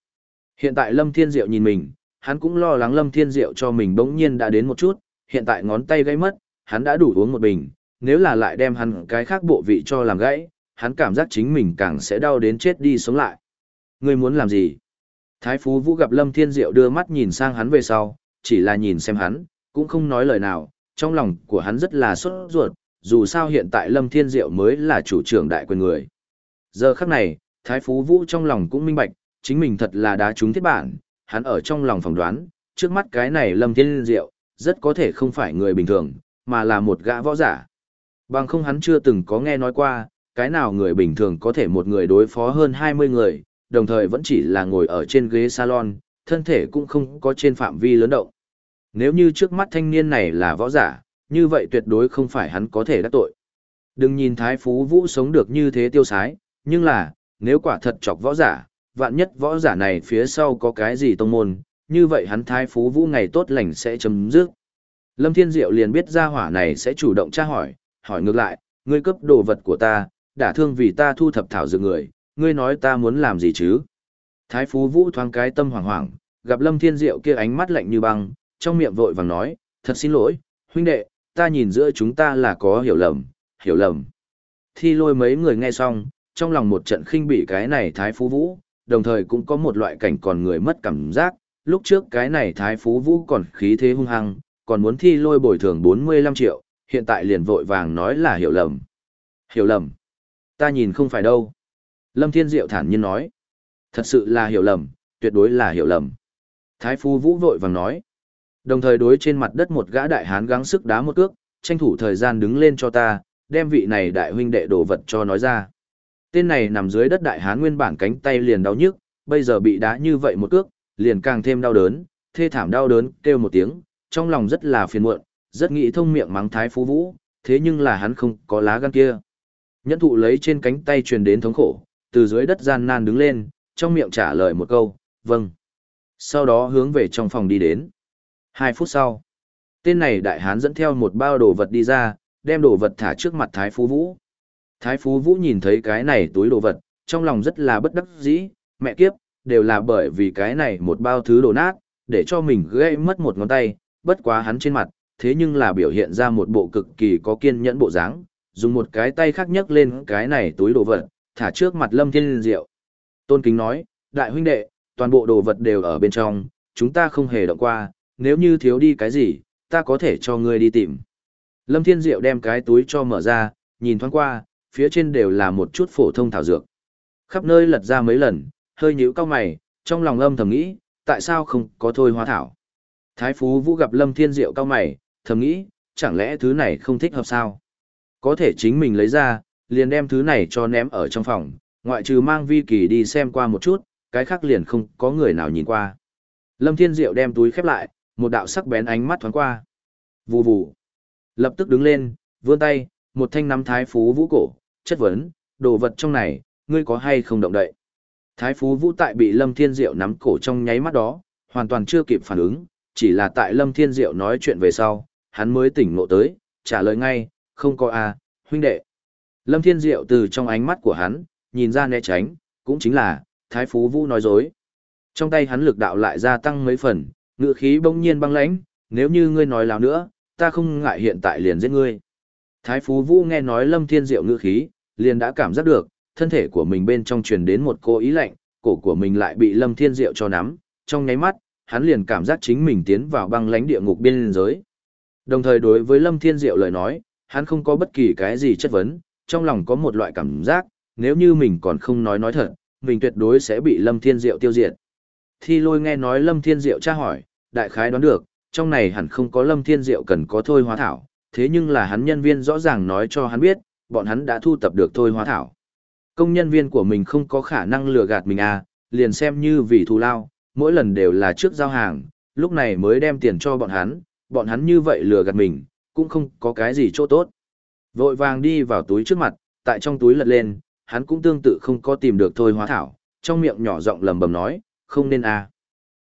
Hiện tại Lâm Thiên Diệu nhìn mình, hắn cũng lo lắng Lâm Thiên Diệu cho mình bỗng nhiên đã đến một chút, hiện tại ngón tay gãy mất, hắn đã đủ uống một bình, nếu là lại đem hắn cái khác bộ vị cho làm gãy, hắn cảm giác chính mình càng sẽ đau đến chết đi sống lại. Ngươi muốn làm gì? Thái Phú Vũ gặp Lâm Thiên Diệu đưa mắt nhìn sang hắn về sau, chỉ là nhìn xem hắn, cũng không nói lời nào, trong lòng của hắn rất là sốt ruột, dù sao hiện tại Lâm Thiên Diệu mới là chủ trưởng đại quyền người. Giờ khắc này, Thái Phú Vũ trong lòng cũng minh bạch, chính mình thật là đá trúng thiết bản, hắn ở trong lòng phỏng đoán, trước mắt cái này Lâm Thiên Diệu, rất có thể không phải người bình thường, mà là một gã võ giả. Bằng không hắn chưa từng có nghe nói qua, cái nào người bình thường có thể một người đối phó hơn 20 người, đồng thời vẫn chỉ là ngồi ở trên ghế salon, thân thể cũng không có trên phạm vi lớn động. Nếu như trước mắt thanh niên này là võ giả, như vậy tuyệt đối không phải hắn có thể đắc tội. Đừng nhìn Thái Phú Vũ sống được như thế tiêu sái, nhưng là, nếu quả thật chọc võ giả, vạn nhất võ giả này phía sau có cái gì tông môn, như vậy hắn Thái Phú Vũ ngày tốt lành sẽ chấm dứt. Lâm Thiên Diệu liền biết ra hỏa này sẽ chủ động tra hỏi, hỏi ngược lại, ngươi cấp đồ vật của ta, đã thương vì ta thu thập thảo dược người, ngươi nói ta muốn làm gì chứ? Thái Phú Vũ thoáng cái tâm hoảng hoảng, gặp Lâm Thiên Diệu kia ánh mắt lạnh như băng, trong miệng vội vàng nói, thật xin lỗi, huynh đệ, ta nhìn giữa chúng ta là có hiểu lầm, hiểu lầm. Thi lôi mấy người nghe xong, trong lòng một trận khinh bị cái này Thái Phú Vũ, đồng thời cũng có một loại cảnh còn người mất cảm giác, lúc trước cái này Thái Phú Vũ còn khí thế hung hăng, còn muốn thi lôi bồi thường 45 triệu, hiện tại liền vội vàng nói là hiểu lầm. Hiểu lầm. Ta nhìn không phải đâu. Lâm Thiên Diệu thản nhiên nói. Thật sự là hiểu lầm, tuyệt đối là hiểu lầm. Thái Phú Vũ vội vàng nói. Đồng thời đối trên mặt đất một gã đại hán gắng sức đá một cước, tranh thủ thời gian đứng lên cho ta, đem vị này đại huynh đệ đồ vật cho nói ra. Tên này nằm dưới đất đại hán nguyên bản cánh tay liền đau nhức, bây giờ bị đá như vậy một cước, liền càng thêm đau đớn, thê thảm đau đớn, kêu một tiếng, trong lòng rất là phiền muộn, rất nghĩ thông miệng mắng thái phú vũ, thế nhưng là hắn không có lá gan kia. Nhẫn thụ lấy trên cánh tay truyền đến thống khổ, từ dưới đất gian nan đứng lên, trong miệng trả lời một câu, vâng. Sau đó hướng về trong phòng đi đến. Hai phút sau, tên này đại hán dẫn theo một bao đồ vật đi ra, đem đồ vật thả trước mặt Thái Phú Vũ. Thái Phú Vũ nhìn thấy cái này túi đồ vật, trong lòng rất là bất đắc dĩ, mẹ kiếp, đều là bởi vì cái này một bao thứ đồ nát, để cho mình gây mất một ngón tay, bất quá hắn trên mặt, thế nhưng là biểu hiện ra một bộ cực kỳ có kiên nhẫn bộ dáng, dùng một cái tay khác nhấc lên cái này túi đồ vật, thả trước mặt Lâm Thiên Diệu. Tôn Kính nói, đại huynh đệ, toàn bộ đồ vật đều ở bên trong, chúng ta không hề động qua, nếu như thiếu đi cái gì, ta có thể cho ngươi đi tìm. Lâm Thiên Diệu đem cái túi cho mở ra, nhìn thoáng qua, phía trên đều là một chút phổ thông thảo dược. Khắp nơi lật ra mấy lần, hơi nhíu cao mày, trong lòng âm thầm nghĩ, tại sao không có thôi hoa thảo. Thái Phú Vũ gặp Lâm Thiên Diệu cao mày, thầm nghĩ, chẳng lẽ thứ này không thích hợp sao? Có thể chính mình lấy ra, liền đem thứ này cho ném ở trong phòng, ngoại trừ mang vi kỳ đi xem qua một chút, cái khác liền không có người nào nhìn qua. Lâm Thiên Diệu đem túi khép lại, một đạo sắc bén ánh mắt thoáng qua. Vù vù. Lập tức đứng lên, vươn tay, một thanh nắm thái phú vũ cổ, chất vấn, đồ vật trong này, ngươi có hay không động đậy. Thái phú vũ tại bị Lâm Thiên Diệu nắm cổ trong nháy mắt đó, hoàn toàn chưa kịp phản ứng, chỉ là tại Lâm Thiên Diệu nói chuyện về sau, hắn mới tỉnh ngộ tới, trả lời ngay, không có a, huynh đệ. Lâm Thiên Diệu từ trong ánh mắt của hắn, nhìn ra né tránh, cũng chính là, Thái Phú Vũ nói dối. Trong tay hắn lực đạo lại gia tăng mấy phần, ngựa khí bỗng nhiên băng lãnh, nếu như ngươi nói láo nữa, ta không ngại hiện tại liền giết ngươi. Thái Phú Vũ nghe nói Lâm Thiên Diệu ngữ khí, liền đã cảm giác được, thân thể của mình bên trong truyền đến một cô ý lạnh, cổ của mình lại bị Lâm Thiên Diệu cho nắm, trong nháy mắt, hắn liền cảm giác chính mình tiến vào băng lãnh địa ngục biên giới. Đồng thời đối với Lâm Thiên Diệu lời nói, hắn không có bất kỳ cái gì chất vấn, trong lòng có một loại cảm giác, nếu như mình còn không nói nói thật, mình tuyệt đối sẽ bị Lâm Thiên Diệu tiêu diệt. Thi lôi nghe nói Lâm Thiên Diệu tra hỏi, đại khái đoán được, trong này hẳn không có Lâm Thiên Diệu cần có thôi hóa thảo, thế nhưng là hắn nhân viên rõ ràng nói cho hắn biết, bọn hắn đã thu tập được thôi hóa thảo. Công nhân viên của mình không có khả năng lừa gạt mình à, liền xem như vì thù lao, mỗi lần đều là trước giao hàng, lúc này mới đem tiền cho bọn hắn, bọn hắn như vậy lừa gạt mình, cũng không có cái gì chỗ tốt. Vội vàng đi vào túi trước mặt, tại trong túi lật lên, hắn cũng tương tự không có tìm được thôi hóa thảo, trong miệng nhỏ giọng lầm bầm nói, không nên à.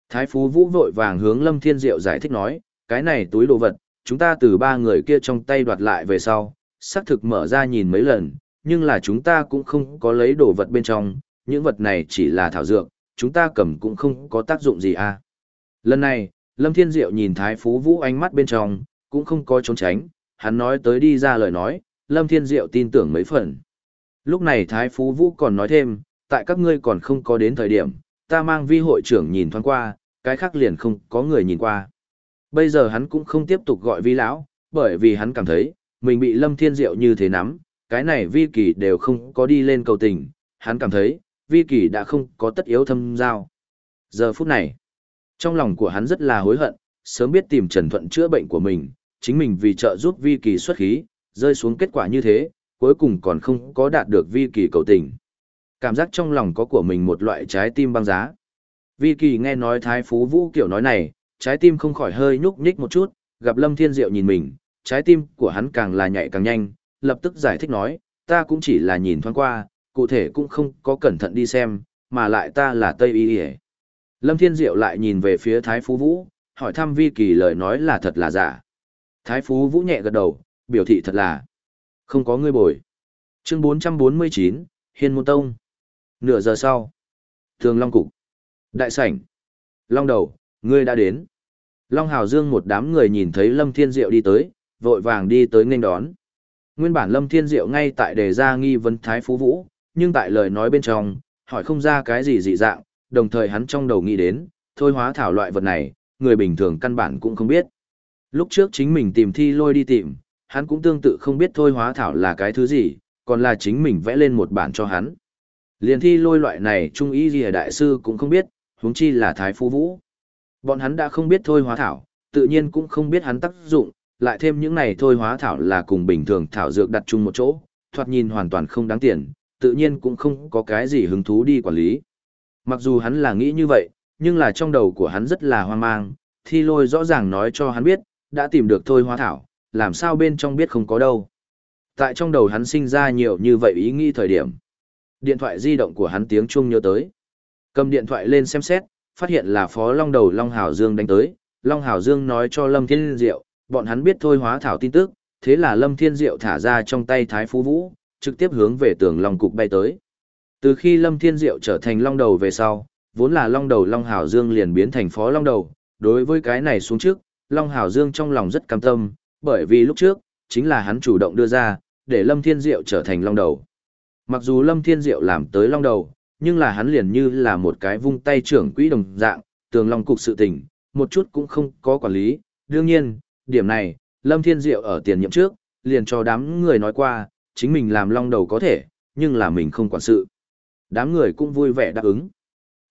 Thái Phú Vũ vội vàng hướng Lâm Thiên Diệu giải thích nói, cái này túi đồ vật, chúng ta từ ba người kia trong tay đoạt lại về sau, xác thực mở ra nhìn mấy lần, nhưng là chúng ta cũng không có lấy đồ vật bên trong, những vật này chỉ là thảo dược, chúng ta cầm cũng không có tác dụng gì à. Lần này, Lâm Thiên Diệu nhìn Thái Phú Vũ ánh mắt bên trong, cũng không có trốn tránh, hắn nói tới đi ra lời nói, Lâm Thiên Diệu tin tưởng mấy phần. Lúc này Thái Phú Vũ còn nói thêm, tại các ngươi còn không có đến thời điểm, ta mang vi hội trưởng nhìn thoáng qua, cái khác liền không có người nhìn qua. Bây giờ hắn cũng không tiếp tục gọi vi lão, bởi vì hắn cảm thấy, mình bị Lâm Thiên Diệu như thế nắm, cái này vi kỳ đều không có đi lên cầu tình, hắn cảm thấy, vi kỳ đã không có tất yếu thâm giao. Giờ phút này, trong lòng của hắn rất là hối hận, sớm biết tìm Trần Thuận chữa bệnh của mình, chính mình vì trợ giúp vi kỳ xuất khí, rơi xuống kết quả như thế, cuối cùng còn không có đạt được vi kỳ cầu tình. Cảm giác trong lòng có của mình một loại trái tim băng giá. Vi kỳ nghe nói Thái Phú Vũ kiểu nói này, trái tim không khỏi hơi nhúc nhích một chút, gặp Lâm Thiên Diệu nhìn mình, trái tim của hắn càng là nhạy càng nhanh, lập tức giải thích nói, ta cũng chỉ là nhìn thoáng qua, cụ thể cũng không có cẩn thận đi xem, mà lại ta là Tây Y Y. Lâm Thiên Diệu lại nhìn về phía Thái Phú Vũ, hỏi thăm Vi Kỳ lời nói là thật là giả. Thái Phú Vũ nhẹ gật đầu, biểu thị thật là không có ngươi bồi. Chương 449, Hiên Môn Tông. Nửa giờ sau. Thường Long Cục. Đại sảnh. Long đầu, ngươi đã đến. Long Hào Dương một đám người nhìn thấy Lâm Thiên Diệu đi tới, vội vàng đi tới nghênh đón. Nguyên bản Lâm Thiên Diệu ngay tại đề ra nghi vấn Thái Phú Vũ, nhưng tại lời nói bên trong, hỏi không ra cái gì dị dạng, đồng thời hắn trong đầu nghĩ đến, thôi hóa thảo loại vật này, người bình thường căn bản cũng không biết. Lúc trước chính mình tìm thi lôi đi tìm, hắn cũng tương tự không biết thôi hóa thảo là cái thứ gì, còn là chính mình vẽ lên một bản cho hắn. Liền thi lôi loại này trung ý gì à, đại sư cũng không biết, huống chi là thái phú vũ. Bọn hắn đã không biết thôi hóa thảo, tự nhiên cũng không biết hắn tác dụng, lại thêm những này thôi hóa thảo là cùng bình thường thảo dược đặt chung một chỗ, thoạt nhìn hoàn toàn không đáng tiền, tự nhiên cũng không có cái gì hứng thú đi quản lý. Mặc dù hắn là nghĩ như vậy, nhưng là trong đầu của hắn rất là hoang mang, thi lôi rõ ràng nói cho hắn biết, đã tìm được thôi hóa thảo, làm sao bên trong biết không có đâu. Tại trong đầu hắn sinh ra nhiều như vậy ý nghĩ thời điểm. Điện thoại di động của hắn tiếng chuông nhớ tới. Cầm điện thoại lên xem xét, phát hiện là Phó Long đầu Long Hảo Dương đánh tới. Long Hảo Dương nói cho Lâm Thiên Diệu, bọn hắn biết thôi hóa thảo tin tức, thế là Lâm Thiên Diệu thả ra trong tay Thái Phú Vũ, trực tiếp hướng về tường Long Cục bay tới. Từ khi Lâm Thiên Diệu trở thành Long đầu về sau, vốn là Long đầu Long Hảo Dương liền biến thành Phó Long đầu, đối với cái này xuống trước, Long Hảo Dương trong lòng rất cam tâm, bởi vì lúc trước, chính là hắn chủ động đưa ra, để Lâm Thiên Diệu trở thành Long đầu. Mặc dù Lâm Thiên Diệu làm tới Long đầu, nhưng là hắn liền như là một cái vung tay trưởng quỹ đồng dạng, tường Long cục sự tình, một chút cũng không có quản lý. Đương nhiên, điểm này, Lâm Thiên Diệu ở tiền nhiệm trước, liền cho đám người nói qua, chính mình làm Long đầu có thể, nhưng là mình không quản sự. Đám người cũng vui vẻ đáp ứng.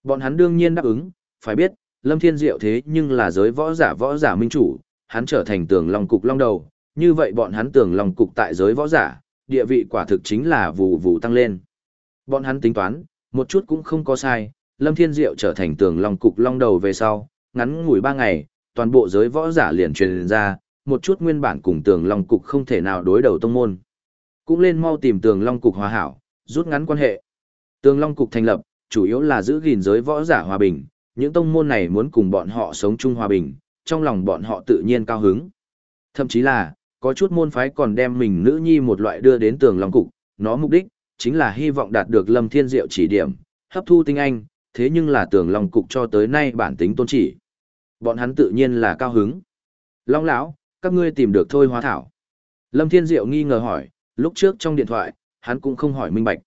Bọn hắn đương nhiên đáp ứng, phải biết, Lâm Thiên Diệu thế nhưng là giới võ giả võ giả minh chủ, hắn trở thành tường long cục long đầu, như vậy bọn hắn tường long cục tại giới võ giả, địa vị quả thực chính là vù vù tăng lên. Bọn hắn tính toán, một chút cũng không có sai, Lâm Thiên Diệu trở thành tường long cục long đầu về sau, ngắn ngủi ba ngày, toàn bộ giới võ giả liền truyền ra, một chút nguyên bản cùng tường long cục không thể nào đối đầu tông môn. Cũng lên mau tìm tường long cục hòa hảo, rút ngắn quan hệ. Tường long cục thành lập, chủ yếu là giữ gìn giới võ giả hòa bình, những tông môn này muốn cùng bọn họ sống chung hòa bình, trong lòng bọn họ tự nhiên cao hứng. Thậm chí là, có chút môn phái còn đem mình nữ nhi một loại đưa đến tường long cục, nó mục đích, chính là hy vọng đạt được lâm thiên diệu chỉ điểm, hấp thu tinh anh, thế nhưng là tường long cục cho tới nay bản tính tôn chỉ. Bọn hắn tự nhiên là cao hứng. Long lão, các ngươi tìm được thôi hóa thảo. Lâm Thiên Diệu nghi ngờ hỏi, lúc trước trong điện thoại, hắn cũng không hỏi minh bạch.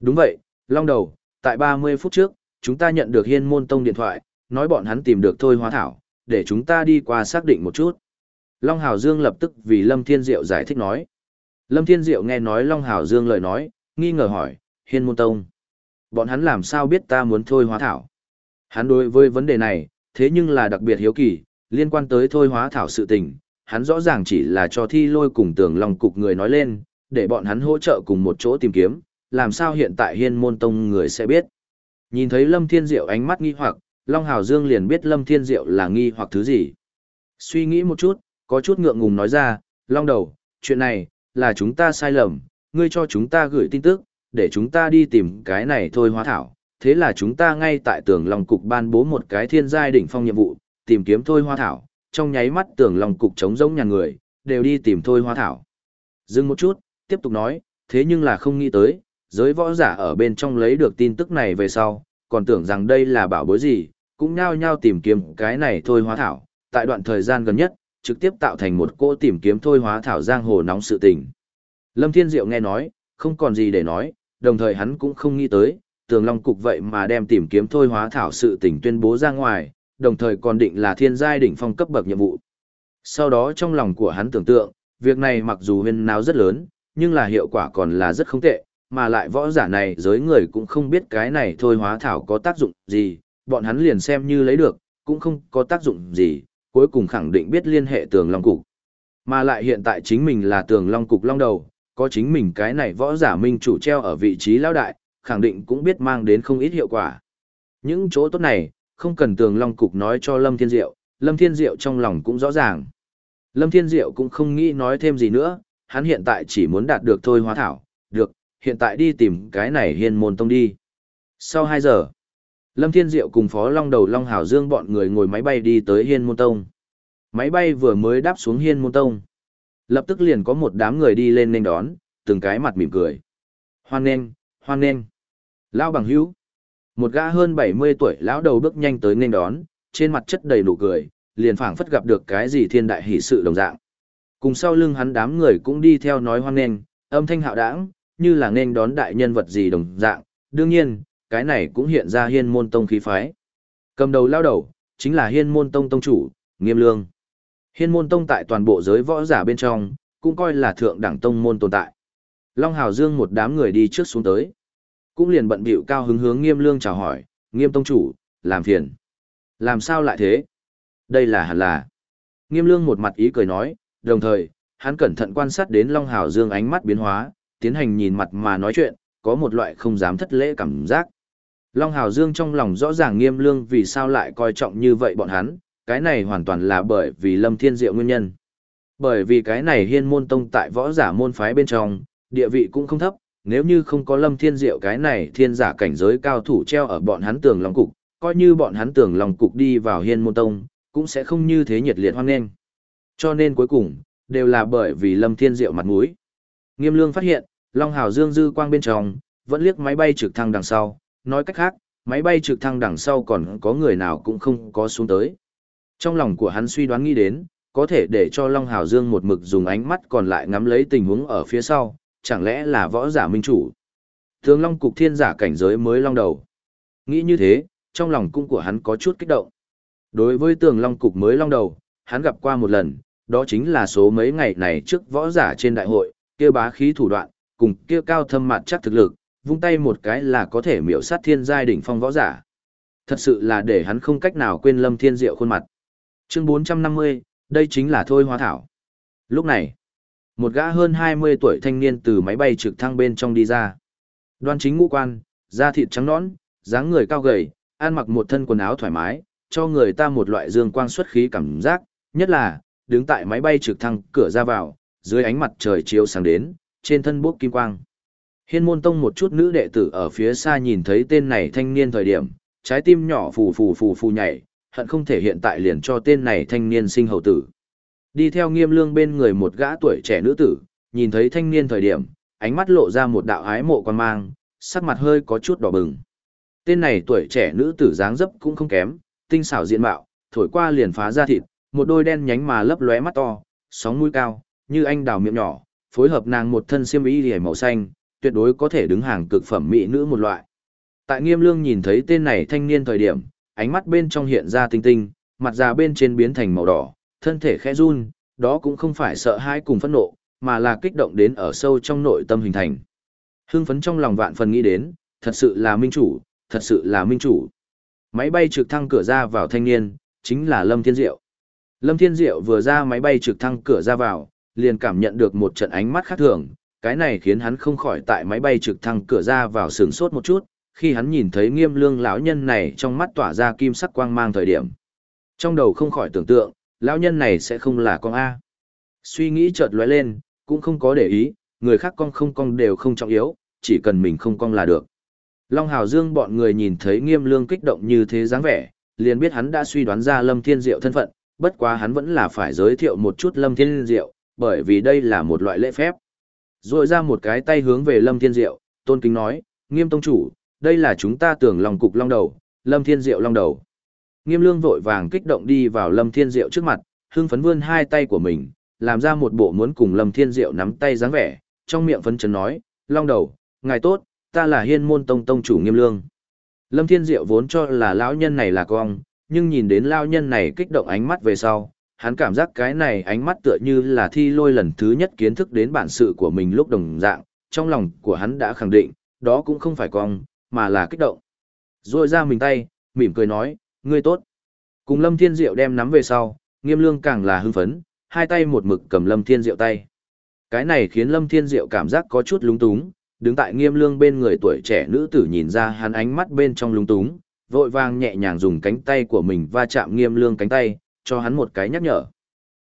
Đúng vậy, Long đầu, tại 30 phút trước, chúng ta nhận được hiên môn tông điện thoại, nói bọn hắn tìm được thôi hóa thảo, để chúng ta đi qua xác định một chút. Long Hào Dương lập tức vì Lâm Thiên Diệu giải thích nói. Lâm Thiên Diệu nghe nói Long Hào Dương lời nói, nghi ngờ hỏi, hiên môn tông. Bọn hắn làm sao biết ta muốn thôi hóa thảo? Hắn đối với vấn đề này, thế nhưng là đặc biệt hiếu kỳ, liên quan tới thôi hóa thảo sự tình, hắn rõ ràng chỉ là cho thi lôi cùng tường lòng cục người nói lên, để bọn hắn hỗ trợ cùng một chỗ tìm kiếm, làm sao hiện tại hiên môn tông người sẽ biết. Nhìn thấy Lâm Thiên Diệu ánh mắt nghi hoặc, Long Hào Dương liền biết Lâm Thiên Diệu là nghi hoặc thứ gì. Suy nghĩ một chút, có chút ngượng ngùng nói ra, Long đầu, chuyện này, là chúng ta sai lầm, ngươi cho chúng ta gửi tin tức, để chúng ta đi tìm cái này thôi hóa thảo. Thế là chúng ta ngay tại tường Long Cục ban bố một cái thiên giai đỉnh phong nhiệm vụ, tìm kiếm thôi Hoa thảo, trong nháy mắt tường Long Cục chống giống nhà người, đều đi tìm thôi Hoa thảo. Dừng một chút, tiếp tục nói, thế nhưng là không nghĩ tới, giới võ giả ở bên trong lấy được tin tức này về sau, còn tưởng rằng đây là bảo bối gì, cũng nhao nhao tìm kiếm cái này thôi hóa thảo, tại đoạn thời gian gần nhất, trực tiếp tạo thành một cỗ tìm kiếm thôi hóa thảo giang hồ nóng sự tình. Lâm Thiên Diệu nghe nói, không còn gì để nói, đồng thời hắn cũng không nghĩ tới, tường long cục vậy mà đem tìm kiếm thôi hóa thảo sự tình tuyên bố ra ngoài, đồng thời còn định là thiên giai đỉnh phong cấp bậc nhiệm vụ. Sau đó trong lòng của hắn tưởng tượng, việc này mặc dù huyên náo rất lớn, nhưng là hiệu quả còn là rất không tệ, mà lại võ giả này giới người cũng không biết cái này thôi hóa thảo có tác dụng gì, bọn hắn liền xem như lấy được, cũng không có tác dụng gì, cuối cùng khẳng định biết liên hệ tường long cục. Mà lại hiện tại chính mình là tường long cục long đầu, có chính mình cái này võ giả minh chủ treo ở vị trí lão đại, khẳng định cũng biết mang đến không ít hiệu quả. Những chỗ tốt này, không cần tường long cục nói cho Lâm Thiên Diệu, Lâm Thiên Diệu trong lòng cũng rõ ràng. Lâm Thiên Diệu cũng không nghĩ nói thêm gì nữa, hắn hiện tại chỉ muốn đạt được thôi hóa thảo, được, hiện tại đi tìm cái này hiên môn tông đi. Sau 2 giờ, Lâm Thiên Diệu cùng Phó Long Đầu Long Hảo Dương bọn người ngồi máy bay đi tới hiên môn tông. Máy bay vừa mới đáp xuống hiên môn tông. Lập tức liền có một đám người đi lên nên đón, từng cái mặt mỉm cười. Hoan nên, hoan nên. Lão bằng hữu. Một gã hơn 70 tuổi lão đầu bước nhanh tới nên đón, trên mặt chất đầy nụ cười, liền phảng phất gặp được cái gì thiên đại hỷ sự đồng dạng. Cùng sau lưng hắn đám người cũng đi theo nói hoan nên, âm thanh hạo đãng, như là nên đón đại nhân vật gì đồng dạng. Đương nhiên, cái này cũng hiện ra hiên môn tông khí phái. Cầm đầu lao đầu, chính là hiên môn tông tông chủ, nghiêm lương. Hiên môn tông tại toàn bộ giới võ giả bên trong, cũng coi là thượng đẳng tông môn tồn tại. Long Hào Dương một đám người đi trước xuống tới. Cũng liền bận bịu cao hứng hướng nghiêm lương chào hỏi, nghiêm tông chủ, làm phiền. Làm sao lại thế? Đây là hẳn là. Nghiêm lương một mặt ý cười nói, đồng thời, hắn cẩn thận quan sát đến Long Hào Dương ánh mắt biến hóa, tiến hành nhìn mặt mà nói chuyện, có một loại không dám thất lễ cảm giác. Long Hào Dương trong lòng rõ ràng nghiêm lương vì sao lại coi trọng như vậy bọn hắn, cái này hoàn toàn là bởi vì Lâm Thiên Diệu nguyên nhân. Bởi vì cái này hiên môn tông tại võ giả môn phái bên trong, địa vị cũng không thấp, nếu như không có Lâm Thiên Diệu cái này thiên giả cảnh giới cao thủ treo ở bọn hắn tường lòng cục, coi như bọn hắn tường lòng cục đi vào hiên môn tông, cũng sẽ không như thế nhiệt liệt hoan nghênh. Cho nên cuối cùng, đều là bởi vì Lâm Thiên Diệu mặt mũi. Nghiêm Lương phát hiện, Long Hào Dương dư quang bên trong, vẫn liếc máy bay trực thăng đằng sau, nói cách khác, máy bay trực thăng đằng sau còn có người nào cũng không có xuống tới. Trong lòng của hắn suy đoán nghĩ đến, có thể để cho Long Hào Dương một mực dùng ánh mắt còn lại ngắm lấy tình huống ở phía sau, chẳng lẽ là võ giả minh chủ. Thường Long cục thiên giả cảnh giới mới long đầu. Nghĩ như thế, trong lòng cung của hắn có chút kích động. Đối với tường Long cục mới long đầu, hắn gặp qua một lần, đó chính là số mấy ngày này trước võ giả trên đại hội, kia bá khí thủ đoạn, cùng kia cao thâm mặt chắc thực lực, vung tay một cái là có thể miểu sát thiên giai đỉnh phong võ giả. Thật sự là để hắn không cách nào quên Lâm Thiên Diệu khuôn mặt. Chương 450, đây chính là Thôi Hoa Thảo. Lúc này, một gã hơn 20 tuổi thanh niên từ máy bay trực thăng bên trong đi ra. Đoan chính ngũ quan, da thịt trắng nõn, dáng người cao gầy, ăn mặc một thân quần áo thoải mái, cho người ta một loại dương quang xuất khí cảm giác, nhất là, đứng tại máy bay trực thăng cửa ra vào, dưới ánh mặt trời chiếu sáng đến, trên thân bốc kim quang. Hiên môn tông một chút nữ đệ tử ở phía xa nhìn thấy tên này thanh niên thời điểm, trái tim nhỏ phù phù phù phù nhảy, hận không thể hiện tại liền cho tên này thanh niên sinh hậu tử. Đi theo nghiêm lương bên người một gã tuổi trẻ nữ tử, nhìn thấy thanh niên thời điểm, ánh mắt lộ ra một đạo ái mộ quan mang, sắc mặt hơi có chút đỏ bừng. Tên này tuổi trẻ nữ tử dáng dấp cũng không kém, tinh xảo diện mạo, thổi qua liền phá ra thịt, một đôi đen nhánh mà lấp lóe mắt to, sóng mũi cao, như anh đào miệng nhỏ, phối hợp nàng một thân xiêm y liễu màu xanh, tuyệt đối có thể đứng hàng cực phẩm mỹ nữ một loại. Tại Nghiêm Lương nhìn thấy tên này thanh niên thời điểm, ánh mắt bên trong hiện ra tinh tinh, mặt già bên trên biến thành màu đỏ, thân thể khẽ run, đó cũng không phải sợ hãi cùng phẫn nộ, mà là kích động đến ở sâu trong nội tâm hình thành. Hưng phấn trong lòng vạn phần nghĩ đến, thật sự là minh chủ, thật sự là minh chủ. Máy bay trực thăng cửa ra vào thanh niên, chính là Lâm Thiên Diệu. Lâm Thiên Diệu vừa ra máy bay trực thăng cửa ra vào, liền cảm nhận được một trận ánh mắt khác thường, cái này khiến hắn không khỏi tại máy bay trực thăng cửa ra vào sướng sốt một chút, khi hắn nhìn thấy nghiêm lương lão nhân này trong mắt tỏa ra kim sắc quang mang thời điểm. Trong đầu không khỏi tưởng tượng, lão nhân này sẽ không là con A. Suy nghĩ chợt lóe lên, cũng không có để ý, người khác con không con đều không trọng yếu, chỉ cần mình không con là được. Long Hào Dương bọn người nhìn thấy nghiêm lương kích động như thế dáng vẻ, liền biết hắn đã suy đoán ra Lâm Thiên Diệu thân phận, bất quá hắn vẫn là phải giới thiệu một chút Lâm Thiên Diệu, bởi vì đây là một loại lễ phép. Rồi ra một cái tay hướng về Lâm Thiên Diệu, tôn kính nói, nghiêm tông chủ, đây là chúng ta tưởng lòng cục long đầu, Lâm Thiên Diệu long đầu. Nghiêm lương vội vàng kích động đi vào Lâm Thiên Diệu trước mặt, hưng phấn vươn hai tay của mình, làm ra một bộ muốn cùng Lâm Thiên Diệu nắm tay dáng vẻ, trong miệng phấn chấn nói, long đầu, ngài tốt, ta là hiên môn tông tông chủ nghiêm lương. Lâm Thiên Diệu vốn cho là lão nhân này là cong, nhưng nhìn đến lão nhân này kích động ánh mắt về sau, hắn cảm giác cái này ánh mắt tựa như là thi lôi lần thứ nhất kiến thức đến bản sự của mình lúc đồng dạng, trong lòng của hắn đã khẳng định, đó cũng không phải cong, mà là kích động. Rồi ra mình tay, mỉm cười nói, ngươi tốt. Cùng Lâm Thiên Diệu đem nắm về sau, nghiêm lương càng là hưng phấn, hai tay một mực cầm Lâm Thiên Diệu tay. Cái này khiến Lâm Thiên Diệu cảm giác có chút lúng túng, đứng tại nghiêm lương bên người tuổi trẻ nữ tử nhìn ra hắn ánh mắt bên trong lúng túng, vội vàng nhẹ nhàng dùng cánh tay của mình va chạm nghiêm lương cánh tay, cho hắn một cái nhắc nhở.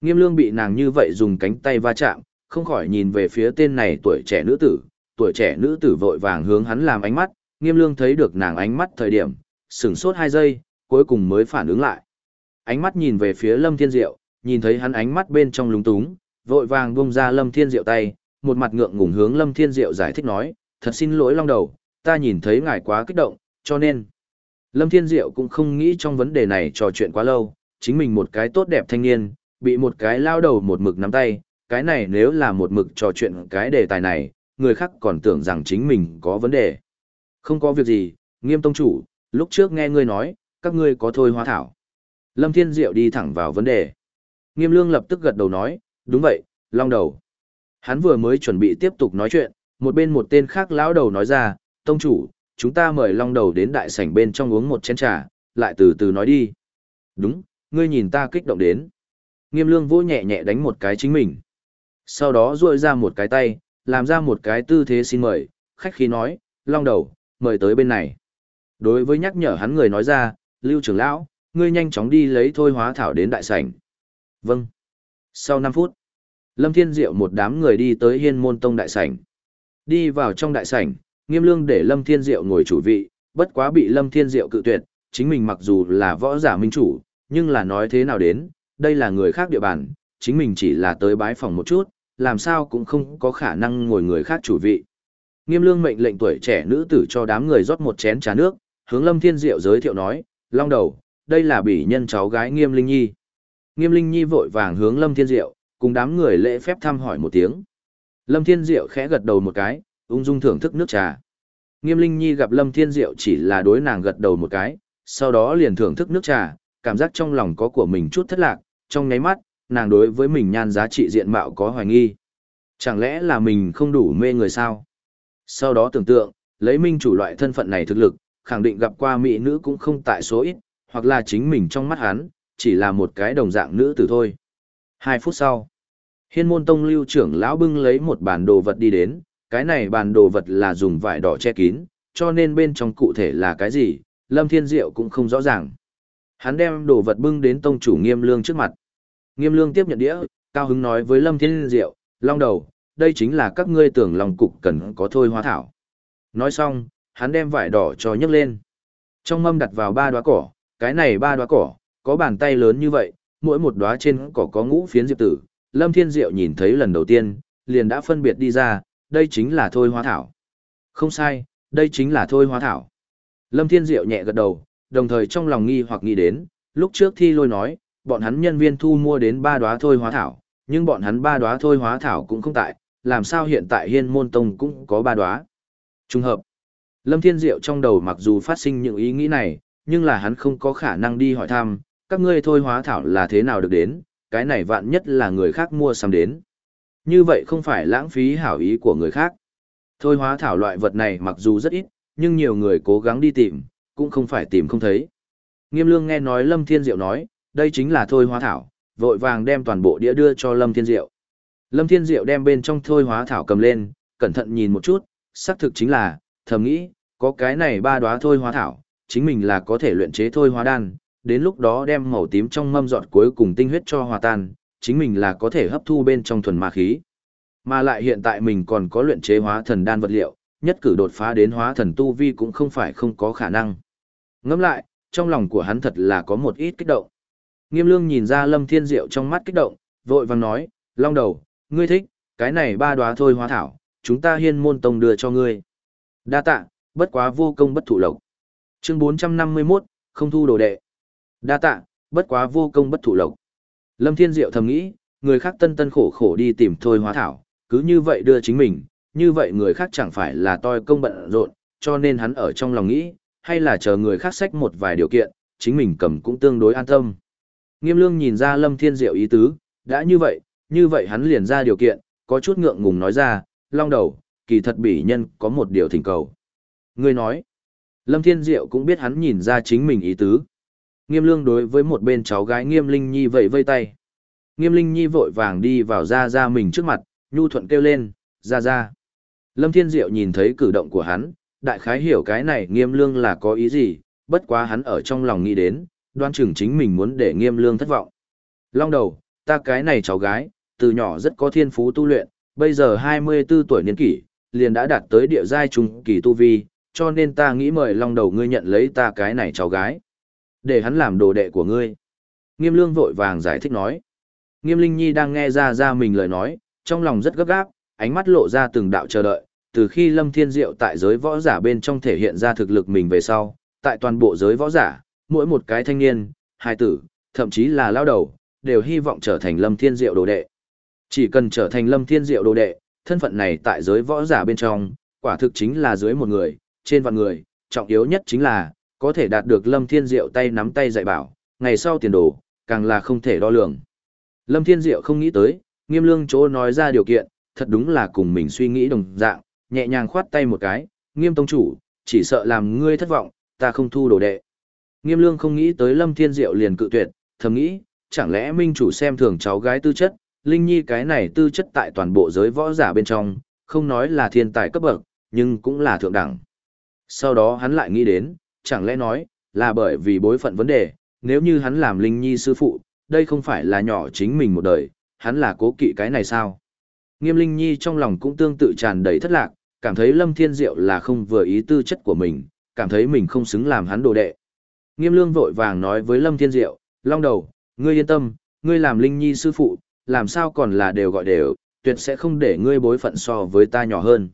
Nghiêm lương bị nàng như vậy dùng cánh tay va chạm, không khỏi nhìn về phía tên này tuổi trẻ nữ tử, tuổi trẻ nữ tử vội vàng hướng hắn làm ánh mắt, nghiêm lương thấy được nàng ánh mắt thời điểm, sửng sốt hai giây, cuối cùng mới phản ứng lại. Ánh mắt nhìn về phía lâm thiên diệu, nhìn thấy hắn ánh mắt bên trong lúng túng, vội vàng buông ra lâm thiên diệu tay, một mặt ngượng ngùng hướng lâm thiên diệu giải thích nói, thật xin lỗi long đầu, ta nhìn thấy ngài quá kích động, cho nên. Lâm Thiên Diệu cũng không nghĩ trong vấn đề này trò chuyện quá lâu, chính mình một cái tốt đẹp thanh niên, bị một cái lao đầu một mực nắm tay, cái này nếu là một mực trò chuyện cái đề tài này, người khác còn tưởng rằng chính mình có vấn đề. Không có việc gì, nghiêm tông chủ, lúc trước nghe ngươi nói, các ngươi có thôi hóa thảo. Lâm Thiên Diệu đi thẳng vào vấn đề. Nghiêm lương lập tức gật đầu nói, đúng vậy, long đầu. Hắn vừa mới chuẩn bị tiếp tục nói chuyện, một bên một tên khác lão đầu nói ra, tông chủ, chúng ta mời long đầu đến đại sảnh bên trong uống một chén trà, lại từ từ nói đi. Đúng, ngươi nhìn ta kích động đến. Nghiêm lương vỗ nhẹ nhẹ đánh một cái chính mình. Sau đó duỗi ra một cái tay, làm ra một cái tư thế xin mời, khách khí nói, long đầu, mời tới bên này. Đối với nhắc nhở hắn người nói ra, lưu trưởng lão, ngươi nhanh chóng đi lấy thôi hóa thảo đến đại sảnh. Vâng. Sau 5 phút, Lâm Thiên Diệu một đám người đi tới hiên môn tông đại sảnh. Đi vào trong đại sảnh, nghiêm lương để Lâm Thiên Diệu ngồi chủ vị, bất quá bị Lâm Thiên Diệu cự tuyệt, chính mình mặc dù là võ giả minh chủ, nhưng là nói thế nào đến, đây là người khác địa bàn, chính mình chỉ là tới bái phòng một chút, làm sao cũng không có khả năng ngồi người khác chủ vị. Nghiêm lương mệnh lệnh tuổi trẻ nữ tử cho đám người rót một chén trà nước, hướng Lâm Thiên Diệu giới thiệu nói, long đầu, đây là bỉ nhân cháu gái Nghiêm Linh Nhi. Nghiêm Linh Nhi vội vàng hướng Lâm Thiên Diệu, cùng đám người lễ phép thăm hỏi một tiếng. Lâm Thiên Diệu khẽ gật đầu một cái, ung dung thưởng thức nước trà. Nghiêm Linh Nhi gặp Lâm Thiên Diệu chỉ là đối nàng gật đầu một cái, sau đó liền thưởng thức nước trà, cảm giác trong lòng có của mình chút thất lạc, trong nháy mắt, nàng đối với mình nhan giá trị diện mạo có hoài nghi. Chẳng lẽ là mình không đủ mê người sao? Sau đó tưởng tượng, lấy minh chủ loại thân phận này thực lực, khẳng định gặp qua mỹ nữ cũng không tại số ít, hoặc là chính mình trong mắt hắn, chỉ là một cái đồng dạng nữ tử thôi. Hai phút sau, hiên môn tông lưu trưởng lão bưng lấy một bản đồ vật đi đến, cái này bản đồ vật là dùng vải đỏ che kín, cho nên bên trong cụ thể là cái gì, Lâm Thiên Diệu cũng không rõ ràng. Hắn đem đồ vật bưng đến tông chủ Nghiêm Lương trước mặt. Nghiêm Lương tiếp nhận đĩa, cao hứng nói với Lâm Thiên Diệu, long đầu, đây chính là các ngươi tưởng lòng cục cần có thôi hóa thảo. Nói xong, hắn đem vải đỏ cho nhấc lên. Trong mâm đặt vào ba đóa cỏ, cái này ba đóa cỏ, có bàn tay lớn như vậy, mỗi một đóa trên cỏ có ngũ phiến diệp tử. Lâm Thiên Diệu nhìn thấy lần đầu tiên, liền đã phân biệt đi ra, đây chính là thôi hóa thảo. Không sai, đây chính là thôi hóa thảo. Lâm Thiên Diệu nhẹ gật đầu, đồng thời trong lòng nghi hoặc nghĩ đến, lúc trước thi lôi nói, bọn hắn nhân viên thu mua đến ba đóa thôi hóa thảo, nhưng bọn hắn ba đóa thôi hóa thảo cũng không tại, làm sao hiện tại hiên môn tông cũng có ba đóa. Trùng hợp. Lâm Thiên Diệu trong đầu mặc dù phát sinh những ý nghĩ này, nhưng là hắn không có khả năng đi hỏi thăm, các ngươi thôi hóa thảo là thế nào được đến, cái này vạn nhất là người khác mua sắm đến. Như vậy không phải lãng phí hảo ý của người khác. Thôi hóa thảo loại vật này mặc dù rất ít, nhưng nhiều người cố gắng đi tìm, cũng không phải tìm không thấy. Nghiêm lương nghe nói Lâm Thiên Diệu nói, đây chính là thôi hóa thảo, vội vàng đem toàn bộ đĩa đưa cho Lâm Thiên Diệu. Lâm Thiên Diệu đem bên trong thôi hóa thảo cầm lên, cẩn thận nhìn một chút, xác thực chính là, thầm nghĩ, có cái này ba đóa thôi hóa thảo, chính mình là có thể luyện chế thôi hóa đan, đến lúc đó đem màu tím trong mâm giọt cuối cùng tinh huyết cho hòa tan, chính mình là có thể hấp thu bên trong thuần ma khí. Mà lại hiện tại mình còn có luyện chế hóa thần đan vật liệu, nhất cử đột phá đến hóa thần tu vi cũng không phải không có khả năng. Ngẫm lại, trong lòng của hắn thật là có một ít kích động. Nghiêm lương nhìn ra Lâm Thiên Diệu trong mắt kích động, vội vàng nói, long đầu, ngươi thích, cái này ba đóa thôi hóa thảo, chúng ta hiên môn tông đưa cho ngươi. Đa tạ, bất quá vô công bất thụ lộc. Chương 451, không thu đồ đệ. Đa tạ, bất quá vô công bất thụ lộc. Lâm Thiên Diệu thầm nghĩ, người khác tân tân khổ khổ đi tìm thôi hóa thảo, cứ như vậy đưa chính mình, như vậy người khác chẳng phải là toi công bận rộn, cho nên hắn ở trong lòng nghĩ, hay là chờ người khác sách một vài điều kiện, chính mình cầm cũng tương đối an tâm. Nghiêm lương nhìn ra Lâm Thiên Diệu ý tứ, đã như vậy, như vậy hắn liền ra điều kiện, có chút ngượng ngùng nói ra, long đầu, kỳ thật bỉ nhân có một điều thỉnh cầu. Người nói, Lâm Thiên Diệu cũng biết hắn nhìn ra chính mình ý tứ. Nghiêm lương đối với một bên cháu gái Nghiêm Linh Nhi vậy vây tay. Nghiêm Linh Nhi vội vàng đi vào ra ra mình trước mặt, nhu thuận kêu lên, ra ra. Lâm Thiên Diệu nhìn thấy cử động của hắn, đại khái hiểu cái này nghiêm lương là có ý gì, bất quá hắn ở trong lòng nghĩ đến, đoan chừng chính mình muốn để nghiêm lương thất vọng. Long đầu, ta cái này cháu gái, từ nhỏ rất có thiên phú tu luyện, bây giờ 24 tuổi niên kỷ, liền đã đạt tới địa giai trung kỳ tu vi, cho nên ta nghĩ mời long đầu ngươi nhận lấy ta cái này cháu gái. Để hắn làm đồ đệ của ngươi. Nghiêm lương vội vàng giải thích nói. Nghiêm linh nhi đang nghe ra ra mình lời nói, trong lòng rất gấp gáp, ánh mắt lộ ra từng đạo chờ đợi, từ khi Lâm Thiên Diệu tại giới võ giả bên trong thể hiện ra thực lực mình về sau, tại toàn bộ giới võ giả, mỗi một cái thanh niên, hài tử, thậm chí là lao đầu, đều hy vọng trở thành Lâm Thiên Diệu đồ đệ. Chỉ cần trở thành Lâm Thiên Diệu đồ đệ, thân phận này tại giới võ giả bên trong, quả thực chính là dưới một người, trên vạn người, trọng yếu nhất chính là, có thể đạt được Lâm Thiên Diệu tay nắm tay dạy bảo, ngày sau tiền đồ, càng là không thể đo lường. Lâm Thiên Diệu không nghĩ tới, nghiêm lương chỗ nói ra điều kiện, thật đúng là cùng mình suy nghĩ đồng dạng, nhẹ nhàng khoát tay một cái, nghiêm tông chủ, chỉ sợ làm ngươi thất vọng, ta không thu đồ đệ. Nghiêm lương không nghĩ tới Lâm Thiên Diệu liền cự tuyệt, thầm nghĩ, chẳng lẽ minh chủ xem thường cháu gái tư chất, Linh Nhi cái này tư chất tại toàn bộ giới võ giả bên trong, không nói là thiên tài cấp bậc, nhưng cũng là thượng đẳng. Sau đó hắn lại nghĩ đến, chẳng lẽ nói, là bởi vì bối phận vấn đề, nếu như hắn làm Linh Nhi sư phụ, đây không phải là nhỏ chính mình một đời, hắn là cố kỵ cái này sao? Nghiêm Linh Nhi trong lòng cũng tương tự tràn đầy thất lạc, cảm thấy Lâm Thiên Diệu là không vừa ý tư chất của mình, cảm thấy mình không xứng làm hắn đồ đệ. Nghiêm Lương vội vàng nói với Lâm Thiên Diệu, Long đầu, ngươi yên tâm, ngươi làm Linh Nhi sư phụ, làm sao còn là đều gọi đều, tuyệt sẽ không để ngươi bối phận so với ta nhỏ hơn.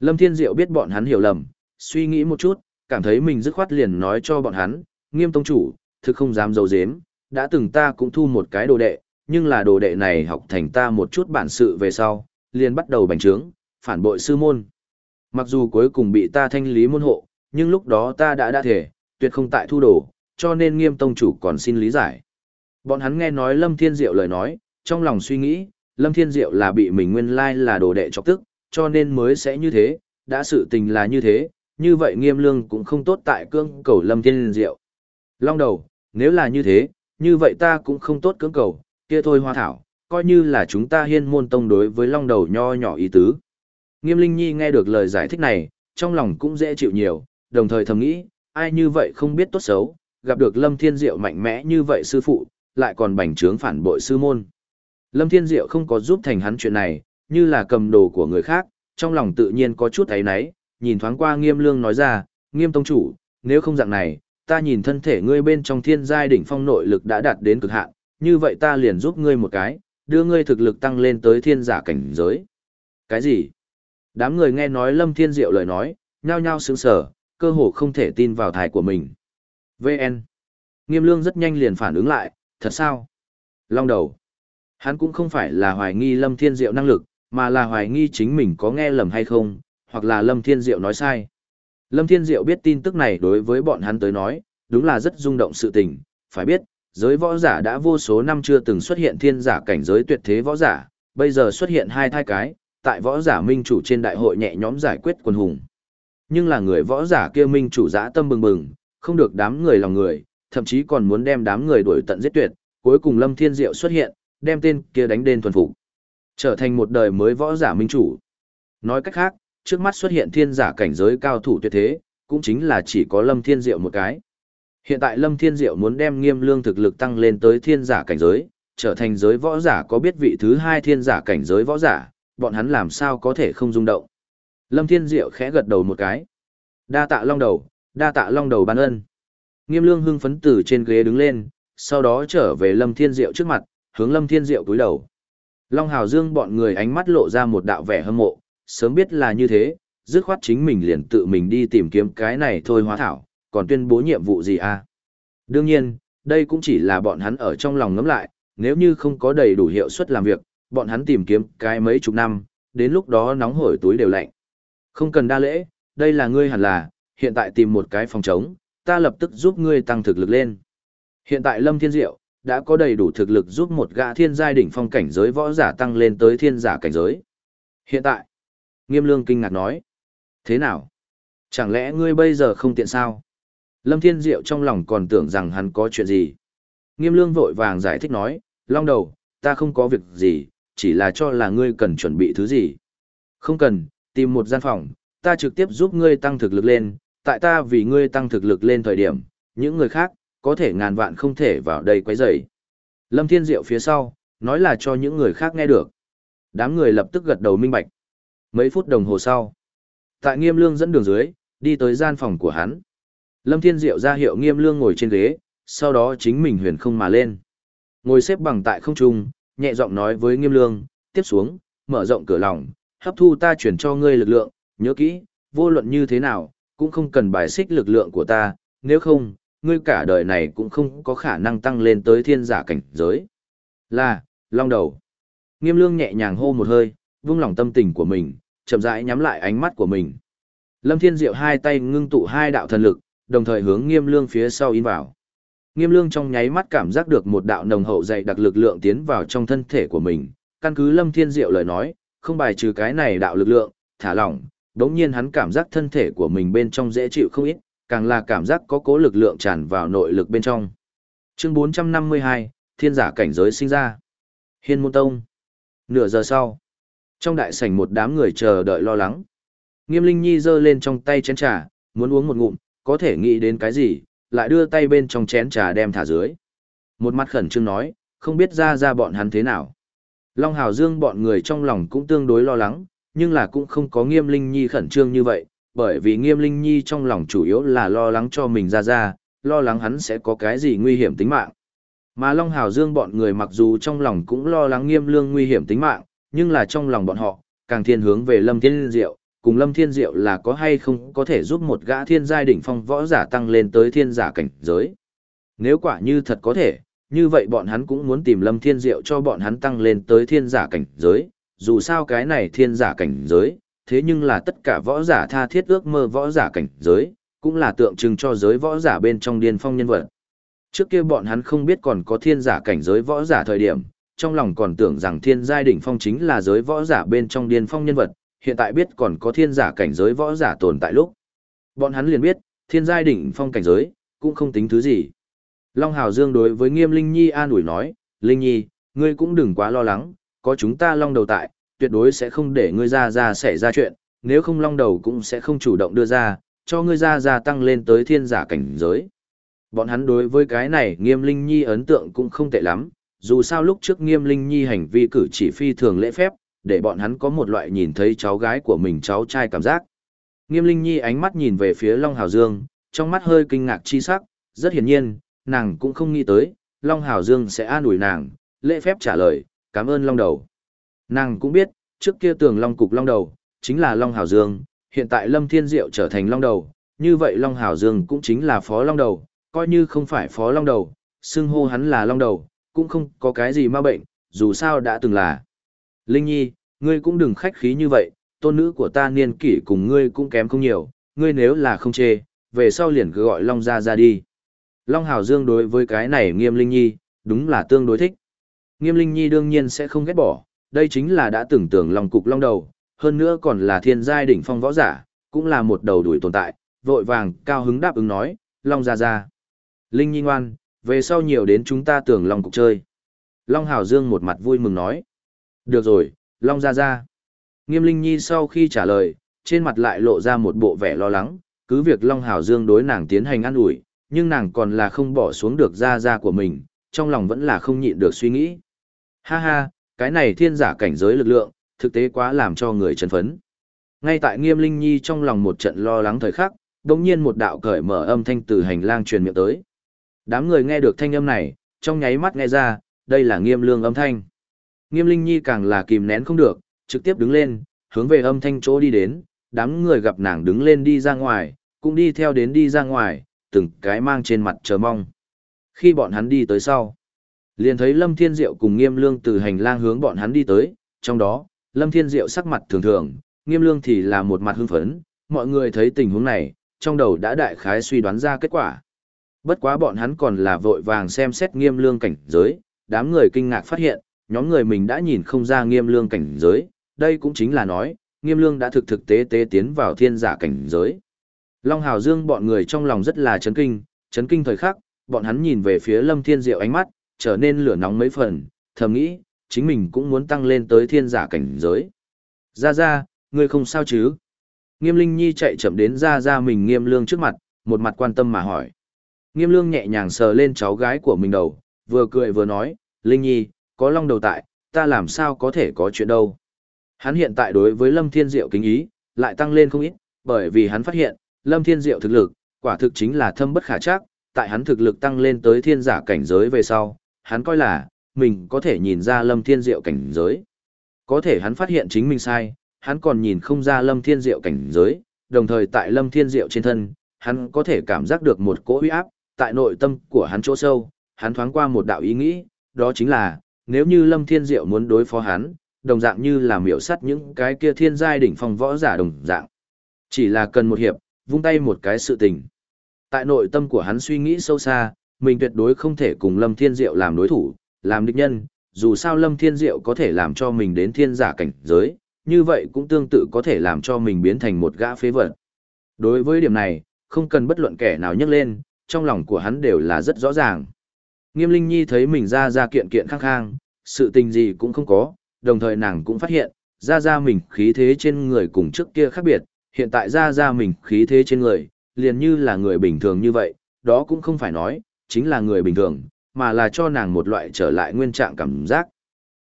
Lâm Thiên Diệu biết bọn hắn hiểu lầm, suy nghĩ một chút, cảm thấy mình dứt khoát liền nói cho bọn hắn, nghiêm tông chủ, thực không dám dấu dếm, đã từng ta cũng thu một cái đồ đệ, nhưng là đồ đệ này học thành ta một chút bản sự về sau, liền bắt đầu bành trướng, phản bội sư môn. Mặc dù cuối cùng bị ta thanh lý môn hộ, nhưng lúc đó ta đã đã thể, tuyệt không tại thu đồ, cho nên nghiêm tông chủ còn xin lý giải. Bọn hắn nghe nói Lâm Thiên Diệu lời nói, trong lòng suy nghĩ, Lâm Thiên Diệu là bị mình nguyên lai là đồ đệ chọc tức, cho nên mới sẽ như thế, đã sự tình là như thế, như vậy nghiêm lương cũng không tốt tại cương cầu Lâm Thiên Diệu. Long đầu, nếu là như thế, như vậy ta cũng không tốt cưỡng cầu, kia thôi hoa thảo, coi như là chúng ta hiên môn tông đối với long đầu nho nhỏ ý tứ. Nghiêm Linh Nhi nghe được lời giải thích này, trong lòng cũng dễ chịu nhiều, đồng thời thầm nghĩ, ai như vậy không biết tốt xấu, gặp được Lâm Thiên Diệu mạnh mẽ như vậy sư phụ, lại còn bành trướng phản bội sư môn. Lâm Thiên Diệu không có giúp thành hắn chuyện này, như là cầm đồ của người khác, trong lòng tự nhiên có chút ấy náy, nhìn thoáng qua nghiêm lương nói ra, nghiêm tông chủ, nếu không dạng này, ta nhìn thân thể ngươi bên trong thiên giai đỉnh phong nội lực đã đạt đến cực hạn, như vậy ta liền giúp ngươi một cái, đưa ngươi thực lực tăng lên tới thiên giả cảnh giới. Cái gì? Đám người nghe nói Lâm Thiên Diệu lời nói, nhao nhao sững sờ, cơ hồ không thể tin vào thải của mình. VN. Nghiêm lương rất nhanh liền phản ứng lại, thật sao? Long đầu. Hắn cũng không phải là hoài nghi Lâm Thiên Diệu năng lực, mà là hoài nghi chính mình có nghe lầm hay không, hoặc là Lâm Thiên Diệu nói sai. Lâm Thiên Diệu biết tin tức này đối với bọn hắn tới nói, đúng là rất rung động sự tình, phải biết, giới võ giả đã vô số năm chưa từng xuất hiện thiên giả cảnh giới tuyệt thế võ giả, bây giờ xuất hiện hai thai cái, tại võ giả minh chủ trên đại hội nhẹ nhõm giải quyết quần hùng. Nhưng là người võ giả kia minh chủ dã tâm bừng bừng, không được đám người lòng người, thậm chí còn muốn đem đám người đuổi tận giết tuyệt, cuối cùng Lâm Thiên Diệu xuất hiện, đem tên kia đánh đền thuần phục, trở thành một đời mới võ giả minh chủ. Nói cách khác, trước mắt xuất hiện thiên giả cảnh giới cao thủ tuyệt thế, cũng chính là chỉ có Lâm Thiên Diệu một cái. Hiện tại Lâm Thiên Diệu muốn đem nghiêm lương thực lực tăng lên tới thiên giả cảnh giới, trở thành giới võ giả có biết vị thứ hai thiên giả cảnh giới võ giả, bọn hắn làm sao có thể không rung động. Lâm Thiên Diệu khẽ gật đầu một cái. Đa tạ long đầu, đa tạ long đầu ban ân. Nghiêm lương hưng phấn từ trên ghế đứng lên, sau đó trở về Lâm Thiên Diệu trước mặt, hướng Lâm Thiên Diệu cúi đầu. Long Hào Dương bọn người ánh mắt lộ ra một đạo vẻ hâm mộ, sớm biết là như thế, dứt khoát chính mình liền tự mình đi tìm kiếm cái này thôi hóa thảo, còn tuyên bố nhiệm vụ gì à? Đương nhiên, đây cũng chỉ là bọn hắn ở trong lòng ngấm lại, nếu như không có đầy đủ hiệu suất làm việc, bọn hắn tìm kiếm cái mấy chục năm, đến lúc đó nóng hổi túi đều lạnh. Không cần đa lễ, đây là ngươi hẳn là, hiện tại tìm một cái phòng trống, ta lập tức giúp ngươi tăng thực lực lên. Hiện tại Lâm Thiên Diệu đã có đầy đủ thực lực giúp một gã thiên giai đỉnh phong cảnh giới võ giả tăng lên tới thiên giả cảnh giới. Hiện tại, Nghiêm Lương kinh ngạc nói, thế nào? Chẳng lẽ ngươi bây giờ không tiện sao? Lâm Thiên Diệu trong lòng còn tưởng rằng hắn có chuyện gì. Nghiêm Lương vội vàng giải thích nói, long đầu, ta không có việc gì, chỉ là cho là ngươi cần chuẩn bị thứ gì. Không cần, tìm một gian phòng, ta trực tiếp giúp ngươi tăng thực lực lên, tại ta vì ngươi tăng thực lực lên thời điểm, những người khác, có thể ngàn vạn không thể vào đây quấy rầy. Lâm Thiên Diệu phía sau, nói là cho những người khác nghe được. Đám người lập tức gật đầu minh bạch. Mấy phút đồng hồ sau, tại Nghiêm Lương dẫn đường dưới, đi tới gian phòng của hắn. Lâm Thiên Diệu ra hiệu Nghiêm Lương ngồi trên ghế, sau đó chính mình huyền không mà lên. Ngồi xếp bằng tại không trung, nhẹ giọng nói với Nghiêm Lương, tiếp xuống, mở rộng cửa lòng, hấp thu ta chuyển cho ngươi lực lượng, nhớ kỹ, vô luận như thế nào, cũng không cần bài xích lực lượng của ta, nếu không, ngươi cả đời này cũng không có khả năng tăng lên tới thiên giả cảnh giới. Là, long đầu. Nghiêm lương nhẹ nhàng hô một hơi, vung lòng tâm tình của mình, chậm rãi nhắm lại ánh mắt của mình. Lâm Thiên Diệu hai tay ngưng tụ hai đạo thần lực, đồng thời hướng Nghiêm Lương phía sau in vào. Nghiêm Lương trong nháy mắt cảm giác được một đạo nồng hậu dày đặc lực lượng tiến vào trong thân thể của mình, căn cứ Lâm Thiên Diệu lời nói, không bài trừ cái này đạo lực lượng, thả lỏng, đống nhiên hắn cảm giác thân thể của mình bên trong dễ chịu không ít, càng là cảm giác có cố lực lượng tràn vào nội lực bên trong. Chương 452, Thiên giả cảnh giới sinh ra. Hiên môn tông. Nửa giờ sau, trong đại sảnh một đám người chờ đợi lo lắng. Nghiêm Linh Nhi giơ lên trong tay chén trà, muốn uống một ngụm, có thể nghĩ đến cái gì, lại đưa tay bên trong chén trà đem thả dưới. Một mặt khẩn trương nói, không biết ra ra bọn hắn thế nào. Long Hào Dương bọn người trong lòng cũng tương đối lo lắng, nhưng là cũng không có Nghiêm Linh Nhi khẩn trương như vậy, bởi vì Nghiêm Linh Nhi trong lòng chủ yếu là lo lắng cho mình ra ra, lo lắng hắn sẽ có cái gì nguy hiểm tính mạng. Mà Long Hào Dương bọn người mặc dù trong lòng cũng lo lắng Nghiêm Lương nguy hiểm tính mạng, nhưng là trong lòng bọn họ, càng thiên hướng về Lâm Thiên Diệu, cùng Lâm Thiên Diệu là có hay không có thể giúp một gã thiên giai đỉnh phong võ giả tăng lên tới thiên giả cảnh giới. Nếu quả như thật có thể, như vậy bọn hắn cũng muốn tìm Lâm Thiên Diệu cho bọn hắn tăng lên tới thiên giả cảnh giới, dù sao cái này thiên giả cảnh giới, thế nhưng là tất cả võ giả tha thiết ước mơ võ giả cảnh giới, cũng là tượng trưng cho giới võ giả bên trong điên phong nhân vật. Trước kia bọn hắn không biết còn có thiên giả cảnh giới võ giả thời điểm, trong lòng còn tưởng rằng thiên giai đỉnh phong chính là giới võ giả bên trong điên phong nhân vật, hiện tại biết còn có thiên giả cảnh giới võ giả tồn tại lúc. Bọn hắn liền biết, thiên giai đỉnh phong cảnh giới, cũng không tính thứ gì. Long Hào Dương đối với Nghiêm Linh Nhi an ủi nói, Linh Nhi, ngươi cũng đừng quá lo lắng, có chúng ta long đầu tại, tuyệt đối sẽ không để ngươi ra ra xảy ra chuyện, nếu không long đầu cũng sẽ không chủ động đưa ra, cho ngươi ra ra tăng lên tới thiên giả cảnh giới. Bọn hắn đối với cái này Nghiêm Linh Nhi ấn tượng cũng không tệ lắm, dù sao lúc trước Nghiêm Linh Nhi hành vi cử chỉ phi thường lễ phép, để bọn hắn có một loại nhìn thấy cháu gái của mình cháu trai cảm giác. Nghiêm Linh Nhi ánh mắt nhìn về phía Long Hào Dương, trong mắt hơi kinh ngạc chi sắc, rất hiển nhiên, nàng cũng không nghĩ tới, Long Hào Dương sẽ an ủi nàng, lễ phép trả lời, cảm ơn Long Đầu. Nàng cũng biết, trước kia tường Long Cục Long Đầu, chính là Long Hào Dương, hiện tại Lâm Thiên Diệu trở thành Long Đầu, như vậy Long Hào Dương cũng chính là Phó Long Đầu, coi như không phải Phó Long Đầu, xưng hô hắn là Long Đầu, cũng không có cái gì ma bệnh, dù sao đã từng là. Linh Nhi, ngươi cũng đừng khách khí như vậy, tôn nữ của ta niên kỷ cùng ngươi cũng kém không nhiều, ngươi nếu là không chê, về sau liền cứ gọi Long ra ra đi. Long Hào Dương đối với cái này nghiêm Linh Nhi, đúng là tương đối thích. Nghiêm Linh Nhi đương nhiên sẽ không ghét bỏ, đây chính là đã tưởng tưởng lòng Cục Long Đầu, hơn nữa còn là thiên giai đỉnh phong võ giả, cũng là một đầu đuổi tồn tại, vội vàng, cao hứng đáp ứng nói, Long ra ra. Linh Nhi ngoan, về sau nhiều đến chúng ta tưởng Long Cục chơi. Long hảo Dương một mặt vui mừng nói. Được rồi, Long ra ra. Nghiêm Linh Nhi sau khi trả lời, trên mặt lại lộ ra một bộ vẻ lo lắng, cứ việc Long hảo Dương đối nàng tiến hành ăn ủi, nhưng nàng còn là không bỏ xuống được ra ra của mình, trong lòng vẫn là không nhịn được suy nghĩ. Ha ha, cái này thiên giả cảnh giới lực lượng, thực tế quá làm cho người chấn phấn. Ngay tại Nghiêm Linh Nhi trong lòng một trận lo lắng thời khắc, đồng nhiên một đạo cởi mở âm thanh từ hành lang truyền miệng tới. Đám người nghe được thanh âm này, trong nháy mắt nghe ra, đây là Nghiêm Lương âm thanh. Nghiêm Linh Nhi càng là kìm nén không được, trực tiếp đứng lên, hướng về âm thanh chỗ đi đến, đám người gặp nàng đứng lên đi ra ngoài, cũng đi theo đến đi ra ngoài, từng cái mang trên mặt chờ mong. Khi bọn hắn đi tới sau, liền thấy Lâm Thiên Diệu cùng Nghiêm Lương từ hành lang hướng bọn hắn đi tới, trong đó, Lâm Thiên Diệu sắc mặt thường thường, Nghiêm Lương thì là một mặt hưng phấn, mọi người thấy tình huống này, trong đầu đã đại khái suy đoán ra kết quả. Bất quá bọn hắn còn là vội vàng xem xét Nghiêm Lương cảnh giới, đám người kinh ngạc phát hiện, nhóm người mình đã nhìn không ra Nghiêm Lương cảnh giới, đây cũng chính là nói, Nghiêm Lương đã thực thực tế tế tiến vào thiên giả cảnh giới. Long Hào Dương bọn người trong lòng rất là chấn kinh, chấn kinh thời khắc, bọn hắn nhìn về phía Lâm Thiên Diệu ánh mắt, trở nên lửa nóng mấy phần, thầm nghĩ, chính mình cũng muốn tăng lên tới thiên giả cảnh giới. Ra ra, ngươi không sao chứ? Nghiêm Linh Nhi chạy chậm đến ra ra mình Nghiêm Lương trước mặt, một mặt quan tâm mà hỏi. Nghiêm Lương nhẹ nhàng sờ lên cháu gái của mình đầu, vừa cười vừa nói, Linh Nhi, có long đầu tại, ta làm sao có thể có chuyện đâu. Hắn hiện tại đối với Lâm Thiên Diệu kính ý, lại tăng lên không ít, bởi vì hắn phát hiện, Lâm Thiên Diệu thực lực, quả thực chính là thâm bất khả chắc, tại hắn thực lực tăng lên tới thiên giả cảnh giới về sau, hắn coi là, mình có thể nhìn ra Lâm Thiên Diệu cảnh giới. Có thể hắn phát hiện chính mình sai, hắn còn nhìn không ra Lâm Thiên Diệu cảnh giới, đồng thời tại Lâm Thiên Diệu trên thân, hắn có thể cảm giác được một cỗ uy áp, tại nội tâm của hắn chỗ sâu, hắn thoáng qua một đạo ý nghĩ, đó chính là, nếu như Lâm Thiên Diệu muốn đối phó hắn, đồng dạng như là miểu sắt những cái kia thiên giai đỉnh phong võ giả đồng dạng. Chỉ là cần một hiệp, vung tay một cái sự tình. Tại nội tâm của hắn suy nghĩ sâu xa, mình tuyệt đối không thể cùng Lâm Thiên Diệu làm đối thủ, làm địch nhân, dù sao Lâm Thiên Diệu có thể làm cho mình đến thiên giả cảnh giới, như vậy cũng tương tự có thể làm cho mình biến thành một gã phế vật. Đối với điểm này, không cần bất luận kẻ nào nhắc lên, trong lòng của hắn đều là rất rõ ràng. Nghiêm Linh Nhi thấy mình ra ra kiện kiện khang khang, sự tình gì cũng không có, đồng thời nàng cũng phát hiện, ra ra mình khí thế trên người cùng trước kia khác biệt, hiện tại ra ra mình khí thế trên người, liền như là người bình thường như vậy, đó cũng không phải nói, chính là người bình thường, mà là cho nàng một loại trở lại nguyên trạng cảm giác.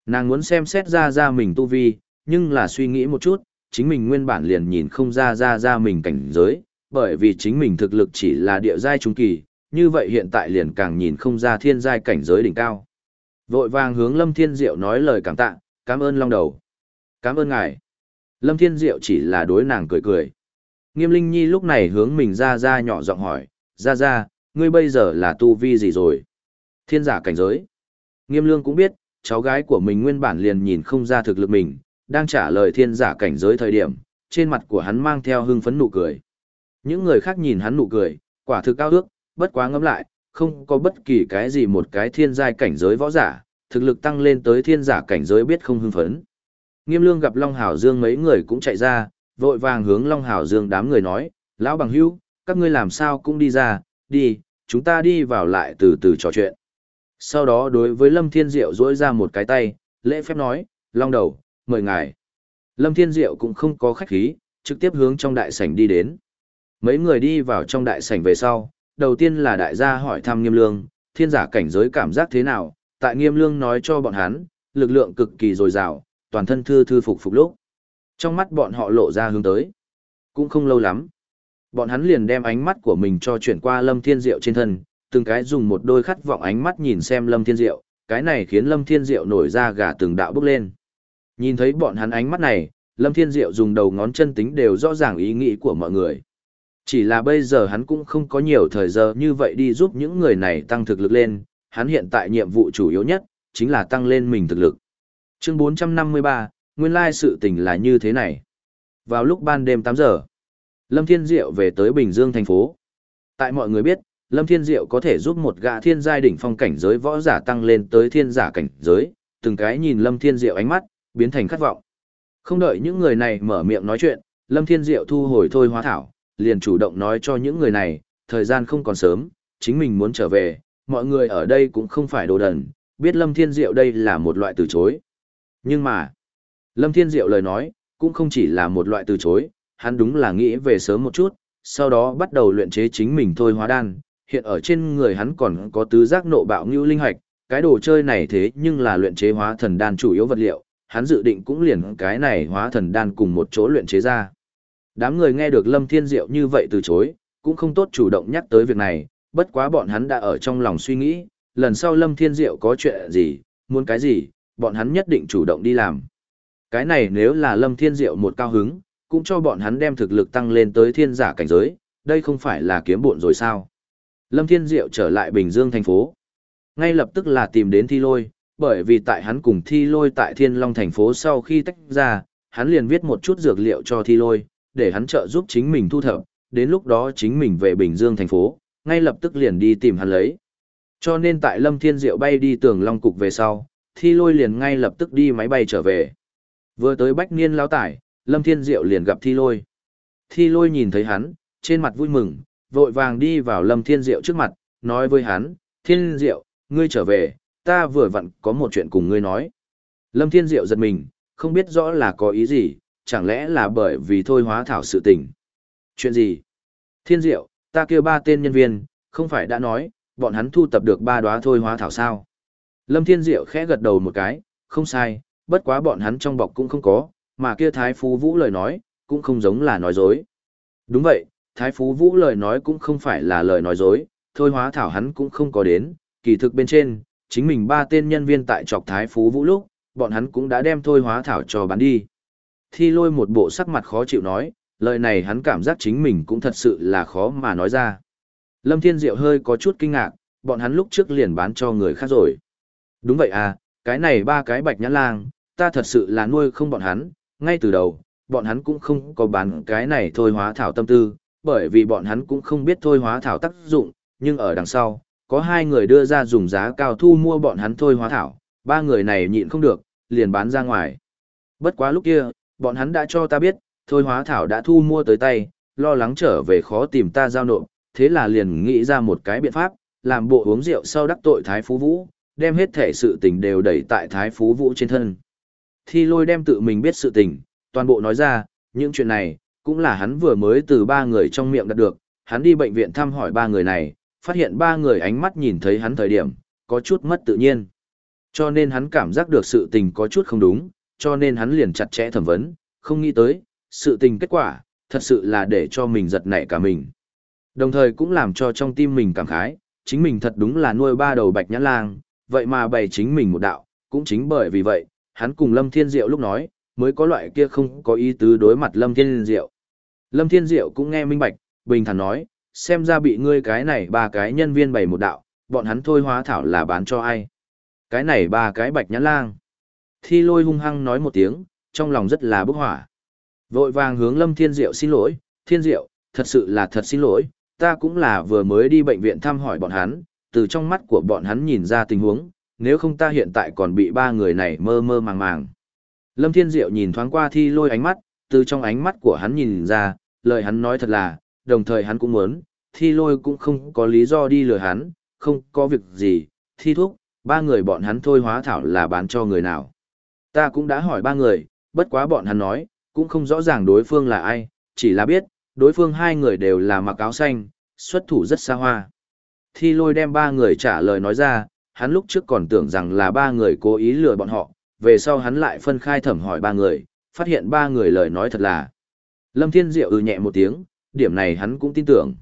Nàng muốn xem xét ra ra mình tu vi, nhưng là suy nghĩ một chút, chính mình nguyên bản liền nhìn không ra ra ra mình cảnh giới, bởi vì chính mình thực lực chỉ là địa giai trung kỳ, như vậy hiện tại liền càng nhìn không ra thiên giai cảnh giới đỉnh cao. Vội vàng hướng Lâm Thiên Diệu nói lời cảm tạ, cảm ơn long đầu. Cảm ơn ngài. Lâm Thiên Diệu chỉ là đối nàng cười cười. Nghiêm Linh Nhi lúc này hướng mình ra ra nhỏ giọng hỏi, ra ra, ngươi bây giờ là tu vi gì rồi? Thiên giả cảnh giới. Nghiêm Lương cũng biết, cháu gái của mình nguyên bản liền nhìn không ra thực lực mình, đang trả lời thiên giả cảnh giới thời điểm, trên mặt của hắn mang theo hưng phấn nụ cười. Những người khác nhìn hắn nụ cười, quả thực cao ước, bất quá ngẫm lại, không có bất kỳ cái gì một cái thiên giai cảnh giới võ giả, thực lực tăng lên tới thiên giả cảnh giới biết không hưng phấn. Nghiêm Lương gặp Long Hảo Dương mấy người cũng chạy ra, vội vàng hướng Long Hảo Dương đám người nói, lão bằng hữu, các ngươi làm sao cũng đi ra, đi, chúng ta đi vào lại từ từ trò chuyện. Sau đó đối với Lâm Thiên Diệu dỗi ra một cái tay, lễ phép nói, Long đầu, mời ngài. Lâm Thiên Diệu cũng không có khách khí, trực tiếp hướng trong đại sảnh đi đến. Mấy người đi vào trong đại sảnh về sau, đầu tiên là đại gia hỏi thăm Nghiêm Lương, thiên giả cảnh giới cảm giác thế nào, tại Nghiêm Lương nói cho bọn hắn, lực lượng cực kỳ dồi dào, toàn thân thư thư phục phục lúc. Trong mắt bọn họ lộ ra hướng tới. Cũng không lâu lắm. Bọn hắn liền đem ánh mắt của mình cho chuyển qua Lâm Thiên Diệu trên thân, từng cái dùng một đôi khát vọng ánh mắt nhìn xem Lâm Thiên Diệu, cái này khiến Lâm Thiên Diệu nổi ra gà từng đạo bước lên. Nhìn thấy bọn hắn ánh mắt này, Lâm Thiên Diệu dùng đầu ngón chân tính đều rõ ràng ý nghĩ của mọi người. Chỉ là bây giờ hắn cũng không có nhiều thời giờ như vậy đi giúp những người này tăng thực lực lên, hắn hiện tại nhiệm vụ chủ yếu nhất, chính là tăng lên mình thực lực. Chương 453, nguyên lai sự tình là như thế này. Vào lúc ban đêm 8 giờ, Lâm Thiên Diệu về tới Bình Dương thành phố. Tại mọi người biết, Lâm Thiên Diệu có thể giúp một gã thiên giai đỉnh phong cảnh giới võ giả tăng lên tới thiên giả cảnh giới, từng cái nhìn Lâm Thiên Diệu ánh mắt, biến thành khát vọng. Không đợi những người này mở miệng nói chuyện, Lâm Thiên Diệu thu hồi thôi hóa thảo, liền chủ động nói cho những người này, thời gian không còn sớm, chính mình muốn trở về, mọi người ở đây cũng không phải đồ đần, biết Lâm Thiên Diệu đây là một loại từ chối. Nhưng mà, Lâm Thiên Diệu lời nói, cũng không chỉ là một loại từ chối, hắn đúng là nghĩ về sớm một chút, sau đó bắt đầu luyện chế chính mình thôi hóa đan, hiện ở trên người hắn còn có tứ giác nộ bạo ngưu linh hạch, cái đồ chơi này thế nhưng là luyện chế hóa thần đan chủ yếu vật liệu, hắn dự định cũng liền cái này hóa thần đan cùng một chỗ luyện chế ra. Đám người nghe được Lâm Thiên Diệu như vậy từ chối, cũng không tốt chủ động nhắc tới việc này, bất quá bọn hắn đã ở trong lòng suy nghĩ, lần sau Lâm Thiên Diệu có chuyện gì, muốn cái gì, bọn hắn nhất định chủ động đi làm. Cái này nếu là Lâm Thiên Diệu một cao hứng, cũng cho bọn hắn đem thực lực tăng lên tới thiên giả cảnh giới, đây không phải là kiếm bộn rồi sao. Lâm Thiên Diệu trở lại Bình Dương thành phố. Ngay lập tức là tìm đến Thi Lôi, bởi vì tại hắn cùng Thi Lôi tại Thiên Long thành phố sau khi tách ra, hắn liền viết một chút dược liệu cho Thi Lôi, để hắn trợ giúp chính mình thu thập, đến lúc đó chính mình về Bình Dương thành phố, ngay lập tức liền đi tìm hắn lấy. Cho nên tại Lâm Thiên Diệu bay đi tường Long Cục về sau, Thi Lôi liền ngay lập tức đi máy bay trở về. Vừa tới Bách Niên lão tải, Lâm Thiên Diệu liền gặp Thi Lôi. Thi Lôi nhìn thấy hắn, trên mặt vui mừng, vội vàng đi vào Lâm Thiên Diệu trước mặt, nói với hắn, Thiên Diệu, ngươi trở về, ta vừa vặn có một chuyện cùng ngươi nói. Lâm Thiên Diệu giật mình, không biết rõ là có ý gì, chẳng lẽ là bởi vì thôi hóa thảo sự tình. Chuyện gì? Thiên Diệu, ta kêu ba tên nhân viên, không phải đã nói, bọn hắn thu tập được ba đóa thôi hóa thảo sao. Lâm Thiên Diệu khẽ gật đầu một cái, không sai, bất quá bọn hắn trong bọc cũng không có, mà kia Thái Phú Vũ lời nói, cũng không giống là nói dối. Đúng vậy, Thái Phú Vũ lời nói cũng không phải là lời nói dối, thôi hóa thảo hắn cũng không có đến, kỳ thực bên trên, chính mình ba tên nhân viên tại trọc Thái Phú Vũ lúc, bọn hắn cũng đã đem thôi hóa thảo cho bán đi. Thi lôi một bộ sắc mặt khó chịu nói, lời này hắn cảm giác chính mình cũng thật sự là khó mà nói ra. Lâm Thiên Diệu hơi có chút kinh ngạc, bọn hắn lúc trước liền bán cho người khác rồi. Đúng vậy à, cái này ba cái bạch nhãn lang, ta thật sự là nuôi không bọn hắn, ngay từ đầu, bọn hắn cũng không có bán cái này thôi hóa thảo tâm tư, bởi vì bọn hắn cũng không biết thôi hóa thảo tác dụng, nhưng ở đằng sau, có hai người đưa ra dùng giá cao thu mua bọn hắn thôi hóa thảo, ba người này nhịn không được, liền bán ra ngoài. Bất quá lúc kia, bọn hắn đã cho ta biết, thôi hóa thảo đã thu mua tới tay, lo lắng trở về khó tìm ta giao nộp, thế là liền nghĩ ra một cái biện pháp, làm bộ uống rượu sau đắc tội Thái Phú Vũ, đem hết thể sự tình đều đẩy tại Thái Phú Vũ trên thân. Thi lôi đem tự mình biết sự tình, toàn bộ nói ra, những chuyện này, cũng là hắn vừa mới từ ba người trong miệng đạt được, hắn đi bệnh viện thăm hỏi ba người này, phát hiện ba người ánh mắt nhìn thấy hắn thời điểm, có chút mất tự nhiên. Cho nên hắn cảm giác được sự tình có chút không đúng, cho nên hắn liền chặt chẽ thẩm vấn, không nghĩ tới, sự tình kết quả, thật sự là để cho mình giật nảy cả mình. Đồng thời cũng làm cho trong tim mình cảm khái, chính mình thật đúng là nuôi ba đầu bạch nhãn lang, vậy mà bày chính mình một đạo, cũng chính bởi vì vậy, hắn cùng Lâm Thiên Diệu lúc nói, mới có loại kia không có ý tứ đối mặt Lâm Thiên Diệu. Lâm Thiên Diệu cũng nghe minh bạch, bình thản nói, xem ra bị ngươi cái này ba cái nhân viên bày một đạo, bọn hắn thôi hóa thảo là bán cho ai. Cái này ba cái bạch nhãn lang. Thi lôi hung hăng nói một tiếng, trong lòng rất là bức hỏa. Vội vàng hướng Lâm Thiên Diệu xin lỗi, Thiên Diệu, thật sự là thật xin lỗi, ta cũng là vừa mới đi bệnh viện thăm hỏi bọn hắn, từ trong mắt của bọn hắn nhìn ra tình huống, nếu không ta hiện tại còn bị ba người này mơ mơ màng màng. Lâm Thiên Diệu nhìn thoáng qua thi lôi ánh mắt, từ trong ánh mắt của hắn nhìn ra, lời hắn nói thật là, đồng thời hắn cũng muốn, thi lôi cũng không có lý do đi lừa hắn, không có việc gì, thi thúc, ba người bọn hắn thôi hóa thảo là bán cho người nào. Ta cũng đã hỏi ba người, bất quá bọn hắn nói, cũng không rõ ràng đối phương là ai, chỉ là biết, đối phương hai người đều là mặc áo xanh, xuất thủ rất xa hoa. Thi lôi đem ba người trả lời nói ra, hắn lúc trước còn tưởng rằng là ba người cố ý lừa bọn họ, về sau hắn lại phân khai thẩm hỏi ba người, phát hiện ba người lời nói thật là. Lâm Thiên Diệu ừ nhẹ một tiếng, điểm này hắn cũng tin tưởng.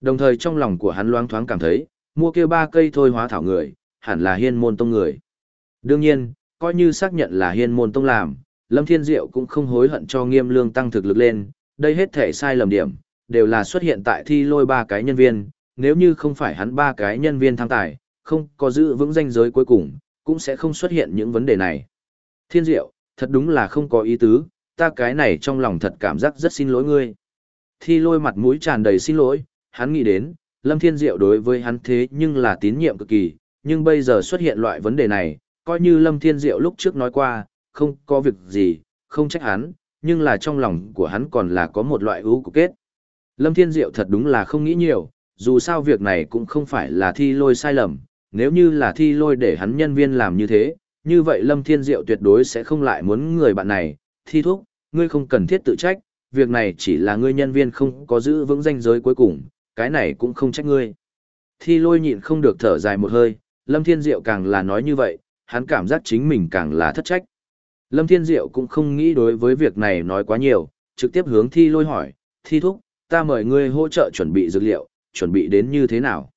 Đồng thời trong lòng của hắn loáng thoáng cảm thấy, mua kia ba cây thôi hóa thảo người, hẳn là hiên môn tông người. Đương nhiên, coi như xác nhận là hiên môn tông làm, Lâm Thiên Diệu cũng không hối hận cho nghiêm lương tăng thực lực lên, đây hết thể sai lầm điểm, đều là xuất hiện tại thi lôi ba cái nhân viên, nếu như không phải hắn ba cái nhân viên tham tài, không có giữ vững danh giới cuối cùng, cũng sẽ không xuất hiện những vấn đề này. Thiên Diệu, thật đúng là không có ý tứ, ta cái này trong lòng thật cảm giác rất xin lỗi ngươi. Thi lôi mặt mũi tràn đầy xin lỗi, hắn nghĩ đến, Lâm Thiên Diệu đối với hắn thế nhưng là tín nhiệm cực kỳ, nhưng bây giờ xuất hiện loại vấn đề này, coi như Lâm Thiên Diệu lúc trước nói qua, không có việc gì, không trách hắn, nhưng là trong lòng của hắn còn là có một loại ưu cục kết. Lâm Thiên Diệu thật đúng là không nghĩ nhiều, dù sao việc này cũng không phải là thi lôi sai lầm, nếu như là thi lôi để hắn nhân viên làm như thế, như vậy Lâm Thiên Diệu tuyệt đối sẽ không lại muốn người bạn này, thi thúc, ngươi không cần thiết tự trách, việc này chỉ là ngươi nhân viên không có giữ vững danh giới cuối cùng, cái này cũng không trách ngươi. Thi lôi nhịn không được thở dài một hơi, Lâm Thiên Diệu càng là nói như vậy, hắn cảm giác chính mình càng là thất trách. Lâm Thiên Diệu cũng không nghĩ đối với việc này nói quá nhiều, trực tiếp hướng thi lôi hỏi, thi thúc, ta mời ngươi hỗ trợ chuẩn bị dược liệu, chuẩn bị đến như thế nào.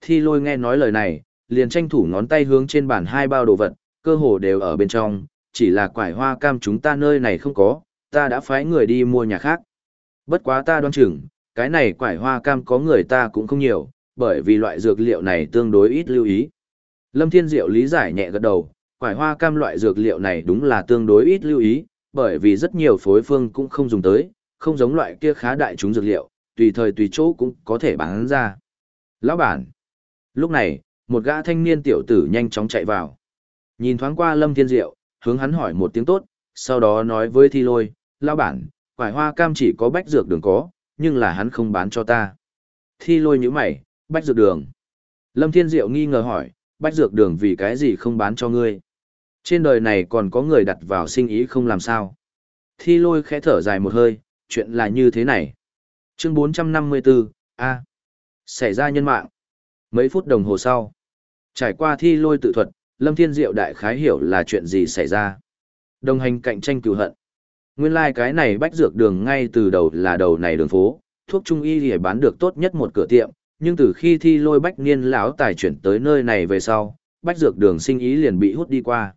Thi lôi nghe nói lời này, liền tranh thủ ngón tay hướng trên bàn hai bao đồ vật, cơ hồ đều ở bên trong, chỉ là quải hoa cam chúng ta nơi này không có, ta đã phái người đi mua nhà khác. Bất quá ta đoán chừng, cái này quải hoa cam có người ta cũng không nhiều, bởi vì loại dược liệu này tương đối ít lưu ý. Lâm Thiên Diệu lý giải nhẹ gật đầu, quải hoa cam loại dược liệu này đúng là tương đối ít lưu ý, bởi vì rất nhiều phối phương cũng không dùng tới, không giống loại kia khá đại chúng dược liệu, tùy thời tùy chỗ cũng có thể bán ra. Lão bản. Lúc này, một gã thanh niên tiểu tử nhanh chóng chạy vào. Nhìn thoáng qua Lâm Thiên Diệu, hướng hắn hỏi một tiếng tốt, sau đó nói với Thi Lôi, Lão bản, quải hoa cam chỉ có bách dược đường có, nhưng là hắn không bán cho ta. Thi Lôi nhíu mày, bách dược đường. Lâm Thiên Diệu nghi ngờ hỏi, bách dược đường vì cái gì không bán cho ngươi? Trên đời này còn có người đặt vào sinh ý không làm sao. Thi lôi khẽ thở dài một hơi, chuyện là như thế này. Chương 454, A. Xảy ra nhân mạng. Mấy phút đồng hồ sau. Trải qua thi lôi tự thuật, Lâm Thiên Diệu đại khái hiểu là chuyện gì xảy ra. Đồng hành cạnh tranh cựu hận. Nguyên lai like cái này bách dược đường ngay từ đầu là đầu này đường phố, thuốc trung y thì bán được tốt nhất một cửa tiệm, nhưng từ khi thi lôi bách niên lão tài chuyển tới nơi này về sau, bách dược đường sinh ý liền bị hút đi qua.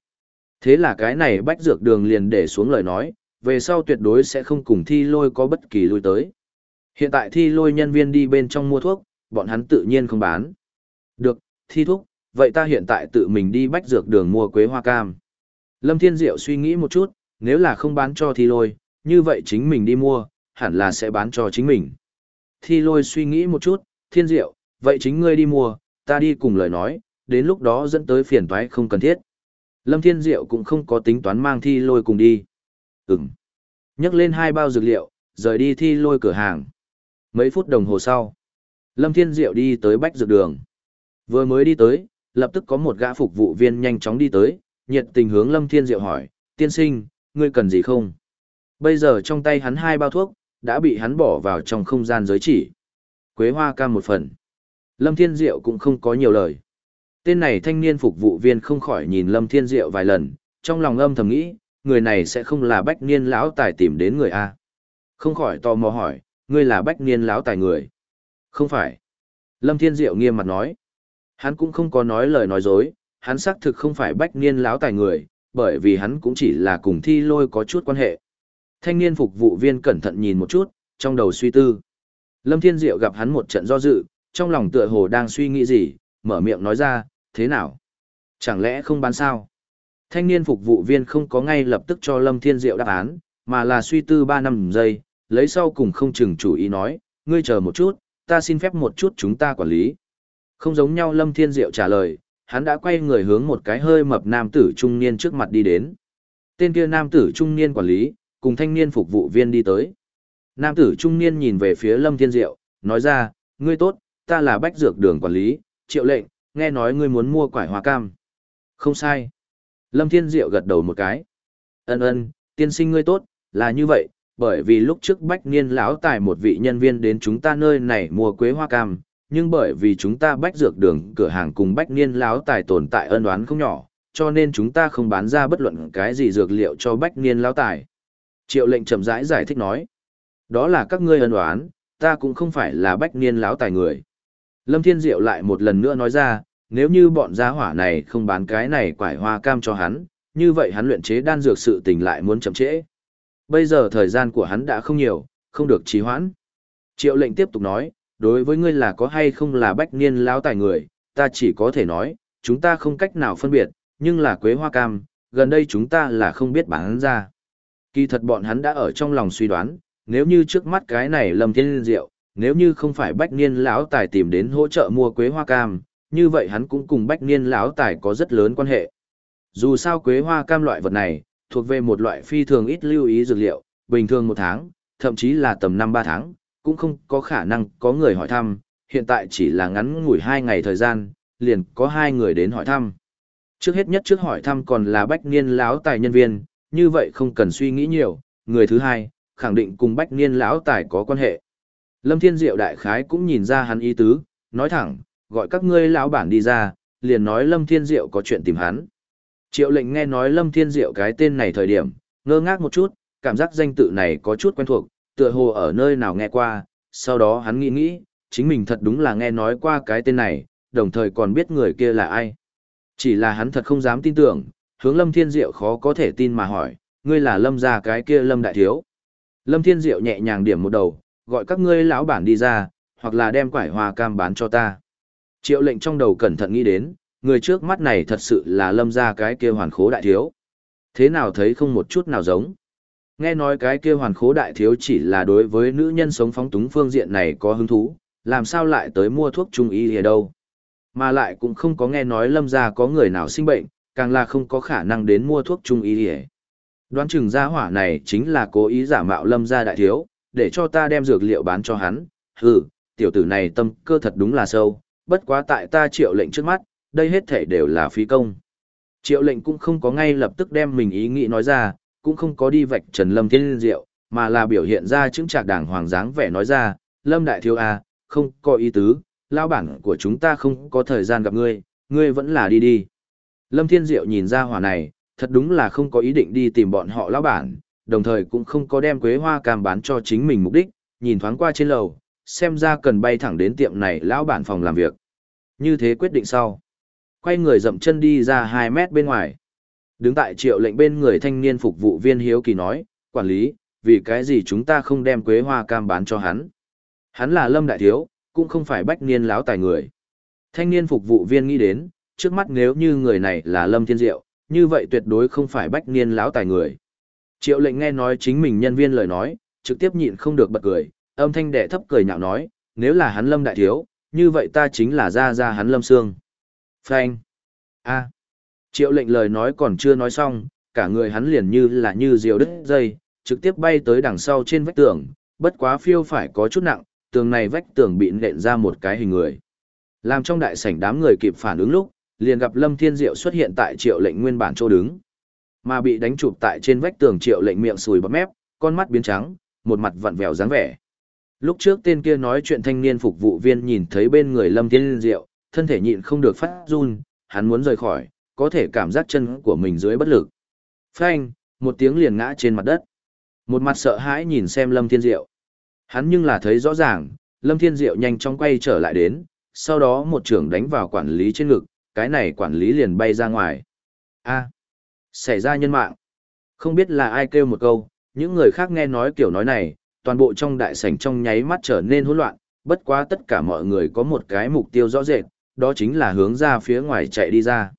Thế là cái này bách dược đường liền để xuống lời nói, về sau tuyệt đối sẽ không cùng thi lôi có bất kỳ lui tới. Hiện tại thi lôi nhân viên đi bên trong mua thuốc, bọn hắn tự nhiên không bán. Được, thi thuốc, vậy ta hiện tại tự mình đi bách dược đường mua quế hoa cam. Lâm Thiên Diệu suy nghĩ một chút, nếu là không bán cho thi lôi, như vậy chính mình đi mua, hẳn là sẽ bán cho chính mình. Thi lôi suy nghĩ một chút, Thiên Diệu, vậy chính ngươi đi mua, ta đi cùng lời nói, đến lúc đó dẫn tới phiền toái không cần thiết. Lâm Thiên Diệu cũng không có tính toán mang thi lôi cùng đi. Ừm. Nhấc lên hai bao dược liệu, rời đi thi lôi cửa hàng. Mấy phút đồng hồ sau, Lâm Thiên Diệu đi tới bách dược đường. Vừa mới đi tới, lập tức có một gã phục vụ viên nhanh chóng đi tới, nhiệt tình hướng Lâm Thiên Diệu hỏi, tiên sinh, ngươi cần gì không? Bây giờ trong tay hắn hai bao thuốc, đã bị hắn bỏ vào trong không gian giới chỉ. Quế hoa cam một phần. Lâm Thiên Diệu cũng không có nhiều lời. Tên này thanh niên phục vụ viên không khỏi nhìn Lâm Thiên Diệu vài lần, trong lòng âm thầm nghĩ, người này sẽ không là bách niên lão tài tìm đến người A. Không khỏi tò mò hỏi, ngươi là bách niên lão tài người. Không phải. Lâm Thiên Diệu nghiêm mặt nói. Hắn cũng không có nói lời nói dối, hắn xác thực không phải bách niên lão tài người, bởi vì hắn cũng chỉ là cùng thi lôi có chút quan hệ. Thanh niên phục vụ viên cẩn thận nhìn một chút, trong đầu suy tư. Lâm Thiên Diệu gặp hắn một trận do dự, trong lòng tựa hồ đang suy nghĩ gì, mở miệng nói ra, thế nào? Chẳng lẽ không bán sao? Thanh niên phục vụ viên không có ngay lập tức cho Lâm Thiên Diệu đáp án, mà là suy tư 3 năm giây, lấy sau cùng không chừng chủ ý nói, ngươi chờ một chút, ta xin phép một chút chúng ta quản lý. Không giống nhau Lâm Thiên Diệu trả lời, hắn đã quay người hướng một cái hơi mập nam tử trung niên trước mặt đi đến. Tên kia nam tử trung niên quản lý, cùng thanh niên phục vụ viên đi tới. Nam tử trung niên nhìn về phía Lâm Thiên Diệu, nói ra, ngươi tốt, ta là bách dược đường quản lý, triệu lệnh, nghe nói ngươi muốn mua quải hoa cam. Không sai. Lâm Thiên Diệu gật đầu một cái. Ân ân, tiên sinh ngươi tốt, là như vậy, bởi vì lúc trước bách niên lão tài một vị nhân viên đến chúng ta nơi này mua quế hoa cam, nhưng bởi vì chúng ta bách dược đường cửa hàng cùng bách niên lão tài tồn tại ân oán không nhỏ, cho nên chúng ta không bán ra bất luận cái gì dược liệu cho bách niên lão tài. Triệu lệnh chậm rãi giải, giải thích nói. Đó là các ngươi ân oán, ta cũng không phải là bách niên lão tài người. Lâm Thiên Diệu lại một lần nữa nói ra, nếu như bọn gia hỏa này không bán cái này quải hoa cam cho hắn, như vậy hắn luyện chế đan dược sự tình lại muốn chậm trễ. Bây giờ thời gian của hắn đã không nhiều, không được trì hoãn. Triệu lệnh tiếp tục nói, đối với ngươi là có hay không là bách niên lão tài người, ta chỉ có thể nói, chúng ta không cách nào phân biệt, nhưng là quế hoa cam, gần đây chúng ta là không biết bán ra. Kỳ thật bọn hắn đã ở trong lòng suy đoán, nếu như trước mắt cái này lâm thiên diệu, nếu như không phải bách niên lão tài tìm đến hỗ trợ mua quế hoa cam, như vậy hắn cũng cùng bách niên lão tài có rất lớn quan hệ. Dù sao quế hoa cam loại vật này, thuộc về một loại phi thường ít lưu ý dược liệu, bình thường một tháng, thậm chí là tầm năm ba tháng, cũng không có khả năng có người hỏi thăm, hiện tại chỉ là ngắn ngủi hai ngày thời gian, liền có hai người đến hỏi thăm. Trước hết nhất trước hỏi thăm còn là bách niên lão tài nhân viên, như vậy không cần suy nghĩ nhiều, người thứ hai, khẳng định cùng bách niên lão tài có quan hệ. Lâm Thiên Diệu đại khái cũng nhìn ra hắn ý tứ, nói thẳng, gọi các ngươi lão bản đi ra, liền nói Lâm Thiên Diệu có chuyện tìm hắn. Triệu lệnh nghe nói Lâm Thiên Diệu cái tên này thời điểm, ngơ ngác một chút, cảm giác danh tự này có chút quen thuộc, tựa hồ ở nơi nào nghe qua, sau đó hắn nghĩ nghĩ, chính mình thật đúng là nghe nói qua cái tên này, đồng thời còn biết người kia là ai. Chỉ là hắn thật không dám tin tưởng, hướng Lâm Thiên Diệu khó có thể tin mà hỏi, ngươi là Lâm gia cái kia Lâm đại thiếu. Lâm Thiên Diệu nhẹ nhàng điểm một đầu, gọi các ngươi lão bản đi ra, hoặc là đem quải hoa cam bán cho ta. Triệu lệnh trong đầu cẩn thận nghĩ đến, người trước mắt này thật sự là Lâm gia cái kia hoàn khố đại thiếu. Thế nào thấy không một chút nào giống. Nghe nói cái kia hoàn khố đại thiếu chỉ là đối với nữ nhân sống phóng túng phương diện này có hứng thú, làm sao lại tới mua thuốc trung y ở đâu. Mà lại cũng không có nghe nói lâm gia có người nào sinh bệnh, càng là không có khả năng đến mua thuốc trung y ở. Đoán chừng gia hỏa này chính là cố ý giả mạo lâm gia đại thiếu, để cho ta đem dược liệu bán cho hắn. Hừ, tiểu tử này tâm cơ thật đúng là sâu, bất quá tại ta triệu lệnh trước mắt, đây hết thể đều là phí công. Triệu lệnh cũng không có ngay lập tức đem mình ý nghĩ nói ra, cũng không có đi vạch trần Lâm Thiên Diệu, mà là biểu hiện ra chứng trạc đảng hoàng dáng vẻ nói ra, Lâm Đại Thiếu A, không có ý tứ, lao bản của chúng ta không có thời gian gặp ngươi, ngươi vẫn là đi đi. Lâm Thiên Diệu nhìn ra hỏa này, thật đúng là không có ý định đi tìm bọn họ lão bản, đồng thời cũng không có đem quế hoa cam bán cho chính mình mục đích, nhìn thoáng qua trên lầu, xem ra cần bay thẳng đến tiệm này lão bản phòng làm việc. Như thế quyết định sau. Quay người dậm chân đi ra 2 mét bên ngoài. Đứng tại triệu lệnh bên người thanh niên phục vụ viên Hiếu Kỳ nói, quản lý, vì cái gì chúng ta không đem quế hoa cam bán cho hắn. Hắn là lâm đại thiếu, cũng không phải bách niên láo tài người. Thanh niên phục vụ viên nghĩ đến, trước mắt nếu như người này là lâm thiên diệu, như vậy tuyệt đối không phải bách niên láo tài người. Triệu lệnh nghe nói chính mình nhân viên lời nói, trực tiếp nhịn không được bật cười, âm thanh đệ thấp cười nhạo nói, nếu là hắn lâm đại thiếu, như vậy ta chính là ra ra hắn lâm xương. Phanh. A. Triệu lệnh lời nói còn chưa nói xong, cả người hắn liền như là như diều đứt dây, trực tiếp bay tới đằng sau trên vách tường, bất quá phiêu phải có chút nặng, tường này vách tường bị nện ra một cái hình người. Làm trong đại sảnh đám người kịp phản ứng lúc, liền gặp Lâm Thiên Diệu xuất hiện tại triệu lệnh nguyên bản chỗ đứng. Mà bị đánh chụp tại trên vách tường triệu lệnh miệng sùi bắp mép, con mắt biến trắng, một mặt vặn vẹo dáng vẻ. Lúc trước tên kia nói chuyện thanh niên phục vụ viên nhìn thấy bên người Lâm Thiên Diệu, thân thể nhịn không được phát run, hắn muốn rời khỏi, có thể cảm giác chân của mình dưới bất lực. Phanh, một tiếng liền ngã trên mặt đất. Một mặt sợ hãi nhìn xem Lâm Thiên Diệu. Hắn nhưng là thấy rõ ràng, Lâm Thiên Diệu nhanh chóng quay trở lại đến, sau đó một trưởng đánh vào quản lý trên ngực, cái này quản lý liền bay ra ngoài. A, xảy ra nhân mạng. Không biết là ai kêu một câu, những người khác nghe nói kiểu nói này, toàn bộ trong đại sảnh trong nháy mắt trở nên hỗn loạn, bất quá tất cả mọi người có một cái mục tiêu rõ rệt, đó chính là hướng ra phía ngoài chạy đi ra.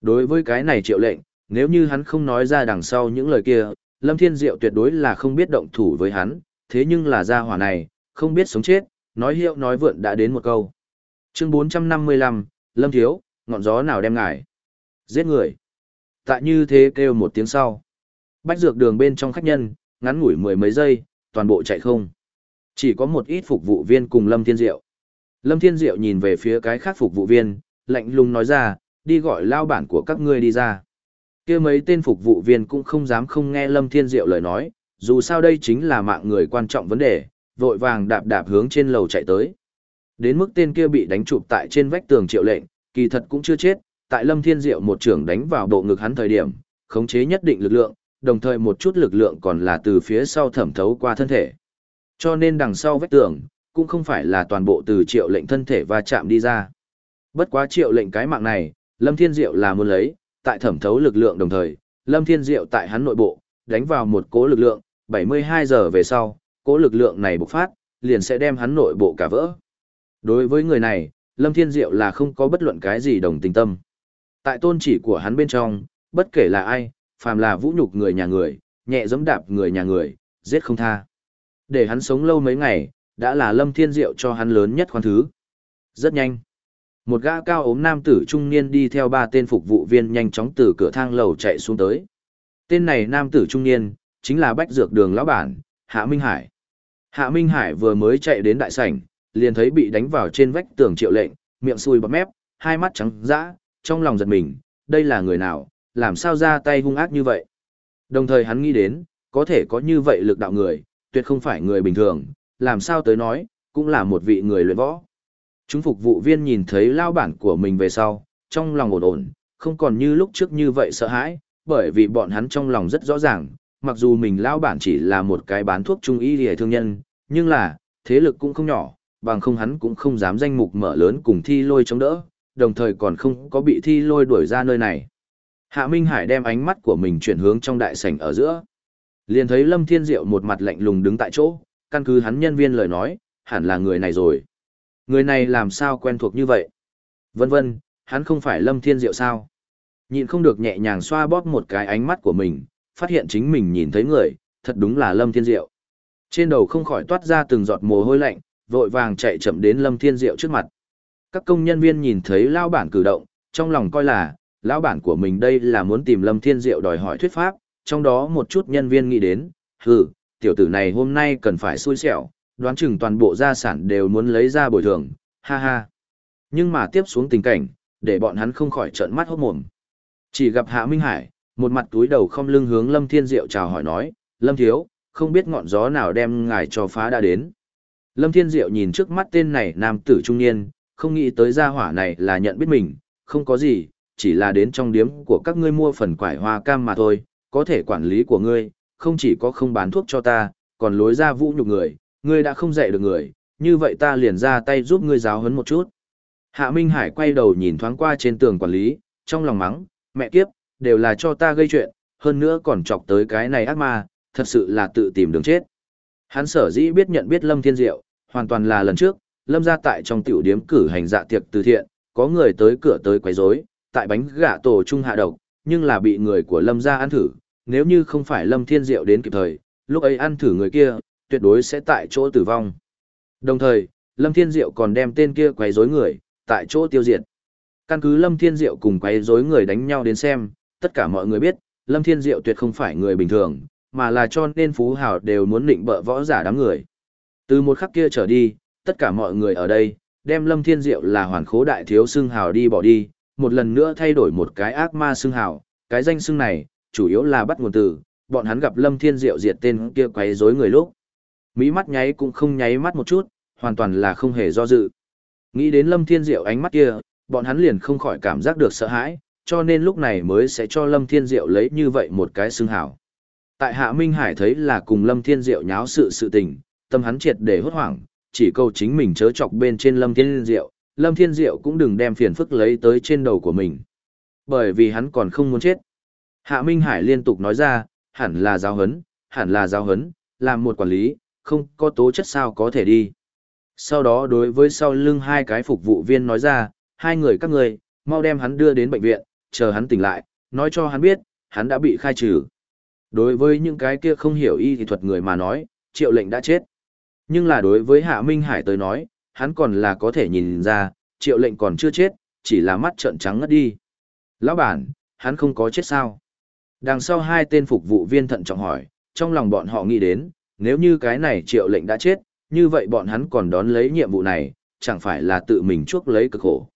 Đối với cái này triệu lệnh, nếu như hắn không nói ra đằng sau những lời kia, Lâm Thiên Diệu tuyệt đối là không biết động thủ với hắn, thế nhưng là gia hỏa này, không biết sống chết, nói hiệu nói vượn đã đến một câu. Chương 455, Lâm Thiếu, ngọn gió nào đem ngài? Giết người. Tại như thế kêu một tiếng sau. Bách dược đường bên trong khách nhân, ngắn ngủi mười mấy giây, toàn bộ chạy không. Chỉ có một ít phục vụ viên cùng Lâm Thiên Diệu. Lâm Thiên Diệu nhìn về phía cái khác phục vụ viên, lạnh lùng nói ra, đi gọi lao bản của các ngươi đi ra. kia mấy tên phục vụ viên cũng không dám không nghe Lâm Thiên Diệu lời nói, dù sao đây chính là mạng người quan trọng vấn đề, vội vàng đạp đạp hướng trên lầu chạy tới. Đến mức tên kia bị đánh chụp tại trên vách tường triệu lệnh, kỳ thật cũng chưa chết, tại Lâm Thiên Diệu một trưởng đánh vào bộ ngực hắn thời điểm, khống chế nhất định lực lượng, đồng thời một chút lực lượng còn là từ phía sau thẩm thấu qua thân thể. Cho nên đằng sau vách tường, cũng không phải là toàn bộ từ triệu lệnh thân thể va chạm đi ra. Bất quá triệu lệnh cái mạng này, Lâm Thiên Diệu là muốn lấy, tại thẩm thấu lực lượng đồng thời, Lâm Thiên Diệu tại hắn nội bộ, đánh vào một cố lực lượng, 72 giờ về sau, cố lực lượng này bộc phát, liền sẽ đem hắn nội bộ cả vỡ. Đối với người này, Lâm Thiên Diệu là không có bất luận cái gì đồng tình tâm. Tại tôn chỉ của hắn bên trong, bất kể là ai, phàm là vũ nhục người nhà người, nhẹ giẫm đạp người nhà người, giết không tha. Để hắn sống lâu mấy ngày, đã là Lâm Thiên Diệu cho hắn lớn nhất khoan thứ. Rất nhanh. Một gã cao ốm nam tử trung niên đi theo ba tên phục vụ viên nhanh chóng từ cửa thang lầu chạy xuống tới. Tên này nam tử trung niên, chính là bách dược đường lão bản, Hạ Minh Hải. Hạ Minh Hải vừa mới chạy đến đại sảnh, liền thấy bị đánh vào trên vách tường triệu lệnh, miệng sùi bọt mép, hai mắt trắng dã, trong lòng giật mình, đây là người nào, làm sao ra tay hung ác như vậy. Đồng thời hắn nghĩ đến, có thể có như vậy lực đạo người, tuyệt không phải người bình thường, làm sao tới nói, cũng là một vị người luyện võ. Chúng phục vụ viên nhìn thấy lao bản của mình về sau, trong lòng ổn ổn, không còn như lúc trước như vậy sợ hãi, bởi vì bọn hắn trong lòng rất rõ ràng, mặc dù mình lao bản chỉ là một cái bán thuốc trung y lìa thương nhân, nhưng là, thế lực cũng không nhỏ, bằng không hắn cũng không dám danh mục mở lớn cùng thi lôi chống đỡ, đồng thời còn không có bị thi lôi đuổi ra nơi này. Hạ Minh Hải đem ánh mắt của mình chuyển hướng trong đại sảnh ở giữa. Liền thấy Lâm Thiên Diệu một mặt lạnh lùng đứng tại chỗ, căn cứ hắn nhân viên lời nói, hẳn là người này rồi. Người này làm sao quen thuộc như vậy? Vân vân, hắn không phải Lâm Thiên Diệu sao? Nhìn không được nhẹ nhàng xoa bóp một cái ánh mắt của mình, phát hiện chính mình nhìn thấy người, thật đúng là Lâm Thiên Diệu. Trên đầu không khỏi toát ra từng giọt mồ hôi lạnh, vội vàng chạy chậm đến Lâm Thiên Diệu trước mặt. Các công nhân viên nhìn thấy lao bản cử động, trong lòng coi là, lão bản của mình đây là muốn tìm Lâm Thiên Diệu đòi hỏi thuyết pháp, trong đó một chút nhân viên nghĩ đến, hừ, tiểu tử này hôm nay cần phải xui xẻo, đoán chừng toàn bộ gia sản đều muốn lấy ra bồi thường, ha ha. Nhưng mà tiếp xuống tình cảnh, để bọn hắn không khỏi trợn mắt hốt mồm. Chỉ gặp Hạ Minh Hải, một mặt túi đầu không lưng hướng Lâm Thiên Diệu chào hỏi nói, Lâm Thiếu, không biết ngọn gió nào đem ngài cho phá đã đến. Lâm Thiên Diệu nhìn trước mắt tên này nam tử trung niên, không nghĩ tới gia hỏa này là nhận biết mình, không có gì, chỉ là đến trong điếm của các ngươi mua phần quải hoa cam mà thôi, có thể quản lý của ngươi, không chỉ có không bán thuốc cho ta, còn lối ra vũ nhục người, ngươi đã không dạy được người, như vậy ta liền ra tay giúp ngươi giáo huấn một chút. Hạ Minh Hải quay đầu nhìn thoáng qua trên tường quản lý, trong lòng mắng, mẹ kiếp, đều là cho ta gây chuyện, hơn nữa còn chọc tới cái này ác ma, thật sự là tự tìm đường chết. Hắn sở dĩ biết nhận biết Lâm Thiên Diệu, hoàn toàn là lần trước, Lâm ra tại trong tiểu điếm cử hành dạ tiệc từ thiện, có người tới cửa tới quấy rối, tại bánh gà tổ trung hạ độc, nhưng là bị người của Lâm ra ăn thử, nếu như không phải Lâm Thiên Diệu đến kịp thời, lúc ấy ăn thử người kia, tuyệt đối sẽ tại chỗ tử vong. Đồng thời, Lâm Thiên Diệu còn đem tên kia quấy rối người, tại chỗ tiêu diệt. Căn cứ Lâm Thiên Diệu cùng quấy rối người đánh nhau đến xem, tất cả mọi người biết, Lâm Thiên Diệu tuyệt không phải người bình thường, mà là cho nên phú hào đều muốn định bợ võ giả đám người. Từ một khắc kia trở đi, tất cả mọi người ở đây, đem Lâm Thiên Diệu là hoàn khố đại thiếu xưng hào đi bỏ đi, một lần nữa thay đổi một cái ác ma xưng hào, cái danh xưng này, chủ yếu là bắt nguồn từ, bọn hắn gặp Lâm Thiên Diệu diệt tên kia quấy rối người lúc. Mỹ mắt nháy cũng không nháy mắt một chút, hoàn toàn là không hề do dự. Nghĩ đến Lâm Thiên Diệu ánh mắt kia, bọn hắn liền không khỏi cảm giác được sợ hãi, cho nên lúc này mới sẽ cho Lâm Thiên Diệu lấy như vậy một cái xưng hào. Tại Hạ Minh Hải thấy là cùng Lâm Thiên Diệu nháo sự sự tình, tâm hắn triệt để hốt hoảng, chỉ câu chính mình chớ chọc bên trên Lâm Thiên Diệu, Lâm Thiên Diệu cũng đừng đem phiền phức lấy tới trên đầu của mình. Bởi vì hắn còn không muốn chết. Hạ Minh Hải liên tục nói ra, hẳn là giáo hấn, hẳn là giáo hấn, làm một quản lý, không có tố chất sao có thể đi. Sau đó đối với sau lưng hai cái phục vụ viên nói ra, hai người các người, mau đem hắn đưa đến bệnh viện, chờ hắn tỉnh lại, nói cho hắn biết, hắn đã bị khai trừ. Đối với những cái kia không hiểu y thì thuật người mà nói, triệu lệnh đã chết. Nhưng là đối với Hạ Minh Hải tới nói, hắn còn là có thể nhìn ra, triệu lệnh còn chưa chết, chỉ là mắt trợn trắng ngất đi. Lão bản, hắn không có chết sao? Đằng sau hai tên phục vụ viên thận trọng hỏi, trong lòng bọn họ nghĩ đến, nếu như cái này triệu lệnh đã chết, như vậy bọn hắn còn đón lấy nhiệm vụ này, chẳng phải là tự mình chuốc lấy cực khổ.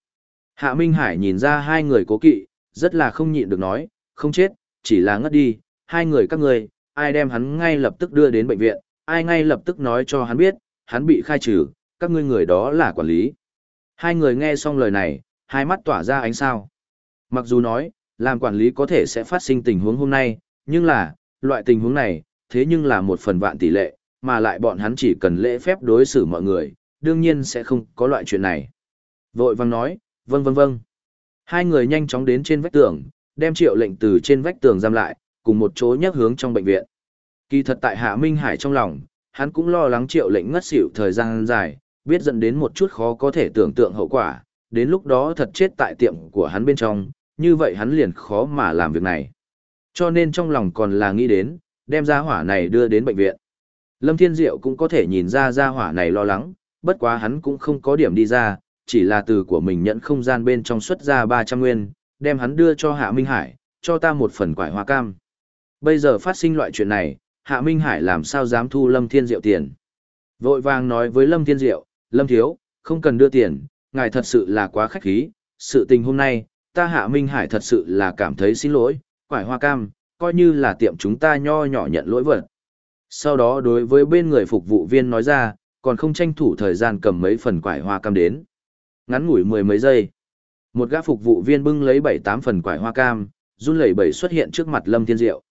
Hạ Minh Hải nhìn ra hai người cố kỵ, rất là không nhịn được nói, không chết, chỉ là ngất đi, hai người các người, ai đem hắn ngay lập tức đưa đến bệnh viện, ai ngay lập tức nói cho hắn biết, hắn bị khai trừ, các ngươi người đó là quản lý. Hai người nghe xong lời này, hai mắt tỏa ra ánh sao. Mặc dù nói, làm quản lý có thể sẽ phát sinh tình huống hôm nay, nhưng là, loại tình huống này, thế nhưng là một phần vạn tỷ lệ, mà lại bọn hắn chỉ cần lễ phép đối xử mọi người, đương nhiên sẽ không có loại chuyện này. Vội vang nói, vâng vâng vâng. Hai người nhanh chóng đến trên vách tường, đem triệu lệnh từ trên vách tường giam lại, cùng một chỗ nhắc hướng trong bệnh viện. Kỳ thật tại Hạ Minh Hải trong lòng, hắn cũng lo lắng triệu lệnh ngất xỉu thời gian dài, biết dẫn đến một chút khó có thể tưởng tượng hậu quả, đến lúc đó thật chết tại tiệm của hắn bên trong, như vậy hắn liền khó mà làm việc này. Cho nên trong lòng còn là nghĩ đến, đem ra hỏa này đưa đến bệnh viện. Lâm Thiên Diệu cũng có thể nhìn ra ra hỏa này lo lắng, bất quá hắn cũng không có điểm đi ra, chỉ là từ của mình nhận không gian bên trong xuất ra 300 nguyên, đem hắn đưa cho Hạ Minh Hải, cho ta một phần quải hoa cam. Bây giờ phát sinh loại chuyện này, Hạ Minh Hải làm sao dám thu Lâm Thiên Diệu tiền. Vội vàng nói với Lâm Thiên Diệu, Lâm Thiếu, không cần đưa tiền, ngài thật sự là quá khách khí, sự tình hôm nay, ta Hạ Minh Hải thật sự là cảm thấy xin lỗi, quải hoa cam, coi như là tiệm chúng ta nho nhỏ nhận lỗi vật. Sau đó đối với bên người phục vụ viên nói ra, còn không tranh thủ thời gian cầm mấy phần quải hoa cam đến. Ngắn ngủi mười mấy giây. Một gã phục vụ viên bưng lấy bảy tám phần quải hoa cam, run lẩy bẩy xuất hiện trước mặt Lâm Thiên Diệu.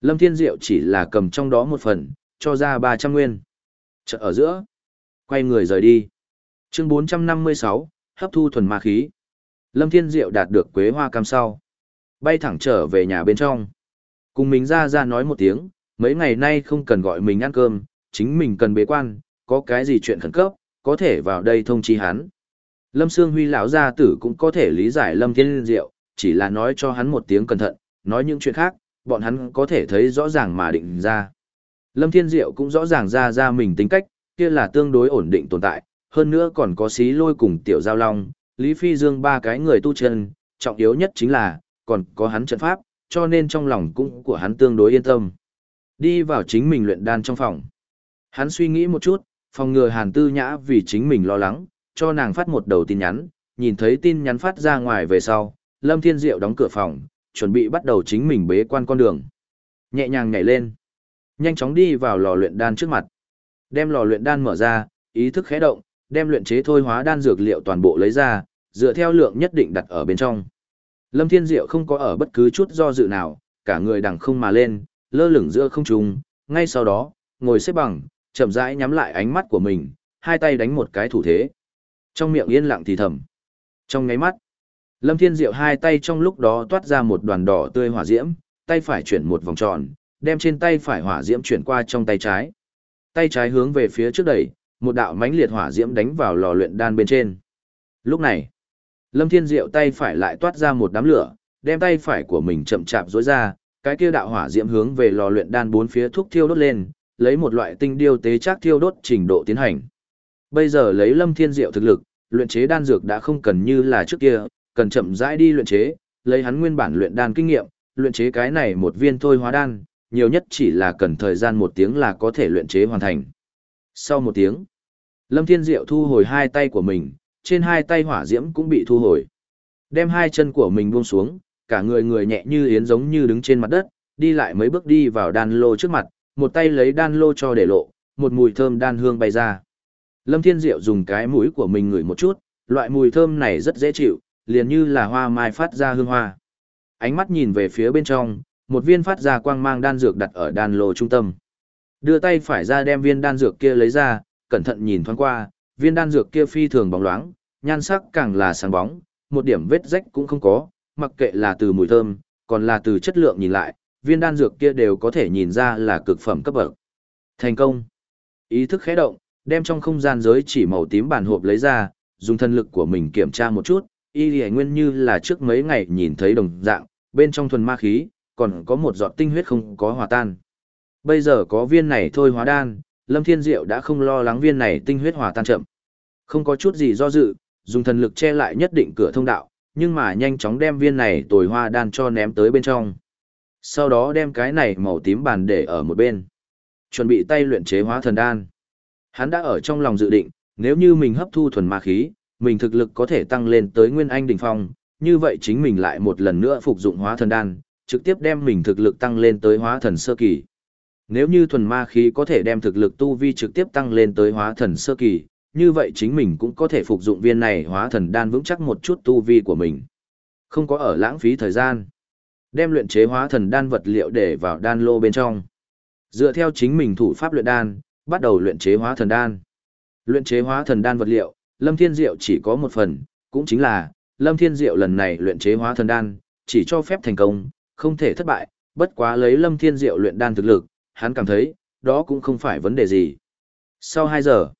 Lâm Thiên Diệu chỉ là cầm trong đó một phần, cho ra 300 nguyên. Chợ ở giữa. Quay người rời đi. Chương 456, hấp thu thuần ma khí. Lâm Thiên Diệu đạt được quế hoa cam sau. bay thẳng trở về nhà bên trong. Cùng mình ra ra nói một tiếng, mấy ngày nay không cần gọi mình ăn cơm, chính mình cần bế quan, có cái gì chuyện khẩn cấp, có thể vào đây thông chi hắn. Lâm Sương Huy lão gia tử cũng có thể lý giải Lâm Thiên Diệu, chỉ là nói cho hắn một tiếng cẩn thận, nói những chuyện khác, bọn hắn có thể thấy rõ ràng mà định ra. Lâm Thiên Diệu cũng rõ ràng ra ra mình tính cách, kia là tương đối ổn định tồn tại, hơn nữa còn có xí lôi cùng tiểu giao long, Lý Phi Dương ba cái người tu chân, trọng yếu nhất chính là, còn có hắn trận pháp, cho nên trong lòng cũng của hắn tương đối yên tâm. Đi vào chính mình luyện đan trong phòng. Hắn suy nghĩ một chút, phòng ngừa Hàn Tư Nhã vì chính mình lo lắng, cho nàng phát một đầu tin nhắn, nhìn thấy tin nhắn phát ra ngoài về sau, Lâm Thiên Diệu đóng cửa phòng, chuẩn bị bắt đầu chính mình bế quan con đường. Nhẹ nhàng nhảy lên, nhanh chóng đi vào lò luyện đan trước mặt. Đem lò luyện đan mở ra, ý thức khẽ động, đem luyện chế thôi hóa đan dược liệu toàn bộ lấy ra, dựa theo lượng nhất định đặt ở bên trong. Lâm Thiên Diệu không có ở bất cứ chút do dự nào, cả người đằng không mà lên, lơ lửng giữa không trung, ngay sau đó, ngồi xếp bằng, chậm rãi nhắm lại ánh mắt của mình, hai tay đánh một cái thủ thế. Trong miệng yên lặng thì thầm. Trong ngáy mắt, Lâm Thiên Diệu hai tay trong lúc đó toát ra một đoàn đỏ tươi hỏa diễm, tay phải chuyển một vòng tròn, đem trên tay phải hỏa diễm chuyển qua trong tay trái. Tay trái hướng về phía trước đẩy, một đạo mãnh liệt hỏa diễm đánh vào lò luyện đan bên trên. Lúc này, Lâm Thiên Diệu tay phải lại toát ra một đám lửa, đem tay phải của mình chậm chạp rối ra, cái kia đạo hỏa diễm hướng về lò luyện đan bốn phía thuốc thiêu đốt lên, lấy một loại tinh điêu tế chắc thiêu đốt trình độ tiến hành. Bây giờ lấy Lâm Thiên Diệu thực lực, luyện chế đan dược đã không cần như là trước kia, cần chậm rãi đi luyện chế, lấy hắn nguyên bản luyện đan kinh nghiệm, luyện chế cái này một viên thôi hóa đan, nhiều nhất chỉ là cần thời gian một tiếng là có thể luyện chế hoàn thành. Sau một tiếng, Lâm Thiên Diệu thu hồi hai tay của mình, trên hai tay hỏa diễm cũng bị thu hồi. Đem hai chân của mình buông xuống, cả người người nhẹ như yến giống như đứng trên mặt đất, đi lại mấy bước đi vào đan lô trước mặt, một tay lấy đan lô cho để lộ, một mùi thơm đan hương bay ra. Lâm Thiên Diệu dùng cái mũi của mình ngửi một chút, loại mùi thơm này rất dễ chịu, liền như là hoa mai phát ra hương hoa. Ánh mắt nhìn về phía bên trong, một viên phát ra quang mang đan dược đặt ở đan lô trung tâm. Đưa tay phải ra đem viên đan dược kia lấy ra, cẩn thận nhìn thoáng qua, viên đan dược kia phi thường bóng loáng, nhan sắc càng là sáng bóng, một điểm vết rách cũng không có, mặc kệ là từ mùi thơm, còn là từ chất lượng nhìn lại, viên đan dược kia đều có thể nhìn ra là cực phẩm cấp bậc. Thành công. Ý thức khẽ động, đem trong không gian giới chỉ màu tím bản hộp lấy ra, dùng thân lực của mình kiểm tra một chút, y lì nguyên như là trước mấy ngày nhìn thấy đồng dạng, bên trong thuần ma khí, còn có một giọt tinh huyết không có hòa tan. Bây giờ có viên này thôi hóa đan, Lâm Thiên Diệu đã không lo lắng viên này tinh huyết hòa tan chậm. Không có chút gì do dự, dùng thần lực che lại nhất định cửa thông đạo, nhưng mà nhanh chóng đem viên này tồi hoa đan cho ném tới bên trong. Sau đó đem cái này màu tím bàn để ở một bên. Chuẩn bị tay luyện chế hóa thần đan. Hắn đã ở trong lòng dự định, nếu như mình hấp thu thuần ma khí, mình thực lực có thể tăng lên tới nguyên anh đỉnh phong, như vậy chính mình lại một lần nữa phục dụng hóa thần đan, trực tiếp đem mình thực lực tăng lên tới hóa thần sơ kỳ. Nếu như thuần ma khí có thể đem thực lực tu vi trực tiếp tăng lên tới hóa thần sơ kỳ, như vậy chính mình cũng có thể phục dụng viên này hóa thần đan vững chắc một chút tu vi của mình. Không có ở lãng phí thời gian. Đem luyện chế hóa thần đan vật liệu để vào đan lô bên trong. Dựa theo chính mình thủ pháp luyện đan, bắt đầu luyện chế hóa thần đan. Luyện chế hóa thần đan vật liệu, Lâm Thiên Diệu chỉ có một phần, cũng chính là, Lâm Thiên Diệu lần này luyện chế hóa thần đan, chỉ cho phép thành công, không thể thất bại, bất quá lấy Lâm Thiên Diệu luyện đan thực lực, hắn cảm thấy, đó cũng không phải vấn đề gì. Sau 2 giờ,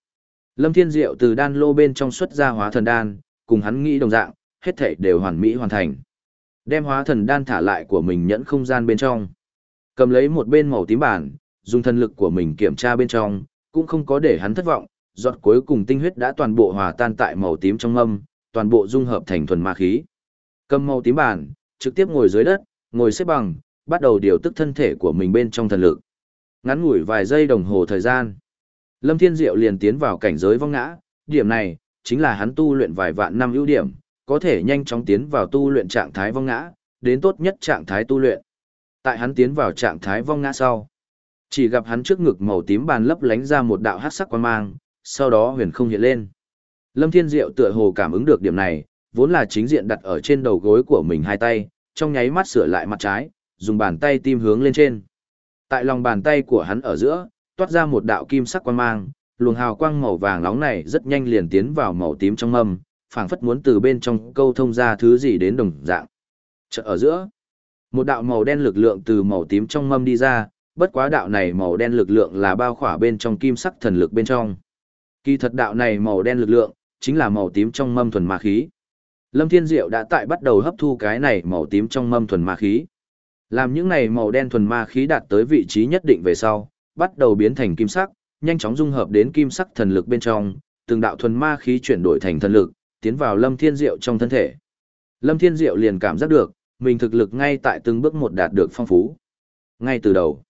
Lâm Thiên Diệu từ đan lô bên trong xuất ra hóa thần đan, cùng hắn nghĩ đồng dạng, hết thảy đều hoàn mỹ hoàn thành. Đem hóa thần đan thả lại của mình nhẫn không gian bên trong. Cầm lấy một bên màu tím bản, dùng thần lực của mình kiểm tra bên trong, cũng không có để hắn thất vọng, giọt cuối cùng tinh huyết đã toàn bộ hòa tan tại màu tím trong âm, toàn bộ dung hợp thành thuần ma khí. Cầm màu tím bản, trực tiếp ngồi dưới đất, ngồi xếp bằng, bắt đầu điều tức thân thể của mình bên trong thần lực. Ngắn ngủi vài giây đồng hồ thời gian, Lâm Thiên Diệu liền tiến vào cảnh giới vong ngã, điểm này chính là hắn tu luyện vài vạn năm ưu điểm, có thể nhanh chóng tiến vào tu luyện trạng thái vong ngã, đến tốt nhất trạng thái tu luyện. Tại hắn tiến vào trạng thái vong ngã sau, chỉ gặp hắn trước ngực màu tím bàn lấp lánh ra một đạo hắc sắc quan mang, sau đó huyền không hiện lên. Lâm Thiên Diệu tựa hồ cảm ứng được điểm này, vốn là chính diện đặt ở trên đầu gối của mình hai tay, trong nháy mắt sửa lại mặt trái, dùng bàn tay tim hướng lên trên. Tại lòng bàn tay của hắn ở giữa, toát ra một đạo kim sắc quang mang, luồng hào quang màu vàng nóng này rất nhanh liền tiến vào màu tím trong mâm, phảng phất muốn từ bên trong câu thông ra thứ gì đến đồng dạng. Chợt ở giữa, Một đạo màu đen lực lượng từ màu tím trong mâm đi ra, bất quá đạo này màu đen lực lượng là bao khỏa bên trong kim sắc thần lực bên trong. Kỳ thật đạo này màu đen lực lượng, chính là màu tím trong mâm thuần ma khí. Lâm Thiên Diệu đã tại bắt đầu hấp thu cái này màu tím trong mâm thuần ma khí. Làm những này màu đen thuần ma khí đạt tới vị trí nhất định về sau, bắt đầu biến thành kim sắc, nhanh chóng dung hợp đến kim sắc thần lực bên trong, từng đạo thuần ma khí chuyển đổi thành thần lực, tiến vào Lâm Thiên Diệu trong thân thể. Lâm Thiên Diệu liền cảm giác được, mình thực lực ngay tại từng bước một đạt được phong phú. Ngay từ đầu,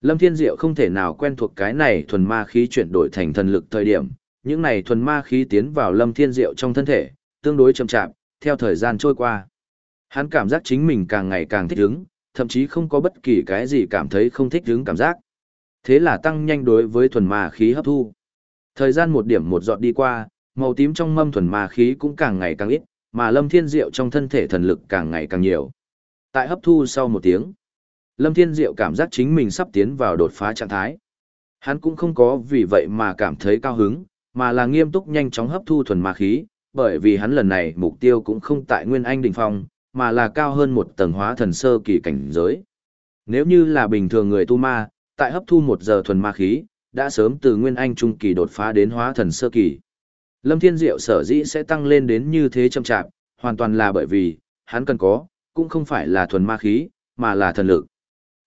Lâm Thiên Diệu không thể nào quen thuộc cái này thuần ma khí chuyển đổi thành thần lực thời điểm, những này thuần ma khí tiến vào Lâm Thiên Diệu trong thân thể, tương đối chậm chạp, theo thời gian trôi qua. Hắn cảm giác chính mình càng ngày càng thích ứng, thậm chí không có bất kỳ cái gì cảm thấy không thích ứng cảm giác. Thế là tăng nhanh đối với thuần ma khí hấp thu. Thời gian một điểm một giọt đi qua, màu tím trong mâm thuần ma khí cũng càng ngày càng ít, mà Lâm Thiên Diệu trong thân thể thần lực càng ngày càng nhiều. Tại hấp thu sau một tiếng, Lâm Thiên Diệu cảm giác chính mình sắp tiến vào đột phá trạng thái. Hắn cũng không có vì vậy mà cảm thấy cao hứng, mà là nghiêm túc nhanh chóng hấp thu thuần ma khí, bởi vì hắn lần này mục tiêu cũng không tại Nguyên Anh đỉnh phong, mà là cao hơn một tầng hóa thần sơ kỳ cảnh giới. Nếu như là bình thường người tu ma, tại hấp thu một giờ thuần ma khí, đã sớm từ Nguyên Anh trung kỳ đột phá đến hóa thần sơ kỳ. Lâm Thiên Diệu sở dĩ sẽ tăng lên đến như thế chậm chạp, hoàn toàn là bởi vì, hắn cần có, cũng không phải là thuần ma khí, mà là thần lực.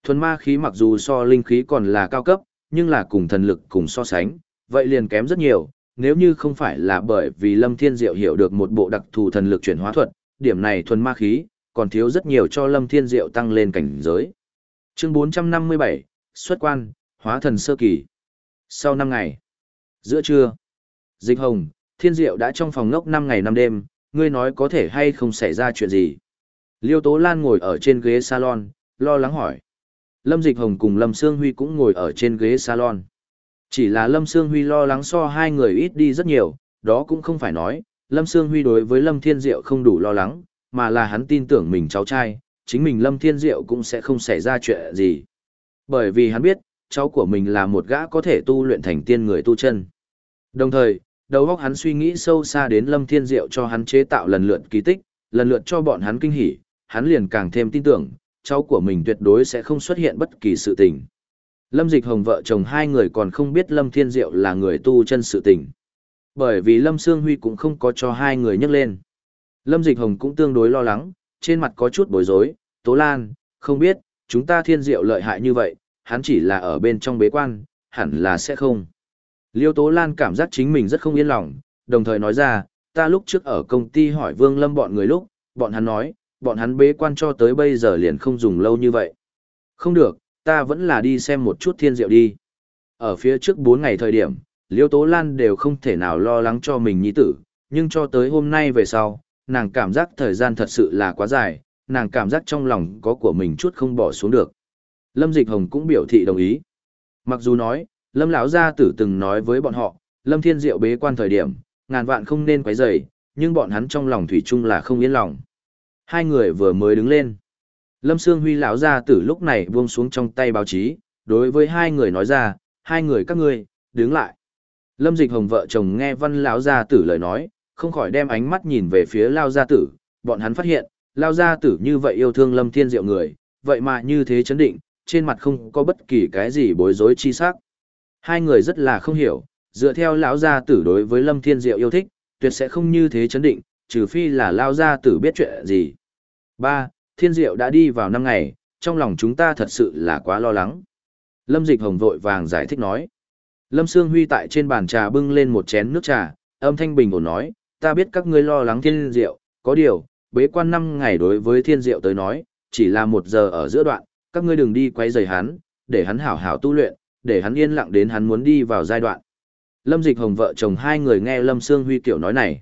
Thuần ma khí mặc dù so linh khí còn là cao cấp, nhưng là cùng thần lực cùng so sánh, vậy liền kém rất nhiều, nếu như không phải là bởi vì Lâm Thiên Diệu hiểu được một bộ đặc thù thần lực chuyển hóa thuật, điểm này thuần ma khí, còn thiếu rất nhiều cho Lâm Thiên Diệu tăng lên cảnh giới. Chương 457, xuất quan, hóa thần sơ kỳ. Sau 5 ngày, giữa trưa, Dịch Hồng, Thiên Diệu đã trong phòng ngốc 5 ngày 5 đêm, ngươi nói có thể hay không xảy ra chuyện gì. Liêu Tố Lan ngồi ở trên ghế salon, lo lắng hỏi. Lâm Dịch Hồng cùng Lâm Sương Huy cũng ngồi ở trên ghế salon. Chỉ là Lâm Sương Huy lo lắng so hai người ít đi rất nhiều, đó cũng không phải nói, Lâm Sương Huy đối với Lâm Thiên Diệu không đủ lo lắng, mà là hắn tin tưởng mình cháu trai, chính mình Lâm Thiên Diệu cũng sẽ không xảy ra chuyện gì. Bởi vì hắn biết, cháu của mình là một gã có thể tu luyện thành tiên người tu chân. Đồng thời, đầu óc hắn suy nghĩ sâu xa đến Lâm Thiên Diệu cho hắn chế tạo lần lượt kỳ tích, lần lượt cho bọn hắn kinh hỉ, hắn liền càng thêm tin tưởng, cháu của mình tuyệt đối sẽ không xuất hiện bất kỳ sự tình. Lâm Dịch Hồng vợ chồng hai người còn không biết Lâm Thiên Diệu là người tu chân sự tình. Bởi vì Lâm Sương Huy cũng không có cho hai người nhắc lên. Lâm Dịch Hồng cũng tương đối lo lắng, trên mặt có chút bối rối, Tố Lan, không biết, chúng ta Thiên Diệu lợi hại như vậy, hắn chỉ là ở bên trong bế quan, hẳn là sẽ không. Liêu Tố Lan cảm giác chính mình rất không yên lòng, đồng thời nói ra, ta lúc trước ở công ty hỏi Vương Lâm bọn người lúc, bọn hắn nói, bọn hắn bế quan cho tới bây giờ liền không dùng lâu như vậy. Không được, ta vẫn là đi xem một chút thiên diệu đi. Ở phía trước 4 ngày thời điểm, Liêu Tố Lan đều không thể nào lo lắng cho mình nhi tử, nhưng cho tới hôm nay về sau, nàng cảm giác thời gian thật sự là quá dài, nàng cảm giác trong lòng có của mình chút không bỏ xuống được. Lâm Dịch Hồng cũng biểu thị đồng ý. Mặc dù nói, Lâm lão gia tử từng nói với bọn họ, Lâm Thiên Diệu bế quan thời điểm, ngàn vạn không nên quấy rầy, nhưng bọn hắn trong lòng thủy chung là không yên lòng. Hai người vừa mới đứng lên. Lâm Sương Huy lão gia tử lúc này buông xuống trong tay báo chí, đối với hai người nói ra, hai người các ngươi, đứng lại. Lâm Dịch Hồng vợ chồng nghe văn lão gia tử lời nói, không khỏi đem ánh mắt nhìn về phía lao gia tử, bọn hắn phát hiện, lao gia tử như vậy yêu thương Lâm Thiên Diệu người, vậy mà như thế chấn định, trên mặt không có bất kỳ cái gì bối rối chi sắc. Hai người rất là không hiểu, dựa theo lão gia tử đối với Lâm Thiên Diệu yêu thích, tuyệt sẽ không như thế chấn định, trừ phi là lao gia tử biết chuyện gì. Ba, Thiên Diệu đã đi vào năm ngày, trong lòng chúng ta thật sự là quá lo lắng. Lâm Dịch Hồng vội vàng giải thích nói. Lâm Sương Huy tại trên bàn trà bưng lên một chén nước trà, âm thanh bình ổn nói, ta biết các ngươi lo lắng Thiên Diệu, có điều, bế quan năm ngày đối với Thiên Diệu tới nói, chỉ là một giờ ở giữa đoạn, các ngươi đừng đi quấy rầy hắn, để hắn hảo hảo tu luyện, để hắn yên lặng đến hắn muốn đi vào giai đoạn. Lâm Dịch Hồng vợ chồng hai người nghe Lâm Sương Huy kiểu nói này.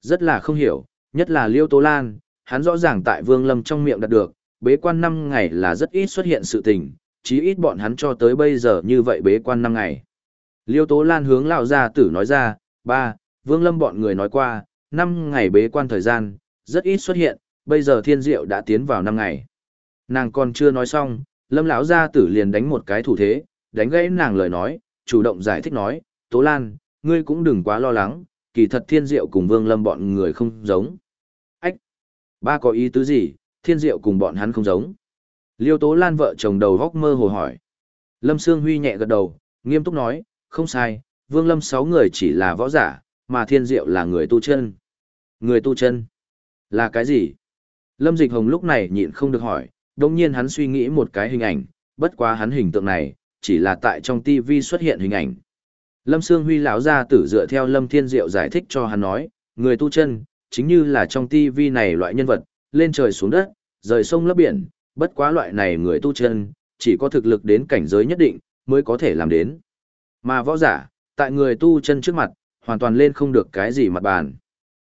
Rất là không hiểu, nhất là Liêu Tố Lan, hắn rõ ràng tại Vương Lâm trong miệng đạt được, bế quan 5 ngày là rất ít xuất hiện sự tình, chí ít bọn hắn cho tới bây giờ như vậy bế quan 5 ngày. Liêu Tố Lan hướng lão gia tử nói ra, ba, Vương Lâm bọn người nói qua, 5 ngày bế quan thời gian, rất ít xuất hiện, bây giờ thiên diệu đã tiến vào 5 ngày. Nàng còn chưa nói xong, Lâm lão gia tử liền đánh một cái thủ thế, đánh gãy nàng lời nói, chủ động giải thích nói, Tố Lan, ngươi cũng đừng quá lo lắng, kỳ thật thiên diệu cùng Vương Lâm bọn người không giống. Ách! Ba có ý tứ gì, thiên diệu cùng bọn hắn không giống. Liêu Tố Lan vợ chồng đầu góc mơ hồ hỏi. Lâm Sương Huy nhẹ gật đầu, nghiêm túc nói, không sai, Vương Lâm sáu người chỉ là võ giả, mà Thiên Diệu là người tu chân. Người tu chân? Là cái gì? Lâm Dịch Hồng lúc này nhịn không được hỏi, đồng nhiên hắn suy nghĩ một cái hình ảnh, bất quá hắn hình tượng này, chỉ là tại trong TV xuất hiện hình ảnh. Lâm Sương Huy lão ra tử dựa theo Lâm Thiên Diệu giải thích cho hắn nói, người tu chân, chính như là trong TV này loại nhân vật, lên trời xuống đất, rời sông lấp biển, bất quá loại này người tu chân, chỉ có thực lực đến cảnh giới nhất định, mới có thể làm đến. Mà võ giả, tại người tu chân trước mặt, hoàn toàn lên không được cái gì mặt bàn.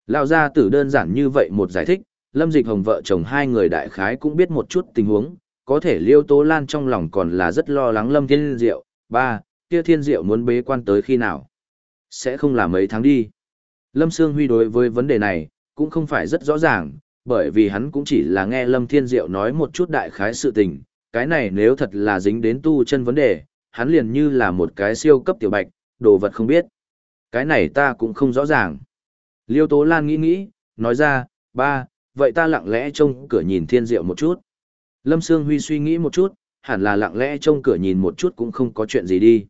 Lão gia tử đơn giản như vậy một giải thích, Lâm Dịch Hồng vợ chồng hai người đại khái cũng biết một chút tình huống, có thể Liêu Tố Lan trong lòng còn là rất lo lắng Lâm Thiên Diệu. Ba, kia Thiên Diệu muốn bế quan tới khi nào? Sẽ không là mấy tháng đi. Lâm Sương Huy đối với vấn đề này, cũng không phải rất rõ ràng, bởi vì hắn cũng chỉ là nghe Lâm Thiên Diệu nói một chút đại khái sự tình, cái này nếu thật là dính đến tu chân vấn đề, hắn liền như là một cái siêu cấp tiểu bạch, đồ vật không biết. Cái này ta cũng không rõ ràng. Liêu Tố Lan nghĩ nghĩ, nói ra, ba, vậy ta lặng lẽ trông cửa nhìn Thiên Diệu một chút. Lâm Sương Huy suy nghĩ một chút, hẳn là lặng lẽ trông cửa nhìn một chút cũng không có chuyện gì đi.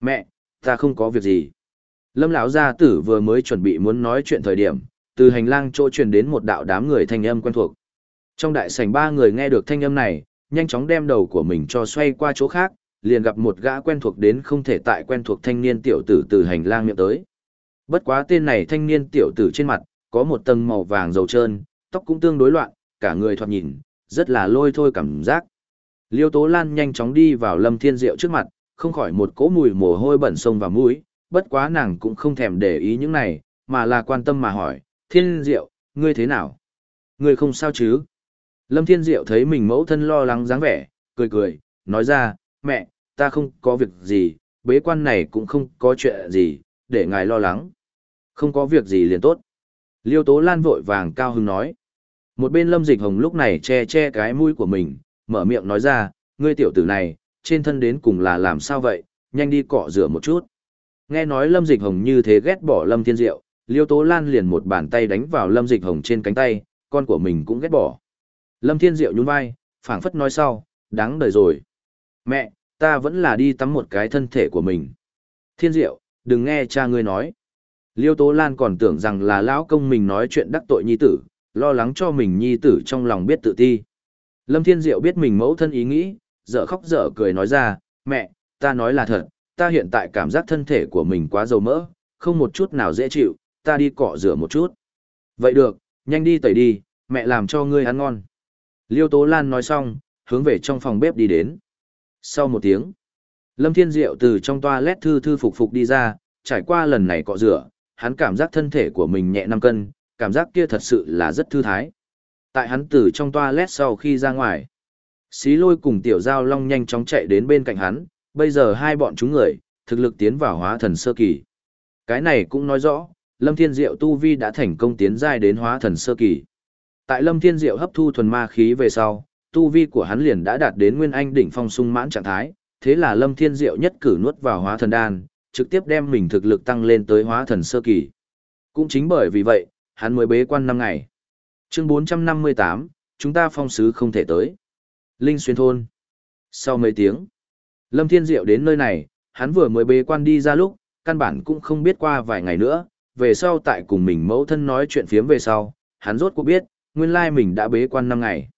Mẹ, ta không có việc gì. Lâm lão gia tử vừa mới chuẩn bị muốn nói chuyện thời điểm, từ hành lang chỗ truyền đến một đạo đám người thanh âm quen thuộc. Trong đại sảnh ba người nghe được thanh âm này, nhanh chóng đem đầu của mình cho xoay qua chỗ khác, liền gặp một gã quen thuộc đến không thể tại quen thuộc thanh niên tiểu tử từ hành lang miệng tới. Bất quá tên này thanh niên tiểu tử trên mặt, có một tầng màu vàng dầu trơn, tóc cũng tương đối loạn, cả người thoạt nhìn, rất là lôi thôi cảm giác. Liêu Tố Lan nhanh chóng đi vào Lâm Thiên Diệu trước mặt, không khỏi một cỗ mùi mồ hôi bẩn sông vào mũi, bất quá nàng cũng không thèm để ý những này, mà là quan tâm mà hỏi, Thiên Diệu, ngươi thế nào? Ngươi không sao chứ? Lâm Thiên Diệu thấy mình mẫu thân lo lắng dáng vẻ, cười cười, nói ra, mẹ, ta không có việc gì, bế quan này cũng không có chuyện gì, để ngài lo lắng. Không có việc gì liền tốt. Liêu Tố Lan vội vàng cao hứng nói. Một bên Lâm Dịch Hồng lúc này che che cái mũi của mình, mở miệng nói ra, ngươi tiểu tử này, trên thân đến cùng là làm sao vậy, nhanh đi cọ rửa một chút. Nghe nói Lâm Dịch Hồng như thế ghét bỏ Lâm Thiên Diệu, Liêu Tố Lan liền một bàn tay đánh vào Lâm Dịch Hồng trên cánh tay, con của mình cũng ghét bỏ. Lâm Thiên Diệu nhún vai, phảng phất nói sau, đáng đời rồi. Mẹ, ta vẫn là đi tắm một cái thân thể của mình. Thiên Diệu, đừng nghe cha ngươi nói. Liêu Tố Lan còn tưởng rằng là lão công mình nói chuyện đắc tội nhi tử, lo lắng cho mình nhi tử trong lòng biết tự ti. Lâm Thiên Diệu biết mình mẫu thân ý nghĩ, dở khóc dở cười nói ra, mẹ, ta nói là thật, ta hiện tại cảm giác thân thể của mình quá dầu mỡ, không một chút nào dễ chịu, ta đi cọ rửa một chút. Vậy được, nhanh đi tẩy đi, mẹ làm cho ngươi ăn ngon. Liêu Tố Lan nói xong, hướng về trong phòng bếp đi đến. Sau một tiếng, Lâm Thiên Diệu từ trong toilet thư thư phục phục đi ra, trải qua lần này cọ rửa, hắn cảm giác thân thể của mình nhẹ 5 cân, cảm giác kia thật sự là rất thư thái. Tại hắn từ trong toilet sau khi ra ngoài, xí lôi cùng tiểu giao long nhanh chóng chạy đến bên cạnh hắn, bây giờ hai bọn chúng người, thực lực tiến vào hóa thần sơ kỳ. Cái này cũng nói rõ, Lâm Thiên Diệu tu vi đã thành công tiến giai đến hóa thần sơ kỳ. Tại Lâm Thiên Diệu hấp thu thuần ma khí về sau, tu vi của hắn liền đã đạt đến nguyên anh đỉnh phong sung mãn trạng thái, thế là Lâm Thiên Diệu nhất cử nuốt vào hóa thần đan, trực tiếp đem mình thực lực tăng lên tới hóa thần sơ kỳ. Cũng chính bởi vì vậy, hắn mới bế quan 5 ngày. Chương 458, chúng ta phong sứ không thể tới. Linh xuyên thôn. Sau mấy tiếng, Lâm Thiên Diệu đến nơi này, hắn vừa mới bế quan đi ra lúc, căn bản cũng không biết qua vài ngày nữa, về sau tại cùng mình mẫu thân nói chuyện phiếm về sau, hắn rốt cuộc biết, nguyên lai mình đã bế quan 5 ngày.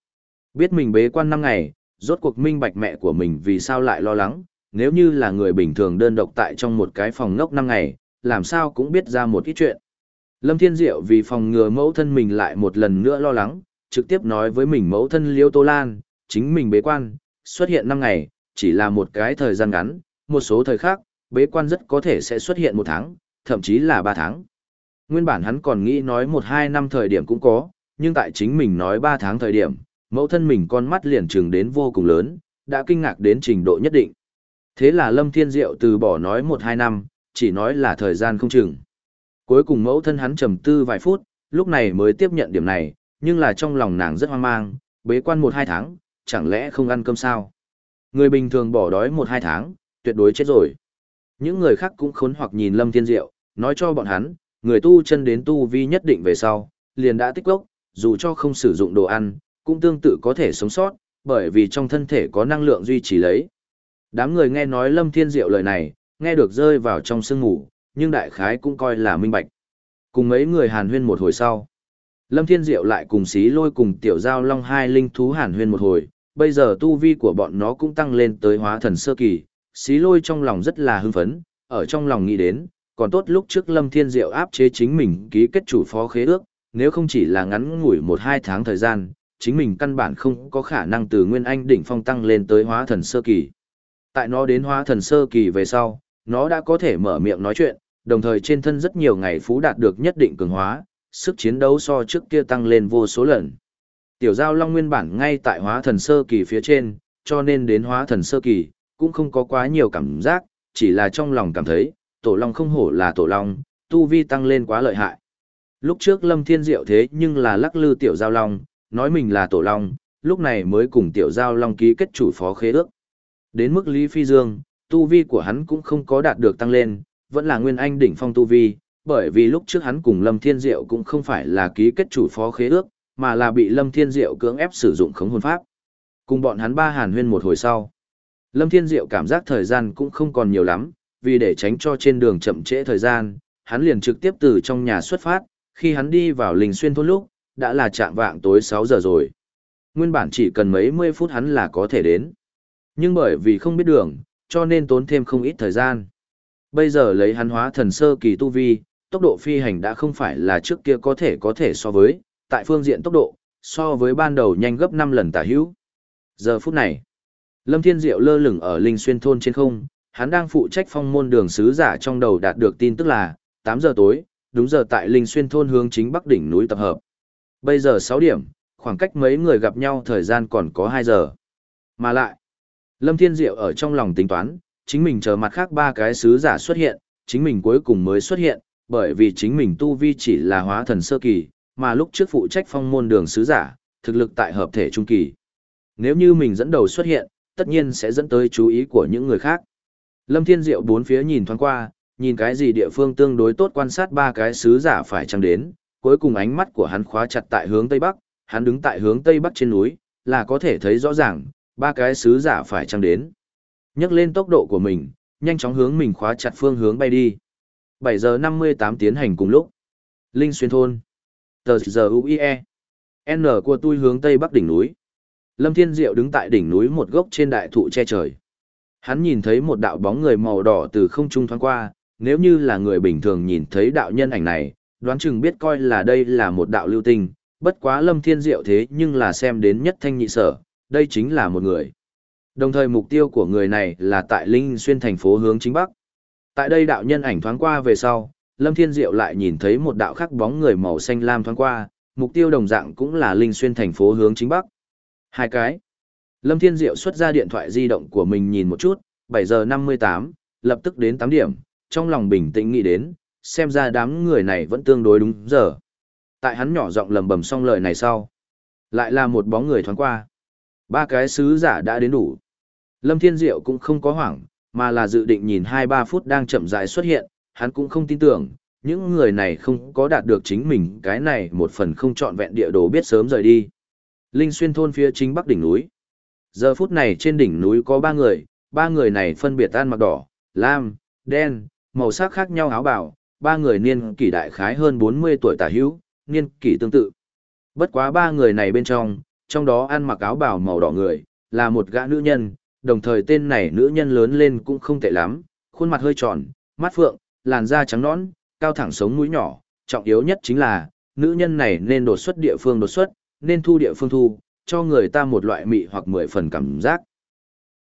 Biết mình bế quan 5 ngày, rốt cuộc minh bạch mẹ của mình vì sao lại lo lắng, nếu như là người bình thường đơn độc tại trong một cái phòng ngốc 5 ngày, làm sao cũng biết ra một ít chuyện. Lâm Thiên Diệu vì phòng ngừa mẫu thân mình lại một lần nữa lo lắng, trực tiếp nói với mình mẫu thân Liêu Tô Lan, chính mình bế quan, xuất hiện 5 ngày, chỉ là một cái thời gian ngắn, một số thời khác, bế quan rất có thể sẽ xuất hiện một tháng, thậm chí là 3 tháng. Nguyên bản hắn còn nghĩ nói 1-2 năm thời điểm cũng có, nhưng tại chính mình nói 3 tháng thời điểm, mẫu thân mình con mắt liền trừng đến vô cùng lớn, đã kinh ngạc đến trình độ nhất định. Thế là Lâm Thiên Diệu từ bỏ nói 1-2 năm, chỉ nói là thời gian không chừng. Cuối cùng mẫu thân hắn trầm tư vài phút, lúc này mới tiếp nhận điểm này, nhưng là trong lòng nàng rất hoang mang, bế quan 1-2 tháng, chẳng lẽ không ăn cơm sao? Người bình thường bỏ đói 1-2 tháng, tuyệt đối chết rồi. Những người khác cũng khốn hoặc nhìn Lâm Thiên Diệu, nói cho bọn hắn, người tu chân đến tu vi nhất định về sau, liền đã tích lốc, dù cho không sử dụng đồ ăn, cũng tương tự có thể sống sót, bởi vì trong thân thể có năng lượng duy trì lấy. Đám người nghe nói Lâm Thiên Diệu lời này, nghe được rơi vào trong sương ngủ, nhưng đại khái cũng coi là minh bạch. Cùng mấy người hàn huyên một hồi sau. Lâm Thiên Diệu lại cùng xí lôi cùng tiểu giao long hai linh thú hàn huyên một hồi, bây giờ tu vi của bọn nó cũng tăng lên tới hóa thần sơ kỳ, xí lôi trong lòng rất là hưng phấn, ở trong lòng nghĩ đến, còn tốt lúc trước Lâm Thiên Diệu áp chế chính mình ký kết chủ phó khế ước, nếu không chỉ là ngắn ngủi một hai tháng thời gian, chính mình căn bản không có khả năng từ Nguyên Anh đỉnh phong tăng lên tới hóa thần sơ kỳ. Tại nó đến hóa thần sơ kỳ về sau, nó đã có thể mở miệng nói chuyện, đồng thời trên thân rất nhiều ngày phú đạt được nhất định cường hóa, sức chiến đấu so trước kia tăng lên vô số lần. Tiểu giao long nguyên bản ngay tại hóa thần sơ kỳ phía trên, cho nên đến hóa thần sơ kỳ, cũng không có quá nhiều cảm giác, chỉ là trong lòng cảm thấy, tổ long không hổ là tổ long, tu vi tăng lên quá lợi hại. Lúc trước lâm thiên diệu thế nhưng là lắc lư tiểu giao long, nói mình là tổ long, lúc này mới cùng tiểu giao long ký kết chủ phó khế ước. Đến mức Lý Phi Dương, tu vi của hắn cũng không có đạt được tăng lên, vẫn là nguyên anh đỉnh phong tu vi, bởi vì lúc trước hắn cùng Lâm Thiên Diệu cũng không phải là ký kết chủ phó khế ước, mà là bị Lâm Thiên Diệu cưỡng ép sử dụng khống hồn pháp. Cùng bọn hắn ba hàn huyên một hồi sau. Lâm Thiên Diệu cảm giác thời gian cũng không còn nhiều lắm, vì để tránh cho trên đường chậm trễ thời gian, hắn liền trực tiếp từ trong nhà xuất phát, khi hắn đi vào Linh Xuyên thôn lúc, đã là chạm vạng tối 6 giờ rồi. Nguyên bản chỉ cần mấy mươi phút hắn là có thể đến. Nhưng bởi vì không biết đường, cho nên tốn thêm không ít thời gian. Bây giờ lấy hắn hóa thần sơ kỳ tu vi, tốc độ phi hành đã không phải là trước kia có thể có thể so với, tại phương diện tốc độ, so với ban đầu nhanh gấp 5 lần tả hữu. Giờ phút này, Lâm Thiên Diệu lơ lửng ở Linh Xuyên thôn trên không, hắn đang phụ trách phong môn đường sứ giả trong đầu đạt được tin tức là 8 giờ tối, đúng giờ tại Linh Xuyên thôn hướng chính bắc đỉnh núi tập hợp. Bây giờ 6 điểm, khoảng cách mấy người gặp nhau thời gian còn có 2 giờ. Mà lại, Lâm Thiên Diệu ở trong lòng tính toán, chính mình chờ mặt khác ba cái sứ giả xuất hiện, chính mình cuối cùng mới xuất hiện, bởi vì chính mình tu vi chỉ là hóa thần sơ kỳ, mà lúc trước phụ trách phong môn đường sứ giả, thực lực tại hợp thể trung kỳ. Nếu như mình dẫn đầu xuất hiện, tất nhiên sẽ dẫn tới chú ý của những người khác. Lâm Thiên Diệu bốn phía nhìn thoáng qua, nhìn cái gì địa phương tương đối tốt quan sát ba cái sứ giả phải chăng đến, cuối cùng ánh mắt của hắn khóa chặt tại hướng Tây Bắc, hắn đứng tại hướng Tây Bắc trên núi, là có thể thấy rõ ràng, ba cái sứ giả phải chăng đến. Nhấc lên tốc độ của mình, nhanh chóng hướng mình khóa chặt phương hướng bay đi. 7 giờ 58 tiến hành cùng lúc. Linh xuyên thôn. Tờ giờ UIE. N của tôi hướng Tây Bắc đỉnh núi. Lâm Thiên Diệu đứng tại đỉnh núi một gốc trên đại thụ che trời. Hắn nhìn thấy một đạo bóng người màu đỏ từ không trung thoáng qua, nếu như là người bình thường nhìn thấy đạo nhân ảnh này, đoán chừng biết coi là đây là một đạo lưu tình, bất quá Lâm Thiên Diệu thế nhưng là xem đến nhất thanh nhị sở, đây chính là một người. Đồng thời mục tiêu của người này là tại Linh Xuyên thành phố hướng chính Bắc. Tại đây đạo nhân ảnh thoáng qua về sau, Lâm Thiên Diệu lại nhìn thấy một đạo khắc bóng người màu xanh lam thoáng qua, mục tiêu đồng dạng cũng là Linh Xuyên thành phố hướng chính Bắc. Hai cái. Lâm Thiên Diệu xuất ra điện thoại di động của mình nhìn một chút, 7 giờ 58, lập tức đến 8 điểm, trong lòng bình tĩnh nghĩ đến, xem ra đám người này vẫn tương đối đúng giờ. Tại hắn nhỏ giọng lầm bầm xong lời này sau, lại là một bóng người thoáng qua. Ba cái sứ giả đã đến đủ. Lâm Thiên Diệu cũng không có hoảng, mà là dự định nhìn 2-3 phút đang chậm rãi xuất hiện, hắn cũng không tin tưởng, những người này không có đạt được chính mình cái này một phần không chọn vẹn địa đồ biết sớm rời đi. Linh xuyên thôn phía chính bắc đỉnh núi. Giờ phút này trên đỉnh núi có ba người, ba người này phân biệt tan mặc đỏ, lam, đen, màu sắc khác nhau áo bào, ba người niên kỷ đại khái hơn 40 tuổi tả hữu, niên kỷ tương tự. Bất quá ba người này bên trong, trong đó ăn mặc áo bào màu đỏ người, là một gã nữ nhân, đồng thời tên này nữ nhân lớn lên cũng không tệ lắm, khuôn mặt hơi tròn, mắt phượng, làn da trắng nõn, cao thẳng sống mũi nhỏ, trọng yếu nhất chính là, nữ nhân này nên đột xuất địa phương đột xuất, nên thu địa phương thu, cho người ta một loại mị hoặc mười phần cảm giác.